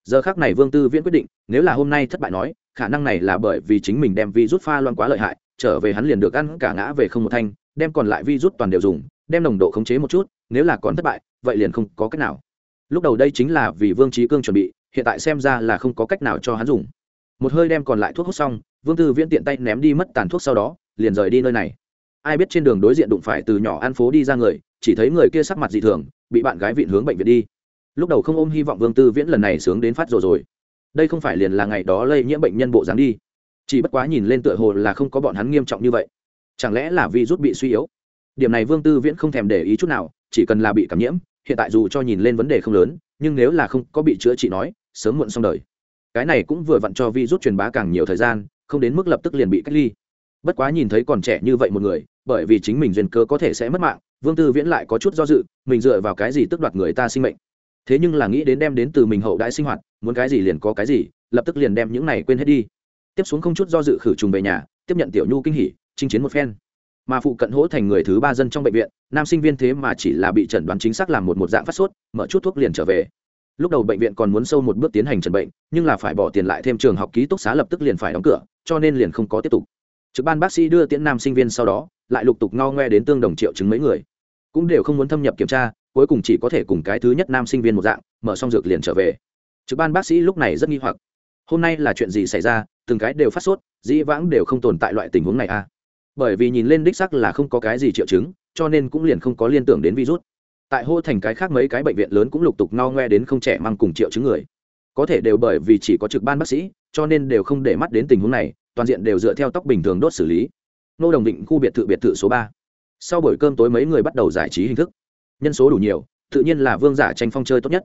Giờ khác này vương tư viễn quyết định, nếu là hôm nay thất bại nói, khả năng này là bởi vì chính mình đem vi rút pha loan quá lợi hại, trở về hắn liền được ăn cả ngã về không một thanh, đem còn lại vi rút toàn đều dùng, đem nồng độ khống chế một chút, nếu là còn thất bại, vậy liền không có cách nào. Lúc đầu đây chính là vì vương trí cương chuẩn bị hiện tại xem ra là không có cách nào cho hắn dùng. Một hơi đem còn lại thuốc hút xong, vương tư viễn tiện tay ném đi mất tàn thuốc sau đó, liền rời đi nơi này. Ai biết trên đường đối diện đụng phải từ nhỏ an phố đi ra người, chỉ thấy người kia sắc mặt dị thường, bị bạn gái vịn hướng bệnh viện đi. Lúc đầu không ôm hy vọng vương tư viễn lần này sướng đến phát rồi rồi. Đây không phải liền là ngày đó lây nhiễm bệnh nhân bộ dáng đi. Chỉ bất quá nhìn lên tựa hồ là không có bọn hắn nghiêm trọng như vậy. Chẳng lẽ là vi rút bị suy yếu? Điểm này vương tư viễn không thèm để ý chút nào, chỉ cần là bị cảm nhiễm, hiện tại dù cho nhìn lên vấn đề không lớn, nhưng nếu là không có bị chữa trị nói sớm muộn xong đời. Cái này cũng vừa vặn cho virus truyền bá càng nhiều thời gian, không đến mức lập tức liền bị cách ly. Bất quá nhìn thấy còn trẻ như vậy một người, bởi vì chính mình duyên cơ có thể sẽ mất mạng, vương tư viễn lại có chút do dự, mình dựa vào cái gì tước đoạt người ta sinh mệnh? Thế nhưng là nghĩ đến đem đến từ mình hậu đại sinh hoạt, muốn cái gì liền có cái gì, lập tức liền đem những này quên hết đi. Tiếp xuống không chút do dự khử trùng về nhà, tiếp nhận tiểu nhu kinh hỉ, chinh chiến một phen. Mà phụ cận hỗ thành người thứ ba dân trong bệnh viện, nam sinh viên thế mà chỉ là bị chẩn đoán chính xác làm một một dạng phát sốt, mở chút thuốc liền trở về lúc đầu bệnh viện còn muốn sâu một bước tiến hành trần bệnh, nhưng là phải bỏ tiền lại thêm trường học ký túc xá lập tức liền phải đóng cửa, cho nên liền không có tiếp tục. Trực ban bác sĩ đưa tiễn nam sinh viên sau đó, lại lục tục ngao ngoe đến tương đồng triệu chứng mấy người. Cũng đều không muốn thâm nhập kiểm tra, cuối cùng chỉ có thể cùng cái thứ nhất nam sinh viên một dạng, mở xong dược liền trở về. Trực ban bác sĩ lúc này rất nghi hoặc. Hôm nay là chuyện gì xảy ra, từng cái đều phát sốt, dĩ vãng đều không tồn tại loại tình huống này à. Bởi vì nhìn lên đích sắc là không có cái gì triệu chứng, cho nên cũng liền không có liên tưởng đến virus tại hô thành cái khác mấy cái bệnh viện lớn cũng lục tục no ngoe đến không trẻ mang cùng triệu chứng người. Có thể đều bởi vì chỉ có trực ban bác sĩ, cho nên đều không để mắt đến tình huống này, toàn diện đều dựa theo tóc bình thường đốt xử lý. Nô đồng định khu biệt thự biệt thự số ba. Sau buổi cơm tối mấy người bắt đầu giải trí hình thức. Nhân số đủ nhiều, tự nhiên là vương giả tranh phong chơi tốt nhất.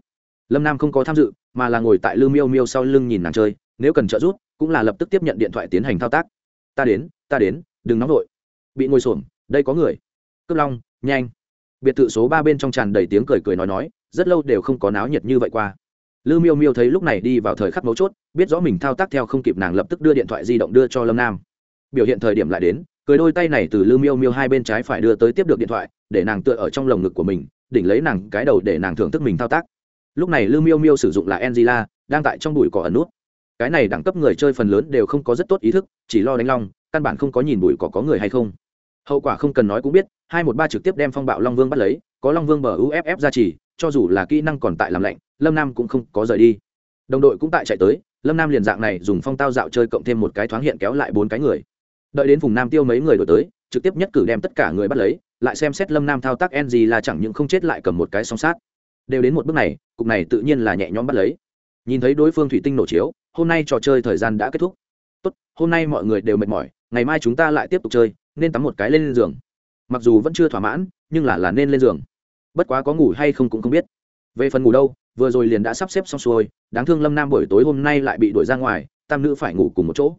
Lâm nam không có tham dự, mà là ngồi tại lư miêu miêu sau lưng nhìn nàng chơi, nếu cần trợ giúp, cũng là lập tức tiếp nhận điện thoại tiến hành thao tác. Ta đến ta đến, đừng nóng vội. Bị ngồi xổm, đây có người. Cướp long, nhanh biệt thự số ba bên trong tràn đầy tiếng cười cười nói nói, rất lâu đều không có náo nhiệt như vậy qua. Lư miêu miêu thấy lúc này đi vào thời khắc mấu chốt, biết rõ mình thao tác theo không kịp nàng lập tức đưa điện thoại di động đưa cho lâm nam. Biểu hiện thời điểm lại đến, cười đôi tay này từ lư miêu miêu hai bên trái phải đưa tới tiếp được điện thoại, để nàng tựa ở trong lồng ngực của mình, đỉnh lấy nàng cái đầu để nàng thưởng thức mình thao tác. Lúc này lư miêu miêu sử dụng là angela, đang tại trong bụi cỏ ẩn nút. Cái này đẳng cấp người chơi phần lớn đều không có rất tốt ý thức, chỉ lo đánh long, căn bản không có nhìn bụi cỏ có người hay không hậu quả không cần nói cũng biết, hai một ba trực tiếp đem phong bạo long vương bắt lấy, có long vương bờ uff ra chỉ, cho dù là kỹ năng còn tại làm lạnh, lâm nam cũng không có rời đi. Đồng đội cũng tại chạy tới, lâm nam liền dạng này dùng phong tao dạo chơi cộng thêm một cái thoáng hiện kéo lại bốn cái người. Đợi đến vùng nam tiêu mấy người đổi tới, trực tiếp nhất cử đem tất cả người bắt lấy, lại xem xét lâm nam thao tác ng gì là chẳng những không chết lại cầm một cái song sát. Đều đến một bước này, cục này tự nhiên là nhẹ nhõm bắt lấy. Nhìn thấy đối phương thủy tinh nổ chiếu, hôm nay trò chơi thời gian đã kết thúc. Tốt, hôm nay mọi người đều mệt mỏi, ngày mai chúng ta lại tiếp tục chơi nên tắm một cái lên giường. Mặc dù vẫn chưa thỏa mãn, nhưng là là nên lên giường. Bất quá có ngủ hay không cũng không biết. Về phần ngủ đâu, vừa rồi liền đã sắp xếp xong xuôi, đáng thương lâm nam buổi tối hôm nay lại bị đuổi ra ngoài, tam nữ phải ngủ cùng một chỗ.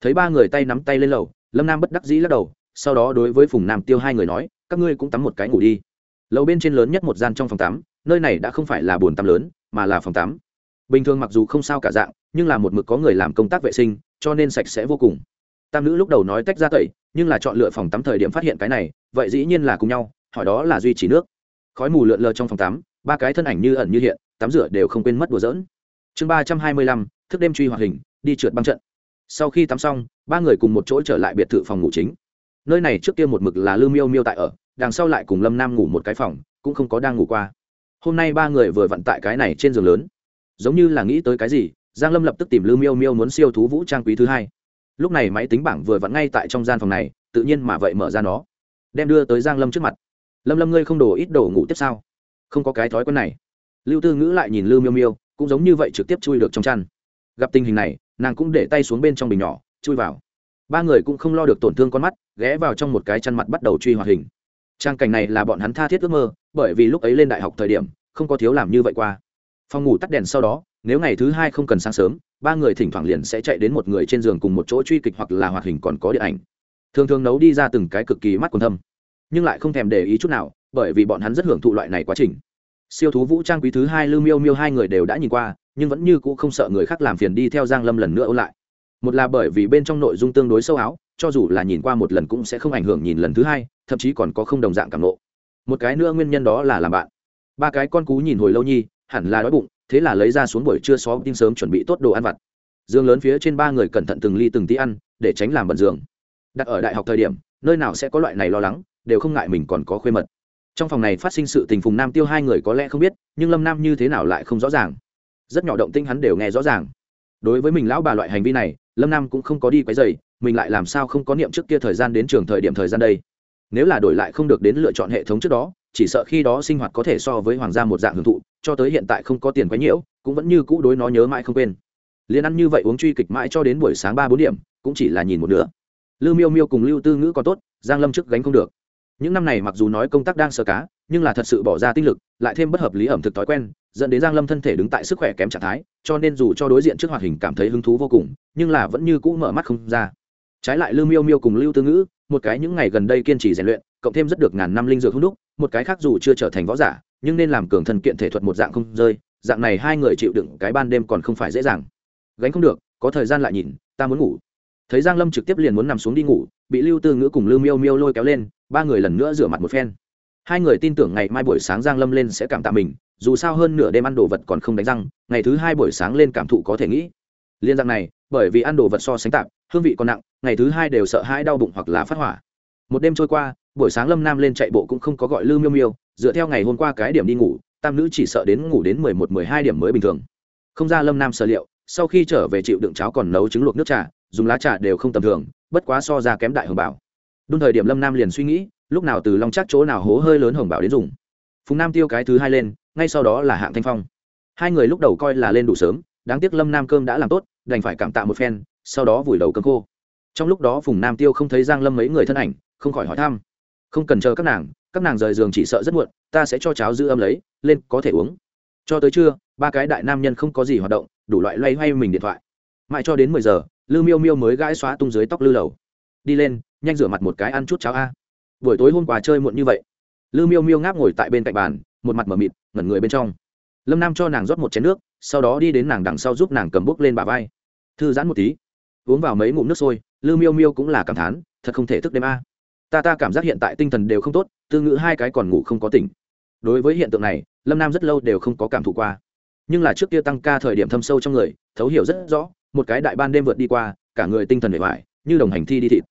Thấy ba người tay nắm tay lên lầu, lâm nam bất đắc dĩ lắc đầu, sau đó đối với phùng nam tiêu hai người nói, các ngươi cũng tắm một cái ngủ đi. Lầu bên trên lớn nhất một gian trong phòng tắm, nơi này đã không phải là bồn tắm lớn, mà là phòng tắm. Bình thường mặc dù không sao cả dạng, nhưng là một mực có người làm công tác vệ sinh, cho nên sạch sẽ vô cùng tam nữ lúc đầu nói tách ra tẩy, nhưng là chọn lựa phòng tắm thời điểm phát hiện cái này, vậy dĩ nhiên là cùng nhau, hỏi đó là duy trì nước. Khói mù lượn lờ trong phòng tắm, ba cái thân ảnh như ẩn như hiện, tắm rửa đều không quên mất đùa dỡn chương ba trăm hai mươi lăm, thức đêm truy hoạt hình, đi trượt băng trận. Sau khi tắm xong, ba người cùng một chỗ trở lại biệt thự phòng ngủ chính. Nơi này trước kia một mực là Lưu miêu miêu tại ở, đằng sau lại cùng lâm nam ngủ một cái phòng, cũng không có đang ngủ qua. Hôm nay ba người vừa vặn tại cái này trên giường lớn. Giống như là nghĩ tới cái gì, giang lâm lập tức tìm Lưu miêu miêu muốn siêu thú vũ trang quý thứ hai lúc này máy tính bảng vừa vặn ngay tại trong gian phòng này, tự nhiên mà vậy mở ra nó. Đem đưa tới giang lâm trước mặt. Lâm lâm ngươi không đổ ít đổ ngủ tiếp sao? Không có cái thói quen này. Lưu tư ngữ lại nhìn lưu miêu miêu, cũng giống như vậy trực tiếp chui được trong chăn. Gặp tình hình này, nàng cũng để tay xuống bên trong bình nhỏ, chui vào. Ba người cũng không lo được tổn thương con mắt, ghé vào trong một cái chăn mặt bắt đầu truy hoạt hình. Trang cảnh này là bọn hắn tha thiết ước mơ, bởi vì lúc ấy lên đại học thời điểm, không có thiếu làm như vậy qua. Phòng ngủ tắt đèn sau đó nếu ngày thứ hai không cần sáng sớm, ba người thỉnh thoảng liền sẽ chạy đến một người trên giường cùng một chỗ truy kịch hoặc là hoạt hình còn có điện ảnh. Thường thường nấu đi ra từng cái cực kỳ mắt còn thâm, nhưng lại không thèm để ý chút nào, bởi vì bọn hắn rất hưởng thụ loại này quá trình. Siêu thú vũ trang quý thứ hai lưu miêu miêu hai người đều đã nhìn qua, nhưng vẫn như cũ không sợ người khác làm phiền đi theo giang lâm lần nữa ô lại. Một là bởi vì bên trong nội dung tương đối sâu áo, cho dù là nhìn qua một lần cũng sẽ không ảnh hưởng nhìn lần thứ hai, thậm chí còn có không đồng dạng cảm nộ một cái nữa nguyên nhân đó là làm bạn. Ba cái con cú nhìn hồi lâu nhi, hẳn là đói bụng thế là lấy ra xuống buổi trưa xó tin sớm chuẩn bị tốt đồ ăn vặt. Dương lớn phía trên ba người cẩn thận từng ly từng tí ăn, để tránh làm bận giường. Đặt ở đại học thời điểm, nơi nào sẽ có loại này lo lắng, đều không ngại mình còn có khuê mật. Trong phòng này phát sinh sự tình phùng nam tiêu hai người có lẽ không biết, nhưng lâm nam như thế nào lại không rõ ràng. Rất nhỏ động tinh hắn đều nghe rõ ràng. Đối với mình lão bà loại hành vi này, lâm nam cũng không có đi quấy dày mình lại làm sao không có niệm trước kia thời gian đến trường thời điểm thời gian đây. Nếu là đổi lại không được đến lựa chọn hệ thống trước đó chỉ sợ khi đó sinh hoạt có thể so với hoàng gia một dạng hưởng thụ, cho tới hiện tại không có tiền quấy nhiễu, cũng vẫn như cũ đối nó nhớ mãi không quên. Liền ăn như vậy uống truy kịch mãi cho đến buổi sáng ba bốn điểm, cũng chỉ là nhìn một nửa. Lưu miêu miêu cùng lưu tư ngữ còn tốt, giang lâm trước gánh không được. Những năm này mặc dù nói công tác đang sơ cá, nhưng là thật sự bỏ ra tinh lực, lại thêm bất hợp lý ẩm thực thói quen, dẫn đến giang lâm thân thể đứng tại sức khỏe kém trạng thái, cho nên dù cho đối diện trước hoạt hình cảm thấy hứng thú vô cùng, nhưng là vẫn như cũ mở mắt không ra. Trái lại lưu miêu miêu cùng lưu tư ngữ, một cái những ngày gần đây kiên trì rèn luyện cộng thêm rất được ngàn năm linh dược hung đúc, một cái khác dù chưa trở thành võ giả, nhưng nên làm cường thân kiện thể thuật một dạng không rơi, dạng này hai người chịu đựng cái ban đêm còn không phải dễ dàng. Gánh không được, có thời gian lại nhìn, ta muốn ngủ. Thấy giang lâm trực tiếp liền muốn nằm xuống đi ngủ, bị lưu tư ngữ cùng lưu miêu miêu lôi kéo lên, ba người lần nữa rửa mặt một phen. Hai người tin tưởng ngày mai buổi sáng giang lâm lên sẽ cảm tạ mình, dù sao hơn nửa đêm ăn đồ vật còn không đánh răng, ngày thứ hai buổi sáng lên cảm thụ có thể nghĩ. Liên dạng này, bởi vì ăn đồ vật so sánh tạp, hương vị còn nặng, ngày thứ hai đều sợ hãi đau bụng hoặc là phát hỏa. Một đêm trôi qua buổi sáng lâm nam lên chạy bộ cũng không có gọi lư miêu miêu, dựa theo ngày hôm qua cái điểm đi ngủ, tam nữ chỉ sợ đến ngủ đến mười một, mười hai điểm mới bình thường. Không ra lâm nam sở liệu, sau khi trở về chịu đựng cháo còn nấu trứng luộc nước trà, dùng lá trà đều không tầm thường, bất quá so ra kém đại hồng bảo. Đun thời điểm lâm nam liền suy nghĩ, lúc nào từ long chắc chỗ nào hố hơi lớn hồng bảo đến dùng. Phùng nam tiêu cái thứ hai lên, ngay sau đó là hạng thanh phong. Hai người lúc đầu coi là lên đủ sớm, đáng tiếc lâm nam cơm đã làm tốt, đành phải cảm tạ một phen, sau đó vùi đầu cơm khô. Trong lúc đó phùng nam tiêu không thấy giang lâm mấy người thân ảnh, không khỏi hỏi thăm không cần chờ các nàng các nàng rời giường chỉ sợ rất muộn, ta sẽ cho cháo giữ âm lấy, lên, có thể uống. Cho tới trưa, ba cái đại nam nhân không có gì hoạt động, đủ loại loay hoay mình điện thoại. Mãi cho đến mười giờ lư miêu miêu mới gãi xóa tung dưới tóc lư lầu. Đi lên, nhanh rửa mặt một cái ăn chút cháo a. Buổi tối hôm qua chơi muộn như vậy. Lư miêu miêu ngáp ngồi tại bên cạnh bàn, một mặt m ở mịt, ngẩn người bên trong. Lâm nam cho nàng rót một chén nước, sau đó đi đến nàng đằng sau giúp nàng cầm bút lên bà vai. Thư giãn một tí. Uống vào mấy ngụm nước sôi lư miêu miêu cũng là cảm thán, thật không thể thức đêm a ta ta cảm giác hiện tại tinh thần đều không tốt, tư ngữ hai cái còn ngủ không có tỉnh. Đối với hiện tượng này, lâm nam rất lâu đều không có cảm thụ qua. Nhưng là trước kia tăng ca thời điểm thâm sâu trong người, thấu hiểu rất rõ, một cái đại ban đêm vượt đi qua, cả người tinh thần bề ngoài như đồng hành thi đi thịt.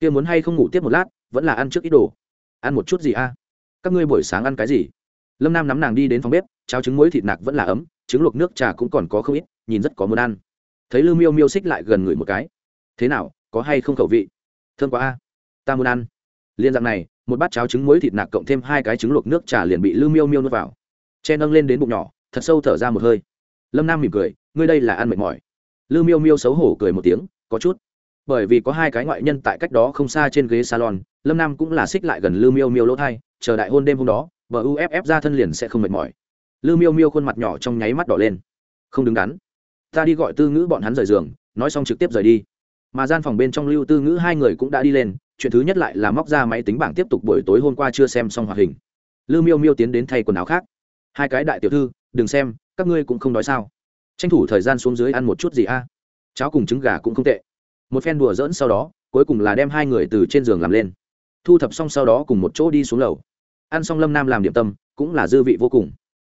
Kia muốn hay không ngủ tiếp một lát, vẫn là ăn trước ít đồ. Ăn một chút gì a? Các ngươi buổi sáng ăn cái gì? Lâm nam nắm nàng đi đến phòng bếp, cháo trứng muối thịt nạc vẫn là ấm, trứng luộc nước trà cũng còn có không ít, nhìn rất có muốn ăn. Thấy lư miêu miêu xích lại gần người một cái. Thế nào, có hay không khẩu vị? Thương quá a. Ta muốn ăn liên dạng này, một bát cháo trứng muối thịt nạc cộng thêm hai cái trứng luộc nước trà liền bị lư miêu miêu nuốt vào. Che nâng lên đến bụng nhỏ, thật sâu thở ra một hơi. Lâm nam mỉm cười, ngươi đây là ăn mệt mỏi. Lư miêu miêu xấu hổ cười một tiếng, có chút. Bởi vì có hai cái ngoại nhân tại cách đó không xa trên ghế salon, lâm nam cũng là xích lại gần lư miêu miêu lỗ thai, chờ đại hôn đêm hôm đó vợ uff ra thân liền sẽ không mệt mỏi. Lư miêu miêu khuôn mặt nhỏ trong nháy mắt đỏ lên. Không đứng đắn. Ta đi gọi tư ngữ bọn hắn rời giường, nói xong trực tiếp rời đi. Mà gian phòng bên trong lưu tư ngữ hai người cũng đã đi lên chuyện thứ nhất lại là móc ra máy tính bảng tiếp tục buổi tối hôm qua chưa xem xong hoạt hình. Lư miêu miêu tiến đến thay quần áo khác. Hai cái đại tiểu thư, đừng xem, các ngươi cũng không nói sao? Tranh thủ thời gian xuống dưới ăn một chút gì a? Cháo cùng trứng gà cũng không tệ. Một phen đùa dỡn sau đó, cuối cùng là đem hai người từ trên giường làm lên. Thu thập xong sau đó cùng một chỗ đi xuống lầu. Ăn xong lâm nam làm điểm tâm, cũng là dư vị vô cùng.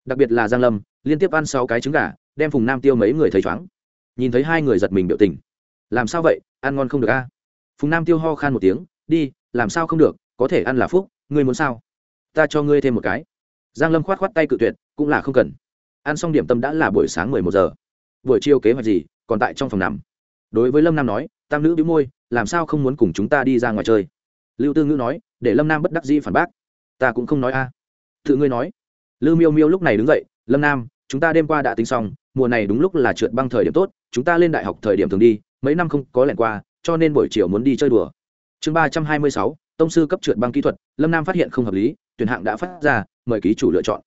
Đặc biệt là giang lâm, liên tiếp ăn sáu cái trứng gà, đem phùng nam tiêu mấy người thấy chóng nhìn thấy hai người giật mình biểu tình. Làm sao vậy? Ăn ngon không được a? Phùng nam tiêu ho khan một tiếng đi, làm sao không được, có thể ăn là phúc, ngươi muốn sao? Ta cho ngươi thêm một cái. Giang lâm khoát khoát tay cự tuyệt, cũng là không cần. Ăn xong điểm tâm đã là buổi sáng mười một giờ. Buổi chiều kế hoạch gì, còn tại trong phòng nằm. Đối với lâm nam nói, tam nữ bĩu môi, làm sao không muốn cùng chúng ta đi ra ngoài chơi? Lưu tư ngữ nói, để lâm nam bất đắc dĩ phản bác. Ta cũng không nói a. Tự ngươi nói. Lưu miêu miêu lúc này đứng dậy, lâm nam, chúng ta đêm qua đã tính xong, mùa này đúng lúc là trượt băng thời điểm tốt, chúng ta lên đại học thời điểm thường đi, mấy năm không có lẻn qua, cho nên buổi chiều muốn đi chơi đùa chương ba trăm hai mươi sáu, tông sư cấp trượt băng kỹ thuật, lâm nam phát hiện không hợp lý, tuyển hạng đã phát ra, mời ký chủ lựa chọn.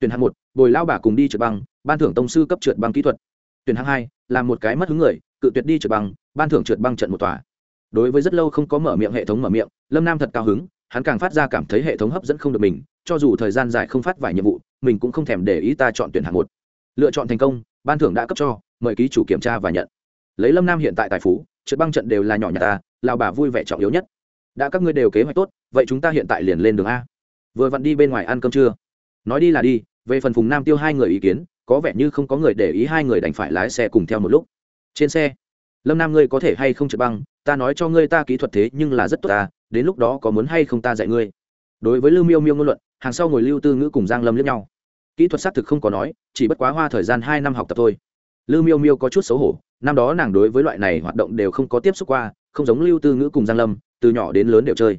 Tuyển hạng một, bồi lao bà cùng đi trượt băng, ban thưởng tông sư cấp trượt băng kỹ thuật. Tuyển hạng hai, là một cái mất hứng người, cự tuyệt đi trượt băng, ban thưởng trượt băng trận một tòa. Đối với rất lâu không có mở miệng hệ thống mở miệng, lâm nam thật cao hứng, hắn càng phát ra cảm thấy hệ thống hấp dẫn không được mình, cho dù thời gian dài không phát vài nhiệm vụ, mình cũng không thèm để ý ta chọn tuyển hạng một. Lựa chọn thành công, ban thưởng đã cấp cho, mời ký chủ kiểm tra và nhận. Lấy lâm nam hiện tại tài phú trượt băng trận đều là nhỏ nhà ta lào bà vui vẻ trọng yếu nhất. Đã các ngươi đều kế hoạch tốt, vậy chúng ta hiện tại liền lên đường a. Vừa vặn đi bên ngoài ăn cơm trưa. Nói đi là đi, về phần phùng nam tiêu hai người ý kiến, có vẻ như không có người để ý hai người đành phải lái xe cùng theo một lúc. Trên xe, lâm nam ngươi có thể hay không trượt băng, ta nói cho ngươi ta kỹ thuật thế nhưng là rất tốt ta, đến lúc đó có muốn hay không ta dạy ngươi. Đối với lưu miêu miêu ngôn luận, hàng sau ngồi lưu tư ngữ cùng giang lâm lẫn nhau. Kỹ thuật xác thực không có nói, chỉ bất quá hoa thời gian hai năm học tập thôi lưu miêu miêu có chút xấu hổ, năm đó nàng đối với loại này hoạt động đều không có tiếp xúc qua, không giống lưu tư ngữ cùng giang lâm, từ nhỏ đến lớn đều chơi.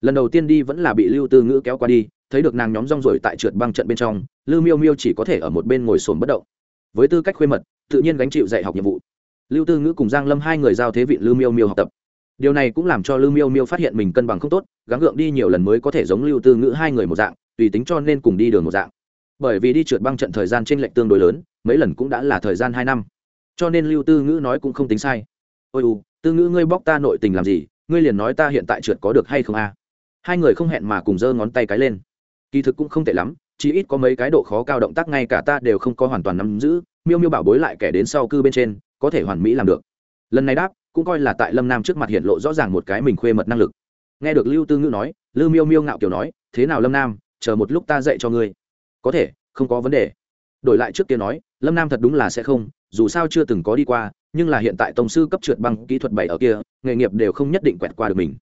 Lần đầu tiên đi vẫn là bị lưu tư ngữ kéo qua đi, thấy được nàng nhóm rong rồi tại trượt băng trận bên trong lưu miêu miêu chỉ có thể ở một bên ngồi sồn bất động. Với tư cách khuê mật, tự nhiên gánh chịu dạy học nhiệm vụ. Lưu tư ngữ cùng giang lâm hai người giao thế vị lưu miêu miêu học tập. Điều này cũng làm cho lưu miêu miêu phát hiện mình cân bằng không tốt, gắng gượng đi nhiều lần mới có thể giống lưu tư ngữ hai người một dạng, tùy tính cho nên cùng đi đường một dạng. Bởi vì đi trượt băng trận thời gian t r ê n lệch tương đối lớn mấy lần cũng đã là thời gian hai năm. Cho nên lưu tư ngữ nói cũng không tính sai. Ôi u, tư ngữ ngươi bóc ta nội tình làm gì? Ngươi liền nói ta hiện tại trượt có được hay không a? Hai người không hẹn mà cùng giơ ngón tay cái lên. Kỳ thực cũng không tệ lắm, chỉ ít có mấy cái độ khó cao động tác ngay cả ta đều không có hoàn toàn nắm giữ, miêu miêu bảo bối lại kẻ đến sau cư bên trên, có thể hoàn mỹ làm được. Lần này đáp, cũng coi là tại lâm nam trước mặt hiện lộ rõ ràng một cái mình khuê mật năng lực. Nghe được lưu tư ngữ nói, lưu miêu miêu ngạo kiểu nói, thế nào lâm nam, chờ một lúc ta dạy cho ngươi. Có thể, không có vấn đề đổi lại trước kia nói, lâm nam thật đúng là sẽ không, dù sao chưa từng có đi qua, nhưng là hiện tại tổng sư cấp trượt băng kỹ thuật bảy ở kia, nghề nghiệp đều không nhất định quẹt qua được mình.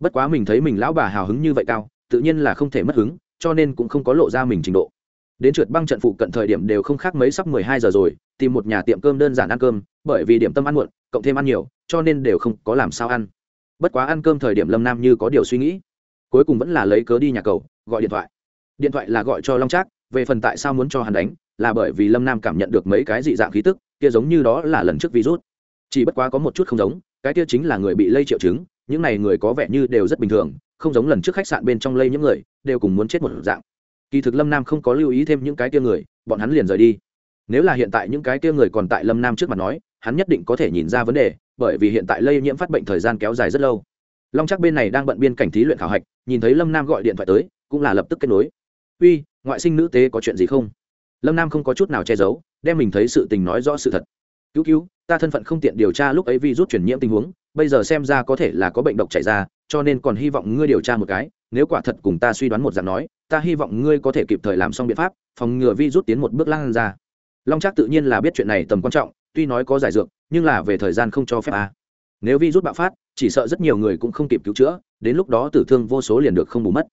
Bất quá mình thấy mình lão bà hào hứng như vậy cao, tự nhiên là không thể mất hứng, cho nên cũng không có lộ ra mình trình độ. Đến trượt băng trận phụ cận thời điểm đều không khác mấy sắp mười hai giờ rồi, tìm một nhà tiệm cơm đơn giản ăn cơm, bởi vì điểm tâm ăn muộn, cộng thêm ăn nhiều, cho nên đều không có làm sao ăn. Bất quá ăn cơm thời điểm lâm nam như có điều suy nghĩ. Cuối cùng vẫn là lấy cớ đi nhà cầu, gọi điện thoại. Điện thoại là gọi cho long trác, về phần tại sao muốn cho hắn đánh là bởi vì lâm nam cảm nhận được mấy cái dị dạng khí tức, kia giống như đó là lần trước virus. Chỉ bất quá có một chút không giống, cái kia chính là người bị lây triệu chứng, những này người có vẻ như đều rất bình thường, không giống lần trước khách sạn bên trong lây những người, đều cùng muốn chết một dạng. Kỳ thực lâm nam không có lưu ý thêm những cái kia người, bọn hắn liền rời đi. Nếu là hiện tại những cái kia người còn tại lâm nam trước mặt nói, hắn nhất định có thể nhìn ra vấn đề, bởi vì hiện tại lây nhiễm phát bệnh thời gian kéo dài rất lâu. Long chắc bên này đang bận biên cảnh thí luyện khảo hạch, nhìn thấy lâm nam gọi điện thoại tới, cũng là lập tức kết nối. Uy, ngoại sinh nữ tế có chuyện gì không? Lâm nam không có chút nào che giấu đem mình thấy sự tình nói rõ sự thật cứu cứu ta thân phận không tiện điều tra lúc ấy vi rút chuyển nhiễm tình huống bây giờ xem ra có thể là có bệnh độc chảy ra cho nên còn hy vọng ngươi điều tra một cái nếu quả thật cùng ta suy đoán một dạng nói ta hy vọng ngươi có thể kịp thời làm xong biện pháp phòng ngừa vi rút tiến một bước lan ra long trác tự nhiên là biết chuyện này tầm quan trọng tuy nói có giải dược nhưng là về thời gian không cho phép a à. nếu vi rút bạo phát chỉ sợ rất nhiều người cũng không kịp cứu chữa đến lúc đó tử thương vô số liền được không bù mất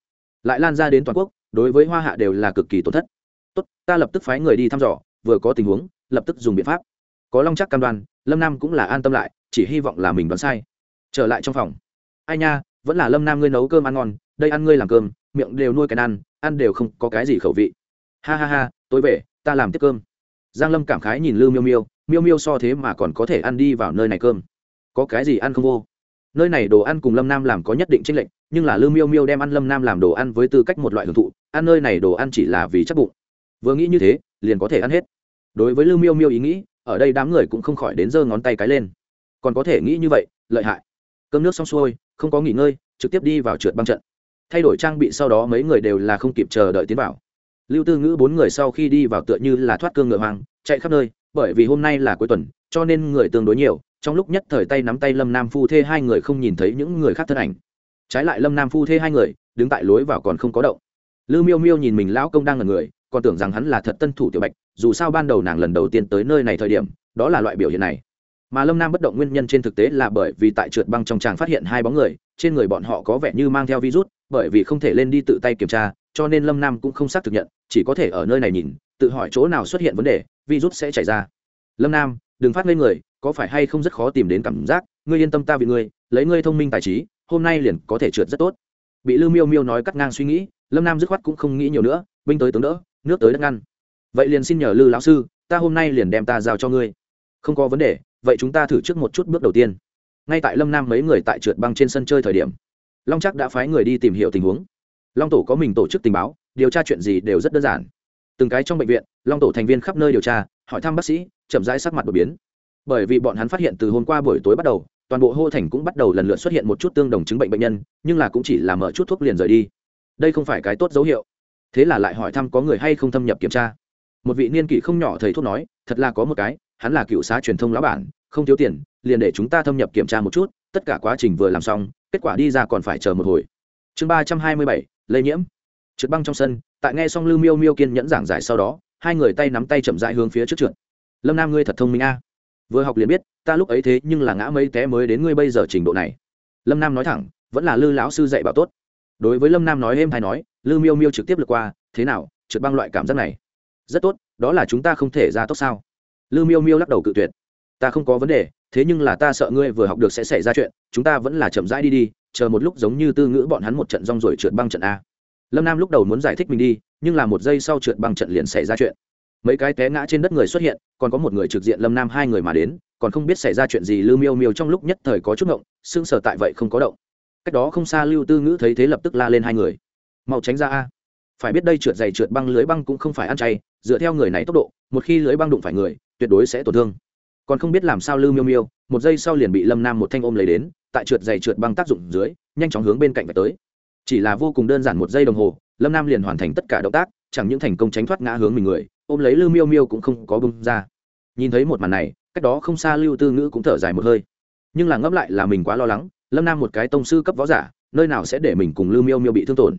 lại lan ra đến toàn quốc đối với hoa hạ đều là cực kỳ tổn thất tốt, ta lập tức phái người đi thăm dò, vừa có tình huống, lập tức dùng biện pháp. Có long chắc cam đoan, lâm nam cũng là an tâm lại, chỉ hy vọng là mình đoán sai. Trở lại trong phòng. Ai nha, vẫn là lâm nam ngươi nấu cơm ăn ngon, đây ăn ngươi làm cơm, miệng đều nuôi cái ăn ăn đều không có cái gì khẩu vị. Ha ha ha, tối về, ta làm tiếp cơm. Giang lâm cảm khái nhìn lư miêu miêu miêu miêu so thế mà còn có thể ăn đi vào nơi này cơm. Có cái gì ăn không vô? Nơi này đồ ăn cùng lâm nam làm có nhất định tranh lệch, nhưng là lư miêu miêu đem ăn lâm nam làm đồ ăn với tư cách một loại hưởng thụ, ăn nơi này đồ ăn chỉ là vì chắc bụng vừa nghĩ như thế, liền có thể ăn hết. Đối với Lưu miêu miêu ý nghĩ, ở đây đám người cũng không khỏi đến giơ ngón tay cái lên. Còn có thể nghĩ như vậy, lợi hại. Cơm nước xong xuôi, không có nghỉ ngơi, trực tiếp đi vào trượt băng trận. Thay đổi trang bị sau đó mấy người đều là không kịp chờ đợi tiến vào. Lưu tư ngữ bốn người sau khi đi vào tựa như là thoát cương ngựa hoang, chạy khắp nơi, bởi vì hôm nay là cuối tuần, cho nên người tương đối nhiều, trong lúc nhất thời tay nắm tay lâm nam phu thê hai người không nhìn thấy những người khác thân ảnh. Trái lại lâm nam phu thê hai người, đứng tại lối vào còn không có động. Lư miêu miêu nhìn mình lão công đang là người còn tưởng rằng hắn là thật tân thủ tiểu bạch, dù sao ban đầu nàng lần đầu tiên tới nơi này thời điểm, đó là loại biểu hiện này. Mà lâm nam bất động nguyên nhân trên thực tế là bởi vì tại trượt băng trong tràng phát hiện hai bóng người, trên người bọn họ có vẻ như mang theo virus, bởi vì không thể lên đi tự tay kiểm tra, cho nên lâm nam cũng không xác thực nhận, chỉ có thể ở nơi này nhìn, tự hỏi chỗ nào xuất hiện vấn đề, virus sẽ chảy ra. Lâm nam, đừng phát ngây người, có phải hay không rất khó tìm đến cảm giác, ngươi yên tâm ta vì ngươi, lấy ngươi thông minh tài trí, hôm nay liền có thể trượt rất tốt. Bị lưu miêu miêu nói cắt ngang suy nghĩ, lâm nam dứt khoát cũng không nghĩ nhiều nữa, binh tới tướng đỡ nước tới đất ngăn. Vậy liền xin nhờ lư lão sư, ta hôm nay liền đem ta giao cho ngươi. Không có vấn đề, vậy chúng ta thử trước một chút bước đầu tiên. Ngay tại lâm nam mấy người tại trượt băng trên sân chơi thời điểm, long chắc đã phái người đi tìm hiểu tình huống. Long tổ có mình tổ chức tình báo, điều tra chuyện gì đều rất đơn giản. Từng cái trong bệnh viện, long tổ thành viên khắp nơi điều tra, hỏi thăm bác sĩ, chậm rãi sắc mặt đột biến. Bởi vì bọn hắn phát hiện từ hôm qua buổi tối bắt đầu, toàn bộ hô thành cũng bắt đầu lần lượt xuất hiện một chút tương đồng chứng bệnh bệnh nhân, nhưng là cũng chỉ là mở chút thuốc liền rời đi. Đây không phải cái tốt dấu hiệu thế là lại hỏi thăm có người hay không thâm nhập kiểm tra. Một vị niên kỷ không nhỏ thầy thuốc nói, thật là có một cái, hắn là cựu xá truyền thông lão bản, không thiếu tiền, liền để chúng ta thâm nhập kiểm tra một chút, tất cả quá trình vừa làm xong, kết quả đi ra còn phải chờ một hồi. Chương ba trăm hai mươi bảy, lây nhiễm. Trượt băng trong sân, tại nghe xong lưu miêu miêu kiên nhẫn giảng giải sau đó, hai người tay nắm tay chậm dại hướng phía trước trượt. Lâm nam ngươi thật thông minh a. Vừa học liền biết, ta lúc ấy thế nhưng là ngã mấy té mới đến ngươi bây giờ trình độ này. Lâm nam nói thẳng, vẫn là lư lão sư dạy bảo tốt đối với lâm nam nói êm hay nói, lư miêu miêu trực tiếp lượt qua, thế nào, trượt băng loại cảm giác này? Rất tốt, đó là chúng ta không thể ra tốc sao? Lư miêu miêu lắc đầu cự tuyệt. Ta không có vấn đề, thế nhưng là ta sợ ngươi vừa học được sẽ xảy ra chuyện, chúng ta vẫn là chậm rãi đi đi, chờ một lúc giống như tư ngữ bọn hắn một trận rong rồi trượt băng trận a. Lâm nam lúc đầu muốn giải thích mình đi, nhưng là một giây sau trượt băng trận liền xảy ra chuyện. Mấy cái té ngã trên đất người xuất hiện, còn có một người trực diện lâm nam hai người mà đến, còn không biết xảy ra chuyện gì lưu miêu miêu trong lúc nhất thời có chút ngộng xương sở tại vậy không có động cách đó không xa lưu tư ngữ thấy thế lập tức la lên hai người. Mau tránh ra a. Phải biết đây trượt dày trượt băng, lưới băng cũng không phải ăn chay, dựa theo người này tốc độ, một khi lưới băng đụng phải người, tuyệt đối sẽ tổn thương. Còn không biết làm sao lưu miêu miêu, một giây sau liền bị lâm nam một thanh ôm lấy đến, tại trượt dày trượt băng tác dụng dưới, nhanh chóng hướng bên cạnh phải tới. Chỉ là vô cùng đơn giản một giây đồng hồ, lâm nam liền hoàn thành tất cả động tác, chẳng những thành công tránh thoát ngã hướng mình người, ôm lấy lưu miêu miêu cũng không có bông ra. Nhìn thấy một màn này, cách đó không xa lưu tư ngữ cũng thở dài một hơi. Nhưng là ngẫm lại là mình quá lo lắng lâm nam một cái tông sư cấp võ giả nơi nào sẽ để mình cùng lưu miêu miêu bị thương tổn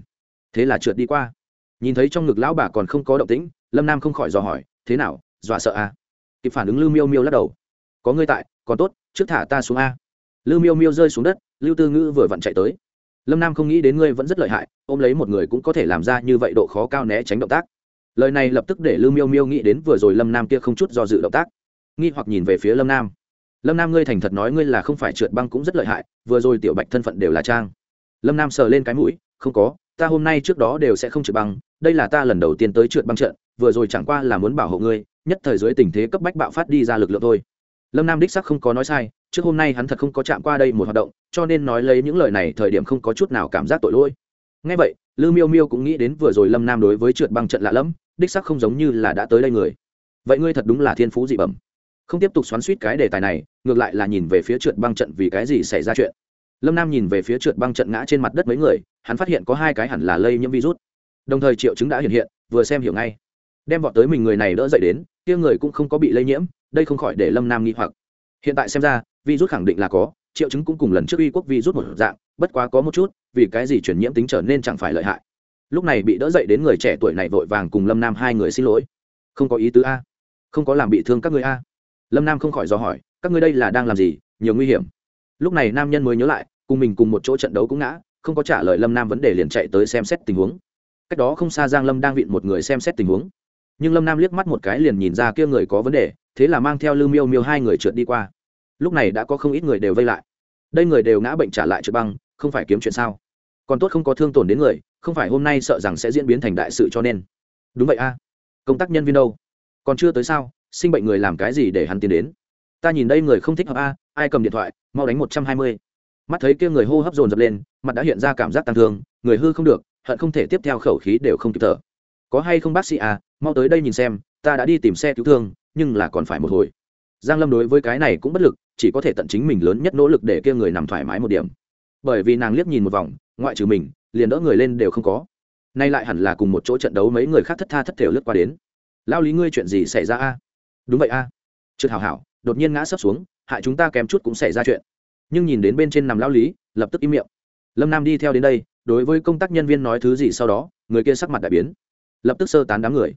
thế là trượt đi qua nhìn thấy trong ngực lão bà còn không có động tĩnh lâm nam không khỏi dò hỏi thế nào dọa sợ à? kịp phản ứng lưu miêu miêu lắc đầu có ngươi tại còn tốt trước thả ta xuống a lưu miêu miêu rơi xuống đất lưu tư ngữ vừa vặn chạy tới lâm nam không nghĩ đến ngươi vẫn rất lợi hại ôm lấy một người cũng có thể làm ra như vậy độ khó cao né tránh động tác lời này lập tức để lưu miêu miêu nghĩ đến vừa rồi lâm nam kia không chút do dự động tác nghi hoặc nhìn về phía lâm nam lâm nam ngươi thành thật nói ngươi là không phải trượt băng cũng rất lợi hại, vừa rồi tiểu bạch thân phận đều là trang. Lâm nam sờ lên cái mũi, không có, ta hôm nay trước đó đều sẽ không trượt băng, đây là ta lần đầu tiên tới trượt băng trận, vừa rồi chẳng qua là muốn bảo hộ ngươi, nhất thời dưới tình thế cấp bách bạo phát đi ra lực lượng thôi. Lâm nam đích sắc không có nói sai, trước hôm nay hắn thật không có chạm qua đây một hoạt động, cho nên nói lấy những lời này thời điểm không có chút nào cảm giác tội lỗi. Ngay vậy lư miêu miêu cũng nghĩ đến vừa rồi lâm nam đối với trượt băng trận lạ lẫm, đích sắc không giống như là đã tới đây người. Vậy ngươi thật đúng là thiên phú dị bẩm không tiếp tục xoắn suýt cái đề tài này, ngược lại là nhìn về phía trượt băng trận vì cái gì xảy ra chuyện. Lâm nam nhìn về phía trượt băng trận ngã trên mặt đất mấy người, hắn phát hiện có hai cái hẳn là lây nhiễm virus. Đồng thời triệu chứng đã hiện hiện, vừa xem hiểu ngay. Đem vọt tới mình người này đỡ dậy đến, kia người cũng không có bị lây nhiễm, đây không khỏi để lâm nam nghi hoặc. Hiện tại xem ra, virus khẳng định là có, triệu chứng cũng cùng lần trước uy quốc virus một dạng, bất quá có một chút, vì cái gì chuyển nhiễm tính trở nên chẳng phải lợi hại. Lúc này bị đỡ dậy đến người trẻ tuổi này vội vàng cùng lâm nam hai người xin lỗi. Không có ý tứ a. Không có làm bị thương các người a lâm nam không khỏi do hỏi các ngươi đây là đang làm gì nhiều nguy hiểm lúc này nam nhân mới nhớ lại cùng mình cùng một chỗ trận đấu cũng ngã không có trả lời lâm nam vấn đề liền chạy tới xem xét tình huống cách đó không xa giang lâm đang vịn một người xem xét tình huống nhưng lâm nam liếc mắt một cái liền nhìn ra kia người có vấn đề thế là mang theo lưu miêu miêu hai người trượt đi qua lúc này đã có không ít người đều vây lại đây người đều ngã bệnh trả lại trượt băng không phải kiếm chuyện sao còn tốt không có thương tổn đến người không phải hôm nay sợ rằng sẽ diễn biến thành đại sự cho nên đúng vậy a à. công tác nhân viên đâu còn chưa tới sao sinh bệnh người làm cái gì để hắn tiến đến? Ta nhìn đây người không thích hợp a, ai cầm điện thoại, mau đánh một trăm hai mươi. Mắt thấy kia người hô hấp dồn dập lên, mặt đã hiện ra cảm giác tăng thương, người hư không được, hận không thể tiếp theo khẩu khí đều không kịp thở. Có hay không bác sĩ à mau tới đây nhìn xem, ta đã đi tìm xe cứu thương, nhưng là còn phải một hồi. Giang lâm đối với cái này cũng bất lực, chỉ có thể tận chính mình lớn nhất nỗ lực để kia người nằm thoải mái một điểm. Bởi vì nàng liếc nhìn một vòng, ngoại trừ mình, liền đỡ người lên đều không có. Nay lại hẳn là cùng một chỗ trận đấu mấy người khác thất tha thất thể lướt qua đến. Lao lý, ngươi chuyện gì xảy ra a? Đúng vậy a. À? trượt hảo hảo, đột nhiên ngã sấp xuống, hại chúng ta kém chút cũng xảy ra chuyện. Nhưng nhìn đến bên trên nằm lao lý, lập tức im miệng. Lâm nam đi theo đến đây, đối với công tác nhân viên nói thứ gì sau đó, người kia sắc mặt đại biến. Lập tức sơ tán đám người.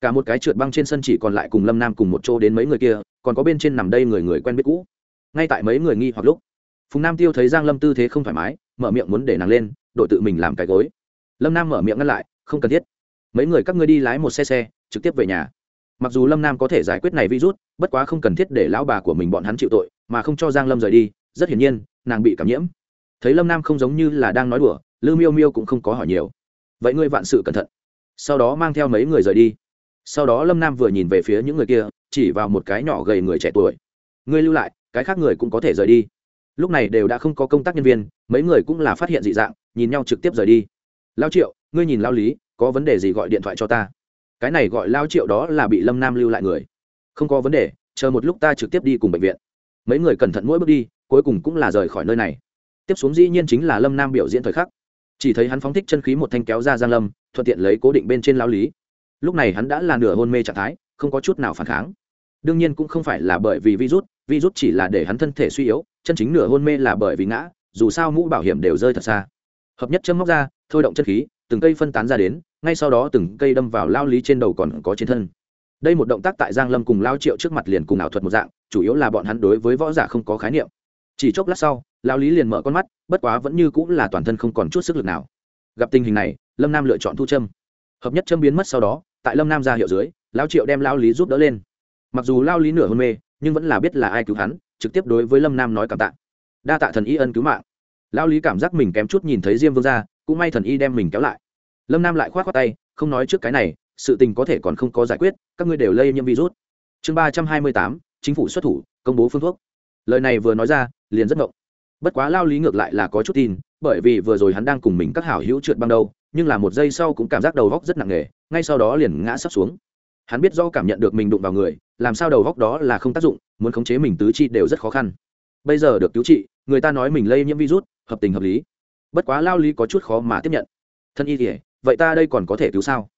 Cả một cái trượt băng trên sân chỉ còn lại cùng lâm nam cùng một chỗ đến mấy người kia, còn có bên trên nằm đây người người quen biết cũ. Ngay tại mấy người nghi hoặc lúc, phùng nam tiêu thấy giang lâm tư thế không thoải mái, mở miệng muốn để nàng lên, đội tự mình làm cái gối. Lâm nam mở miệng ngăn lại, không cần thiết. Mấy người các ngươi đi lái một xe xe, trực tiếp về nhà mặc dù lâm nam có thể giải quyết này virus, bất quá không cần thiết để lão bà của mình bọn hắn chịu tội, mà không cho giang lâm rời đi, rất hiển nhiên, nàng bị cảm nhiễm. Thấy lâm nam không giống như là đang nói đùa, lư miêu miêu cũng không có hỏi nhiều. Vậy ngươi vạn sự cẩn thận. Sau đó mang theo mấy người rời đi. Sau đó lâm nam vừa nhìn về phía những người kia, chỉ vào một cái nhỏ gầy người trẻ tuổi. Ngươi lưu lại, cái khác người cũng có thể rời đi. Lúc này đều đã không có công tác nhân viên, mấy người cũng là phát hiện dị dạng, nhìn nhau trực tiếp rời đi. Lao triệu, ngươi nhìn lao lý, có vấn đề gì gọi điện thoại cho ta cái này gọi lao triệu đó là bị lâm nam lưu lại người không có vấn đề chờ một lúc ta trực tiếp đi cùng bệnh viện mấy người cẩn thận mỗi bước đi cuối cùng cũng là rời khỏi nơi này tiếp xuống dĩ nhiên chính là lâm nam biểu diễn thời khắc chỉ thấy hắn phóng thích chân khí một thanh kéo ra giang lâm thuận tiện lấy cố định bên trên lao lý lúc này hắn đã là nửa hôn mê trạng thái không có chút nào phản kháng đương nhiên cũng không phải là bởi vì virus virus chỉ là để hắn thân thể suy yếu, chân chính nửa hôn mê là bởi vì ngã, dù sao mũ bảo hiểm đều rơi thật xa. Hợp nhất châm móc ra, thôi động chân khí từng cây phân tán ra đến, ngay sau đó từng cây đâm vào lao lý trên đầu còn có trên thân. Đây một động tác tại giang lâm cùng lao triệu trước mặt liền cùng ảo thuật một dạng, chủ yếu là bọn hắn đối với võ giả không có khái niệm. Chỉ chốc lát sau, lao lý liền mở con mắt, bất quá vẫn như cũng là toàn thân không còn chút sức lực nào. Gặp tình hình này, lâm nam lựa chọn thu châm. Hợp nhất châm biến mất sau đó, tại lâm nam ra hiệu dưới, lao triệu đem lao lý giúp đỡ lên. Mặc dù lao lý nửa hôn mê, nhưng vẫn là biết là ai cứu hắn, trực tiếp đối với lâm nam nói cảm tạ. Đa tạ thần y ân cứu mạng. Lao lý cảm giác mình kém chút nhìn thấy diêm vương ra cũng may thần y đem mình kéo lại. Lâm nam lại k h o á t khoác tay, không nói trước cái này, sự tình có thể còn không có giải quyết, các ngươi đều lây nhiễm virus. Chương ba trăm hai mươi tám, chính phủ xuất thủ, công bố phương thuốc. Lời này vừa nói ra, liền rất ngộng. Bất quá lao lý ngược lại là có chút tin, bởi vì vừa rồi hắn đang cùng mình các hảo hữu trượt băng đâu, nhưng là một giây sau cũng cảm giác đầu góc rất nặng nề, ngay sau đó liền ngã sắp xuống. Hắn biết do cảm nhận được mình đụng vào người, làm sao đầu góc đó là không tác dụng, muốn khống chế mình tứ chi đều rất khó khăn. Bây giờ được cứu trị, người ta nói mình lây nhiễm virus, hợp tình hợp lý bất quá lao lý có chút khó mà tiếp nhận. Thân y kỉa vậy ta đây còn có thể cứu sao?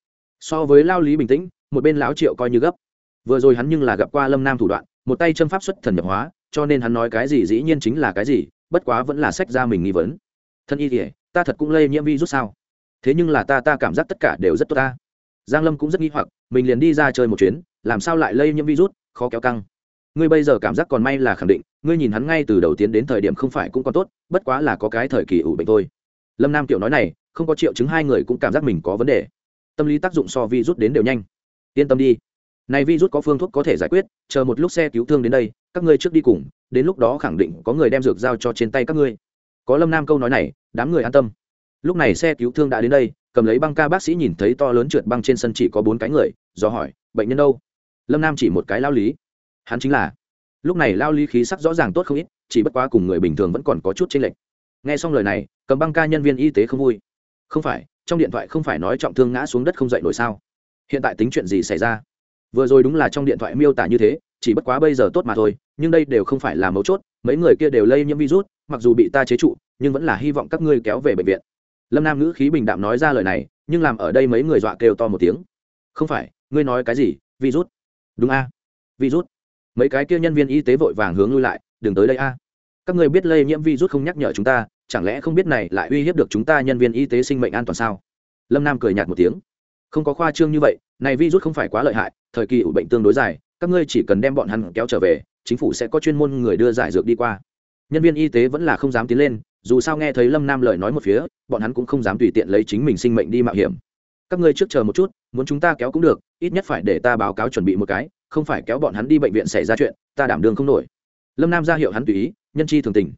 So với lao lý bình tĩnh, một bên lão triệu coi như gấp. Vừa rồi hắn nhưng là gặp qua lâm nam thủ đoạn, một tay châm pháp xuất thần nhập hóa, cho nên hắn nói cái gì dĩ nhiên chính là cái gì, bất quá vẫn là sách ra mình nghi vấn. Thân y kỉa ta thật cũng lây nhiễm virus sao? Thế nhưng là ta ta cảm giác tất cả đều rất tốt ta. Giang lâm cũng rất nghi hoặc, mình liền đi ra chơi một chuyến, làm sao lại lây nhiễm virus, khó kéo căng ngươi bây giờ cảm giác còn may là khẳng định, ngươi nhìn hắn ngay từ đầu tiến đến thời điểm không phải cũng còn tốt, bất quá là có cái thời kỳ ủ bệnh thôi. Lâm nam kiểu nói này, không có triệu chứng hai người cũng cảm giác mình có vấn đề. Tâm lý tác dụng so vi rút đến đều nhanh. Yên tâm đi. Này rút có phương thuốc có thể giải quyết, chờ một lúc xe cứu thương đến đây, các ngươi trước đi cùng, đến lúc đó khẳng định có người đem dược giao cho trên tay các ngươi. Có lâm nam câu nói này, đám người an tâm. Lúc này xe cứu thương đã đến đây, cầm lấy băng ca bác sĩ nhìn thấy to lớn trượt băng trên sân chỉ có bốn cái người, do hỏi, bệnh nhân đâu? Lâm nam chỉ một cái lao lý hắn chính là. Lúc này lao lý khí sắc rõ ràng tốt không ít, chỉ bất quá cùng người bình thường vẫn còn có chút chênh lệch. Nghe xong lời này, cầm băng ca nhân viên y tế không vui. Không phải, trong điện thoại không phải nói trọng thương ngã xuống đất không dậy nổi sao? Hiện tại tính chuyện gì xảy ra? Vừa rồi đúng là trong điện thoại miêu tả như thế, chỉ bất quá bây giờ tốt mà thôi, nhưng đây đều không phải là mấu chốt, mấy người kia đều lây nhiễm virus, mặc dù bị ta chế trụ, nhưng vẫn là hy vọng các ngươi kéo về bệnh viện. Lâm nam ngữ khí bình đạm nói ra lời này, nhưng làm ở đây mấy người dọa kêu to một tiếng. Không phải, ngươi nói cái gì? Virus. Đúng a. Virus mấy cái kia nhân viên y tế vội vàng hướng lui lại, đừng tới đây a. Các người biết lây nhiễm virus không nhắc nhở chúng ta, chẳng lẽ không biết này lại uy hiếp được chúng ta nhân viên y tế sinh mệnh an toàn sao? Lâm nam cười nhạt một tiếng. Không có khoa trương như vậy, này virus không phải quá lợi hại, thời kỳ ủ bệnh tương đối dài, các ngươi chỉ cần đem bọn hắn kéo trở về, chính phủ sẽ có chuyên môn người đưa giải dược đi qua. Nhân viên y tế vẫn là không dám tiến lên, dù sao nghe thấy lâm nam lời nói một phía, bọn hắn cũng không dám tùy tiện lấy chính mình sinh mệnh đi mạo hiểm. Các ngươi trước chờ một chút, muốn chúng ta kéo cũng được, ít nhất phải để ta báo cáo chuẩn bị một cái không phải kéo bọn hắn đi bệnh viện xảy ra chuyện, ta đảm đương không nổi. Lâm nam ra hiệu hắn tùy ý, nhân chi thường tình.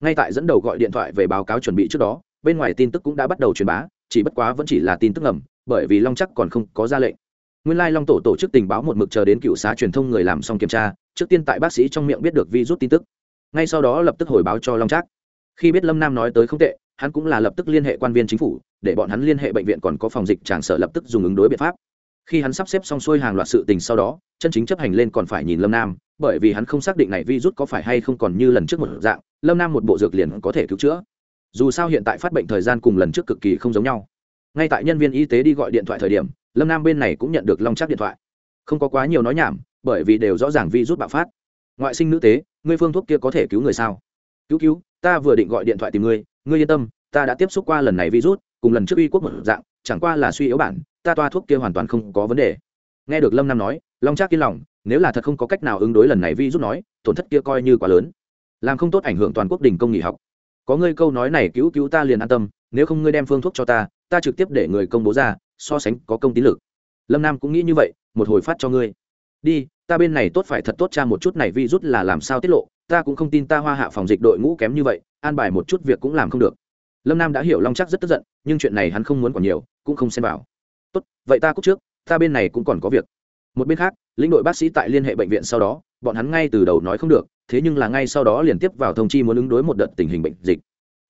Ngay tại dẫn đầu gọi điện thoại về báo cáo chuẩn bị trước đó, bên ngoài tin tức cũng đã bắt đầu truyền bá, chỉ bất quá vẫn chỉ là tin tức ngầm, bởi vì long chắc còn không có ra lệnh. Nguyên lai long tổ tổ chức tình báo một mực chờ đến cựu xá truyền thông người làm xong kiểm tra, trước tiên tại bác sĩ trong miệng biết được vi rút tin tức. Ngay sau đó lập tức hồi báo cho long trác khi biết lâm nam nói tới không tệ, hắn cũng là lập tức liên hệ quan viên chính phủ, để bọn hắn liên hệ bệnh viện còn có phòng dịch tràn sở lập tức dùng ứng đối biện pháp khi hắn sắp xếp xong xuôi hàng loạt sự tình sau đó, chân chính chấp hành lên còn phải nhìn lâm nam, bởi vì hắn không xác định này virus có phải hay không còn như lần trước một dạng, lâm nam một bộ dược liền có thể cứu chữa. Dù sao hiện tại phát bệnh thời gian cùng lần trước cực kỳ không giống nhau. Ngay tại nhân viên y tế đi gọi điện thoại thời điểm, lâm nam bên này cũng nhận được long chắc điện thoại. Không có quá nhiều nói nhảm, bởi vì đều rõ ràng virus bạo phát. Ngoại sinh nữ tế, ngươi phương thuốc kia có thể cứu người sao? Cứu cứu, ta vừa định gọi điện thoại tìm ngươi ngươi yên tâm, ta đã tiếp xúc qua lần này virus, cùng lần trước uy quốc một dạng, chẳng qua là suy yếu bản ta toa thuốc kia hoàn toàn không có vấn đề. Nghe được lâm nam nói, long trác yên lòng, nếu là thật không có cách nào ứng đối lần này vi rút nói, tổn thất kia coi như quá lớn. Làm không tốt ảnh hưởng toàn quốc đình công nghỉ học. Có ngươi câu nói này cứu cứu ta liền an tâm, nếu không ngươi đem phương thuốc cho ta ta trực tiếp để người công bố ra, so sánh có công tín lực. Lâm nam cũng nghĩ như vậy, một hồi phát cho ngươi. Đi, ta bên này tốt phải thật tốt cha một chút này vi rút là làm sao tiết lộ, ta cũng không tin ta hoa hạ phòng dịch đội ngũ kém như vậy, an bài một chút việc cũng làm không được. Lâm nam đã hiểu long chắc rất tức giận, nhưng chuyện này hắn không muốn còn nhiều, cũng không xem vào tốt, vậy ta cúc trước, ta bên này cũng còn có việc. Một bên khác, lĩnh đội bác sĩ tại liên hệ bệnh viện sau đó, bọn hắn ngay từ đầu nói không được, thế nhưng là ngay sau đó liền tiếp vào thông chi muốn ứng đối một đợt tình hình bệnh dịch.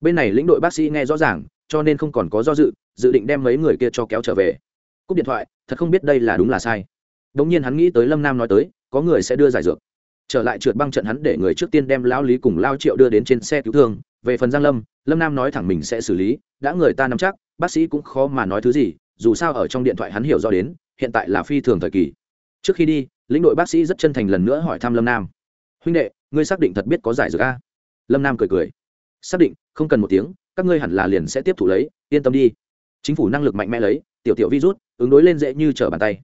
Bên này lĩnh đội bác sĩ nghe rõ ràng, cho nên không còn có do dự dự định đem mấy người kia cho kéo trở về. Cúp điện thoại, thật không biết đây là đúng là sai. Đ ỗ n g nhiên hắn nghĩ tới lâm nam nói tới, có người sẽ đưa giải dược. Trở lại trượt băng trận hắn để người trước tiên đem lao lý cùng lao triệu đưa đến trên xe cứu thương. Về phần giang lâm lâm nam nói thẳng mình sẽ xử lý, đã người ta nắm chắc, bác sĩ cũng khó mà nói thứ gì dù sao ở trong điện thoại hắn hiểu rõ đến, hiện tại là phi thường thời kỳ. Trước khi đi, lĩnh đội bác sĩ rất chân thành lần nữa hỏi thăm lâm nam. Huynh đệ, ngươi xác định thật biết có giải dược a? Lâm nam cười cười. Xác định, không cần một tiếng, các ngươi hẳn là liền sẽ tiếp thủ lấy, yên tâm đi. Chính phủ năng lực mạnh mẽ lấy, tiểu tiểu virus ứng đối lên dễ như trở bàn tay.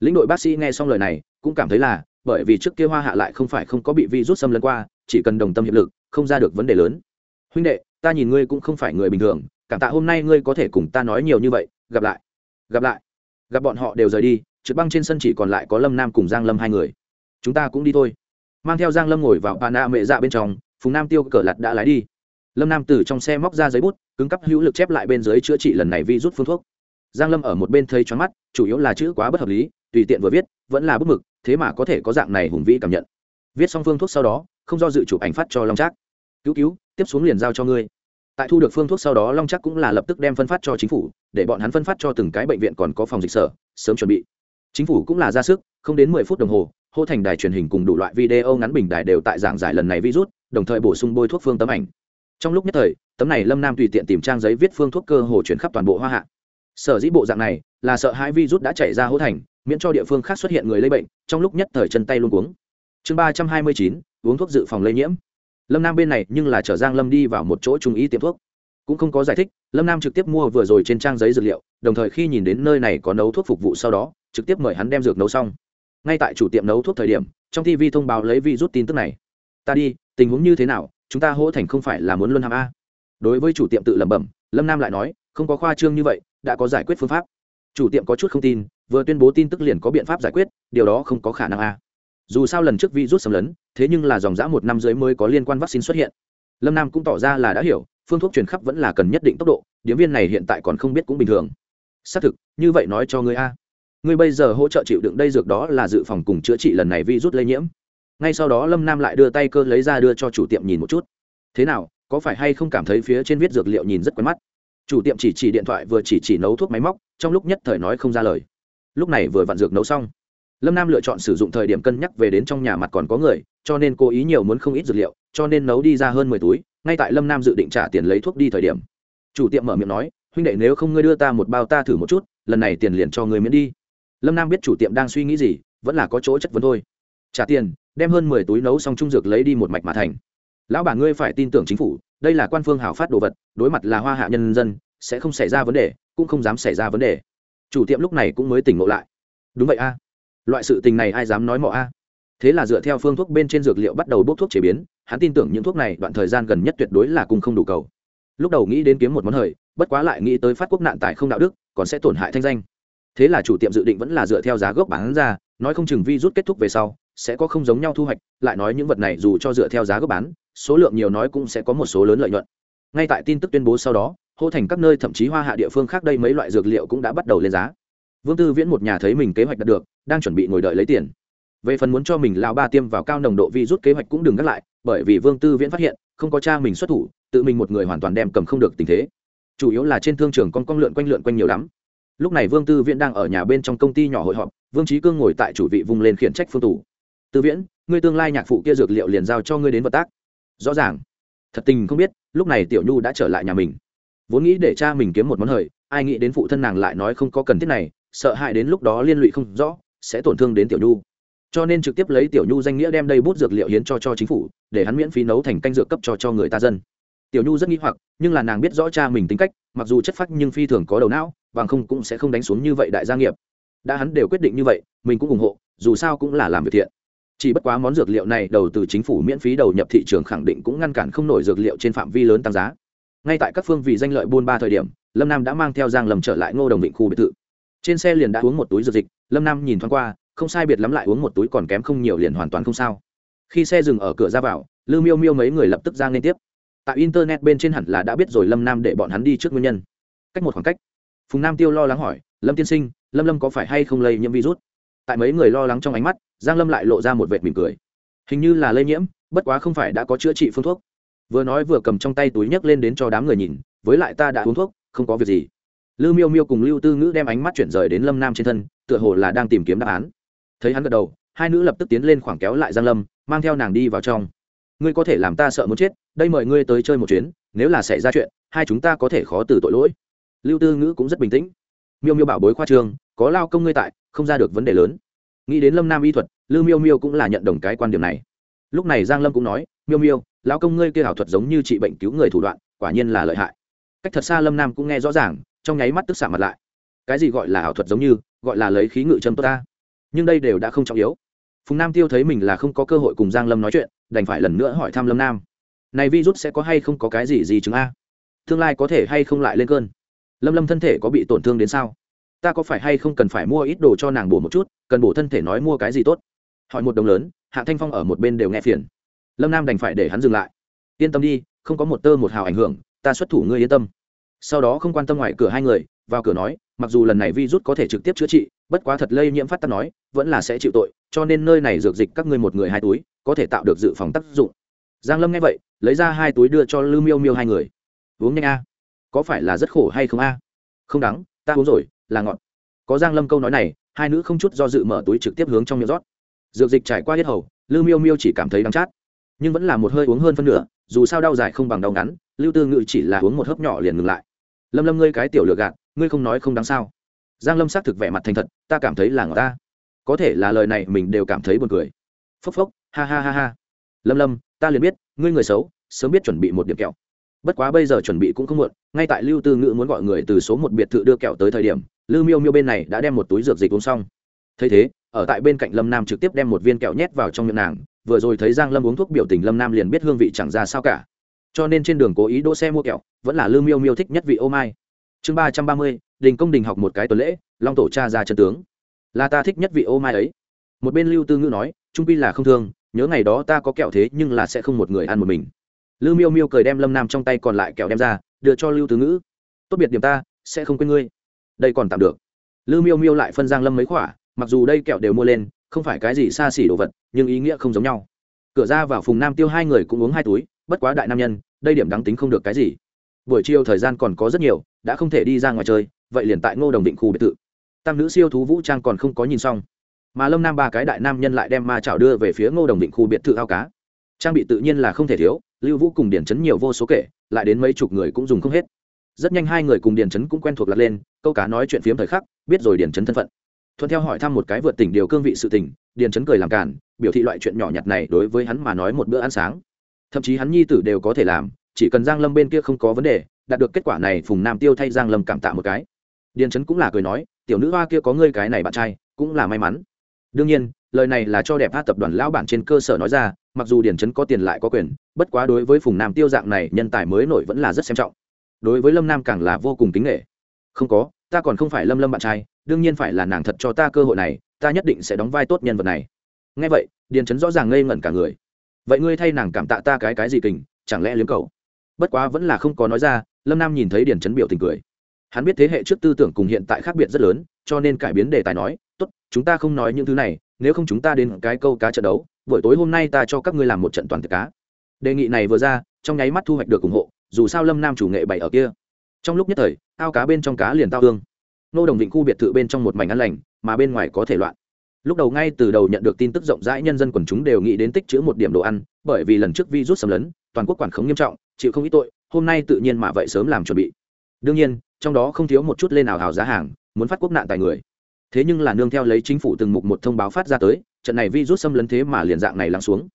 Lĩnh đội bác sĩ nghe xong lời này, cũng cảm thấy là, bởi vì trước kia hoa hạ lại không phải không có bị virus xâm lấn qua, chỉ cần đồng tâm hiệp lực, không ra được vấn đề lớn. Huynh đệ, ta nhìn ngươi cũng không phải người bình thường, cảm tạ hôm nay ngươi có thể cùng ta nói nhiều như vậy, gặp lại gặp lại. Gặp bọn họ đều rời đi trượt băng trên sân chỉ còn lại có lâm nam cùng giang lâm hai người. Chúng ta cũng đi thôi. Mang theo giang lâm ngồi vào bà na mệ dạ bên trong, phùng nam tiêu cờ lặt đã lái đi. Lâm nam từ trong xe móc ra giấy bút, cứng cắp hữu lực chép lại bên dưới chữa trị lần này vi rút phương thuốc. Giang lâm ở một bên thấy choáng mắt, chủ yếu là chữ quá bất hợp lý, tùy tiện vừa viết, vẫn là bức mực, thế mà có thể có dạng này hùng vĩ cảm nhận. Viết xong phương thuốc sau đó, không do dự chụp ảnh phát cho long trác. Cứu cứu, tiếp xuống liền giao cho ngươi tại thu được phương thuốc sau đó long chắc cũng là lập tức đem phân phát cho chính phủ để bọn hắn phân phát cho từng cái bệnh viện còn có phòng dịch sở sớm chuẩn bị chính phủ cũng là ra sức không đến mười phút đồng hồ hô thành đài truyền hình cùng đủ loại video ngắn bình đài đều tại giảng giải lần này virus đồng thời bổ sung bôi thuốc phương tấm ảnh trong lúc nhất thời tấm này lâm nam tùy tiện tìm trang giấy viết phương thuốc cơ hồ chuyển khắp toàn bộ hoa hạ sở dĩ bộ dạng này là sợ hai virus đã chạy ra hô thành miễn cho địa phương khác xuất hiện người lây bệnh trong lúc nhất thời chân tay luôn cuống chương ba trăm hai mươi chín uống thuốc dự phòng lây nhiễm lâm nam bên này nhưng là chở giang lâm đi vào một chỗ trung ý tiệm thuốc. Cũng không có giải thích, lâm nam trực tiếp mua vừa rồi trên trang giấy dược liệu, đồng thời khi nhìn đến nơi này có nấu thuốc phục vụ sau đó, trực tiếp mời hắn đem dược nấu xong. Ngay tại chủ tiệm nấu thuốc thời điểm, trong tv thông báo lấy vi rút tin tức này. Ta đi, tình huống như thế nào, chúng ta hỗ thành không phải là muốn luân hàm a? Đối với chủ tiệm tự lẩm bẩm, lâm nam lại nói, không có khoa trương như vậy, đã có giải quyết phương pháp. Chủ tiệm có chút không tin, vừa tuyên bố tin tức liền có biện pháp giải quyết, điều đó không có khả năng a dù sao lần trước virus xâm lấn, thế nhưng là dòng dã một năm dưới mới có liên quan vaccine xuất hiện. Lâm nam cũng tỏ ra là đã hiểu, phương thuốc truyền khắp vẫn là cần nhất định tốc độ, điếm viên này hiện tại còn không biết cũng bình thường. Xác thực, như vậy nói cho ngươi a. Ngươi bây giờ hỗ trợ chịu đựng đây dược đó là dự phòng cùng chữa trị lần này virus lây nhiễm. Ngay sau đó lâm nam lại đưa tay cơ lấy ra đưa cho chủ tiệm nhìn một chút. Thế nào, có phải hay không cảm thấy phía trên viết dược liệu nhìn rất quen mắt? Chủ tiệm chỉ chỉ điện thoại vừa chỉ chỉ nấu thuốc máy móc, trong lúc nhất thời nói không ra lời. Lúc này vừa vặn dược nấu xong lâm nam lựa chọn sử dụng thời điểm cân nhắc về đến trong nhà mặt còn có người, cho nên cố ý nhiều muốn không ít dược liệu, cho nên nấu đi ra hơn mười túi, ngay tại lâm nam dự định trả tiền lấy thuốc đi thời điểm. Chủ tiệm mở miệng nói, huynh đệ nếu không ngươi đưa ta một bao ta thử một chút, lần này tiền liền cho người miễn đi. Lâm nam biết chủ tiệm đang suy nghĩ gì, vẫn là có chỗ chất vấn thôi. Trả tiền, đem hơn mười túi nấu xong trung dược lấy đi một mạch mà thành. Lão bà ngươi phải tin tưởng chính phủ, đây là quan phương hảo phát đồ vật, đối mặt là hoa hạ nhân dân, sẽ không xảy ra vấn đề, cũng không dám xảy ra vấn đề. Chủ tiệm lúc này cũng mới tỉnh ngộ lại. Đúng vậy a loại sự tình này ai dám nói mọ a? Thế là dựa theo phương thuốc bên trên dược liệu bắt đầu bốc thuốc chế biến, hắn tin tưởng những thuốc này đoạn thời gian gần nhất tuyệt đối là cùng không đủ cầu. Lúc đầu nghĩ đến kiếm một món hời, bất quá lại nghĩ tới phát quốc nạn tài không đạo đức, còn sẽ tổn hại thanh danh. Thế là chủ tiệm dự định vẫn là dựa theo giá gốc bán ra, nói không chừng vi rút kết thúc về sau, sẽ có không giống nhau thu hoạch, lại nói những vật này dù cho dựa theo giá gốc bán, số lượng nhiều nói cũng sẽ có một số lớn lợi nhuận. Ngay tại tin tức tuyên bố sau đó, hô thành các nơi thậm chí hoa hạ địa phương khác đây mấy loại dược liệu cũng đã bắt đầu lên giá. Vương tư viễn một nhà thấy mình kế hoạch đạt được đang chuẩn bị ngồi đợi lấy tiền. Về phần muốn cho mình lão ba tiêm vào cao nồng độ vi rút kế hoạch cũng đừng gác lại, bởi vì vương tư viễn phát hiện, không có cha mình xuất thủ, tự mình một người hoàn toàn đem cầm không được tình thế. Chủ yếu là trên thương trường con con lượn quanh lượn quanh nhiều lắm. Lúc này vương tư viễn đang ở nhà bên trong công ty nhỏ hội họp, vương trí cương ngồi tại chủ vị vùng lên khiển trách phương tủ. Tư viễn, ngươi tương lai nhạc phụ kia dược liệu liền giao cho ngươi đến vật tác. Rõ ràng. Thật tình không biết, lúc này tiểu nhu đã trở lại nhà mình. Vốn nghĩ để cha mình kiếm một món hời, ai nghĩ đến phụ thân nàng lại nói không có cần thiết này, sợ hãi đến lúc đó liên lụy không rõ sẽ tổn thương đến tiểu nhu. Cho nên trực tiếp lấy tiểu nhu danh nghĩa đem đây bút dược liệu hiến cho cho chính phủ, để hắn miễn phí nấu thành canh dược cấp cho cho người ta dân. Tiểu nhu rất nghi hoặc, nhưng là nàng biết rõ cha mình tính cách, mặc dù chất phác nhưng phi thường có đầu não, bằng không cũng sẽ không đánh xuống như vậy đại gia nghiệp. Đã hắn đều quyết định như vậy, mình cũng ủng hộ, dù sao cũng là làm việc thiện. Chỉ bất quá món dược liệu này đầu từ chính phủ miễn phí đầu nhập thị trường khẳng định cũng ngăn cản không nổi dược liệu trên phạm vi lớn tăng giá. Ngay tại các phương vì danh lợi buôn ba thời điểm, lâm nam đã mang theo giang lầm trở lại ngô đồng định khu biệt thự trên xe liền đã uống một túi dược dịch, lâm nam nhìn thoáng qua, không sai biệt lắm lại uống một túi còn kém không nhiều liền hoàn toàn không sao. Khi xe dừng ở cửa ra vào, lư miêu miêu mấy người lập tức ra liên tiếp. Tại internet bên trên hẳn là đã biết rồi lâm nam để bọn hắn đi trước nguyên nhân. Cách một khoảng cách, phùng nam tiêu lo lắng hỏi, lâm tiên sinh, lâm lâm có phải hay không lây nhiễm virus? Tại mấy người lo lắng trong ánh mắt, giang lâm lại lộ ra một vệt mỉm cười. Hình như là lây nhiễm, bất quá không phải đã có chữa trị phương thuốc. Vừa nói vừa cầm trong tay túi nhấc lên đến cho đám người nhìn, với lại ta đã uống thuốc, không có việc gì lưu miêu miêu cùng lưu tư ngữ đem ánh mắt chuyển rời đến lâm nam trên thân, tựa hồ là đang tìm kiếm đáp án. Thấy hắn gật đầu, hai nữ lập tức tiến lên khoảng kéo lại giang lâm, mang theo nàng đi vào trong. Ngươi có thể làm ta sợ muốn chết, đây mời ngươi tới chơi một chuyến, nếu là xảy ra chuyện, hai chúng ta có thể khó từ tội lỗi. Lưu tư ngữ cũng rất bình tĩnh. Miêu miêu bảo bối khoa trương, có lao công ngươi tại, không ra được vấn đề lớn. Nghĩ đến lâm nam y thuật lưu miêu miêu cũng là nhận đồng cái quan điểm này. Lúc này giang lâm cũng nói, miêu miêu lão công ngươi kia ảo thuật giống như trị bệnh cứu người thủ đoạn, quả nhiên là lợi hại. Cách thật xa lâm nam cũng nghe rõ ràng trong nháy mắt tức xạ mặt lại. Cái gì gọi là ảo thuật giống như, gọi là lấy khí ngự châm tốt ta? Nhưng đây đều đã không trọng yếu. Phùng nam tiêu thấy mình là không có cơ hội cùng giang lâm nói chuyện, đành phải lần nữa hỏi thăm lâm nam. Này virus sẽ có hay không có cái gì gì chứng a? Tương lai có thể hay không lại lên cơn? Lâm lâm thân thể có bị tổn thương đến sao? Ta có phải hay không cần phải mua ít đồ cho nàng bổ một chút, cần bổ thân thể nói mua cái gì tốt? Hỏi một đồng lớn, hạ thanh phong ở một bên đều nghe phiền. Lâm nam đành phải để hắn dừng lại. Yên tâm đi, không có một tơ một hào ảnh hưởng, ta xuất thủ ngươi yên tâm sau đó không quan tâm ngoài cửa hai người, vào cửa nói, mặc dù lần này virus có thể trực tiếp chữa trị, bất quá thật lây nhiễm phát tắc nói, vẫn là sẽ chịu tội, cho nên nơi này dược dịch các ngươi một người hai túi, có thể tạo được dự phòng tác dụng. Giang lâm nghe vậy, lấy ra hai túi đưa cho lư miêu miêu hai người. Uống nhanh a. Có phải là rất khổ hay không a? Không đắng ta uống rồi, là ngọt. Có giang lâm câu nói này, hai nữ không chút do dự mở túi trực tiếp hướng trong miệng rót. Dược dịch trải qua hết hầu lư miêu miêu chỉ cảm thấy đắng chát. Nhưng vẫn là một hơi uống hơn phân nửa, dù sao đau dài không bằng đau ngắn, lưu tư ngự chỉ là uống một hớp nhỏ liền ngừng lại lâm lâm ngươi cái tiểu lừa gạt, ngươi không nói không đáng sao? Giang lâm xác thực vẻ mặt thành thật, ta cảm thấy là ngọt ta. Có thể là lời này mình đều cảm thấy buồn cười. Phốc phốc, ha ha ha ha. Lâm lâm, ta liền biết, ngươi người xấu, sớm biết chuẩn bị một điểm kẹo. Bất quá bây giờ chuẩn bị cũng không muộn, ngay tại lưu tư ngữ muốn gọi người từ số một biệt thự đưa kẹo tới thời điểm, lưu miêu miêu bên này đã đem một túi dược dịch uống xong. Thấy thế, ở tại bên cạnh lâm nam trực tiếp đem một viên kẹo nhét vào trong miệng nàng, vừa rồi thấy giang lâm uống thuốc biểu tình lâm nam liền biết hương vị chẳng ra sao cả. Cho nên trên đường cố ý đỗ xe mua kẹo vẫn là lưu miêu miêu thích nhất vị ô mai. Chương ba trăm ba mươi, đình công đình học một cái tuần lễ, long tổ cha ra chân tướng. Là ta thích nhất vị ô mai ấy. Một bên lưu tư ngữ nói, trung pi là không thương, nhớ ngày đó ta có kẹo thế nhưng là sẽ không một người ăn một mình. Lưu miêu miêu cười đem lâm nam trong tay còn lại kẹo đem ra, đưa cho lưu tư ngữ. Tốt biệt điểm ta, sẽ không quên ngươi. Đây còn tạm được. Lưu miêu miêu lại phân giang lâm mấy khỏa, mặc dù đây kẹo đều mua lên, không phải cái gì xa xỉ đồ vật, nhưng ý nghĩa không giống nhau. Cửa ra vào phùng nam tiêu hai người cũng uống hai túi, bất quá đại nam nhân, đây điểm đáng tính không được cái gì buổi chiều thời gian còn có rất nhiều, đã không thể đi ra ngoài chơi, vậy liền tại ngô đồng định khu biệt thự. Tam nữ siêu thú vũ trang còn không có nhìn xong. Mà lâm nam ba cái đại nam nhân lại đem ma chảo đưa về phía ngô đồng định khu biệt thự ao cá. Trang bị tự nhiên là không thể thiếu, lưu vũ cùng điển chấn nhiều vô số kể, lại đến mấy chục người cũng dùng không hết. Rất nhanh hai người cùng điển chấn cũng quen thuộc lật lên, câu cá nói chuyện phiếm thời khắc, biết rồi điển chấn thân phận. Thuận theo hỏi thăm một cái vượt tỉnh điều cương vị sự tỉnh điển chấn cười làm cản biểu thị loại chuyện nhỏ nhặt này đối với hắn mà nói một bữa ăn sáng. Thậm chí hắn nhi tử đều có thể làm chỉ cần giang lâm bên kia không có vấn đề, đạt được kết quả này, phùng nam tiêu thay giang lâm cảm tạ một cái. Điền trấn cũng là cười nói, tiểu nữ hoa kia có ngươi cái này bạn trai, cũng là may mắn. Đương nhiên, lời này là cho đẹp hát tập đoàn lão bản trên cơ sở nói ra, mặc dù điền trấn có tiền lại có quyền, bất quá đối với phùng nam tiêu dạng này, nhân tài mới nổi vẫn là rất xem trọng. Đối với lâm nam càng là vô cùng kính nghệ không có, ta còn không phải lâm lâm bạn trai, đương nhiên phải là nàng thật cho ta cơ hội này, ta nhất định sẽ đóng vai tốt nhân vật này. Ngay vậy, điền trấn rõ ràng ngây ngẩn cả người. Vậy ngươi thay nàng cảm tạ ta cái cái gì kình, chẳng lẽ liếm cầu? Bất quá vẫn là không có nói ra, lâm nam nhìn thấy điền Chấn biểu tình cười. Hắn biết thế hệ trước tư tưởng cùng hiện tại khác biệt rất lớn, cho nên cải biến đề tài nói, tốt, chúng ta không nói những thứ này, nếu không chúng ta đến cái câu cá trận đấu, buổi tối hôm nay ta cho các ngươi làm một trận toàn thể cá. Đề nghị này vừa ra, trong nháy mắt thu hoạch được ủng hộ, dù sao lâm nam chủ nghệ bày ở kia. Trong lúc nhất thời, ao cá bên trong cá liền tao hương. Nô đồng vịnh khu biệt thự bên trong một mảnh ăn lành, mà bên ngoài có thể loạn. Lúc đầu ngay từ đầu nhận được tin tức rộng rãi, nhân dân quần chúng đều nghĩ đến tích chữ một điểm đồ ăn, bởi vì lần trước vi rút xâm lấn, toàn quốc quản khống nghiêm trọng chịu không ít tội, hôm nay tự nhiên mà vậy sớm làm chuẩn bị. Đương nhiên, trong đó không thiếu một chút lên nào hào giá hàng, muốn phát quốc nạn tài người. Thế nhưng là nương theo lấy chính phủ từng mục một thông báo phát ra tới, trận này vi rút xâm lấn thế mà liền dạng này lắng xuống.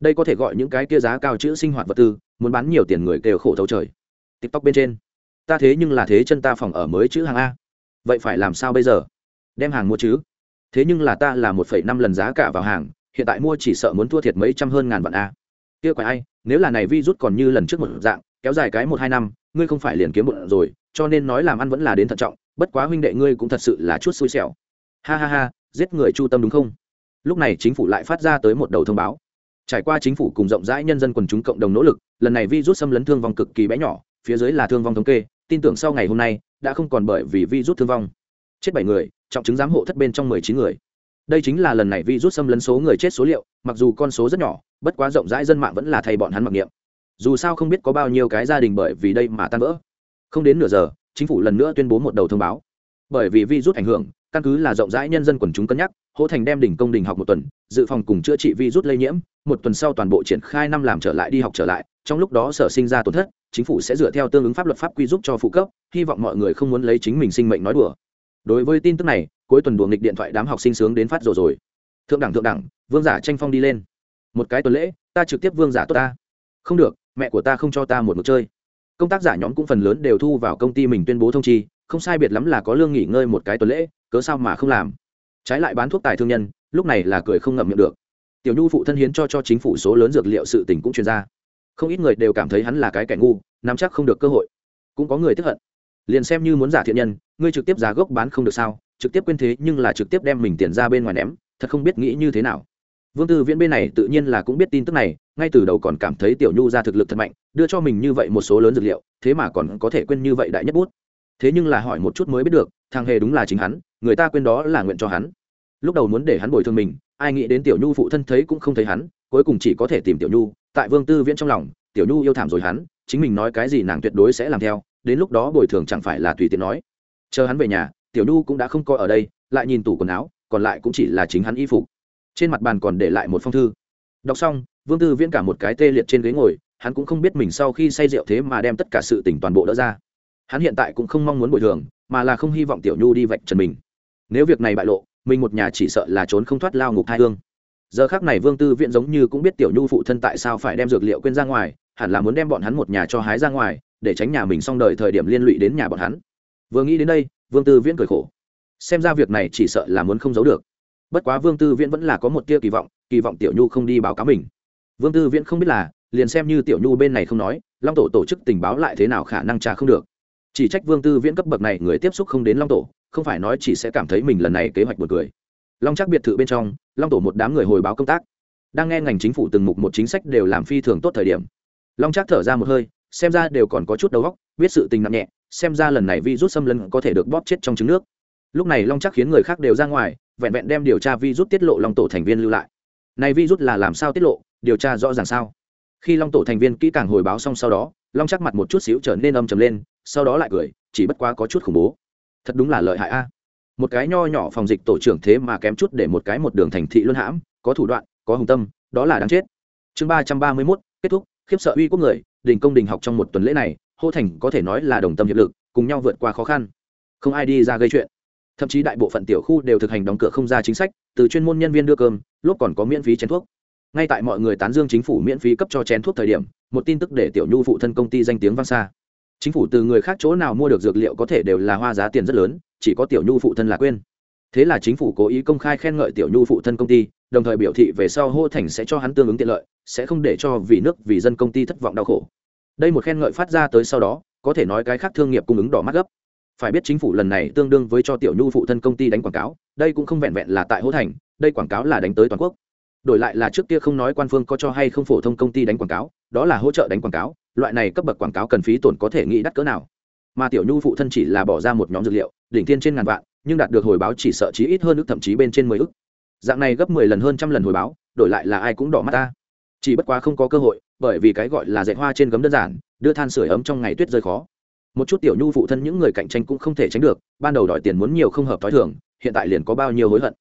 Đây có thể gọi những cái kia giá cao chữ sinh hoạt vật tư, muốn bán nhiều tiền người kêu khổ thấu trời. Tiktok bên trên. Ta thế nhưng là thế chân ta phòng ở mới chữ hàng a. Vậy phải làm sao bây giờ? Đem hàng mua chứ? Thế nhưng là ta là một phẩy năm lần giá cả vào hàng, hiện tại mua chỉ sợ muốn thua thiệt mấy trăm hơn ngàn vạn a kia quái ai, nếu là này vi rút còn như lần trước một dạng, kéo dài cái một hai năm, ngươi không phải liền kiếm một rồi, cho nên nói làm ăn vẫn là đến thận trọng, bất quá huynh đệ ngươi cũng thật sự là chút xui xẻo. Ha ha ha, giết người chu tâm đúng không? Lúc này chính phủ lại phát ra tới một đầu thông báo. Trải qua chính phủ cùng rộng rãi nhân dân quần chúng cộng đồng nỗ lực, lần này virus xâm lấn thương vong cực kỳ bé nhỏ, phía dưới là thương vong thống kê, tin tưởng sau ngày hôm nay, đã không còn bởi vì virus thương vong. Chết bảy người, trọng chứng giám hộ thất bên trong mười chín người đây chính là lần này virus xâm lấn số người chết số liệu, mặc dù con số rất nhỏ, bất quá rộng rãi dân mạng vẫn là thầy bọn hắn mặc niệm. Dù sao không biết có bao nhiêu cái gia đình bởi vì đây mà tan vỡ. Không đến nửa giờ, chính phủ lần nữa tuyên bố một đầu thông báo. Bởi vì virus ảnh hưởng, căn cứ là rộng rãi nhân dân quần chúng cân nhắc, hỗ thành đem đỉnh công đình học một tuần, dự phòng cùng chữa trị virus lây nhiễm, một tuần sau toàn bộ triển khai năm làm trở lại đi học trở lại, trong lúc đó sở sinh ra tổn thất, chính phủ sẽ dựa theo tương ứng pháp luật pháp quy giúp cho phụ cấp, hy vọng mọi người không muốn lấy chính mình sinh mệnh nói đùa. Đối với tin tức này cuối tuần đùa nghịch điện thoại đám học sinh sướng đến phát rồi rồi. Thượng đẳng thượng đẳng, vương giả tranh phong đi lên. Một cái tuần lễ, ta trực tiếp vương giả tốt ta. Không được, mẹ của ta không cho ta một mực chơi. Công tác giả nhóm cũng phần lớn đều thu vào công ty mình tuyên bố thông chi, không sai biệt lắm là có lương nghỉ ngơi một cái tuần lễ, cớ sao mà không làm. Trái lại bán thuốc tài thương nhân, lúc này là cười không ngậm miệng được. Tiểu nhu phụ thân hiến cho cho chính phủ số lớn dược liệu sự tình cũng truyền ra. Không ít người đều cảm thấy hắn là cái kẻ ngu, nắm chắc không được cơ hội. Cũng có người tức hận. Liền xem như muốn giả thiện nhân, ngươi trực tiếp giá gốc bán không được sao? Trực tiếp quên thế nhưng là trực tiếp đem mình tiền ra bên ngoài ném, thật không biết nghĩ như thế nào. Vương tư viễn bên này tự nhiên là cũng biết tin tức này, ngay từ đầu còn cảm thấy tiểu nhu ra thực lực thật mạnh, đưa cho mình như vậy một số lớn dược liệu, thế mà còn có thể quên như vậy đại nhất bút. Thế nhưng là hỏi một chút mới biết được, thằng hề đúng là chính hắn, người ta quên đó là nguyện cho hắn. Lúc đầu muốn để hắn bồi thường mình, ai nghĩ đến tiểu nhu phụ thân thấy cũng không thấy hắn, cuối cùng chỉ có thể tìm tiểu nhu, tại vương tư viễn trong lòng, tiểu nhu yêu thảm rồi hắn, chính mình nói cái gì nàng tuyệt đối sẽ làm theo, đến lúc đó bồi thường chẳng phải là tùy tiện nói. Chờ hắn về nhà tiểu nhu cũng đã không coi ở đây, lại nhìn tủ quần áo, còn lại cũng chỉ là chính hắn y phục. Trên mặt bàn còn để lại một phong thư. Đọc xong, vương tư viễn cả một cái tê liệt trên ghế ngồi, hắn cũng không biết mình sau khi say rượu thế mà đem tất cả sự tỉnh toàn bộ đỡ ra. Hắn hiện tại cũng không mong muốn bồi thường, mà là không hy vọng tiểu nhu đi vạch trần mình. Nếu việc này bại lộ, mình một nhà chỉ sợ là trốn không thoát lao ngục thai hương. Giờ khác này vương tư viện giống như cũng biết tiểu nhu phụ thân tại sao phải đem dược liệu quên ra ngoài, hẳn là muốn đem bọn hắn một nhà cho hái ra ngoài, để tránh nhà mình xong đời thời điểm liên lụy đến nhà bọn hắn. Vừa nghĩ đến đây vương tư viễn cười khổ. Xem ra việc này chỉ sợ là muốn không giấu được. Bất quá vương tư viễn vẫn là có một tia kỳ vọng kỳ vọng tiểu nhu không đi báo cáo mình. Vương tư viễn không biết là, liền xem như tiểu nhu bên này không nói, long tổ tổ chức tình báo lại thế nào khả năng trả không được. Chỉ trách vương tư viễn cấp bậc này người tiếp xúc không đến long tổ, không phải nói chỉ sẽ cảm thấy mình lần này kế hoạch một người long chắc biệt thự bên trong, long tổ một đám người hồi báo công tác. Đang nghe ngành chính phủ từng mục một chính sách đều làm phi thường tốt thời điểm. Long chắc thở ra một hơi xem ra đều còn có chút đầu óc, biết sự tình nặng nhẹ, xem ra lần này vi rút xâm lấn có thể được bóp chết trong trứng nước. Lúc này long chắc khiến người khác đều ra ngoài, vẹn vẹn đem điều tra vi rút tiết lộ long tổ thành viên lưu lại. Này vi rút là làm sao tiết lộ, điều tra rõ ràng sao? Khi long tổ thành viên kỹ càng hồi báo xong sau đó, long chắc mặt một chút xíu trở nên âm trầm lên, sau đó lại cười, chỉ bất quá có chút khủng bố. Thật đúng là lợi hại a. Một cái nho nhỏ phòng dịch tổ trưởng thế mà kém chút để một cái một đường thành thị luân hãm, có thủ đoạn, có hùng tâm, đó là đáng chết. Chương ba trăm ba mươi mốt, kết thúc, khiếp sợ uy quốc người đình công đình học trong một tuần lễ này, hô thành có thể nói là đồng tâm hiệp lực, cùng nhau vượt qua khó khăn. Không ai đi ra gây chuyện. Thậm chí đại bộ phận tiểu khu đều thực hành đóng cửa không ra chính sách, từ chuyên môn nhân viên đưa cơm, lúc còn có miễn phí chén thuốc. Ngay tại mọi người tán dương chính phủ miễn phí cấp cho chén thuốc thời điểm, một tin tức để tiểu nhu phụ thân công ty danh tiếng vang xa. Chính phủ từ người khác chỗ nào mua được dược liệu có thể đều là hoa giá tiền rất lớn, chỉ có tiểu nhu phụ thân là quên. Thế là chính phủ cố ý công khai khen ngợi tiểu nhu phụ thân công ty đồng thời biểu thị về sau hô thành sẽ cho hắn tương ứng tiện lợi, sẽ không để cho vì nước, vì dân công ty thất vọng đau khổ. Đây một khen ngợi phát ra tới sau đó, có thể nói cái khác thương nghiệp cung ứng đỏ mắt gấp. Phải biết chính phủ lần này tương đương với cho tiểu nhu phụ thân công ty đánh quảng cáo, đây cũng không vẹn vẹn là tại hô thành, đây quảng cáo là đánh tới toàn quốc. Đổi lại là trước kia không nói quan phương có cho hay không phổ thông công ty đánh quảng cáo, đó là hỗ trợ đánh quảng cáo, loại này cấp bậc quảng cáo cần phí tổn có thể nghĩ đắt cỡ nào. Mà tiểu nhu phụ thân chỉ là bỏ ra một nhóm dược liệu, đỉnh thiên trên ngàn vạn, nhưng đạt được hồi báo chỉ sợ chí ít hơn ước thậm chí bên trên mười ước dạng này gấp mười lần hơn trăm lần hồi báo, đổi lại là ai cũng đỏ mắt ta. Chỉ bất quá không có cơ hội, bởi vì cái gọi là dạy hoa trên gấm đơn giản, đưa than sửa ấm trong ngày tuyết rơi khó. Một chút tiểu nhu phụ thân những người cạnh tranh cũng không thể tránh được, ban đầu đòi tiền muốn nhiều không hợp t h o i thường, hiện tại liền có bao nhiêu hối hận.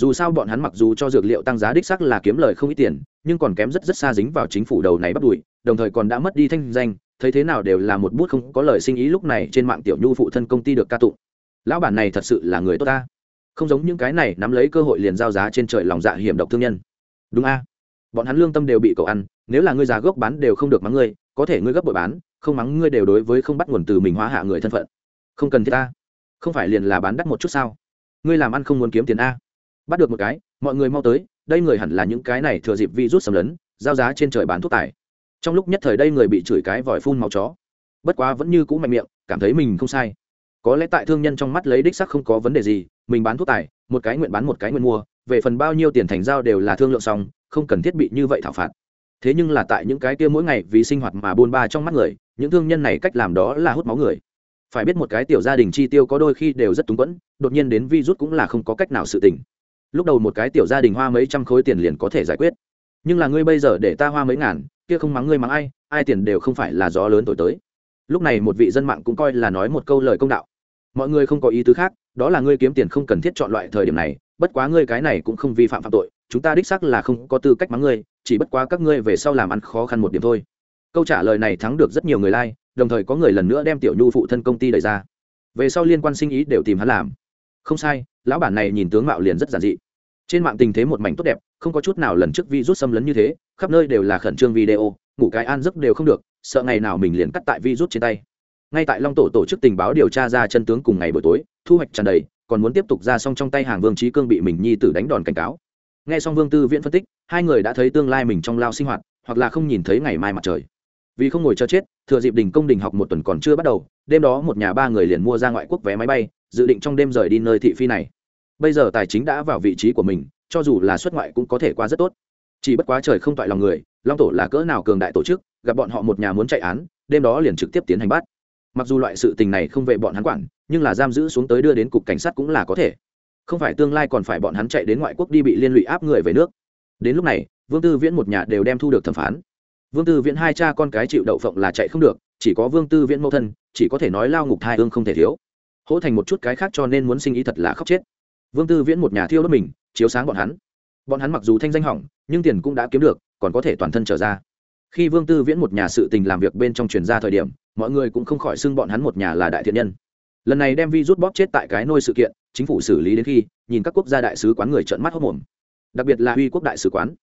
Dù sao bọn hắn mặc dù cho dược liệu tăng giá đích sắc là kiếm lời không ít tiền, nhưng còn kém rất rất xa dính vào chính phủ đầu này bắt đùi, đồng thời còn đã mất đi thanh danh, thấy thế nào đều là một bút không có lời sinh ý lúc này trên mạng tiểu nhu phụ thân công ty được ca tụng. Lão bản này thật sự là người tốt ta không giống những cái này nắm lấy cơ hội liền giao giá trên trời lòng dạ hiểm độc thương nhân. Đúng a. Bọn hắn lương tâm đều bị cậu ăn, nếu là ngươi giá gốc bán đều không được mắng ngươi, có thể ngươi gấp bội bán, không mắng ngươi đều đối với không bắt nguồn từ mình hóa hạ người thân phận. Không cần thiết ta. Không phải liền là bán đắt một chút sao? Ngươi làm ăn không muốn kiếm tiền a. Bắt được một cái, mọi người mau tới, đây người hẳn là những cái này thừa dịp vi rút xâm lấn, giao giá trên trời bán thuốc tài trong lúc nhất thời đây người bị chửi cái vòi phun màu chó. Bất quá vẫn như cũ mạnh miệng, cảm thấy mình không sai có lẽ tại thương nhân trong mắt lấy đích sắc không có vấn đề gì, mình bán thuốc tài, một cái nguyện bán một cái nguyện mua, về phần bao nhiêu tiền thành giao đều là thương lượng xong, không cần thiết bị như vậy thảo phạt. Thế nhưng là tại những cái kia mỗi ngày vì sinh hoạt mà buôn ba trong mắt người, những thương nhân này cách làm đó là hút máu người. Phải biết một cái tiểu gia đình chi tiêu có đôi khi đều rất túng quẫn, đột nhiên đến vi rút cũng là không có cách nào sự tình. Lúc đầu một cái tiểu gia đình hoa mấy trăm khối tiền liền có thể giải quyết. Nhưng là ngươi bây giờ để ta hoa mấy ngàn, kia không mắng ngươi mắng ai ai tiền đều không phải là gió lớn thổi tới. Lúc này một vị dân mạng cũng coi là nói một câu lời công đạo mọi người không có ý tứ khác, đó là ngươi kiếm tiền không cần thiết chọn loại thời điểm này, bất quá ngươi cái này cũng không vi phạm phạm tội, chúng ta đích xác là không có tư cách mắng ngươi, chỉ bất quá các ngươi về sau làm ăn khó khăn một điểm thôi. Câu trả lời này thắng được rất nhiều người like, đồng thời có người lần nữa đem tiểu nhu phụ thân công ty đẩy ra. Về sau liên quan sinh ý đều tìm hắn làm. Không sai, lão bản này nhìn tướng mạo liền rất giản dị. Trên mạng tình thế một mảnh tốt đẹp, không có chút nào lần trước vi rút xâm lấn như thế, khắp nơi đều là khẩn trương video, ngủ cái an giấc đều không được, sợ ngày nào mình liền cắt tại vi rút trên tay ngay tại long tổ tổ chức tình báo điều tra ra chân tướng cùng ngày buổi tối, thu hoạch tràn đầy, còn muốn tiếp tục ra xong trong tay hàng vương trí cương bị mình nhi tử đánh đòn cảnh cáo. Nghe xong vương tư viễn phân tích, hai người đã thấy tương lai mình trong lao sinh hoạt, hoặc là không nhìn thấy ngày mai mặt trời. Vì không ngồi cho chết, thừa dịp đình công đình học một tuần còn chưa bắt đầu, đêm đó một nhà ba người liền mua ra ngoại quốc vé máy bay, dự định trong đêm rời đi nơi thị phi này. Bây giờ tài chính đã vào vị trí của mình, cho dù là xuất ngoại cũng có thể qua rất tốt. Chỉ bất quá trời không toại lòng người, long tổ là cỡ nào cường đại tổ chức, gặp bọn họ một nhà muốn chạy án, đêm đó liền trực tiếp tiến hành bắt mặc dù loại sự tình này không về bọn hắn quản, nhưng là giam giữ xuống tới đưa đến cục cảnh sát cũng là có thể. Không phải tương lai còn phải bọn hắn chạy đến ngoại quốc đi bị liên lụy áp người về nước. Đến lúc này, vương tư viễn một nhà đều đem thu được thẩm phán. Vương tư viễn hai cha con cái chịu đậu phộng là chạy không được, chỉ có vương tư viễn mẫu thân, chỉ có thể nói lao ngục thai hương không thể thiếu. Hỗ thành một chút cái khác cho nên muốn sinh ý thật là khóc chết. Vương tư viễn một nhà thiêu đốt mình, chiếu sáng bọn hắn. Bọn hắn mặc dù thanh danh hỏng, nhưng tiền cũng đã kiếm được, còn có thể toàn thân trở ra. Khi vương tư viễn một nhà sự tình làm việc bên trong truyền ra thời điểm mọi người cũng không khỏi xưng bọn hắn một nhà là đại thiện nhân. Lần này đem vi rút bóp chết tại cái nôi sự kiện, chính phủ xử lý đến khi, nhìn các quốc gia đại sứ quán người trợn mắt hốc mồm đặc biệt là uy quốc đại sứ quán.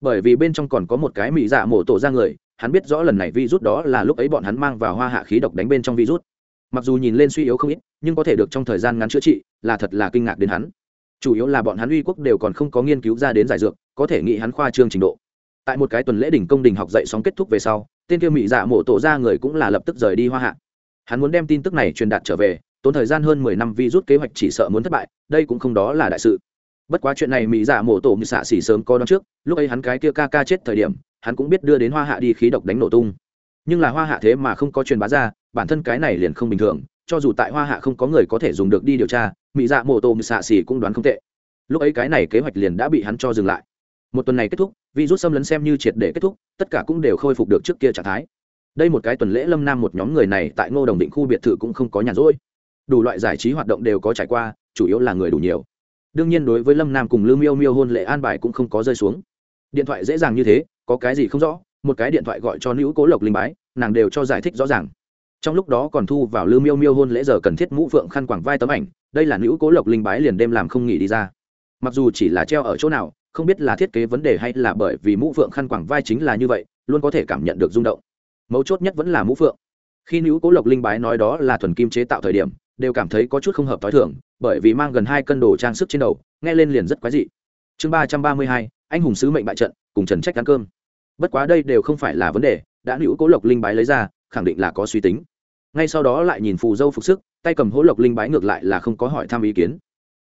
Bởi vì bên trong còn có một cái mỹ giả mổ tổ ra người, hắn biết rõ lần này Vi rút đó là lúc ấy bọn hắn mang vào hoa hạ khí độc đánh bên trong Vi rút. mặc dù nhìn lên suy yếu không ít, nhưng có thể được trong thời gian ngắn chữa trị, là thật là kinh ngạc đến hắn. Chủ yếu là bọn hắn uy quốc đều còn không có nghiên cứu ra đến giải dược, có thể nghĩ hắn khoa trương trình độ. Tại một cái tuần lễ đỉnh công đình học dạy sóng kết thúc về sau tên kia mỹ dạ Mộ tổ ra người cũng là lập tức rời đi hoa hạ. Hắn muốn đem tin tức này truyền đạt trở về, tốn thời gian hơn mười năm vi rút kế hoạch chỉ sợ muốn thất bại, đây cũng không đó là đại sự. Bất quá chuyện này mỹ dạ mổ tổ như xạ xỉ sớm có đón trước, lúc ấy hắn cái kia ca ca chết thời điểm, hắn cũng biết đưa đến hoa hạ đi khí độc đánh nổ tung. Nhưng là hoa hạ thế mà không có truyền bá ra, bản thân cái này liền không bình thường, cho dù tại hoa hạ không có người có thể dùng được đi điều tra mỹ dạ mổ tổ như xạ xỉ cũng đoán không tệ. Lúc ấy cái này kế hoạch liền đã bị hắn cho dừng lại một tuần này kết thúc, virus xâm lấn xem như triệt để kết thúc, tất cả cũng đều khôi phục được trước kia trạng thái. Đây một cái tuần lễ lâm nam một nhóm người này tại ngô đồng định khu biệt thự cũng không có nhàn rỗi. Đủ loại giải trí hoạt động đều có trải qua, chủ yếu là người đủ nhiều. Đương nhiên đối với lâm nam cùng lưu miêu miêu hôn lễ an bài cũng không có rơi xuống. Điện thoại dễ dàng như thế, có cái gì không rõ, một cái điện thoại gọi cho nữ cố lộc linh bái, nàng đều cho giải thích rõ ràng. Trong lúc đó còn thu vào lưu miêu miêu hôn lễ giờ cần thiết mũ phượng khăn quảng vai tấm ảnh, đây là nữ cố lộc linh bái liền đêm làm không nghỉ đi ra. Mặc dù chỉ là treo ở chỗ nào không biết là thiết kế vấn đề hay là bởi vì mũ phượng khăn quảng vai chính là như vậy, luôn có thể cảm nhận được rung động. Mấu chốt nhất vẫn là mũ phượng. Khi nữ cố lộc linh bái nói đó là thuần kim chế tạo thời điểm, đều cảm thấy có chút không hợp t h o i thưởng bởi vì mang gần hai cân đồ trang sức trên đầu, nghe lên liền rất quái dị. Chương ba trăm ba mươi hai, anh hùng sứ mệnh bại trận, cùng trần trách ăn cơm. Bất quá đây đều không phải là vấn đề, đã nữ cố lộc linh bái lấy ra, khẳng định là có suy tính. Ngay sau đó lại nhìn phù dâu phục sức, tay cầm hỗ lộc linh bái ngược lại là không có hỏi thăm ý kiến.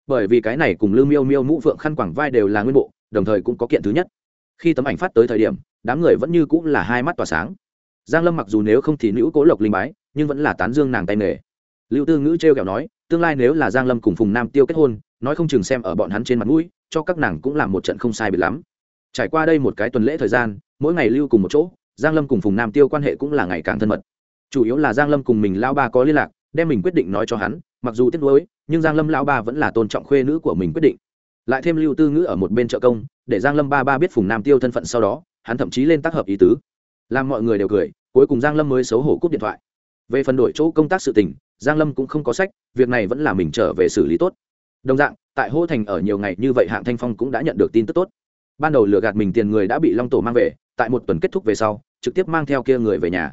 Bởi vì cái này cùng lư miêu miêu mũ phượng khăn quảng vai đều là nguyên bộ đồng thời cũng có kiện thứ nhất. Khi tấm ảnh phát tới thời điểm, đám người vẫn như cũng là hai mắt tỏa sáng. Giang lâm mặc dù nếu không thì nữ cố lộc linh bái, nhưng vẫn là tán dương nàng tay nghề. Lưu tư ngữ trêu kẹo nói, tương lai nếu là giang lâm cùng phùng nam tiêu kết hôn, nói không chừng xem ở bọn hắn trên mặt mũi, cho các nàng cũng làm một trận không sai biệt lắm. Trải qua đây một cái tuần lễ thời gian, mỗi ngày lưu cùng một chỗ, giang lâm cùng phùng nam tiêu quan hệ cũng là ngày càng thân mật. Chủ yếu là giang lâm cùng mình lao ba có liên lạc, đem mình quyết định nói cho hắn, mặc dù tiếc nuối, nhưng giang lâm lao ba vẫn là tôn trọng khuê nữ của mình quyết định lại thêm lưu tư ngữ ở một bên trợ công, để giang lâm ba ba biết phùng nam tiêu thân phận sau đó, hắn thậm chí lên tác hợp ý tứ. Làm mọi người đều cười, cuối cùng giang lâm mới xấu hổ cúp điện thoại. Về phần đổi chỗ công tác sự tình, giang lâm cũng không có sách, việc này vẫn là mình trở về xử lý tốt. Đồng dạng, tại hô thành ở nhiều ngày như vậy hạng thanh phong cũng đã nhận được tin tức tốt. Ban đầu lừa gạt mình tiền người đã bị long tổ mang về, tại một tuần kết thúc về sau, trực tiếp mang theo kia người về nhà.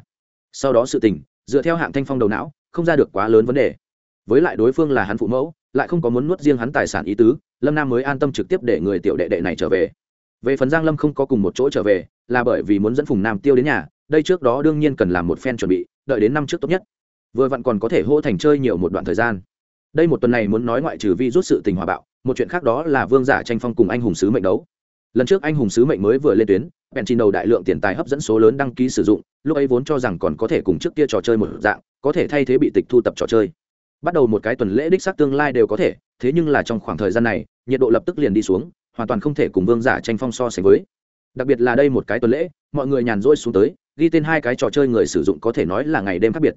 Sau đó sự tình, dựa theo hạng thanh phong đầu não, không ra được quá lớn vấn đề. Với lại đối phương là hắn phụ mẫu, lại không có muốn nuốt riêng hắn tài sản ý tứ lâm nam mới an tâm trực tiếp để người tiểu đệ đệ này trở về. Về phần giang lâm không có cùng một chỗ trở về, là bởi vì muốn dẫn phùng nam tiêu đến nhà, đây trước đó đương nhiên cần làm một phen chuẩn bị, đợi đến năm trước tốt nhất. Vừa vặn còn có thể hô thành chơi nhiều một đoạn thời gian. Đây một tuần này muốn nói ngoại trừ vi rút sự tình hòa bạo, một chuyện khác đó là vương giả tranh phong cùng anh hùng sứ mệnh đấu. Lần trước anh hùng sứ mệnh mới vừa lên tuyến, bèn trình đầu đại lượng tiền tài hấp dẫn số lớn đăng ký sử dụng, lúc ấy vốn cho rằng còn có thể cùng trước kia trò chơi một dạng, có thể thay thế bị tịch thu tập trò chơi. Bắt đầu một cái tuần lễ đích xác tương lai đều có thể thế nhưng là trong khoảng thời gian này, nhiệt độ lập tức liền đi xuống, hoàn toàn không thể cùng vương giả tranh phong so sánh với. Đặc biệt là đây một cái tuần lễ, mọi người nhàn rỗi xuống tới, ghi tên hai cái trò chơi người sử dụng có thể nói là ngày đêm khác biệt.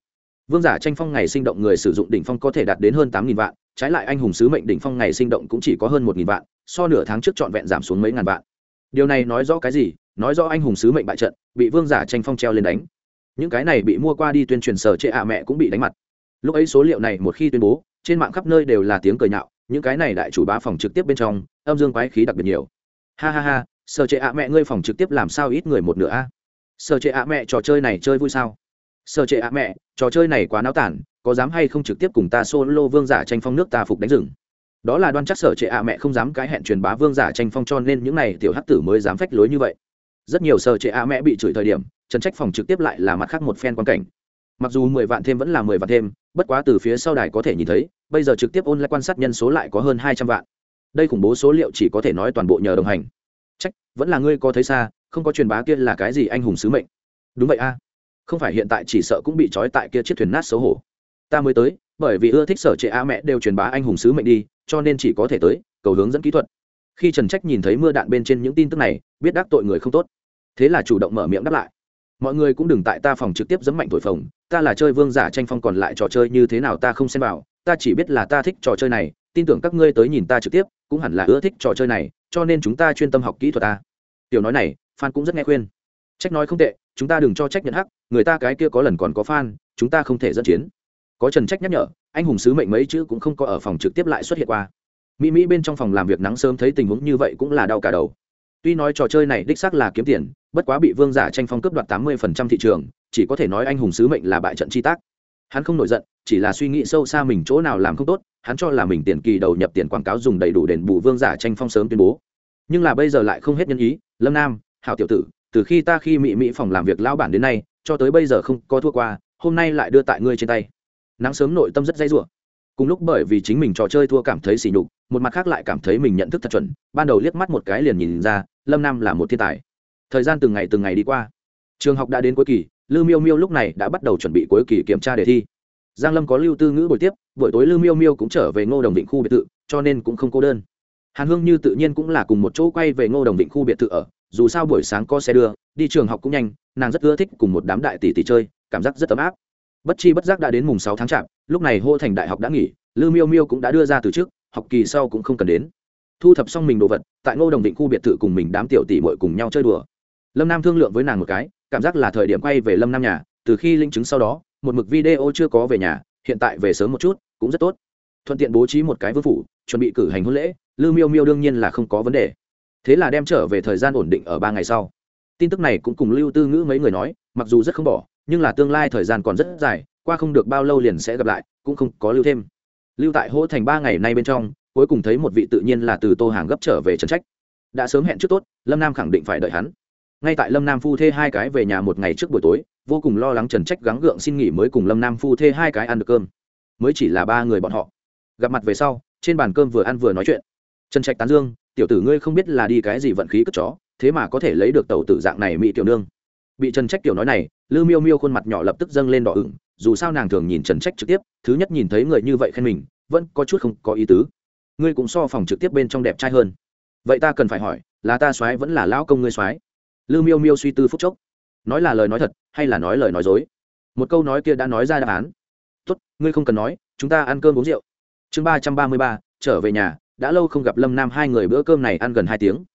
Vương giả tranh phong ngày sinh động người sử dụng đỉnh phong có thể đạt đến hơn tám nghìn vạn, trái lại anh hùng sứ mệnh đỉnh phong ngày sinh động cũng chỉ có hơn một nghìn vạn, so nửa tháng trước trọn vẹn giảm xuống mấy ngàn vạn. Điều này nói rõ cái gì? Nói rõ anh hùng sứ mệnh bại trận, bị vương giả tranh phong treo lên đánh. Những cái này bị mua qua đi tuyên truyền sở trệ ạ mẹ cũng bị đánh mặt. Lúc ấy số liệu này một khi tuyên bố trên mạng khắp nơi đều là tiếng cười nhạo, những cái này đại chủ bá phòng trực tiếp bên trong, âm dương quái khí đặc biệt nhiều. Ha ha ha sở trệ ạ mẹ ngươi phòng trực tiếp làm sao ít người một nửa a? Sở trệ ạ mẹ, trò chơi này chơi vui sao? Sở trệ ạ mẹ, trò chơi này quá náo tản, có dám hay không trực tiếp cùng ta solo vương giả tranh phong nước ta phục đánh rừng? Đó là đoan chắc sở trệ ạ mẹ không dám cái hẹn truyền bá vương giả tranh phong cho nên những này tiểu hắc tử mới dám phách lối như vậy. Rất nhiều sở trệ ạ mẹ bị chửi thời điểm, trần trách phòng trực tiếp lại là mặt khác một phen quan cảnh. Mặc dù mười vạn thêm vẫn là mười vạn thêm, bất quá từ phía sau đài có thể nhìn thấy bây giờ trực tiếp ôn lại quan sát nhân số lại có hơn hai trăm vạn. Đây khủng bố số liệu chỉ có thể nói toàn bộ nhờ đồng hành. Trách, vẫn là ngươi có thấy xa, không có truyền bá kia là cái gì anh hùng sứ mệnh. Đúng vậy a. Không phải hiện tại chỉ sợ cũng bị trói tại kia chiếc thuyền nát xấu hổ. Ta mới tới, bởi vì ưa thích sở trệ a mẹ đều truyền bá anh hùng sứ mệnh đi, cho nên chỉ có thể tới, cầu hướng dẫn kỹ thuật. Khi trần trách nhìn thấy mưa đạn bên trên những tin tức này, biết đắc tội người không tốt. Thế là chủ động mở miệng đáp lại. Mọi người cũng đừng tại ta phòng trực tiếp dẫm mạnh thổi phồng, ta là chơi vương giả tranh phong còn lại trò chơi như thế nào ta không xem vào ta chỉ biết là ta thích trò chơi này tin tưởng các ngươi tới nhìn ta trực tiếp cũng hẳn là ưa thích trò chơi này cho nên chúng ta chuyên tâm học kỹ thuật ta. Tiểu nói này phan cũng rất nghe khuyên. Trách nói không tệ chúng ta đừng cho trách nhận hắc người ta cái kia có lần còn có Phan, chúng ta không thể dẫn chiến. Có trần trách nhắc nhở anh hùng sứ mệnh mấy chữ cũng không có ở phòng trực tiếp lại xuất hiện qua. Mỹ mỹ bên trong phòng làm việc nắng sớm thấy tình huống như vậy cũng là đau cả đầu. Tuy nói trò chơi này đích xác là kiếm tiền bất quá bị vương giả tranh phong cướp đoạt tám mươi thị trường chỉ có thể nói anh hùng sứ mệnh là bại trận chi tác hắn không nổi giận, chỉ là suy nghĩ sâu xa mình chỗ nào làm không tốt, hắn cho là mình tiền kỳ đầu nhập tiền quảng cáo dùng đầy đủ đền bù vương giả tranh phong sớm tuyên bố. Nhưng là bây giờ lại không hết nhân ý, lâm nam, hảo tiểu tử, từ khi ta khi mỹ mỹ phòng làm việc lão bản đến nay, cho tới bây giờ không có thua qua, hôm nay lại đưa tại ngươi trên tay. Nắng sớm nội tâm rất dây rủa. Cùng lúc bởi vì chính mình trò chơi thua cảm thấy sỉ nhục, một mặt khác lại cảm thấy mình nhận thức thật chuẩn, ban đầu liếc mắt một cái liền nhìn ra, lâm nam là một thiên tài. Thời gian từng ngày từng ngày đi qua. Trường học đã đến cuối kỳ lư miêu miêu lúc này đã bắt đầu chuẩn bị cuối kỳ kiểm tra đề thi. Giang lâm có lưu tư ngữ buổi tiếp, buổi tối lư miêu miêu cũng trở về ngô đồng định khu biệt thự, cho nên cũng không cô đơn. Hàn hương như tự nhiên cũng là cùng một chỗ quay về ngô đồng định khu biệt thự ở, dù sao buổi sáng có xe đưa, đi trường học cũng nhanh, nàng rất ưa thích cùng một đám đại tỷ tỷ chơi, cảm giác rất ấm áp. Bất chi bất giác đã đến mùng sáu tháng chạp, lúc này hô thành đại học đã nghỉ, lư miêu miêu cũng đã đưa ra từ trước học kỳ sau cũng không cần đến. Thu thập xong mình đồ vật, tại ngô đồng định khu biệt thự cùng mình đám tiểu tỷ mội cùng nhau chơi đùa. Lâm nam thương lượng với nàng một cái cảm giác là thời điểm quay về lâm nam nhà, từ khi linh chứng sau đó, một mực video chưa có về nhà, hiện tại về sớm một chút, cũng rất tốt. Thuận tiện bố trí một cái vương phủ, chuẩn bị cử hành hôn lễ lư miêu miêu đương nhiên là không có vấn đề. Thế là đem trở về thời gian ổn định ở ba ngày sau. Tin tức này cũng cùng lưu tư ngữ mấy người nói, mặc dù rất không bỏ, nhưng là tương lai thời gian còn rất dài, qua không được bao lâu liền sẽ gặp lại, cũng không có lưu thêm. Lưu tại hỗ thành ba ngày nay bên trong, cuối cùng thấy một vị tự nhiên là từ tô hàng gấp trở về trần trách. Đã sớm hẹn trước tốt, lâm nam khẳng định phải đợi hắn ngay tại lâm nam phu thê hai cái về nhà một ngày trước buổi tối, vô cùng lo lắng trần trách gắng gượng xin nghỉ mới cùng lâm nam phu thê hai cái ăn được cơm. Mới chỉ là ba người bọn họ. Gặp mặt về sau, trên bàn cơm vừa ăn vừa nói chuyện. Trần trạch tán dương, tiểu tử ngươi không biết là đi cái gì vận khí cất chó, thế mà có thể lấy được tàu tử dạng này mỹ tiểu nương. Bị trần trách tiểu nói này, lư miêu miêu khuôn mặt nhỏ lập tức dâng lên đỏ ửng, dù sao nàng thường nhìn trần trách trực tiếp, thứ nhất nhìn thấy người như vậy khen mình, vẫn có chút không có ý tứ. Ngươi cũng so phòng trực tiếp bên trong đẹp trai hơn. Vậy ta cần phải hỏi, là ta soái vẫn là lão công ngươi soái? Lư miêu miêu suy tư phúc chốc. Nói là lời nói thật, hay là nói lời nói dối? Một câu nói kia đã nói ra đáp án. Tốt, ngươi không cần nói, chúng ta ăn cơm uống rượu. Chương ba trăm ba mươi ba, trở về nhà, đã lâu không gặp lâm nam hai người bữa cơm này ăn gần hai tiếng.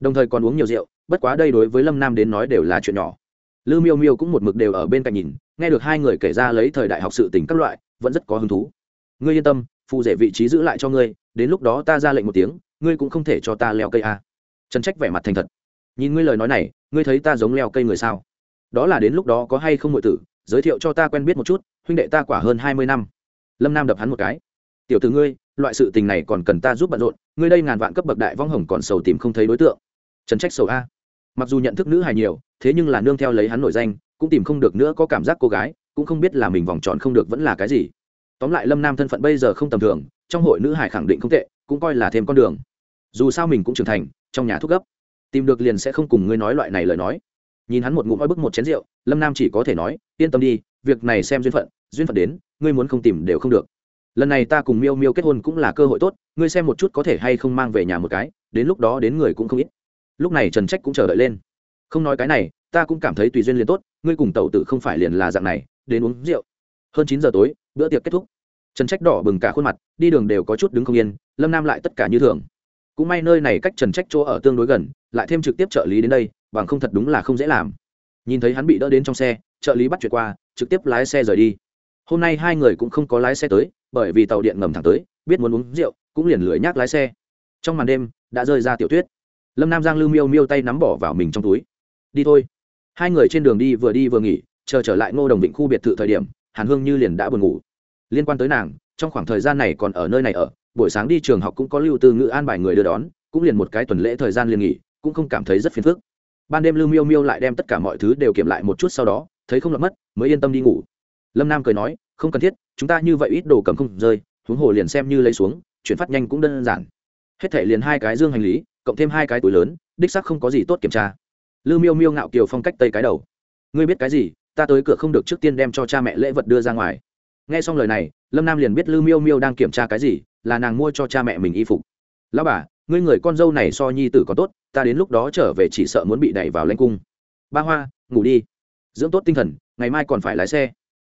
Đồng thời còn uống nhiều rượu, bất quá đây đối với lâm nam đến nói đều là chuyện nhỏ. Lư miêu miêu cũng một mực đều ở bên cạnh nhìn, nghe được hai người kể ra lấy thời đại học sự tình các loại, vẫn rất có hứng thú. Ngươi yên tâm, phù rể vị trí giữ lại cho ngươi, đến lúc đó ta ra lệnh một tiếng, ngươi cũng không thể cho ta leo cây a. À. trần trách vẻ mặt thành thật nhìn ngươi lời nói này, ngươi thấy ta giống leo cây người sao? Đó là đến lúc đó có hay không ngụy tử, giới thiệu cho ta quen biết một chút, huynh đệ ta quả hơn hai mươi năm. Lâm nam đập hắn một cái. Tiểu từ ngươi, loại sự tình này còn cần ta giúp bận rộn, ngươi đây ngàn vạn cấp bậc đại vong hồng còn sầu tìm không thấy đối tượng. Trần trách sầu a. Mặc dù nhận thức nữ hài nhiều, thế nhưng là nương theo lấy hắn nổi danh, cũng tìm không được nữa có cảm giác cô gái, cũng không biết là mình vòng tròn không được vẫn là cái gì. Tóm lại lâm nam thân phận bây giờ không tầm thường, trong hội nữ hải khẳng định không tệ, cũng coi là thêm con đường. Dù sao mình cũng trưởng thành, trong nhà thuốc gấp tìm được liền sẽ không cùng ngươi nói loại này lời nói. Nhìn hắn một ngụm oi bức một chén rượu, lâm nam chỉ có thể nói, yên tâm đi, việc này xem duyên phận duyên phận đến, ngươi muốn không tìm đều không được. Lần này ta cùng miêu miêu kết hôn cũng là cơ hội tốt, ngươi xem một chút có thể hay không mang về nhà một cái, đến lúc đó đến người cũng không ít. Lúc này trần trách cũng chờ đợi lên. Không nói cái này, ta cũng cảm thấy tùy duyên liền tốt, ngươi cùng tẩu tử không phải liền là dạng này, đến uống rượu. Hơn chín giờ tối, bữa tiệc kết thúc. Trần trách đỏ bừng cả khuôn mặt, đi đường đều có chút đứng không yên, lâm nam lại tất cả như thường cũng may nơi này cách trần trách chỗ ở tương đối gần, lại thêm trực tiếp trợ lý đến đây, bằng không thật đúng là không dễ làm. Nhìn thấy hắn bị đỡ đến trong xe, trợ lý bắt chuyện qua, trực tiếp lái xe rời đi. Hôm nay hai người cũng không có lái xe tới, bởi vì tàu điện ngầm thẳng tới, biết muốn uống rượu, cũng liền lười nhác lái xe. Trong màn đêm, đã rơi ra tiểu tuyết. Lâm nam giang lưu miêu miêu tay nắm bỏ vào mình trong túi. Đi thôi. Hai người trên đường đi vừa đi vừa nghỉ, chờ trở lại ngô đồng định khu biệt thự thời điểm, hàn hương như liền đã buồn ngủ. Liên quan tới nàng, trong khoảng thời gian này còn ở nơi này ở buổi sáng đi trường học cũng có lưu tư ngữ an bài người đưa đón, cũng liền một cái tuần lễ thời gian liền nghỉ, cũng không cảm thấy rất phiền phức. Ban đêm lưu miêu miêu lại đem tất cả mọi thứ đều kiểm lại một chút sau đó, thấy không lọt mất, mới yên tâm đi ngủ. Lâm nam cười nói, không cần thiết, chúng ta như vậy ít đồ cầm không rơi, huống hồ liền xem như lấy xuống, chuyển phát nhanh cũng đơn giản. Hết thể liền hai cái dương hành lý, cộng thêm hai cái túi lớn, đích sắc không có gì tốt kiểm tra. Lưu miêu miêu ngạo kiều phong cách tây cái đầu. Ngươi biết cái gì, ta tới cửa không được trước tiên đem cho cha mẹ lễ vật đưa ra ngoài. Nghe xong lời này, lâm nam liền biết Lưu miêu miêu đang kiểm tra cái gì là nàng mua cho cha mẹ mình y phục. Lão bà, ngươi người con dâu này so nhi tử có tốt, ta đến lúc đó trở về chỉ sợ muốn bị đẩy vào lãnh cung. Ba hoa, ngủ đi. Dưỡng tốt tinh thần, ngày mai còn phải lái xe.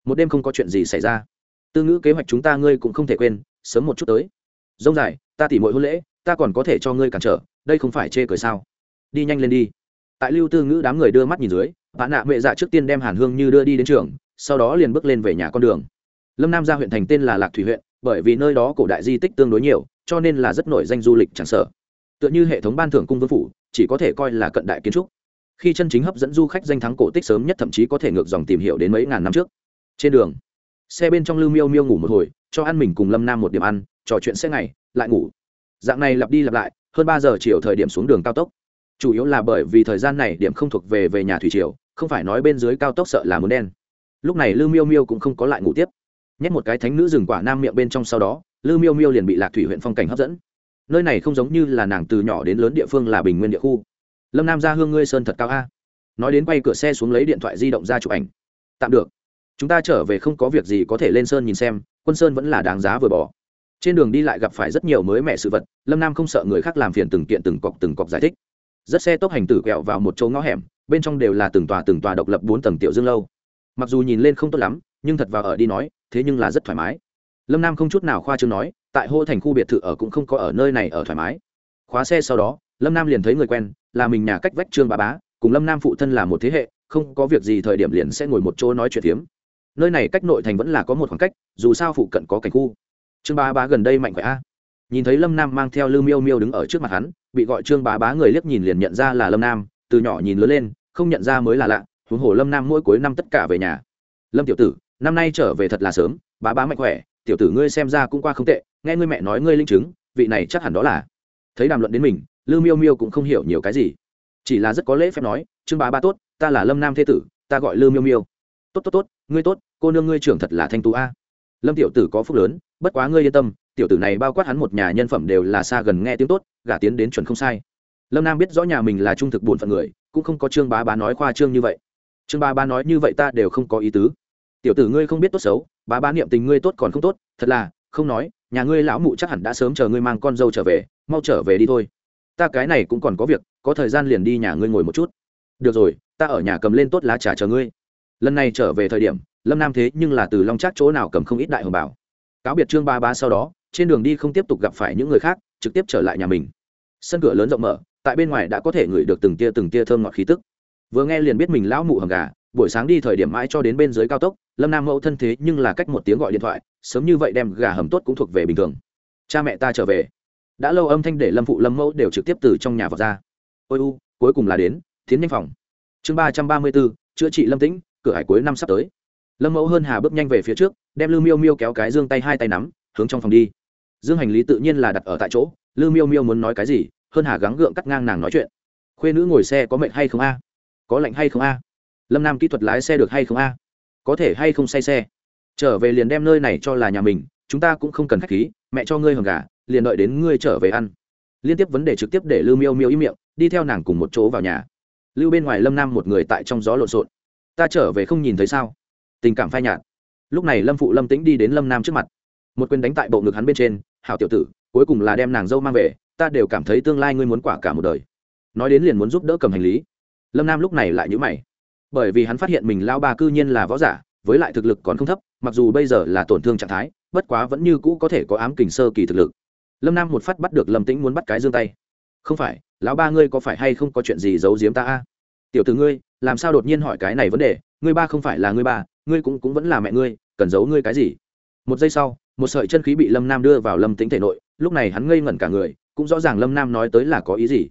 Một đêm không có chuyện gì xảy ra. Tư ngữ kế hoạch chúng ta ngươi cũng không thể quên, sớm một chút tới. Dông dài, ta tỉ mỗi hôn lễ, ta còn có thể cho ngươi cản trở, đây không phải chê cười sao? Đi nhanh lên đi. Tại lưu tư ngữ đám người đưa mắt nhìn dưới bạn nạ mẹ dạ trước tiên đem hàn hương như đưa đi đến trường, sau đó liền bước lên về nhà con đường. Lâm nam ra huyện thành tên là lạc thủy huyện bởi vì nơi đó cổ đại di tích tương đối nhiều, cho nên là rất nổi danh du lịch chẳng sở tựa như hệ thống ban thưởng cung vương phủ, chỉ có thể coi là cận đại kiến trúc. Khi chân chính hấp dẫn du khách danh thắng cổ tích sớm nhất thậm chí có thể ngược dòng tìm hiểu đến mấy ngàn năm trước. Trên đường, xe bên trong lưu miêu miêu ngủ một hồi, cho ăn mình cùng lâm nam một điểm ăn, trò chuyện xe ngày, lại ngủ. Dạng này lặp đi lặp lại, hơn ba giờ chiều thời điểm xuống đường cao tốc. Chủ yếu là bởi vì thời gian này điểm không thuộc về về nhà thủy triều, không phải nói bên dưới cao tốc sợ là muốn đen. Lúc này lưu miêu miêu cũng không có lại ngủ tiếp nhét một cái thánh nữ rừng quả nam miệng bên trong sau đó, lư miêu miêu liền bị lạc thủy huyện phong cảnh hấp dẫn. Nơi này không giống như là nàng từ nhỏ đến lớn địa phương là bình nguyên địa khu. Lâm nam ra hương ngươi sơn thật cao a. Nói đến quay cửa xe xuống lấy điện thoại di động ra chụp ảnh. Tạm được. Chúng ta trở về không có việc gì có thể lên sơn nhìn xem, quân sơn vẫn là đáng giá vừa bỏ. Trên đường đi lại gặp phải rất nhiều mới mẻ sự vật, lâm nam không sợ người khác làm phiền từng kiện từng cọc từng cọc giải thích. Rất xe tốc hành tử quẹo vào một chỗ ngõ hẻm, bên trong đều là từng tòa từng tòa độc lập bốn tầng tiểu dương lâu. Mặc dù nhìn lên không tốt lắm nhưng thật vào ở đi nói, thế nhưng là rất thoải mái. Lâm nam không chút nào khoa chương nói, tại hô thành khu biệt thự ở cũng không có ở nơi này ở thoải mái. Khóa xe sau đó, lâm nam liền thấy người quen, là mình nhà cách vách trương bà bá, cùng lâm nam phụ thân là một thế hệ, không có việc gì thời điểm liền sẽ ngồi một chỗ nói chuyện phiếm. Nơi này cách nội thành vẫn là có một khoảng cách, dù sao phụ cận có cảnh khu. Trương bá bá gần đây mạnh khỏe a. Nhìn thấy lâm nam mang theo lư miêu miêu đứng ở trước mặt hắn, bị gọi trương bá bá người liếc nhìn liền nhận ra là lâm nam, từ nhỏ nhìn lớn lên, không nhận ra mới là lạ, huống hồ lâm nam mỗi cuối năm tất cả về nhà. Lâm tiểu tử năm nay trở về thật là sớm, bá bá mạnh khỏe, tiểu tử ngươi xem ra cũng qua không tệ, nghe ngươi mẹ nói ngươi linh chứng, vị này chắc hẳn đó là. Thấy đàm luận đến mình lư miêu miêu cũng không hiểu nhiều cái gì. Chỉ là rất có lễ phép nói, trương bá ba tốt, ta là lâm nam thế tử, ta gọi lư miêu miêu. Tốt tốt tốt, ngươi tốt, cô nương ngươi trưởng thật là thanh tú a. Lâm tiểu tử có phúc lớn, bất quá ngươi yên tâm, tiểu tử này bao quát hắn một nhà nhân phẩm đều là xa gần nghe tiếng tốt, gả tiến đến chuẩn không sai. Lâm nam biết rõ nhà mình là trung thực bổn phận người, cũng không có trương bá bá nói khoa trương như vậy. Trương bá bá nói như vậy ta đều không có ý tứ tiểu tử ngươi không biết tốt xấu, bá bá niệm tình ngươi tốt còn không tốt, thật là, không nói, nhà ngươi lão mụ chắc hẳn đã sớm chờ ngươi mang con dâu trở về, mau trở về đi thôi. Ta cái này cũng còn có việc, có thời gian liền đi nhà ngươi ngồi một chút. Được rồi, ta ở nhà cầm lên tốt lá trà chờ ngươi. Lần này trở về thời điểm, lâm nam thế nhưng là từ long trác chỗ nào cầm không ít đại hồng bảo. Cáo biệt trương ba ba sau đó, trên đường đi không tiếp tục gặp phải những người khác, trực tiếp trở lại nhà mình. Sân cửa lớn rộng mở, tại bên ngoài đã có thể ngửi được từng tia từng tia thơm ngọt khí tức. Vừa nghe liền biết mình lão mụ hầm gà, buổi sáng đi thời điểm mãi cho đến bên dưới cao tốc lâm nam mẫu thân thế nhưng là cách một tiếng gọi điện thoại, sớm như vậy đem gà hầm tốt cũng thuộc về bình thường. Cha mẹ ta trở về. Đã lâu âm thanh để lâm phụ lâm mẫu đều trực tiếp từ trong nhà vào ra. Ôi u, cuối cùng là đến, tiến nhanh phòng. Chương ba trăm ba mươi bốn, chữa trị lâm tĩnh, cửa hải cuối năm sắp tới. Lâm mẫu hơn hà bước nhanh về phía trước, đem lư miêu miêu kéo cái dương tay hai tay nắm, hướng trong phòng đi. Dương hành lý tự nhiên là đặt ở tại chỗ lư miêu miêu muốn nói cái gì, hơn hà gắng gượng cắt ngang nàng nói chuyện. Khuê nữ ngồi xe có mệnh hay không a? Có lạnh hay không a? Lâm nam kỹ thuật lái xe được hay không a? Có thể hay không say xe. Trở về liền đem nơi này cho là nhà mình, chúng ta cũng không cần khách khí, mẹ cho ngươi hầm gà, liền đợi đến ngươi trở về ăn. Liên tiếp vấn đề trực tiếp để lưu miêu miêu ý miệng, đi theo nàng cùng một chỗ vào nhà. Lưu bên ngoài lâm nam một người tại trong gió lộn xộn. Ta trở về không nhìn thấy sao? Tình cảm phai nhạt. Lúc này lâm phụ lâm tĩnh đi đến lâm nam trước mặt. Một quyền đánh tại bộ ngực hắn bên trên, hảo tiểu tử, cuối cùng là đem nàng dâu mang về, ta đều cảm thấy tương lai ngươi muốn quả cả một đời. Nói đến liền muốn giúp đỡ cầm hành lý. Lâm nam lúc này lại nhữ mày bởi vì hắn phát hiện mình lao ba cư nhiên là võ giả, với lại thực lực còn không thấp, mặc dù bây giờ là tổn thương trạng thái, bất quá vẫn như cũ có thể có ám kình sơ kỳ thực lực. Lâm nam một phát bắt được lâm tĩnh muốn bắt cái dương tay. Không phải, lão ba ngươi có phải hay không có chuyện gì giấu giếm ta a? Tiểu từ ngươi, làm sao đột nhiên hỏi cái này vấn đề? Ngươi ba không phải là ngươi ba, ngươi cũng cũng vẫn là mẹ ngươi, cần giấu ngươi cái gì? Một giây sau, một sợi chân khí bị lâm nam đưa vào lâm tĩnh thể nội, lúc này hắn ngây ngẩn cả người, cũng rõ ràng lâm nam nói tới là có ý gì.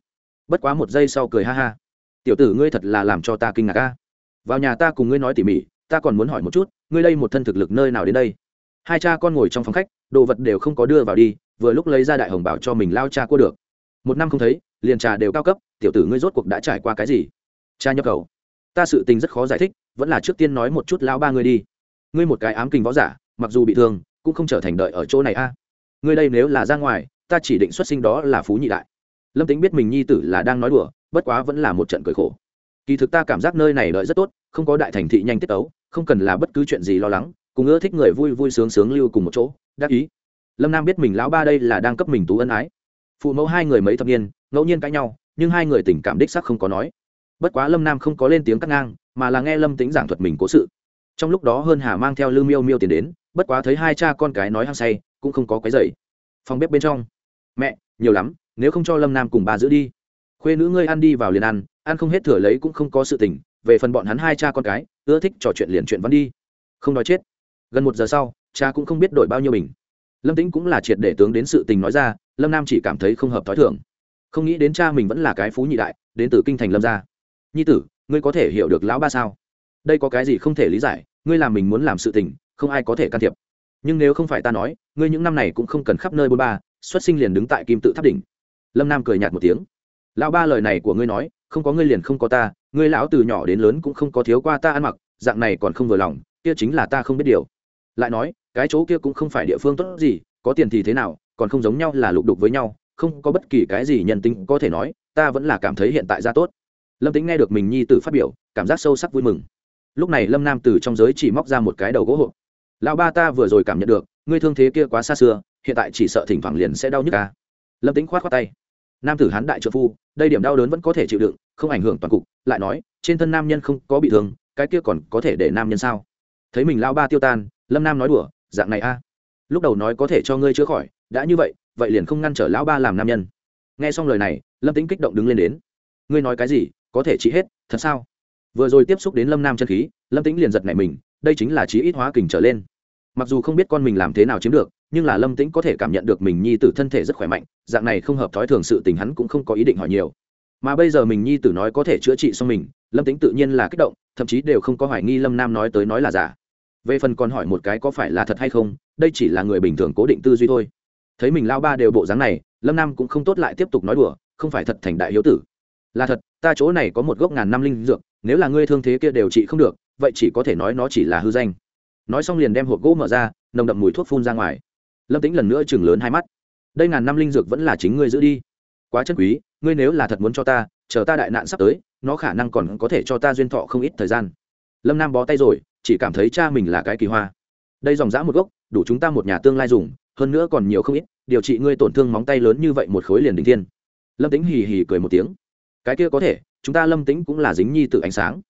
Bất quá một giây sau cười ha ha. Tiểu tử ngươi thật là làm cho ta kinh ngạc a vào nhà ta cùng ngươi nói tỉ mỉ, ta còn muốn hỏi một chút, ngươi đây một thân thực lực nơi nào đến đây? Hai cha con ngồi trong phòng khách, đồ vật đều không có đưa vào đi, vừa lúc lấy ra đại hồng bảo cho mình lao cha cua được. Một năm không thấy, liền trà đều cao cấp, tiểu tử ngươi rốt cuộc đã trải qua cái gì? Cha nhập khẩu. Ta sự tình rất khó giải thích, vẫn là trước tiên nói một chút lao ba ngươi đi. Ngươi một cái ám kinh võ giả, mặc dù bị thương, cũng không trở thành đợi ở chỗ này a. Ngươi đây nếu là ra ngoài, ta chỉ định xuất sinh đó là phú nhị đại. Lâm tính biết mình nhi tử là đang nói đùa, bất quá vẫn là một trận cười khổ kỳ thực ta cảm giác nơi này đợi rất tốt, không có đại thành thị nhanh tiết tấu, không cần là bất cứ chuyện gì lo lắng, cùng ưa thích người vui vui sướng sướng lưu cùng một chỗ, đắc ý. Lâm nam biết mình lão ba đây là đang cấp mình tú ân ái. Phụ mẫu hai người mấy thập niên, ngẫu nhiên cãi nhau, nhưng hai người tình cảm đích sắc không có nói. Bất quá lâm nam không có lên tiếng cắt ngang, mà là nghe lâm tính giảng thuật mình cố sự. Trong lúc đó hơn hà mang theo lưu miêu miêu tiền đến, bất quá thấy hai cha con cái nói hăng say, cũng không có cái dậy phòng bếp bên trong. Mẹ, nhiều lắm, nếu không cho lâm nam cùng bà giữ đi. Khuê nữ ngươi ăn đi vào liền ăn ăn không hết thừa lấy cũng không có sự tình, về phần bọn hắn hai cha con cái, ưa thích trò chuyện liền chuyện văn đi. Không nói chết. Gần một giờ sau, cha cũng không biết đổi bao nhiêu mình. lâm tĩnh cũng là triệt để tướng đến sự tình nói ra, lâm nam chỉ cảm thấy không hợp t h ó i thưởng không nghĩ đến cha mình vẫn là cái phú nhị đại, đến từ kinh thành lâm gia. Nhi tử, ngươi có thể hiểu được lão ba sao? Đây có cái gì không thể lý giải, ngươi làm mình muốn làm sự tình, không ai có thể can thiệp. Nhưng nếu không phải ta nói, ngươi những năm này cũng không cần khắp nơi bôn ba, xuất sinh liền đứng tại kim tự tháp đỉnh. Lâm nam cười nhạt một tiếng. Lão ba lời này của ngươi nói không có ngươi liền không có ta, ngươi lão từ nhỏ đến lớn cũng không có thiếu qua ta ăn mặc, dạng này còn không vừa lòng, kia chính là ta không biết điều. Lại nói, cái chỗ kia cũng không phải địa phương tốt gì, có tiền thì thế nào, còn không giống nhau là lục đục với nhau, không có bất kỳ cái gì nhân tính có thể nói, ta vẫn là cảm thấy hiện tại ra tốt. Lâm tính nghe được mình nhi t phát biểu, cảm giác sâu sắc vui mừng. Lúc này lâm nam từ trong giới chỉ móc ra một cái đầu gỗ hộp. Lão ba ta vừa rồi cảm nhận được, ngươi thương thế kia quá xa xưa, hiện tại chỉ sợ thỉnh thoảng liền sẽ đau nhức ca lâm tính k h o á t tay. Nam tử hán đại trợ phu, đây điểm đau đớn vẫn có thể chịu đựng không ảnh hưởng toàn cục, lại nói, trên thân nam nhân không có bị thương, cái kia còn có thể để nam nhân sao? Thấy mình lao ba tiêu tan, lâm nam nói đùa, dạng này a. Lúc đầu nói có thể cho ngươi chữa khỏi, đã như vậy vậy liền không ngăn trở lão ba làm nam nhân. Nghe xong lời này, lâm tính kích động đứng lên đến. Ngươi nói cái gì, có thể trị hết, thật sao? Vừa rồi tiếp xúc đến lâm nam chân khí, lâm tính liền giật nảy mình, đây chính là trí ít hóa kình trở lên. Mặc dù không biết con mình làm thế nào chiếm được, nhưng là lâm tĩnh có thể cảm nhận được mình nhi tử thân thể rất khỏe mạnh, dạng này không hợp thói thường sự tình hắn cũng không có ý định hỏi nhiều mà bây giờ mình nhi tử nói có thể chữa trị xong mình, lâm tĩnh tự nhiên là kích động, thậm chí đều không có hoài nghi lâm nam nói tới nói là giả. Về phần còn hỏi một cái có phải là thật hay không, đây chỉ là người bình thường cố định tư duy thôi. Thấy mình lao ba đều bộ dáng này, lâm nam cũng không tốt lại tiếp tục nói đùa, không phải thật thành đại hiếu tử. Là thật, ta chỗ này có một gốc ngàn năm linh dược, nếu là ngươi thương thế kia đều trị không được, vậy chỉ có thể nói nó chỉ là hư danh. Nói xong liền đem hộp gỗ mở ra, nồng đậm mùi thuốc phun ra ngoài. Lâm tính lần nữa chừng lớn hai mắt. Đây ngàn năm linh dược vẫn là chính ngươi giữ đi. Quá chân quý ngươi nếu là thật muốn cho ta, chờ ta đại nạn sắp tới, nó khả năng còn có thể cho ta duyên thọ không ít thời gian. Lâm nam bó tay rồi, chỉ cảm thấy cha mình là cái kỳ hoa. Đây dòng dã một gốc, đủ chúng ta một nhà tương lai dùng, hơn nữa còn nhiều không ít, điều trị ngươi tổn thương móng tay lớn như vậy một khối liền đình thiên. Lâm tính hì hì cười một tiếng. Cái kia có thể, chúng ta lâm tính cũng là dính nhi tự ánh sáng.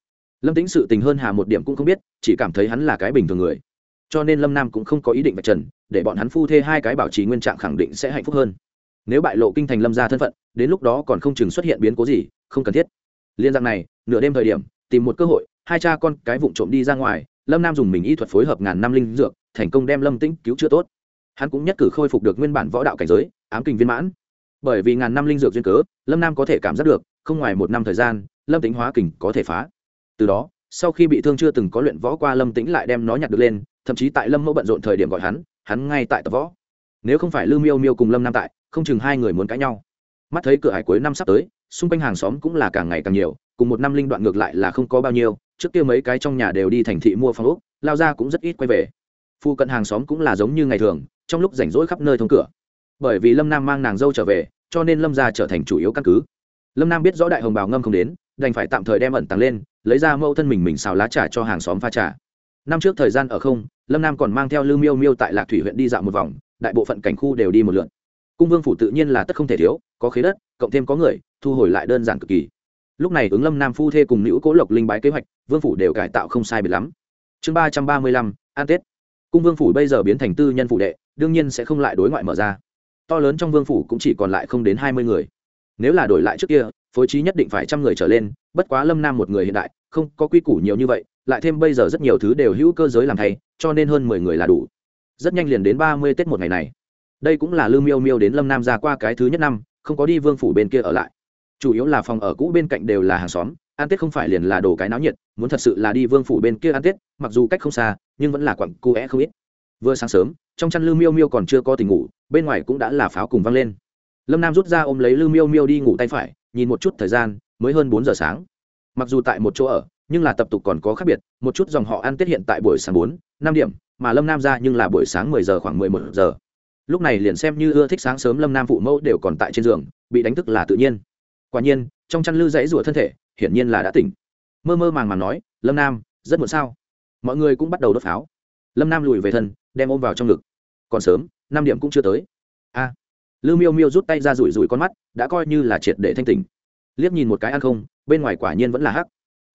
Lâm tính sự tình hơn hà một điểm cũng không biết, chỉ cảm thấy hắn là cái bình thường người. Cho nên lâm nam cũng không có ý định vạch trần, để bọn hắn phu thê hai cái bảo trì nguyên trạng khẳng định sẽ hạnh phúc hơn nếu bại lộ kinh thành lâm ra thân phận, đến lúc đó còn không chừng xuất hiện biến cố gì, không cần thiết. Liên dạng này, nửa đêm thời điểm, tìm một cơ hội, hai cha con cái vụng trộm đi ra ngoài, lâm nam dùng mình y thuật phối hợp ngàn năm linh dược, thành công đem lâm tĩnh cứu chữa tốt. Hắn cũng nhất cử khôi phục được nguyên bản võ đạo cảnh giới, ám kình viên mãn. Bởi vì ngàn năm linh dược duyên cớ, lâm nam có thể cảm giác được, không ngoài một năm thời gian, lâm tính hóa kình có thể phá. Từ đó, sau khi bị thương chưa từng có luyện võ qua, lâm tĩnh lại đem nó nhặt được lên, thậm chí tại lâm mẫu bận rộn thời điểm gọi hắn hắn ngay tại tập võ. Nếu không phải lư miêu miêu cùng lâm nam tại không chừng hai người muốn cãi nhau. Mắt thấy cửa hải cuối năm sắp tới, xung quanh hàng xóm cũng là càng ngày càng nhiều, cùng một năm linh đoạn ngược lại là không có bao nhiêu, trước kia mấy cái trong nhà đều đi thành thị mua phòng ốc, lao ra cũng rất ít quay về. Phu cận hàng xóm cũng là giống như ngày thường, trong lúc rảnh rỗi khắp nơi thông cửa. Bởi vì lâm nam mang nàng dâu trở về, cho nên lâm gia trở thành chủ yếu căn cứ. Lâm nam biết rõ đại hồng bào ngâm không đến, đành phải tạm thời đem ẩn tàng lên, lấy ra mẫu thân mình mình xào lá trà cho hàng xóm pha trà. Năm trước thời gian ở không, lâm nam còn mang theo lưu miêu miêu tại lạc thủy huyện đi dạo một vòng, đại bộ phận cảnh khu đều đi một lượn cung vương phủ tự nhiên là tất không thể thiếu, có khế đất, cộng thêm có người, thu hồi lại đơn giản cực kỳ. Lúc này ứng lâm nam phu thê cùng nữ cố lộc linh bái kế hoạch, vương phủ đều cải tạo không sai biệt lắm. Chương ba trăm ba mươi lăm an tết. Cung vương phủ bây giờ biến thành tư nhân phủ đệ, đương nhiên sẽ không lại đối ngoại mở ra. To lớn trong vương phủ cũng chỉ còn lại không đến hai mươi người. Nếu là đổi lại trước kia, phối trí nhất định phải trăm người trở lên, bất quá lâm nam một người hiện đại, không có quy củ nhiều như vậy, lại thêm bây giờ rất nhiều thứ đều hữu cơ giới làm thay, cho nên hơn mười người là đủ. Rất nhanh liền đến ba mươi tết một ngày này đây cũng là lư miêu miêu đến lâm nam ra qua cái thứ nhất năm, không có đi vương phủ bên kia ở lại. Chủ yếu là phòng ở cũ bên cạnh đều là hàng xóm, ăn tết không phải liền là đồ cái náo nhiệt, muốn thật sự là đi vương phủ bên kia ăn tết, mặc dù cách không xa, nhưng vẫn là quặng cô é không ít. Vừa sáng sớm, trong chăn lư miêu miêu còn chưa có tình ngủ, bên ngoài cũng đã là pháo cùng văng lên. Lâm nam rút ra ôm lấy lư miêu miêu đi ngủ tay phải, nhìn một chút thời gian, mới hơn bốn giờ sáng. Mặc dù tại một chỗ ở, nhưng là tập tục còn có khác biệt, một chút dòng họ ăn tết hiện tại buổi sáng bốn, năm điểm, mà lâm nam ra nhưng là buổi sáng mười giờ khoảng mười một giờ lúc này liền xem như ưa thích sáng sớm lâm nam phụ mẫu đều còn tại trên giường bị đánh thức là tự nhiên. Quả nhiên trong chăn lư dãy rủa thân thể hiển nhiên là đã tỉnh. Mơ mơ màng màng nói lâm nam rất muộn sao? Mọi người cũng bắt đầu đốt pháo. Lâm nam lùi về thân đem ôm vào trong ngực. Còn sớm năm điểm cũng chưa tới. A. À, lư miêu miêu rút tay ra rủi rủi con mắt đã coi như là triệt để thanh tỉnh. Liếc nhìn một cái ăn không bên ngoài quả nhiên vẫn là hắc.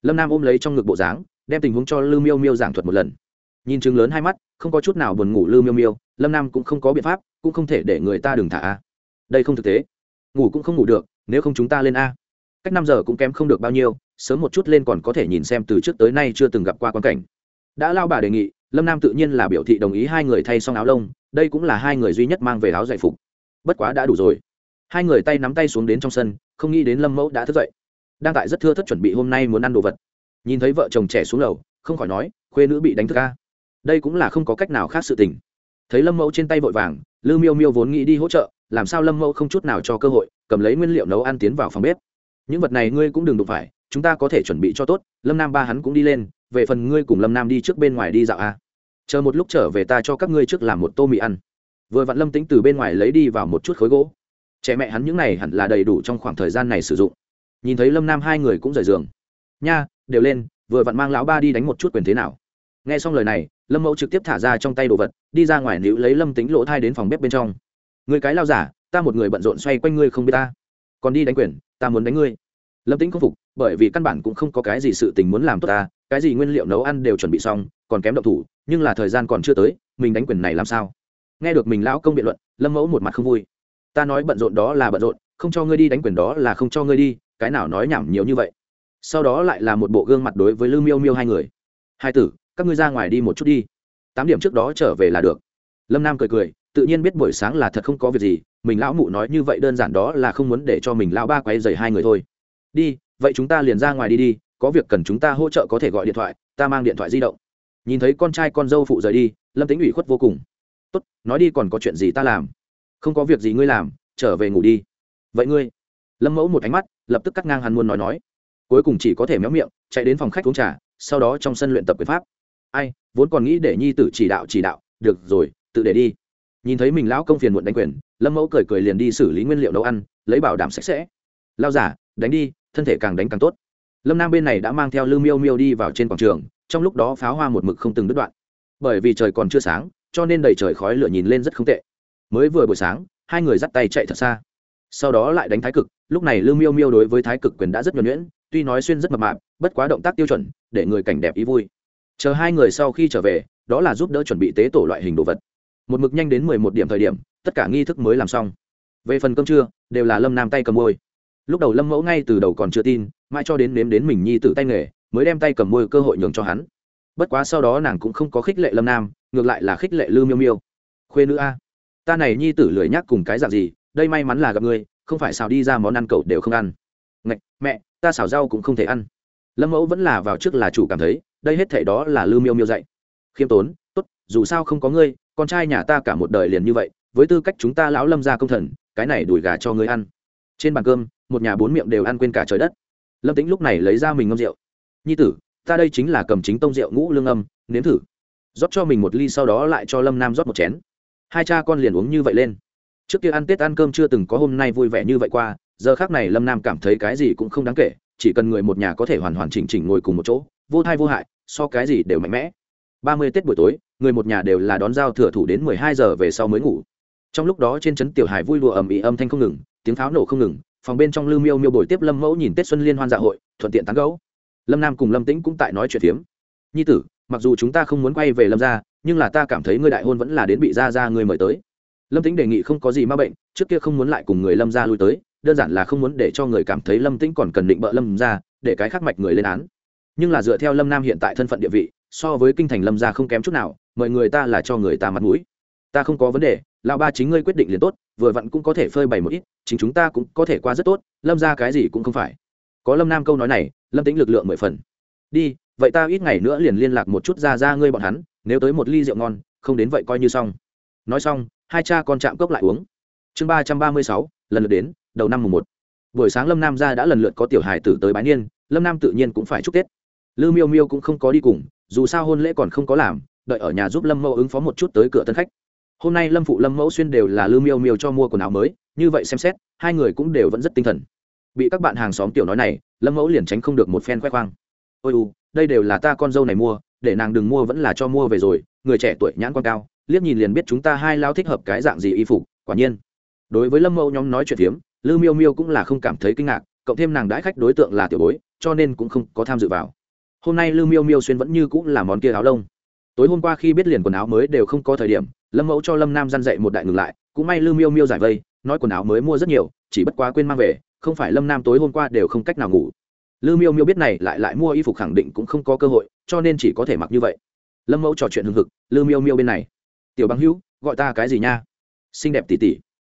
Lâm nam ôm lấy trong ngực bộ dáng đem tình huống cho lư miêu miêu giảng thuật một lần nhìn chừng lớn hai mắt, không có chút nào buồn ngủ lư miêu miêu, lâm nam cũng không có biện pháp, cũng không thể để người ta đừng thả a. Đây không thực tế. Ngủ cũng không ngủ được, nếu không chúng ta lên a. Cách năm giờ cũng kém không được bao nhiêu, sớm một chút lên còn có thể nhìn xem từ trước tới nay chưa từng gặp qua quan cảnh. Đã lao bà đề nghị, lâm nam tự nhiên là biểu thị đồng ý hai người thay xong áo lông, đây cũng là hai người duy nhất mang về áo giải phục. Bất quá đã đủ rồi. Hai người tay nắm tay xuống đến trong sân, không nghĩ đến lâm mẫu đã thức dậy. Đang tại rất thưa thất chuẩn bị hôm nay muốn ăn đồ vật. Nhìn thấy vợ chồng trẻ xuống lầu, không khỏi nói, khuê nữ bị đánh thức ca đây cũng là không có cách nào khác sự tình. Thấy lâm mẫu trên tay vội vàng, lư miêu miêu vốn nghĩ đi hỗ trợ, làm sao lâm mẫu không chút nào cho cơ hội, cầm lấy nguyên liệu nấu ăn tiến vào phòng bếp. Những vật này ngươi cũng đừng đụng phải, chúng ta có thể chuẩn bị cho tốt, lâm nam ba hắn cũng đi lên, về phần ngươi cùng lâm nam đi trước bên ngoài đi dạo a. Chờ một lúc trở về ta cho các ngươi trước làm một tô mì ăn. Vừa vặn lâm tính từ bên ngoài lấy đi vào một chút khối gỗ. Trẻ mẹ hắn những này hẳn là đầy đủ trong khoảng thời gian này sử dụng. Nhìn thấy lâm nam hai người cũng rời giường. Nha, đều lên, vừa vặn mang lão ba đi đánh một chút quyền thế nào. Nghe xong lời này lâm mẫu trực tiếp thả ra trong tay đồ vật đi ra ngoài níu lấy lâm tính lỗ thai đến phòng bếp bên trong người cái lao giả ta một người bận rộn xoay quanh ngươi không biết ta còn đi đánh quyền ta muốn đánh ngươi lâm tính không phục bởi vì căn bản cũng không có cái gì sự tình muốn làm tốt ta cái gì nguyên liệu nấu ăn đều chuẩn bị xong còn kém động thủ nhưng là thời gian còn chưa tới mình đánh quyền này làm sao nghe được mình lão công biện luận lâm mẫu một mặt không vui ta nói bận rộn đó là bận rộn không cho ngươi đi đánh quyền đó là không cho ngươi đi cái nào nói nhảm nhiều như vậy sau đó lại là một bộ gương mặt đối với lưu miêu miêu hai người hai tử các ngươi ra ngoài đi một chút đi. Tám điểm trước đó trở về là được. Lâm nam cười cười, tự nhiên biết buổi sáng là thật không có việc gì, mình lão mụ nói như vậy đơn giản đó là không muốn để cho mình lão ba quay dày hai người thôi. Đi, vậy chúng ta liền ra ngoài đi đi, có việc cần chúng ta hỗ trợ có thể gọi điện thoại, ta mang điện thoại di động. Nhìn thấy con trai con dâu phụ rời đi, lâm tính ủy khuất vô cùng. Tốt, nói đi còn có chuyện gì ta làm? Không có việc gì ngươi làm, trở về ngủ đi. Vậy ngươi? Lâm mẫu một ánh mắt, lập tức cắt ngang hắn muôn nói nói. Cuối cùng chỉ có thể méo miệng, chạy đến phòng khách uống trà, sau đó trong sân luyện tập quyền pháp ai, vốn còn nghĩ để nhi tử chỉ đạo chỉ đạo, được rồi, tự để đi. Nhìn thấy mình lão công phiền muộn đánh quyền, lâm mẫu cười cười liền đi xử lý nguyên liệu nấu ăn, lấy bảo đảm sạch sẽ. Lao giả đánh đi, thân thể càng đánh càng tốt. Lâm nam bên này đã mang theo lưu miêu miêu đi vào trên quảng trường, trong lúc đó pháo hoa một mực không từng đứt đoạn. Bởi vì trời còn chưa sáng, cho nên đầy trời khói lửa nhìn lên rất không tệ. Mới vừa buổi sáng, hai người dắt tay chạy thật xa. Sau đó lại đánh thái cực, lúc này lưu miêu miêu đối với thái cực quyền đã rất nhuẩn nhuyễn, tuy nói xuyên rất mập mạp, bất quá động tác tiêu chuẩn, để người cảnh đẹp ý vui chờ hai người sau khi trở về, đó là giúp đỡ chuẩn bị tế tổ loại hình đồ vật. Một mực nhanh đến mười một điểm thời điểm, tất cả nghi thức mới làm xong. Về phần cơm trưa, đều là lâm nam tay cầm môi. Lúc đầu lâm mẫu ngay từ đầu còn chưa tin, mãi cho đến nếm đến mình nhi tử tay nghề, mới đem tay cầm môi cơ hội nhường cho hắn. Bất quá sau đó nàng cũng không có khích lệ lâm nam, ngược lại là khích lệ lư miêu miêu. Khuê nữ a, ta này nhi tử lười nhắc cùng cái dạng gì, đây may mắn là gặp ngươi, không phải xào đi ra món ăn cậu đều không ăn. Ngạch, mẹ, ta xào rau cũng không thể ăn. Lâm mẫu vẫn là vào trước là chủ cảm thấy đây hết thảy đó là lư miêu miêu dạy. Khiêm tốn, tốt, dù sao không có ngươi, con trai nhà ta cả một đời liền như vậy, với tư cách chúng ta lão lâm gia công thần, cái này đùi gà cho ngươi ăn. Trên bàn cơm, một nhà bốn miệng đều ăn quên cả trời đất. Lâm tĩnh lúc này lấy ra mình ngâm rượu. Nhi tử, ta đây chính là cầm chính tông rượu ngũ lương âm, nếm thử. Rót cho mình một ly sau đó lại cho lâm nam rót một chén. Hai cha con liền uống như vậy lên. Trước kia ăn tết ăn cơm chưa từng có, hôm nay vui vẻ như vậy qua, giờ khác này lâm nam cảm thấy cái gì cũng không đáng kể chỉ cần người một nhà có thể hoàn hoàn chỉnh chỉnh ngồi cùng một chỗ, vô thai vô hại, so cái gì đều mạnh mẽ. Ba mươi tết buổi tối, người một nhà đều là đón giao thừa thủ đến mười hai giờ về sau mới ngủ. Trong lúc đó trên trấn tiểu hải vui lụa ầm ĩ âm thanh không ngừng, tiếng pháo nổ không ngừng, phòng bên trong lưu miêu miêu bồi tiếp lâm mẫu nhìn tết xuân liên hoan dạ hội, thuận tiện tán gấu lâm nam cùng lâm tĩnh cũng tại nói chuyện phiếm. Nhi tử, mặc dù chúng ta không muốn quay về lâm gia, nhưng là ta cảm thấy ngươi đại hôn vẫn là đến bị gia gia ngươi mời tới. Lâm tĩnh đề nghị không có gì ma bệnh, trước kia không muốn lại cùng người lâm gia lui tới đơn giản là không muốn để cho người cảm thấy lâm tĩnh còn cần định bợ lâm gia để cái khắc mạch người lên án. Nhưng là dựa theo lâm nam hiện tại thân phận địa vị, so với kinh thành lâm gia không kém chút nào, mời người ta là cho người ta mặt mũi. Ta không có vấn đề, lão ba chính ngươi quyết định liền tốt, vừa vặn cũng có thể phơi bày một ít, chính chúng ta cũng có thể qua rất tốt, lâm ra cái gì cũng không phải. Có lâm nam câu nói này, lâm tính lực lượng mười phần. Đi, vậy ta ít ngày nữa liền liên lạc một chút ra ra ngươi bọn hắn, nếu tới một ly rượu ngon, không đến vậy coi như xong. Nói xong, hai cha con chạm cốc lại uống. Chương ba trăm ba mươi sáu lần lượt đến, đầu năm mùng một. Buổi sáng lâm nam ra đã lần lượt có tiểu hài tử tới bái niên, lâm nam tự nhiên cũng phải chúc tết. Lư miêu miêu cũng không có đi cùng, dù sao hôn lễ còn không có làm, đợi ở nhà giúp lâm mẫu ứng phó một chút tới cửa tân khách. Hôm nay lâm phụ, lâm mẫu xuyên đều là lư miêu miêu cho mua quần áo mới, như vậy xem xét, hai người cũng đều vẫn rất tinh thần. Bị các bạn hàng xóm tiểu nói này, lâm mẫu liền tránh không được một phen khoe khoang. Ôi u, đây đều là ta con dâu này mua, để nàng đừng mua vẫn là cho mua về rồi, người trẻ tuổi nhãn con cao, liếc nhìn liền biết chúng ta hai lao thích hợp cái dạng gì y phục, quả nhiên đối với lâm mẫu nhóm nói chuyện phiếm, lư miêu miêu cũng là không cảm thấy kinh ngạc, cộng thêm nàng đãi khách đối tượng là tiểu bối, cho nên cũng không có tham dự vào. Hôm nay lư miêu miêu xuyên vẫn như cũng là món kia áo lông. Tối hôm qua khi biết liền quần áo mới đều không có thời điểm, lâm mẫu cho lâm nam dăn dậy một đại ngừng lại, cũng may lư miêu miêu giải vây, nói quần áo mới mua rất nhiều, chỉ bất quá quên mang về, không phải lâm nam tối hôm qua đều không cách nào ngủ. Lư miêu miêu biết này lại lại mua y phục khẳng định cũng không có cơ hội, cho nên chỉ có thể mặc như vậy. Lâm mẫu trò chuyện hưng hực, lư miêu miêu bên này. Tiểu băng hữu, gọi ta cái gì nha? Xinh đẹp tỉ tỉ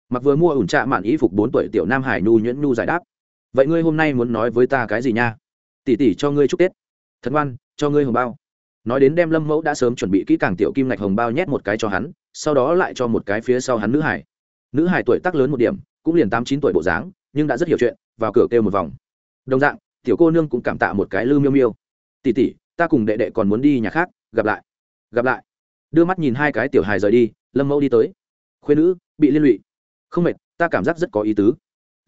mặc vừa mua ủn trạ mạn ý phục bốn tuổi tiểu nam hải nhu nhuyễn nhu giải đáp. Vậy ngươi hôm nay muốn nói với ta cái gì nha? Tỉ tỉ cho ngươi chúc tết. Thật ngoan, cho ngươi hồng bao. Nói đến đem lâm mẫu đã sớm chuẩn bị kỹ càng tiểu kim ngạch hồng bao nhét một cái cho hắn, sau đó lại cho một cái phía sau hắn nữ hải. Nữ hải tuổi tác lớn một điểm, cũng liền tám chín tuổi bộ dáng, nhưng đã rất hiểu chuyện, vào cửa kêu một vòng. Đồng dạng, tiểu cô nương cũng cảm tạ một cái lư miêu miêu. Tỉ tỉ ta cùng đệ đệ còn muốn đi nhà khác, gặp lại. Gặp lại. Đưa mắt nhìn hai cái tiểu hài rời đi, lâm mẫu đi tới. Khuyên nữ, bị liên lụy không mệt, ta cảm giác rất có ý tứ.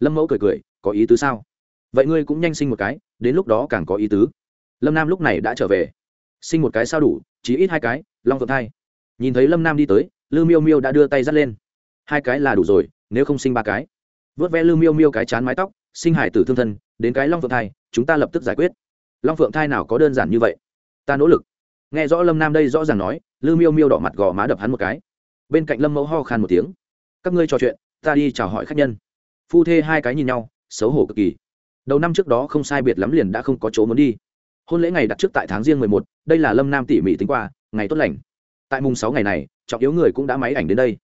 Lâm mẫu cười cười, có ý tứ sao? Vậy ngươi cũng nhanh sinh một cái, đến lúc đó càng có ý tứ. Lâm nam lúc này đã trở về. Sinh một cái sao đủ, chỉ ít hai cái, long phượng thai. Nhìn thấy lâm nam đi tới, lư miêu miêu đã đưa tay dắt lên. Hai cái là đủ rồi, nếu không sinh ba cái. Vớt ve lư miêu miêu cái chán mái tóc, sinh hải tử thương thân, đến cái long phượng thai, chúng ta lập tức giải quyết. Long phượng thai nào có đơn giản như vậy? Ta nỗ lực. Nghe rõ lâm nam đây rõ ràng nói, lư miêu miêu đỏ mặt gò má đập hắn một cái. Bên cạnh lâm mẫu ho khan một tiếng. Các ngươi trò chuyện ta đi chào hỏi khách nhân. Phu thê hai cái nhìn nhau, xấu hổ cực kỳ. Đầu năm trước đó không sai biệt lắm liền đã không có chỗ muốn đi. Hôn lễ ngày đặt trước tại tháng riêng mười một, đây là lâm nam tỉ mỉ tính qua, ngày tốt lành. Tại mùng sáu ngày này, trọng yếu người cũng đã máy ảnh đến đây.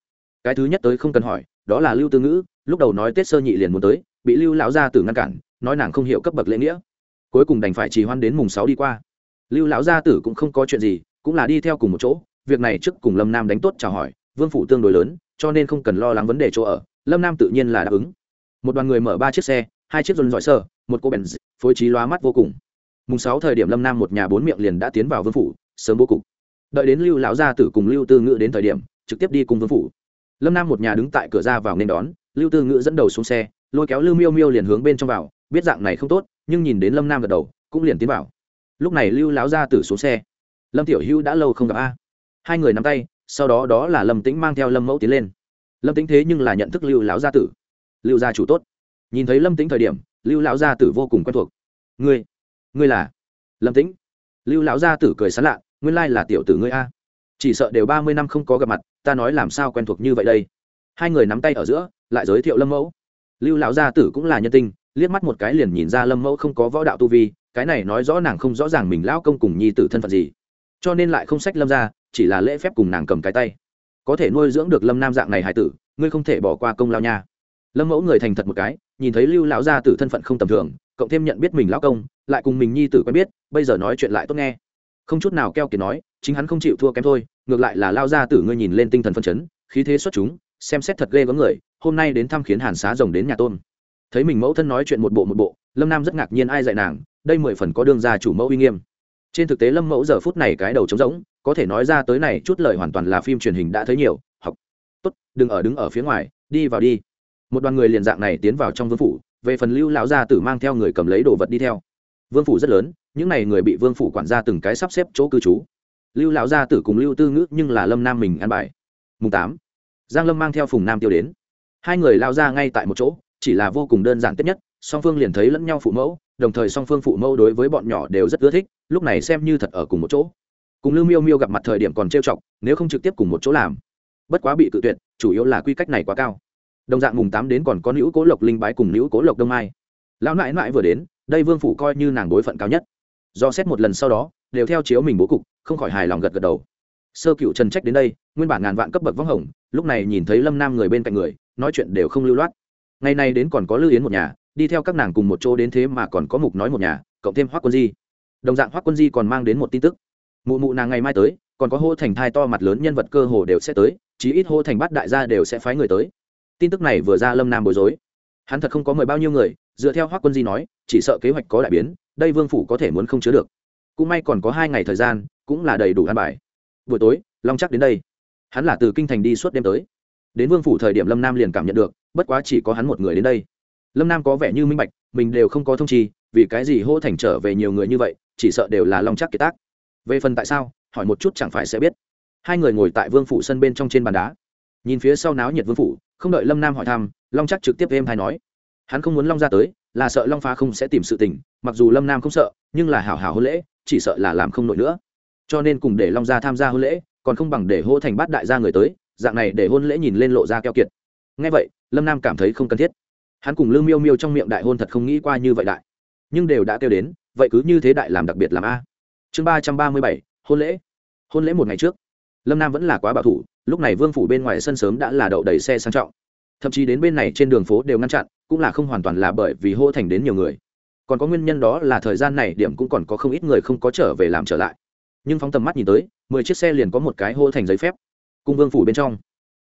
Cái thứ nhất tới không cần hỏi, đó là lưu tư ngữ, lúc đầu nói tết sơ nhị liền muốn tới, bị lưu lão gia tử ngăn cản, nói nàng không hiểu cấp bậc lễ nghĩa. Cuối cùng đành phải trì hoãn đến mùng sáu đi qua. Lưu lão gia tử cũng không có chuyện gì, cũng là đi theo cùng một chỗ, việc này trước cùng lâm nam đánh tốt chào hỏi, vương phủ tương đối lớn cho nên không cần lo lắng vấn đề chỗ ở, lâm nam tự nhiên là đáp ứng. Một đoàn người mở ba chiếc xe, hai chiếc dồn dọi sơ, một cô bèn phối trí lóa mắt vô cùng. Mùng sáu thời điểm lâm nam một nhà bốn miệng liền đã tiến vào vương phủ, sớm bố cục. Đợi đến lưu lão gia tử cùng lưu tư ngữ đến thời điểm, trực tiếp đi cùng vương phủ. Lâm nam một nhà đứng tại cửa ra vào nên đón, lưu tư ngữ dẫn đầu xuống xe, lôi kéo lưu miêu miêu liền hướng bên trong vào, biết dạng này không tốt, nhưng nhìn đến lâm nam gật đầu, cũng liền tiến vào. Lúc này lưu lão gia tử xuống xe. Lâm tiểu hữu đã lâu không gặp a. Hai người nắm tay sau đó đó là lâm tĩnh mang theo lâm mẫu tiến lên lâm Tĩnh thế nhưng là nhận thức lưu lão gia tử lưu gia chủ tốt nhìn thấy lâm Tĩnh thời điểm lưu lão gia tử vô cùng quen thuộc ngươi ngươi là lâm tĩnh lưu lão gia tử cười sán lạ nguyên lai là tiểu tử ngươi a chỉ sợ đều ba mươi năm không có gặp mặt ta nói làm sao quen thuộc như vậy đây hai người nắm tay ở giữa lại giới thiệu lâm mẫu lưu lão gia tử cũng là nhân tinh liếc mắt một cái liền nhìn ra lâm mẫu không có võ đạo tu vi cái này nói rõ nàng không rõ ràng mình lão công cùng nhi tử thân phận gì cho nên lại không sách lâm ra, chỉ là lễ phép cùng nàng cầm cái tay. Có thể nuôi dưỡng được lâm nam dạng này hải tử, ngươi không thể bỏ qua công lao nha. Lâm mẫu người thành thật một cái, nhìn thấy lưu lão gia tử thân phận không tầm thường, cộng thêm nhận biết mình lão công, lại cùng mình nhi tử quen biết, bây giờ nói chuyện lại tốt nghe. Không chút nào keo kiệt nói, chính hắn không chịu thua kém thôi, ngược lại là lao gia tử ngươi nhìn lên tinh thần phân chấn, khí thế xuất chúng, xem xét thật ghê gớm người, hôm nay đến thăm khiến hàn xá rồng đến nhà tôn. Thấy mình mẫu thân nói chuyện một bộ một bộ, lâm nam rất ngạc nhiên ai dạy nàng, đây mười phần có đương gia chủ mẫu uy nghiêm trên thực tế lâm mẫu giờ phút này cái đầu trống rỗng, có thể nói ra tới này chút lời hoàn toàn là phim truyền hình đã thấy nhiều, học. Tốt, đừng ở đứng ở phía ngoài, đi vào đi. Một đoàn người liền dạng này tiến vào trong vương phủ, về phần lưu lão gia tử mang theo người cầm lấy đồ vật đi theo. Vương phủ rất lớn, những n à y người bị vương phủ quản gia từng cái sắp xếp chỗ cư trú. Lưu lão gia tử cùng lưu tư ngữ nhưng là lâm nam mình ăn bài. Mùng tám, giang lâm mang theo phùng nam tiêu đến. Hai người lao ra ngay tại một chỗ, chỉ là vô cùng đơn giản tiếp nhất, song phương liền thấy lẫn nhau phụ mẫu đồng thời song phương phụ mẫu đối với bọn nhỏ đều rất ưa thích, lúc này xem như thật ở cùng một chỗ. Cùng lưu miêu miêu gặp mặt thời điểm còn trêu chọc, nếu không trực tiếp cùng một chỗ làm. Bất quá bị cự tuyệt, chủ yếu là quy cách này quá cao. Đồng dạng mùng tám đến còn có nữ cố lộc linh bái cùng nữ cố lộc đông mai. Lão nại nại vừa đến, đây vương phủ coi như nàng đối phận cao nhất. Do xét một lần sau đó, đều theo chiếu mình bố cục, không khỏi hài lòng gật gật đầu. Sơ cựu trần trách đến đây, nguyên bản ngàn vạn cấp bậc vắng hồng, lúc này nhìn thấy lâm nam người bên cạnh người, nói chuyện đều không lưu loát. Ngày nay đến còn có lưu yến một nhà đi theo các nàng cùng một chỗ đến thế mà còn có mục nói một nhà, cộng thêm hoác quân di. Đồng dạng hoác quân di còn mang đến một tin tức. Mụ mụ nàng ngày mai tới, còn có hô thành thai to mặt lớn nhân vật cơ hồ đều sẽ tới, chí ít hô thành bắt đại gia đều sẽ phái người tới. Tin tức này vừa ra lâm nam bối rối. Hắn thật không có mời bao nhiêu người, dựa theo hoác quân di nói, chỉ sợ kế hoạch có đại biến, đây vương phủ có thể muốn không chứa được. Cũng may còn có hai ngày thời gian, cũng là đầy đủ an bài. Buổi tối, long chắc đến đây. Hắn là từ kinh thành đi suốt đêm tới. Đến vương phủ thời điểm lâm nam liền cảm nhận được, bất quá chỉ có hắn một người đến đây lâm nam có vẻ như minh bạch, mình đều không có thông chi, vì cái gì hô thành trở về nhiều người như vậy, chỉ sợ đều là long chắc kiệt tác. Về phần tại sao, hỏi một chút chẳng phải sẽ biết. Hai người ngồi tại vương phủ sân bên trong trên bàn đá. Nhìn phía sau náo nhiệt vương phủ, không đợi lâm nam hỏi thăm, long chắc trực tiếp êm hay nói. Hắn không muốn long ra tới, là sợ long phá không sẽ tìm sự tình, mặc dù lâm nam không sợ, nhưng là hảo hảo hôn lễ, chỉ sợ là làm không nổi nữa. Cho nên cùng để long gia tham gia hôn lễ, còn không bằng để hô thành bát đại gia người tới, dạng này để hôn lễ nhìn lên lộ ra keo kiệt. Ngay vậy, lâm nam cảm thấy không cần thiết hắn cùng lương miêu miêu trong miệng đại hôn thật không nghĩ qua như vậy đại. Nhưng đều đã kêu đến, vậy cứ như thế đại làm đặc biệt làm a. Chương ba trăm ba mươi bảy, hôn lễ. Hôn lễ một ngày trước, lâm nam vẫn là quá bảo thủ, lúc này vương phủ bên ngoài sân sớm đã là đậu đầy xe sang trọng. Thậm chí đến bên này trên đường phố đều ngăn chặn, cũng là không hoàn toàn là bởi vì hô thành đến nhiều người. Còn có nguyên nhân đó là thời gian này điểm cũng còn có không ít người không có trở về làm trở lại. Nhưng phóng tầm mắt nhìn tới, mười chiếc xe liền có một cái hô thành giấy phép cung vương phủ bên trong.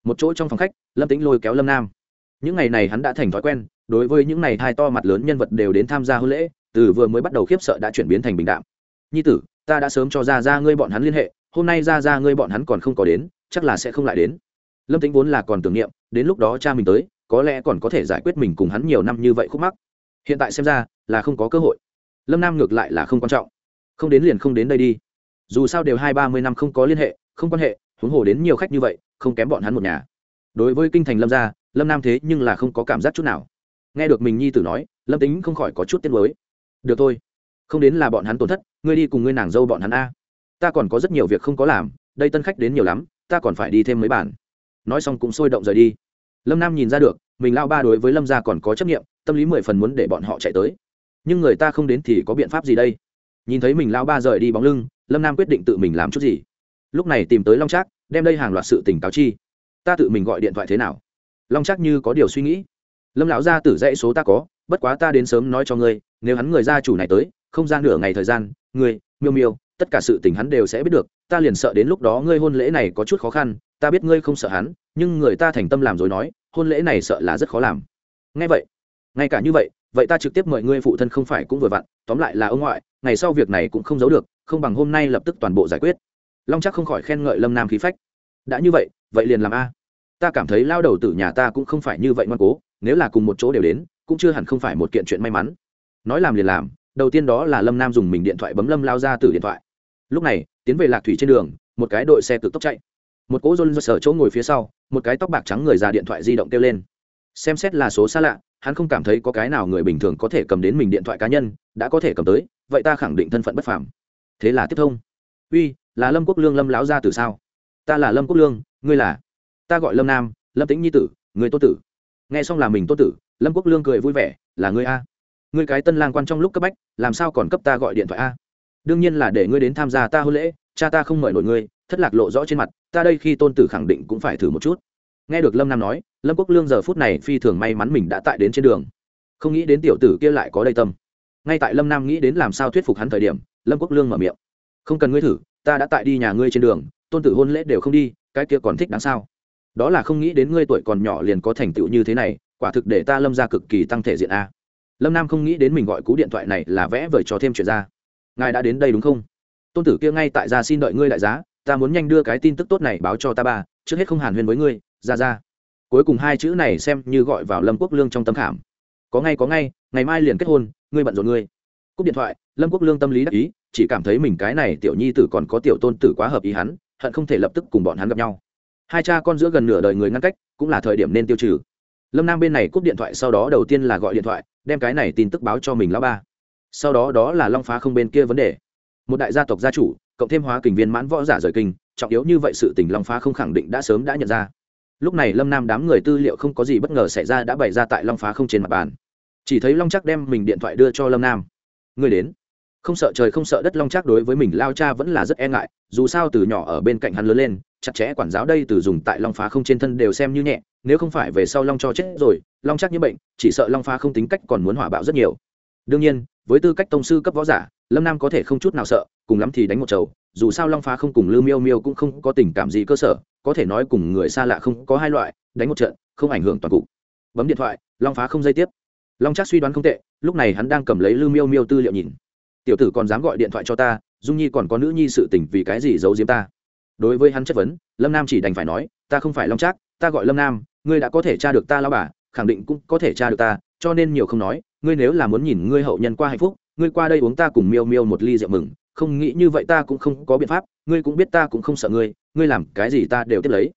Một chỗ trong phòng khách, lâm tĩnh lôi kéo lâm nam những ngày này hắn đã thành thói quen, đối với những ngày hai to mặt lớn nhân vật đều đến tham gia hôn lễ, từ vừa mới bắt đầu khiếp sợ đã chuyển biến thành bình đạm. Nhi tử, ta đã sớm cho ra ra ngươi bọn hắn liên hệ, hôm nay ra ra ngươi bọn hắn còn không có đến, chắc là sẽ không lại đến. Lâm tính vốn là còn tưởng niệm, đến lúc đó cha mình tới, có lẽ còn có thể giải quyết mình cùng hắn nhiều năm như vậy khúc mắc. Hiện tại xem ra, là không có cơ hội. Lâm nam ngược lại là không quan trọng. Không đến liền không đến đây đi. Dù sao đều hai ba mươi năm không có liên hệ, không quan hệ, huống hồ đến nhiều khách như vậy, không kém bọn hắn một nhà. Đối với kinh thành lâm gia lâm nam thế nhưng là không có cảm giác chút nào nghe được mình nhi tử nói lâm tính không khỏi có chút tiếc mới được thôi không đến là bọn hắn tổn thất ngươi đi cùng ngươi nàng dâu bọn hắn a ta còn có rất nhiều việc không có làm đây tân khách đến nhiều lắm ta còn phải đi thêm mấy bản nói xong cũng sôi động rời đi lâm nam nhìn ra được mình lao ba đối với lâm gia còn có trách nhiệm, tâm lý mười phần muốn để bọn họ chạy tới nhưng người ta không đến thì có biện pháp gì đây nhìn thấy mình lao ba rời đi bóng lưng lâm nam quyết định tự mình làm chút gì lúc này tìm tới long trác đem đây hàng loạt sự tỉnh cáo chi ta tự mình gọi điện thoại thế nào long chắc như có điều suy nghĩ. Lâm lão gia tử dãy số ta có, bất quá ta đến sớm nói cho ngươi, nếu hắn người gia chủ này tới, không ra nửa ngày thời gian, ngươi, miêu miêu, tất cả sự tình hắn đều sẽ biết được, ta liền sợ đến lúc đó ngươi hôn lễ này có chút khó khăn, ta biết ngươi không sợ hắn, nhưng người ta thành tâm làm rồi nói, hôn lễ này sợ là rất khó làm. Ngay vậy, ngay cả như vậy vậy ta trực tiếp mời ngươi phụ thân không phải cũng vừa vặn, tóm lại là ông ngoại, ngày sau việc này cũng không giấu được, không bằng hôm nay lập tức toàn bộ giải quyết. Long chắc không khỏi khen ngợi lâm nam khí phách. Đã như vậy vậy liền làm a ta cảm thấy lao đầu từ nhà ta cũng không phải như vậy ngoan cố, nếu là cùng một chỗ đều đến, cũng chưa hẳn không phải một kiện chuyện may mắn. Nói làm liền làm, đầu tiên đó là lâm nam dùng mình điện thoại bấm lâm lao ra từ điện thoại. Lúc này, tiến về lạc thủy trên đường, một cái đội xe cực tốc chạy. Một cỗ rôn do sở chỗ ngồi phía sau, một cái tóc bạc trắng người già điện thoại di động kêu lên. Xem xét là số xa lạ, hắn không cảm thấy có cái nào người bình thường có thể cầm đến mình điện thoại cá nhân, đã có thể cầm tới, vậy ta khẳng định thân phận bất phàm. Thế là tiếp thông. Uy, là lâm quốc lương lâm lão gia từ sao? Ta là lâm quốc lương, ngươi là? Ta gọi lâm nam lâm tĩnh nhi tử người tô tử nghe xong là mình tô tử lâm quốc lương cười vui vẻ là ngươi a ngươi cái tân lang quan trong lúc cấp bách làm sao còn cấp ta gọi điện thoại a đương nhiên là để ngươi đến tham gia ta hôn lễ cha ta không mời nổi ngươi thất lạc lộ rõ trên mặt ta đây khi tôn tử khẳng định cũng phải thử một chút nghe được lâm nam nói lâm quốc lương giờ phút này phi thường may mắn mình đã tại đến trên đường không nghĩ đến tiểu tử kia lại có đầy tâm ngay tại lâm nam nghĩ đến làm sao thuyết phục hắn thời điểm lâm quốc lương mở miệng không cần ngươi thử ta đã tại đi nhà ngươi trên đường tôn tử hôn lễ đều không đi cái kia còn thích đáng sao đó là không nghĩ đến ngươi tuổi còn nhỏ liền có thành tựu như thế này, quả thực để ta lâm ra cực kỳ tăng thể diện a. Lâm nam không nghĩ đến mình gọi cú điện thoại này là vẽ vời cho thêm chuyện ra. Ngài đã đến đây đúng không? Tôn tử kia ngay tại gia xin đợi ngươi đại giá, ta muốn nhanh đưa cái tin tức tốt này báo cho ta ba, trước hết không hàn huyên với ngươi, ra ra. Cuối cùng hai chữ này xem như gọi vào lâm quốc lương trong tâm khảm. Có ngay có ngay, ngày mai liền kết hôn, ngươi bận rộn ngươi. Cúp điện thoại, lâm quốc lương tâm lý đắc ý, chỉ cảm thấy mình cái này tiểu nhi tử còn có tiểu tôn tử quá hợp ý hắn, hận không thể lập tức cùng bọn hắn gặp nhau hai cha con giữa gần nửa đời người ngăn cách, cũng là thời điểm nên tiêu trừ. Lâm nam bên này cúp điện thoại, sau đó đầu tiên là gọi điện thoại, đem cái này tin tức báo cho mình lão ba. Sau đó đó là long phá không bên kia vấn đề. Một đại gia tộc gia chủ, cộng thêm hóa kình viên mãn võ giả rời kinh, trọng yếu như vậy sự tình long phá không khẳng định đã sớm đã nhận ra. Lúc này lâm nam đám người tư liệu không có gì bất ngờ xảy ra đã bày ra tại long phá không trên mặt bàn. Chỉ thấy long chắc đem mình điện thoại đưa cho lâm nam. Người đến. Không sợ trời không sợ đất, long chắc đối với mình lao cha vẫn là rất e ngại, dù sao từ nhỏ ở bên cạnh hắn lớn lên chặt chẽ quản giáo đây từ dùng tại long phá không trên thân đều xem như nhẹ, nếu không phải về sau long cho chết rồi, long chắc như bệnh, chỉ sợ long phá không tính cách còn muốn hỏa bạo rất nhiều. Đương nhiên, với tư cách tông sư cấp võ giả, lâm nam có thể không chút nào sợ, cùng lắm thì đánh một chầu, dù sao long phá không cùng lưu miêu miêu cũng không có tình cảm gì cơ sở, có thể nói cùng người xa lạ không có hai loại, đánh một trận, không ảnh hưởng toàn cục. Bấm điện thoại, long phá không dây tiếp. Long chắc suy đoán không tệ, lúc này hắn đang cầm lấy lưu miêu miêu tư liệu nhìn. Tiểu tử còn dám gọi điện thoại cho ta, dung nhi còn có nữ nhi sự tình vì cái gì giấu giếm ta? Đối với hắn chất vấn, lâm nam chỉ đành phải nói, ta không phải long trác, ta gọi lâm nam, ngươi đã có thể tra được ta lao bà, khẳng định cũng có thể tra được ta, cho nên nhiều không nói, ngươi nếu là muốn nhìn ngươi hậu nhân qua hạnh phúc, ngươi qua đây uống ta cùng miêu miêu một ly rượu mừng, không nghĩ như vậy ta cũng không có biện pháp, ngươi cũng biết ta cũng không sợ ngươi ngươi làm cái gì ta đều tiếp lấy.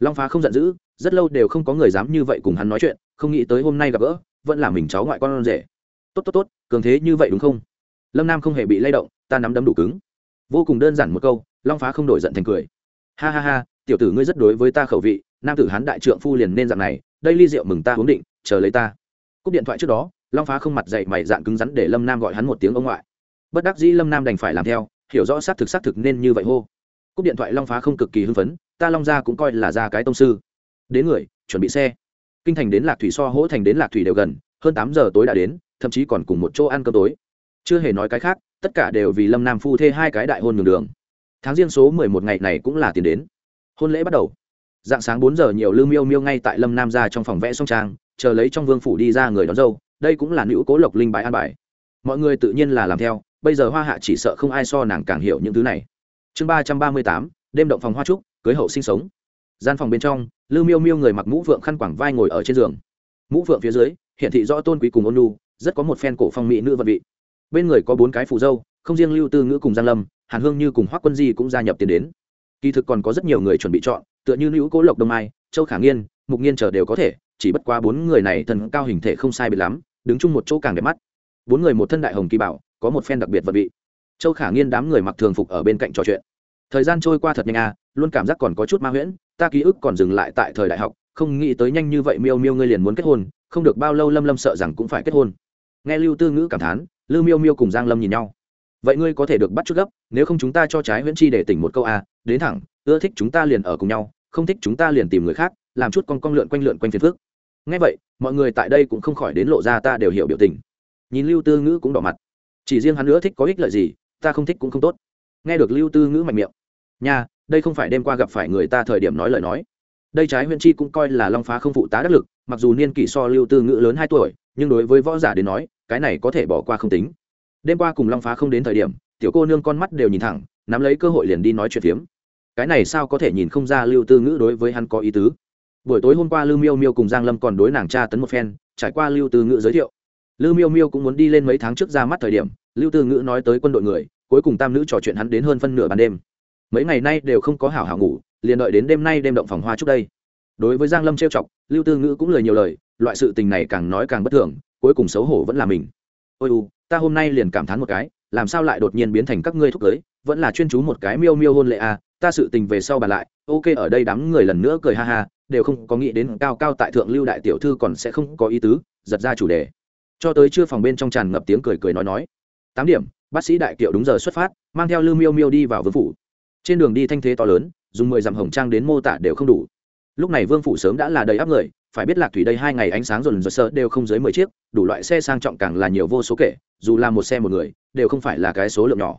Long phá không giận dữ, rất lâu đều không có người dám như vậy cùng hắn nói chuyện, không nghĩ tới hôm nay gặp gỡ, vẫn là mình cháu ngoại con rể. Tốt tốt tốt, cường thế như vậy đúng không? Lâm nam không hề bị lay động, ta nắm đấm đủ cứng. Vô cùng đơn giản một câu long phá không đổi giận thành cười. Ha ha ha, tiểu tử ngươi rất đối với ta khẩu vị, nam tử hán đại trượng phu liền nên dạng này, đây ly rượu mừng ta uống định, chờ lấy ta. Cúp điện thoại trước đó, long phá không mặt dậy mày dạng cứng rắn để lâm nam gọi hắn một tiếng ông ngoại. Bất đắc dĩ lâm nam đành phải làm theo, hiểu rõ xác thực xác thực nên như vậy hô. Cúp điện thoại long phá không cực kỳ hưng phấn, ta long ra cũng coi là ra cái tông sư. Đến người, chuẩn bị xe. Kinh thành đến lạc thủy so hỗ thành đến lạc thủy đều gần, hơn tám giờ tối đã đến, thậm chí còn cùng một chỗ ăn cơm tối. Chưa hề nói cái khác, tất cả đều vì lâm nam phu thê hai cái đại hôn nhường đường tháng riêng số mười một ngày này cũng là tiền đến. Hôn lễ bắt đầu. Dạng sáng bốn giờ nhiều lư miêu miêu ngay tại lâm nam ra trong phòng vẽ song trang, chờ lấy trong vương phủ đi ra người đón dâu. Đây cũng là nữ cố lộc linh bài an bài. Mọi người tự nhiên là làm theo, bây giờ hoa hạ chỉ sợ không ai so nàng càng hiểu những thứ này. Chương ba trăm ba mươi tám, đêm động phòng hoa trúc, cưới hậu sinh sống. Gian phòng bên trong lư miêu miêu người mặc mũ vượng khăn quảng vai ngồi ở trên giường. Mũ vượng phía dưới hiện thị rõ tôn quý cùng ôn lu rất có một phen cổ phong mỹ nữ vật vị. Bên người có bốn cái phù dâu, không riêng lưu tư ngữ cùng giang lâm hàn hương như cùng hoác quân di cũng gia nhập tiền đến. Kỳ thực còn có rất nhiều người chuẩn bị chọn, tựa như nữ cố lộc đông mai, châu khả nghiên, mục nghiên chờ đều có thể, chỉ bất qua bốn người này thần cao hình thể không sai biệt lắm, đứng chung một chỗ càng đẹp mắt. Bốn người một thân đại hồng kỳ bảo, có một phen đặc biệt vật vị. Châu khả nghiên đám người mặc thường phục ở bên cạnh trò chuyện. Thời gian trôi qua thật nhanh à luôn cảm giác còn có chút ma huyễn, ta ký ức còn dừng lại tại thời đại học, không nghĩ tới nhanh như vậy miêu miêu ngươi liền muốn kết hôn, không được bao lâu lâm lâm sợ rằng cũng phải kết hôn. Nghe lưu tư ngữ cảm thán, lưu miêu miêu cùng giang lâm nhìn nhau vậy ngươi có thể được bắt chút gấp nếu không chúng ta cho trái huyễn chi để tỉnh một câu a à, đến thẳng ưa thích chúng ta liền ở cùng nhau không thích chúng ta liền tìm người khác làm chút con con lượn quanh lượn quanh phiền phước ngay vậy mọi người tại đây cũng không khỏi đến lộ ra ta đều hiểu biểu tình. Nhìn lưu tư ngữ cũng đỏ mặt. Chỉ riêng hắn nữa thích có ích lợi gì ta không thích cũng không tốt. Nghe được lưu tư ngữ mạnh miệng. Nha đây không phải đêm qua gặp phải người ta thời điểm nói lời nói. Đây trái huyễn chi cũng coi là long phá không phụ tá đắc lực mặc dù niên kỷ so lưu tư ngữ lớn hai tuổi nhưng đối với võ giả đến nói cái này có thể bỏ qua không tính đêm qua cùng long phá không đến thời điểm tiểu cô nương con mắt đều nhìn thẳng nắm lấy cơ hội liền đi nói chuyện phiếm cái này sao có thể nhìn không ra lưu tư ngữ đối với hắn có ý tứ buổi tối hôm qua lưu miêu miêu cùng giang lâm còn đối nàng tra tấn một phen trải qua lưu tư ngữ giới thiệu lưu miêu miêu cũng muốn đi lên mấy tháng trước ra mắt thời điểm lưu tư ngữ nói tới quân đội người cuối cùng tam nữ trò chuyện hắn đến hơn phân nửa ban đêm mấy ngày nay đều không có hảo hảo ngủ liền đợi đến đêm nay đêm động phòng hoa trước đây đối với giang lâm trêu chọc lưu tư ngữ cũng lời nhiều lời loại sự tình này càng nói càng bất thường cuối cùng xấu hổ vẫn là mình ôi u ta hôm nay liền cảm thán một cái, làm sao lại đột nhiên biến thành các ngươi thúc cưới vẫn là chuyên chú một cái miêu miêu hôn lệ à ta sự tình về sau bàn lại, ok, ở đây đám người lần nữa cười ha ha, đều không có nghĩ đến cao cao tại thượng lưu đại tiểu thư còn sẽ không có ý tứ, giật ra chủ đề. Cho tới chưa phòng bên trong tràn ngập tiếng cười cười nói nói. Tám điểm, bác sĩ đại kiệu đúng giờ xuất phát, mang theo lưu miêu miêu đi vào vương phủ. Trên đường đi thanh thế to lớn, dùng mười dặm hồng trang đến mô tả đều không đủ. Lúc này vương phủ sớm đã là đầy áp người phải biết lạc thủy đây hai ngày ánh sáng dồn dồn sơ đều không dưới mười chiếc, đủ loại xe sang trọng càng là nhiều vô số kể, dù là một xe một người, đều không phải là cái số lượng nhỏ.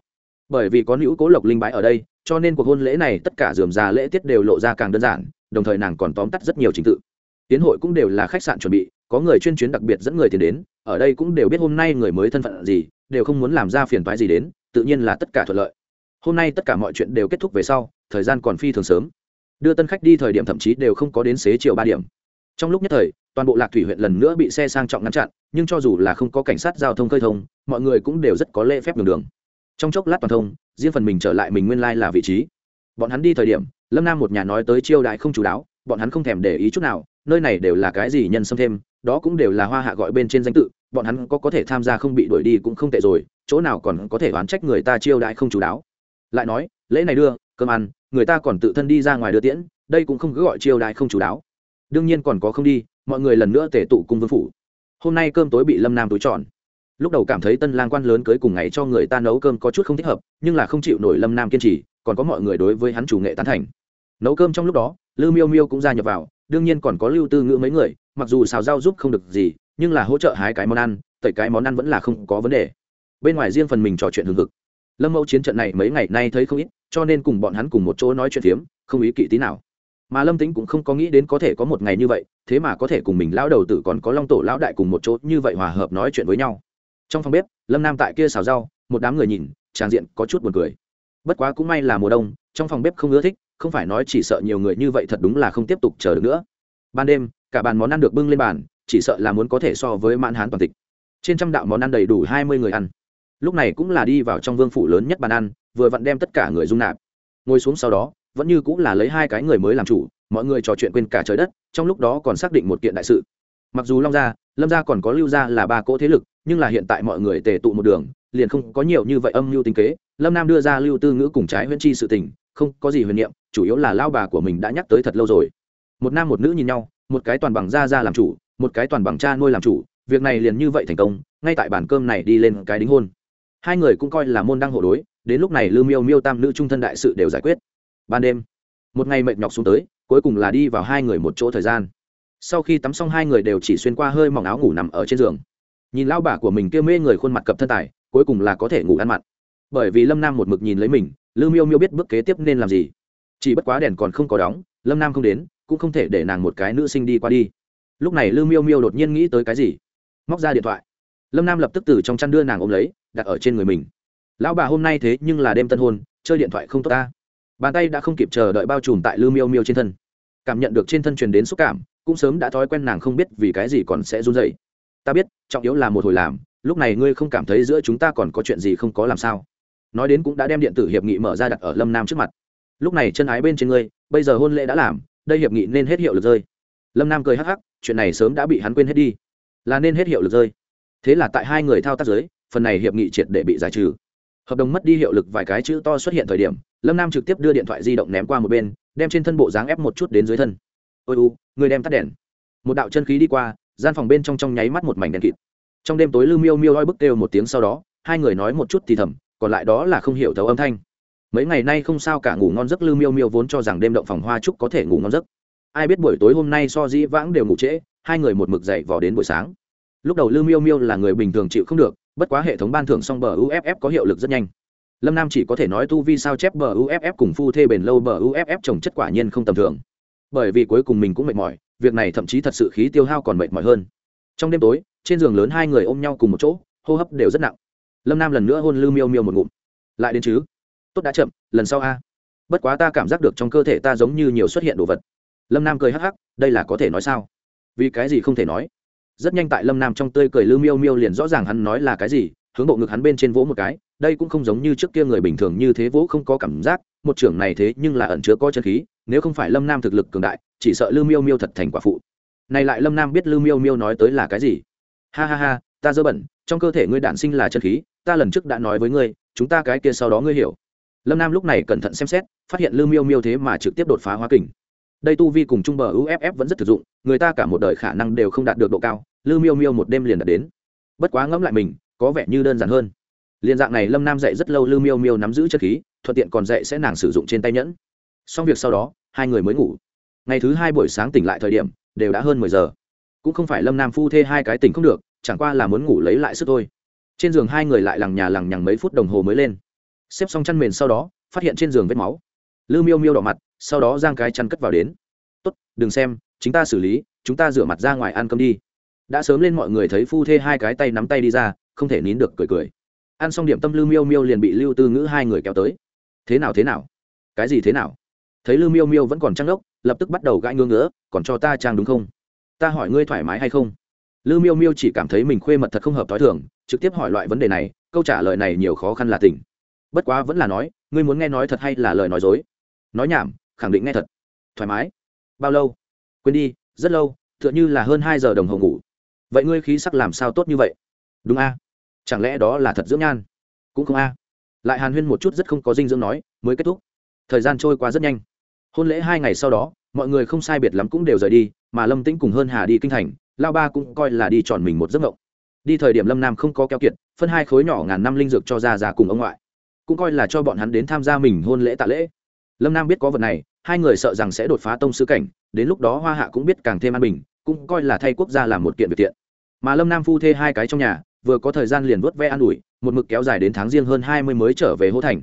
Bởi vì có nữ cố lộc linh bái ở đây, cho nên cuộc hôn lễ này tất cả dườm già lễ tiết đều lộ ra càng đơn giản, đồng thời nàng còn tóm tắt rất nhiều trình tự. Tiến hội cũng đều là khách sạn chuẩn bị, có người chuyên chuyến đặc biệt dẫn người tiền đến, ở đây cũng đều biết hôm nay người mới thân phận gì, đều không muốn làm ra phiền toái gì đến, tự nhiên là tất cả thuận lợi. Hôm nay tất cả mọi chuyện đều kết thúc về sau, thời gian còn phi thường sớm. Đưa tân khách đi thời điểm thậm chí đều không có đến xế chiều ba điểm trong lúc nhất thời, toàn bộ lạc thủy huyện lần nữa bị xe sang trọng ngăn chặn, nhưng cho dù là không có cảnh sát giao thông khơi thông, mọi người cũng đều rất có lễ phép đường đường. Trong chốc lát toàn thông, riêng phần mình trở lại mình nguyên lai là vị trí. Bọn hắn đi thời điểm, lâm nam một nhà nói tới chiêu đại không chú đáo, bọn hắn không thèm để ý chút nào, nơi này đều là cái gì nhân xâm thêm, đó cũng đều là hoa hạ gọi bên trên danh tự, bọn hắn có có thể tham gia không bị đuổi đi cũng không tệ rồi, chỗ nào còn có thể oán trách người ta chiêu đại không chú đáo. Lại nói, lễ này đưa, cơm ăn, người ta còn tự thân đi ra ngoài đưa tiễn, đây cũng không cứ gọi chiêu đại không chú đáo đương nhiên còn có không đi, mọi người lần nữa tể tụ cung vương phủ. Hôm nay cơm tối bị lâm nam túi tròn lúc đầu cảm thấy tân lang quan lớn cưới cùng ngày cho người ta nấu cơm có chút không thích hợp, nhưng là không chịu nổi lâm nam kiên trì, còn có mọi người đối với hắn chủ nghệ tán thành. Nấu cơm trong lúc đó, lư miêu miêu cũng gia nhập vào, đương nhiên còn có lưu tư ngữ mấy người, mặc dù xào rau giúp không được gì, nhưng là hỗ trợ hái cái món ăn, tẩy cái món ăn vẫn là không có vấn đề. Bên ngoài riêng phần mình trò chuyện hừng hực. Lâm mẫu chiến trận này mấy ngày nay thấy không ít, cho nên cùng bọn hắn cùng một chỗ nói chuyện phiếm, không ý kỵ tí nào mà lâm tính cũng không có nghĩ đến có thể có một ngày như vậy, thế mà có thể cùng mình lão đầu tử còn có long tổ lão đại cùng một chỗ như vậy hòa hợp nói chuyện với nhau. Trong phòng bếp, lâm nam tại kia xào rau, một đám người nhìn, tràng diện có chút buồn cười. Bất quá cũng may là mùa đông, trong phòng bếp không ưa thích, không phải nói chỉ sợ nhiều người như vậy thật đúng là không tiếp tục chờ được nữa. Ban đêm, cả bàn món ăn được bưng lên bàn, chỉ sợ là muốn có thể so với mãn hán toàn tịch. Trên trăm đạo món ăn đầy đủ hai mươi người ăn. Lúc này cũng là đi vào trong vương phủ lớn nhất bàn ăn, vừa vặn đem tất cả người dung nạp. Ngồi xuống sau đó vẫn như cũng là lấy hai cái người mới làm chủ, mọi người trò chuyện quên cả trời đất, trong lúc đó còn xác định một kiện đại sự. Mặc dù long gia, lâm gia còn có lưu gia là ba cỗ thế lực, nhưng là hiện tại mọi người tề tụ một đường, liền không có nhiều như vậy âm mưu tính kế. Lâm nam đưa ra lưu tư ngữ cùng trái huyễn chi sự tình, không có gì huyền niệm, chủ yếu là lao bà của mình đã nhắc tới thật lâu rồi. Một nam một nữ nhìn nhau, một cái toàn bằng gia gia làm chủ, một cái toàn bằng cha nuôi làm chủ, việc này liền như vậy thành công, ngay tại bàn cơm này đi lên cái đính hôn. Hai người cũng coi là môn đăng hộ đối, đến lúc này lưu miêu miêu tam nữ trung thân đại sự đều giải quyết ban đêm. Một ngày mệt nhọc xuống tới, cuối cùng là đi vào hai người một chỗ thời gian. Sau khi tắm xong hai người đều chỉ xuyên qua hơi mỏng áo ngủ nằm ở trên giường. Nhìn lao bà của mình kia mê người khuôn mặt cập thân tài, cuối cùng là có thể ngủ ăn mặn. Bởi vì lâm nam một mực nhìn lấy mình, lư miêu miêu biết bước kế tiếp nên làm gì. Chỉ bất quá đèn còn không có đóng, lâm nam không đến, cũng không thể để nàng một cái nữ sinh đi qua đi. Lúc này lư miêu miêu đột nhiên nghĩ tới cái gì? Móc ra điện thoại. Lâm nam lập tức từ trong chăn đưa nàng ôm lấy, đặt ở trên người mình. Lão bà hôm nay thế nhưng là đêm tân hôn, chơi điện thoại không tốt ta bàn tay đã không kịp chờ đợi bao trùm tại lư miêu miêu trên thân. Cảm nhận được trên thân truyền đến xúc cảm, cũng sớm đã thói quen nàng không biết vì cái gì còn sẽ run dậy ta biết, trọng yếu là một hồi làm, lúc này ngươi không cảm thấy giữa chúng ta còn có chuyện gì không có làm sao. Nói đến cũng đã đem điện tử hiệp nghị mở ra đặt ở lâm nam trước mặt. Lúc này chân ái bên trên ngươi, bây giờ hôn lễ đã làm, đây hiệp nghị nên hết hiệu lực rơi. Lâm nam cười hắc hắc, chuyện này sớm đã bị hắn quên hết đi. Là nên hết hiệu lực rơi. Thế là tại hai người thao tác giới phần này hiệp nghị triệt để bị giải trừ. Hợp đồng mất đi hiệu lực vài cái chữ to xuất hiện thời điểm lâm nam trực tiếp đưa điện thoại di động ném qua một bên đem trên thân bộ dáng ép một chút đến dưới thân ôi u người đem tắt đèn một đạo chân khí đi qua gian phòng bên trong trong nháy mắt một mảnh đèn kịt trong đêm tối lư miêu miêu oi bức kêu một tiếng sau đó hai người nói một chút thì thầm còn lại đó là không hiểu thấu âm thanh mấy ngày nay không sao cả ngủ ngon giấc lư miêu miêu vốn cho rằng đêm động phòng hoa trúc có thể ngủ ngon giấc ai biết buổi tối hôm nay so dĩ vãng đều ngủ trễ hai người một mực dậy vò đến buổi sáng lúc đầu lư miêu miêu là người bình thường chịu không được bất quá hệ thống ban thưởng song bờ uff có hiệu lực rất nhanh lâm nam chỉ có thể nói tu vi sao chép bờ uff cùng phu thê bền lâu bờ uff trồng chất quả nhiên không tầm thường. Bởi vì cuối cùng mình cũng mệt mỏi, việc này thậm chí thật sự khí tiêu hao còn mệt mỏi hơn. Trong đêm tối, trên giường lớn hai người ôm nhau cùng một chỗ, hô hấp đều rất nặng. Lâm nam lần nữa hôn lư miêu miêu một ngụm. Lại đến chứ? Tốt đã chậm, lần sau a. Bất quá ta cảm giác được trong cơ thể ta giống như nhiều xuất hiện đồ vật. Lâm nam cười hắc hắc, đây là có thể nói sao? Vì cái gì không thể nói? Rất nhanh tại lâm nam trong tươi cười lư miêu miêu liền rõ ràng hắn nói là cái gì hướng bộ ngực hắn bên trên vỗ một cái, đây cũng không giống như trước kia người bình thường như thế vỗ không có cảm giác, một trưởng này thế nhưng là ẩn chứa có chân khí, nếu không phải lâm nam thực lực cường đại, chỉ sợ lưu miêu miêu thật thành quả phụ. Này lại lâm nam biết lưu miêu miêu nói tới là cái gì? Ha ha ha, ta dơ bẩn, trong cơ thể ngươi đản sinh là chân khí, ta lần trước đã nói với ngươi, chúng ta cái kia sau đó ngươi hiểu. Lâm nam lúc này cẩn thận xem xét, phát hiện lưu miêu miêu thế mà trực tiếp đột phá hóa kình. Đây tu vi cùng trung bờ uff vẫn rất thực dụng, người ta cả một đời khả năng đều không đạt được độ cao, lưu miêu miêu một đêm liền đạt đến. Bất quá ngẫm lại mình có vẻ như đơn giản hơn. Liên dạng này lâm nam dạy rất lâu lưu miêu miêu nắm giữ chất khí, thuận tiện còn dạy sẽ nàng sử dụng trên tay nhẫn. Xong việc sau đó, hai người mới ngủ. Ngày thứ hai buổi sáng tỉnh lại thời điểm, đều đã hơn mười giờ. Cũng không phải lâm nam phu thê hai cái tỉnh không được, chẳng qua là muốn ngủ lấy lại sức thôi. Trên giường hai người lại lằng nhà lằng nhằng mấy phút đồng hồ mới lên. Xếp xong chăn mền sau đó, phát hiện trên giường vết máu. Lư miêu miêu đỏ mặt, sau đó giang cái chăn cất vào đến. Tốt, đừng xem chúng ta xử lý, chúng ta rửa mặt ra ngoài ăn cơm đi. Đã sớm lên mọi người thấy phu thê hai cái tay nắm tay đi ra không thể nín được cười cười. Ăn xong điểm tâm lưu miêu miêu liền bị lưu tư ngữ hai người kéo tới. Thế nào thế nào? Cái gì thế nào? Thấy lưu miêu miêu vẫn còn trăng ốc lập tức bắt đầu gãi ngưỡng ngỡ còn cho ta trang đúng không? Ta hỏi ngươi thoải mái hay không? Lưu miêu miêu chỉ cảm thấy mình khuê mật thật không hợp t h o i thường, trực tiếp hỏi loại vấn đề này, câu trả lời này nhiều khó khăn là tỉnh bất quá vẫn là nói, ngươi muốn nghe nói thật hay là lời nói dối? Nói nhảm, khẳng định nghe thật. Thoải mái. Bao lâu? Quên đi, rất lâu t h ư ợ n h ư là hơn hai giờ đồng hồ ngủ. Vậy ngươi khí sắc làm sao tốt như vậy? Đúng a chẳng lẽ đó là thật dưỡng nhan? Cũng không a. Lại hàn huyên một chút rất không có dinh dưỡng nói, mới kết thúc. Thời gian trôi qua rất nhanh. Hôn lễ hai ngày sau đó, mọi người không sai biệt lắm cũng đều rời đi, mà lâm tĩnh cùng hơn hà đi kinh thành, lao ba cũng coi là đi tròn mình một giấc mộng. Đi thời điểm lâm nam không có keo kiệt, phân hai khối nhỏ ngàn năm linh dược cho ra ra cùng ông ngoại. Cũng coi là cho bọn hắn đến tham gia mình hôn lễ tạ lễ. Lâm nam biết có vật này, hai người sợ rằng sẽ đột phá tông sư cảnh, đến lúc đó hoa hạ cũng biết càng thêm an bình, cũng coi là thay quốc gia làm một kiện việc tiện mà lâm nam phu thê hai cái trong nhà vừa có thời gian liền vớt ve an ủi, một mực kéo dài đến tháng riêng hơn hai mươi mới trở về hô thành.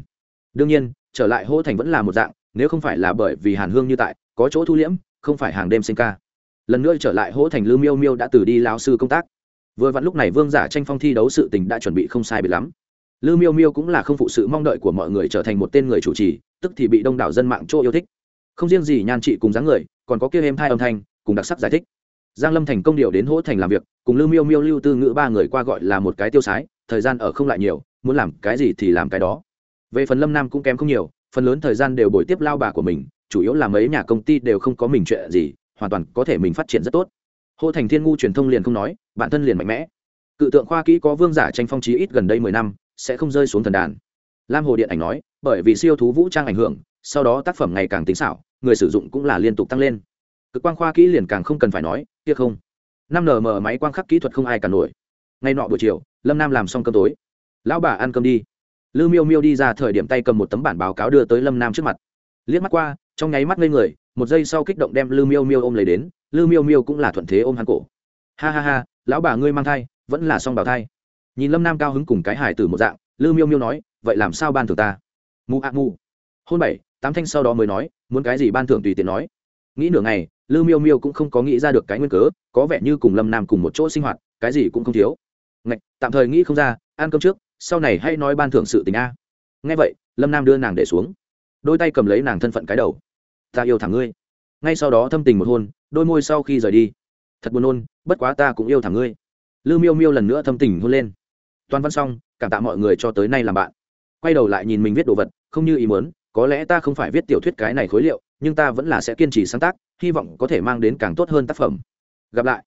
Đương nhiên, trở lại hô thành vẫn là một dạng, nếu không phải là bởi vì hàn hương như tại, có chỗ thu liễm, không phải hàng đêm sinh ca. Lần nữa trở lại hỗ thành lư miêu miêu đã từ đi lao sư công tác. Vừa vặn lúc này vương giả tranh phong thi đấu sự tình đã chuẩn bị không sai biệt lắm. Lư miêu miêu cũng là không phụ sự mong đợi của mọi người trở thành một tên người chủ trì, tức thì bị đông đảo dân mạng chỗ yêu thích. Không riêng gì nhan trị cùng dáng người, còn có kia êm hai âm thanh, cùng đặc sắc giải thích giang lâm thành công điều đến hỗ thành làm việc, cùng lưu miêu miêu lưu tư ngữ ba người qua gọi là một cái tiêu sái, thời gian ở không lại nhiều, muốn làm cái gì thì làm cái đó. Về phần lâm nam cũng kém không nhiều, phần lớn thời gian đều bồi tiếp lao bà của mình, chủ yếu là mấy nhà công ty đều không có mình chuyện gì, hoàn toàn có thể mình phát triển rất tốt. Hô thành thiên ngu truyền thông liền không nói, bản thân liền mạnh mẽ. Cự tượng khoa kỹ có vương giả tranh phong trí ít gần đây mười năm, sẽ không rơi xuống thần đàn. Lam hồ điện ảnh nói, bởi vì siêu thú vũ trang ảnh hưởng, sau đó tác phẩm ngày càng tính xảo, người sử dụng cũng là liên tục tăng lên cực quang khoa kỹ liền càng không cần phải nói, kia không. Năm nm máy quang khắc kỹ thuật không ai cả nổi. Ngay nọ buổi chiều, lâm nam làm xong cơm tối. Lão bà ăn cơm đi. Lư miêu miêu đi ra thời điểm tay cầm một tấm bản báo cáo đưa tới lâm nam trước mặt. Liếc mắt qua, trong nháy mắt ngây người, một giây sau kích động đem lư miêu miêu ôm lấy đến, lư miêu miêu cũng là thuận thế ôm hắn cổ. Ha ha ha, lão bà ngươi mang thai, vẫn là song bào thai. Nhìn lâm nam cao hứng cùng cái hải tử một dạng, lư miêu miêu nói, vậy làm sao ban thưởng ta? Mù ạ mù hôn bảy, tám thanh sau đó mới nói, muốn cái gì ban thưởng tùy tiện nói nghĩ nửa ngày lư miêu miêu cũng không có nghĩ ra được cái nguyên cớ, có vẻ như cùng lâm nam cùng một chỗ sinh hoạt, cái gì cũng không thiếu. Ngạch, tạm thời nghĩ không ra, ăn cơm trước, sau này hay nói ban thưởng sự tình a. Nghe vậy, lâm nam đưa nàng để xuống. Đôi tay cầm lấy nàng thân phận cái đầu. Ta yêu thẳng ngươi. Ngay sau đó thâm tình một hôn, đôi môi sau khi rời đi. Thật buồn nôn, bất quá ta cũng yêu thẳng ngươi. Lư miêu miêu lần nữa thâm tình hôn lên. Toàn văn xong, cảm tạ mọi người cho tới nay làm bạn. Quay đầu lại nhìn mình viết đồ vật, không như ý muốn, có lẽ ta không phải viết tiểu thuyết cái này khối liệu nhưng ta vẫn là sẽ kiên trì sáng tác, hy vọng có thể mang đến càng tốt hơn tác phẩm. Gặp lại.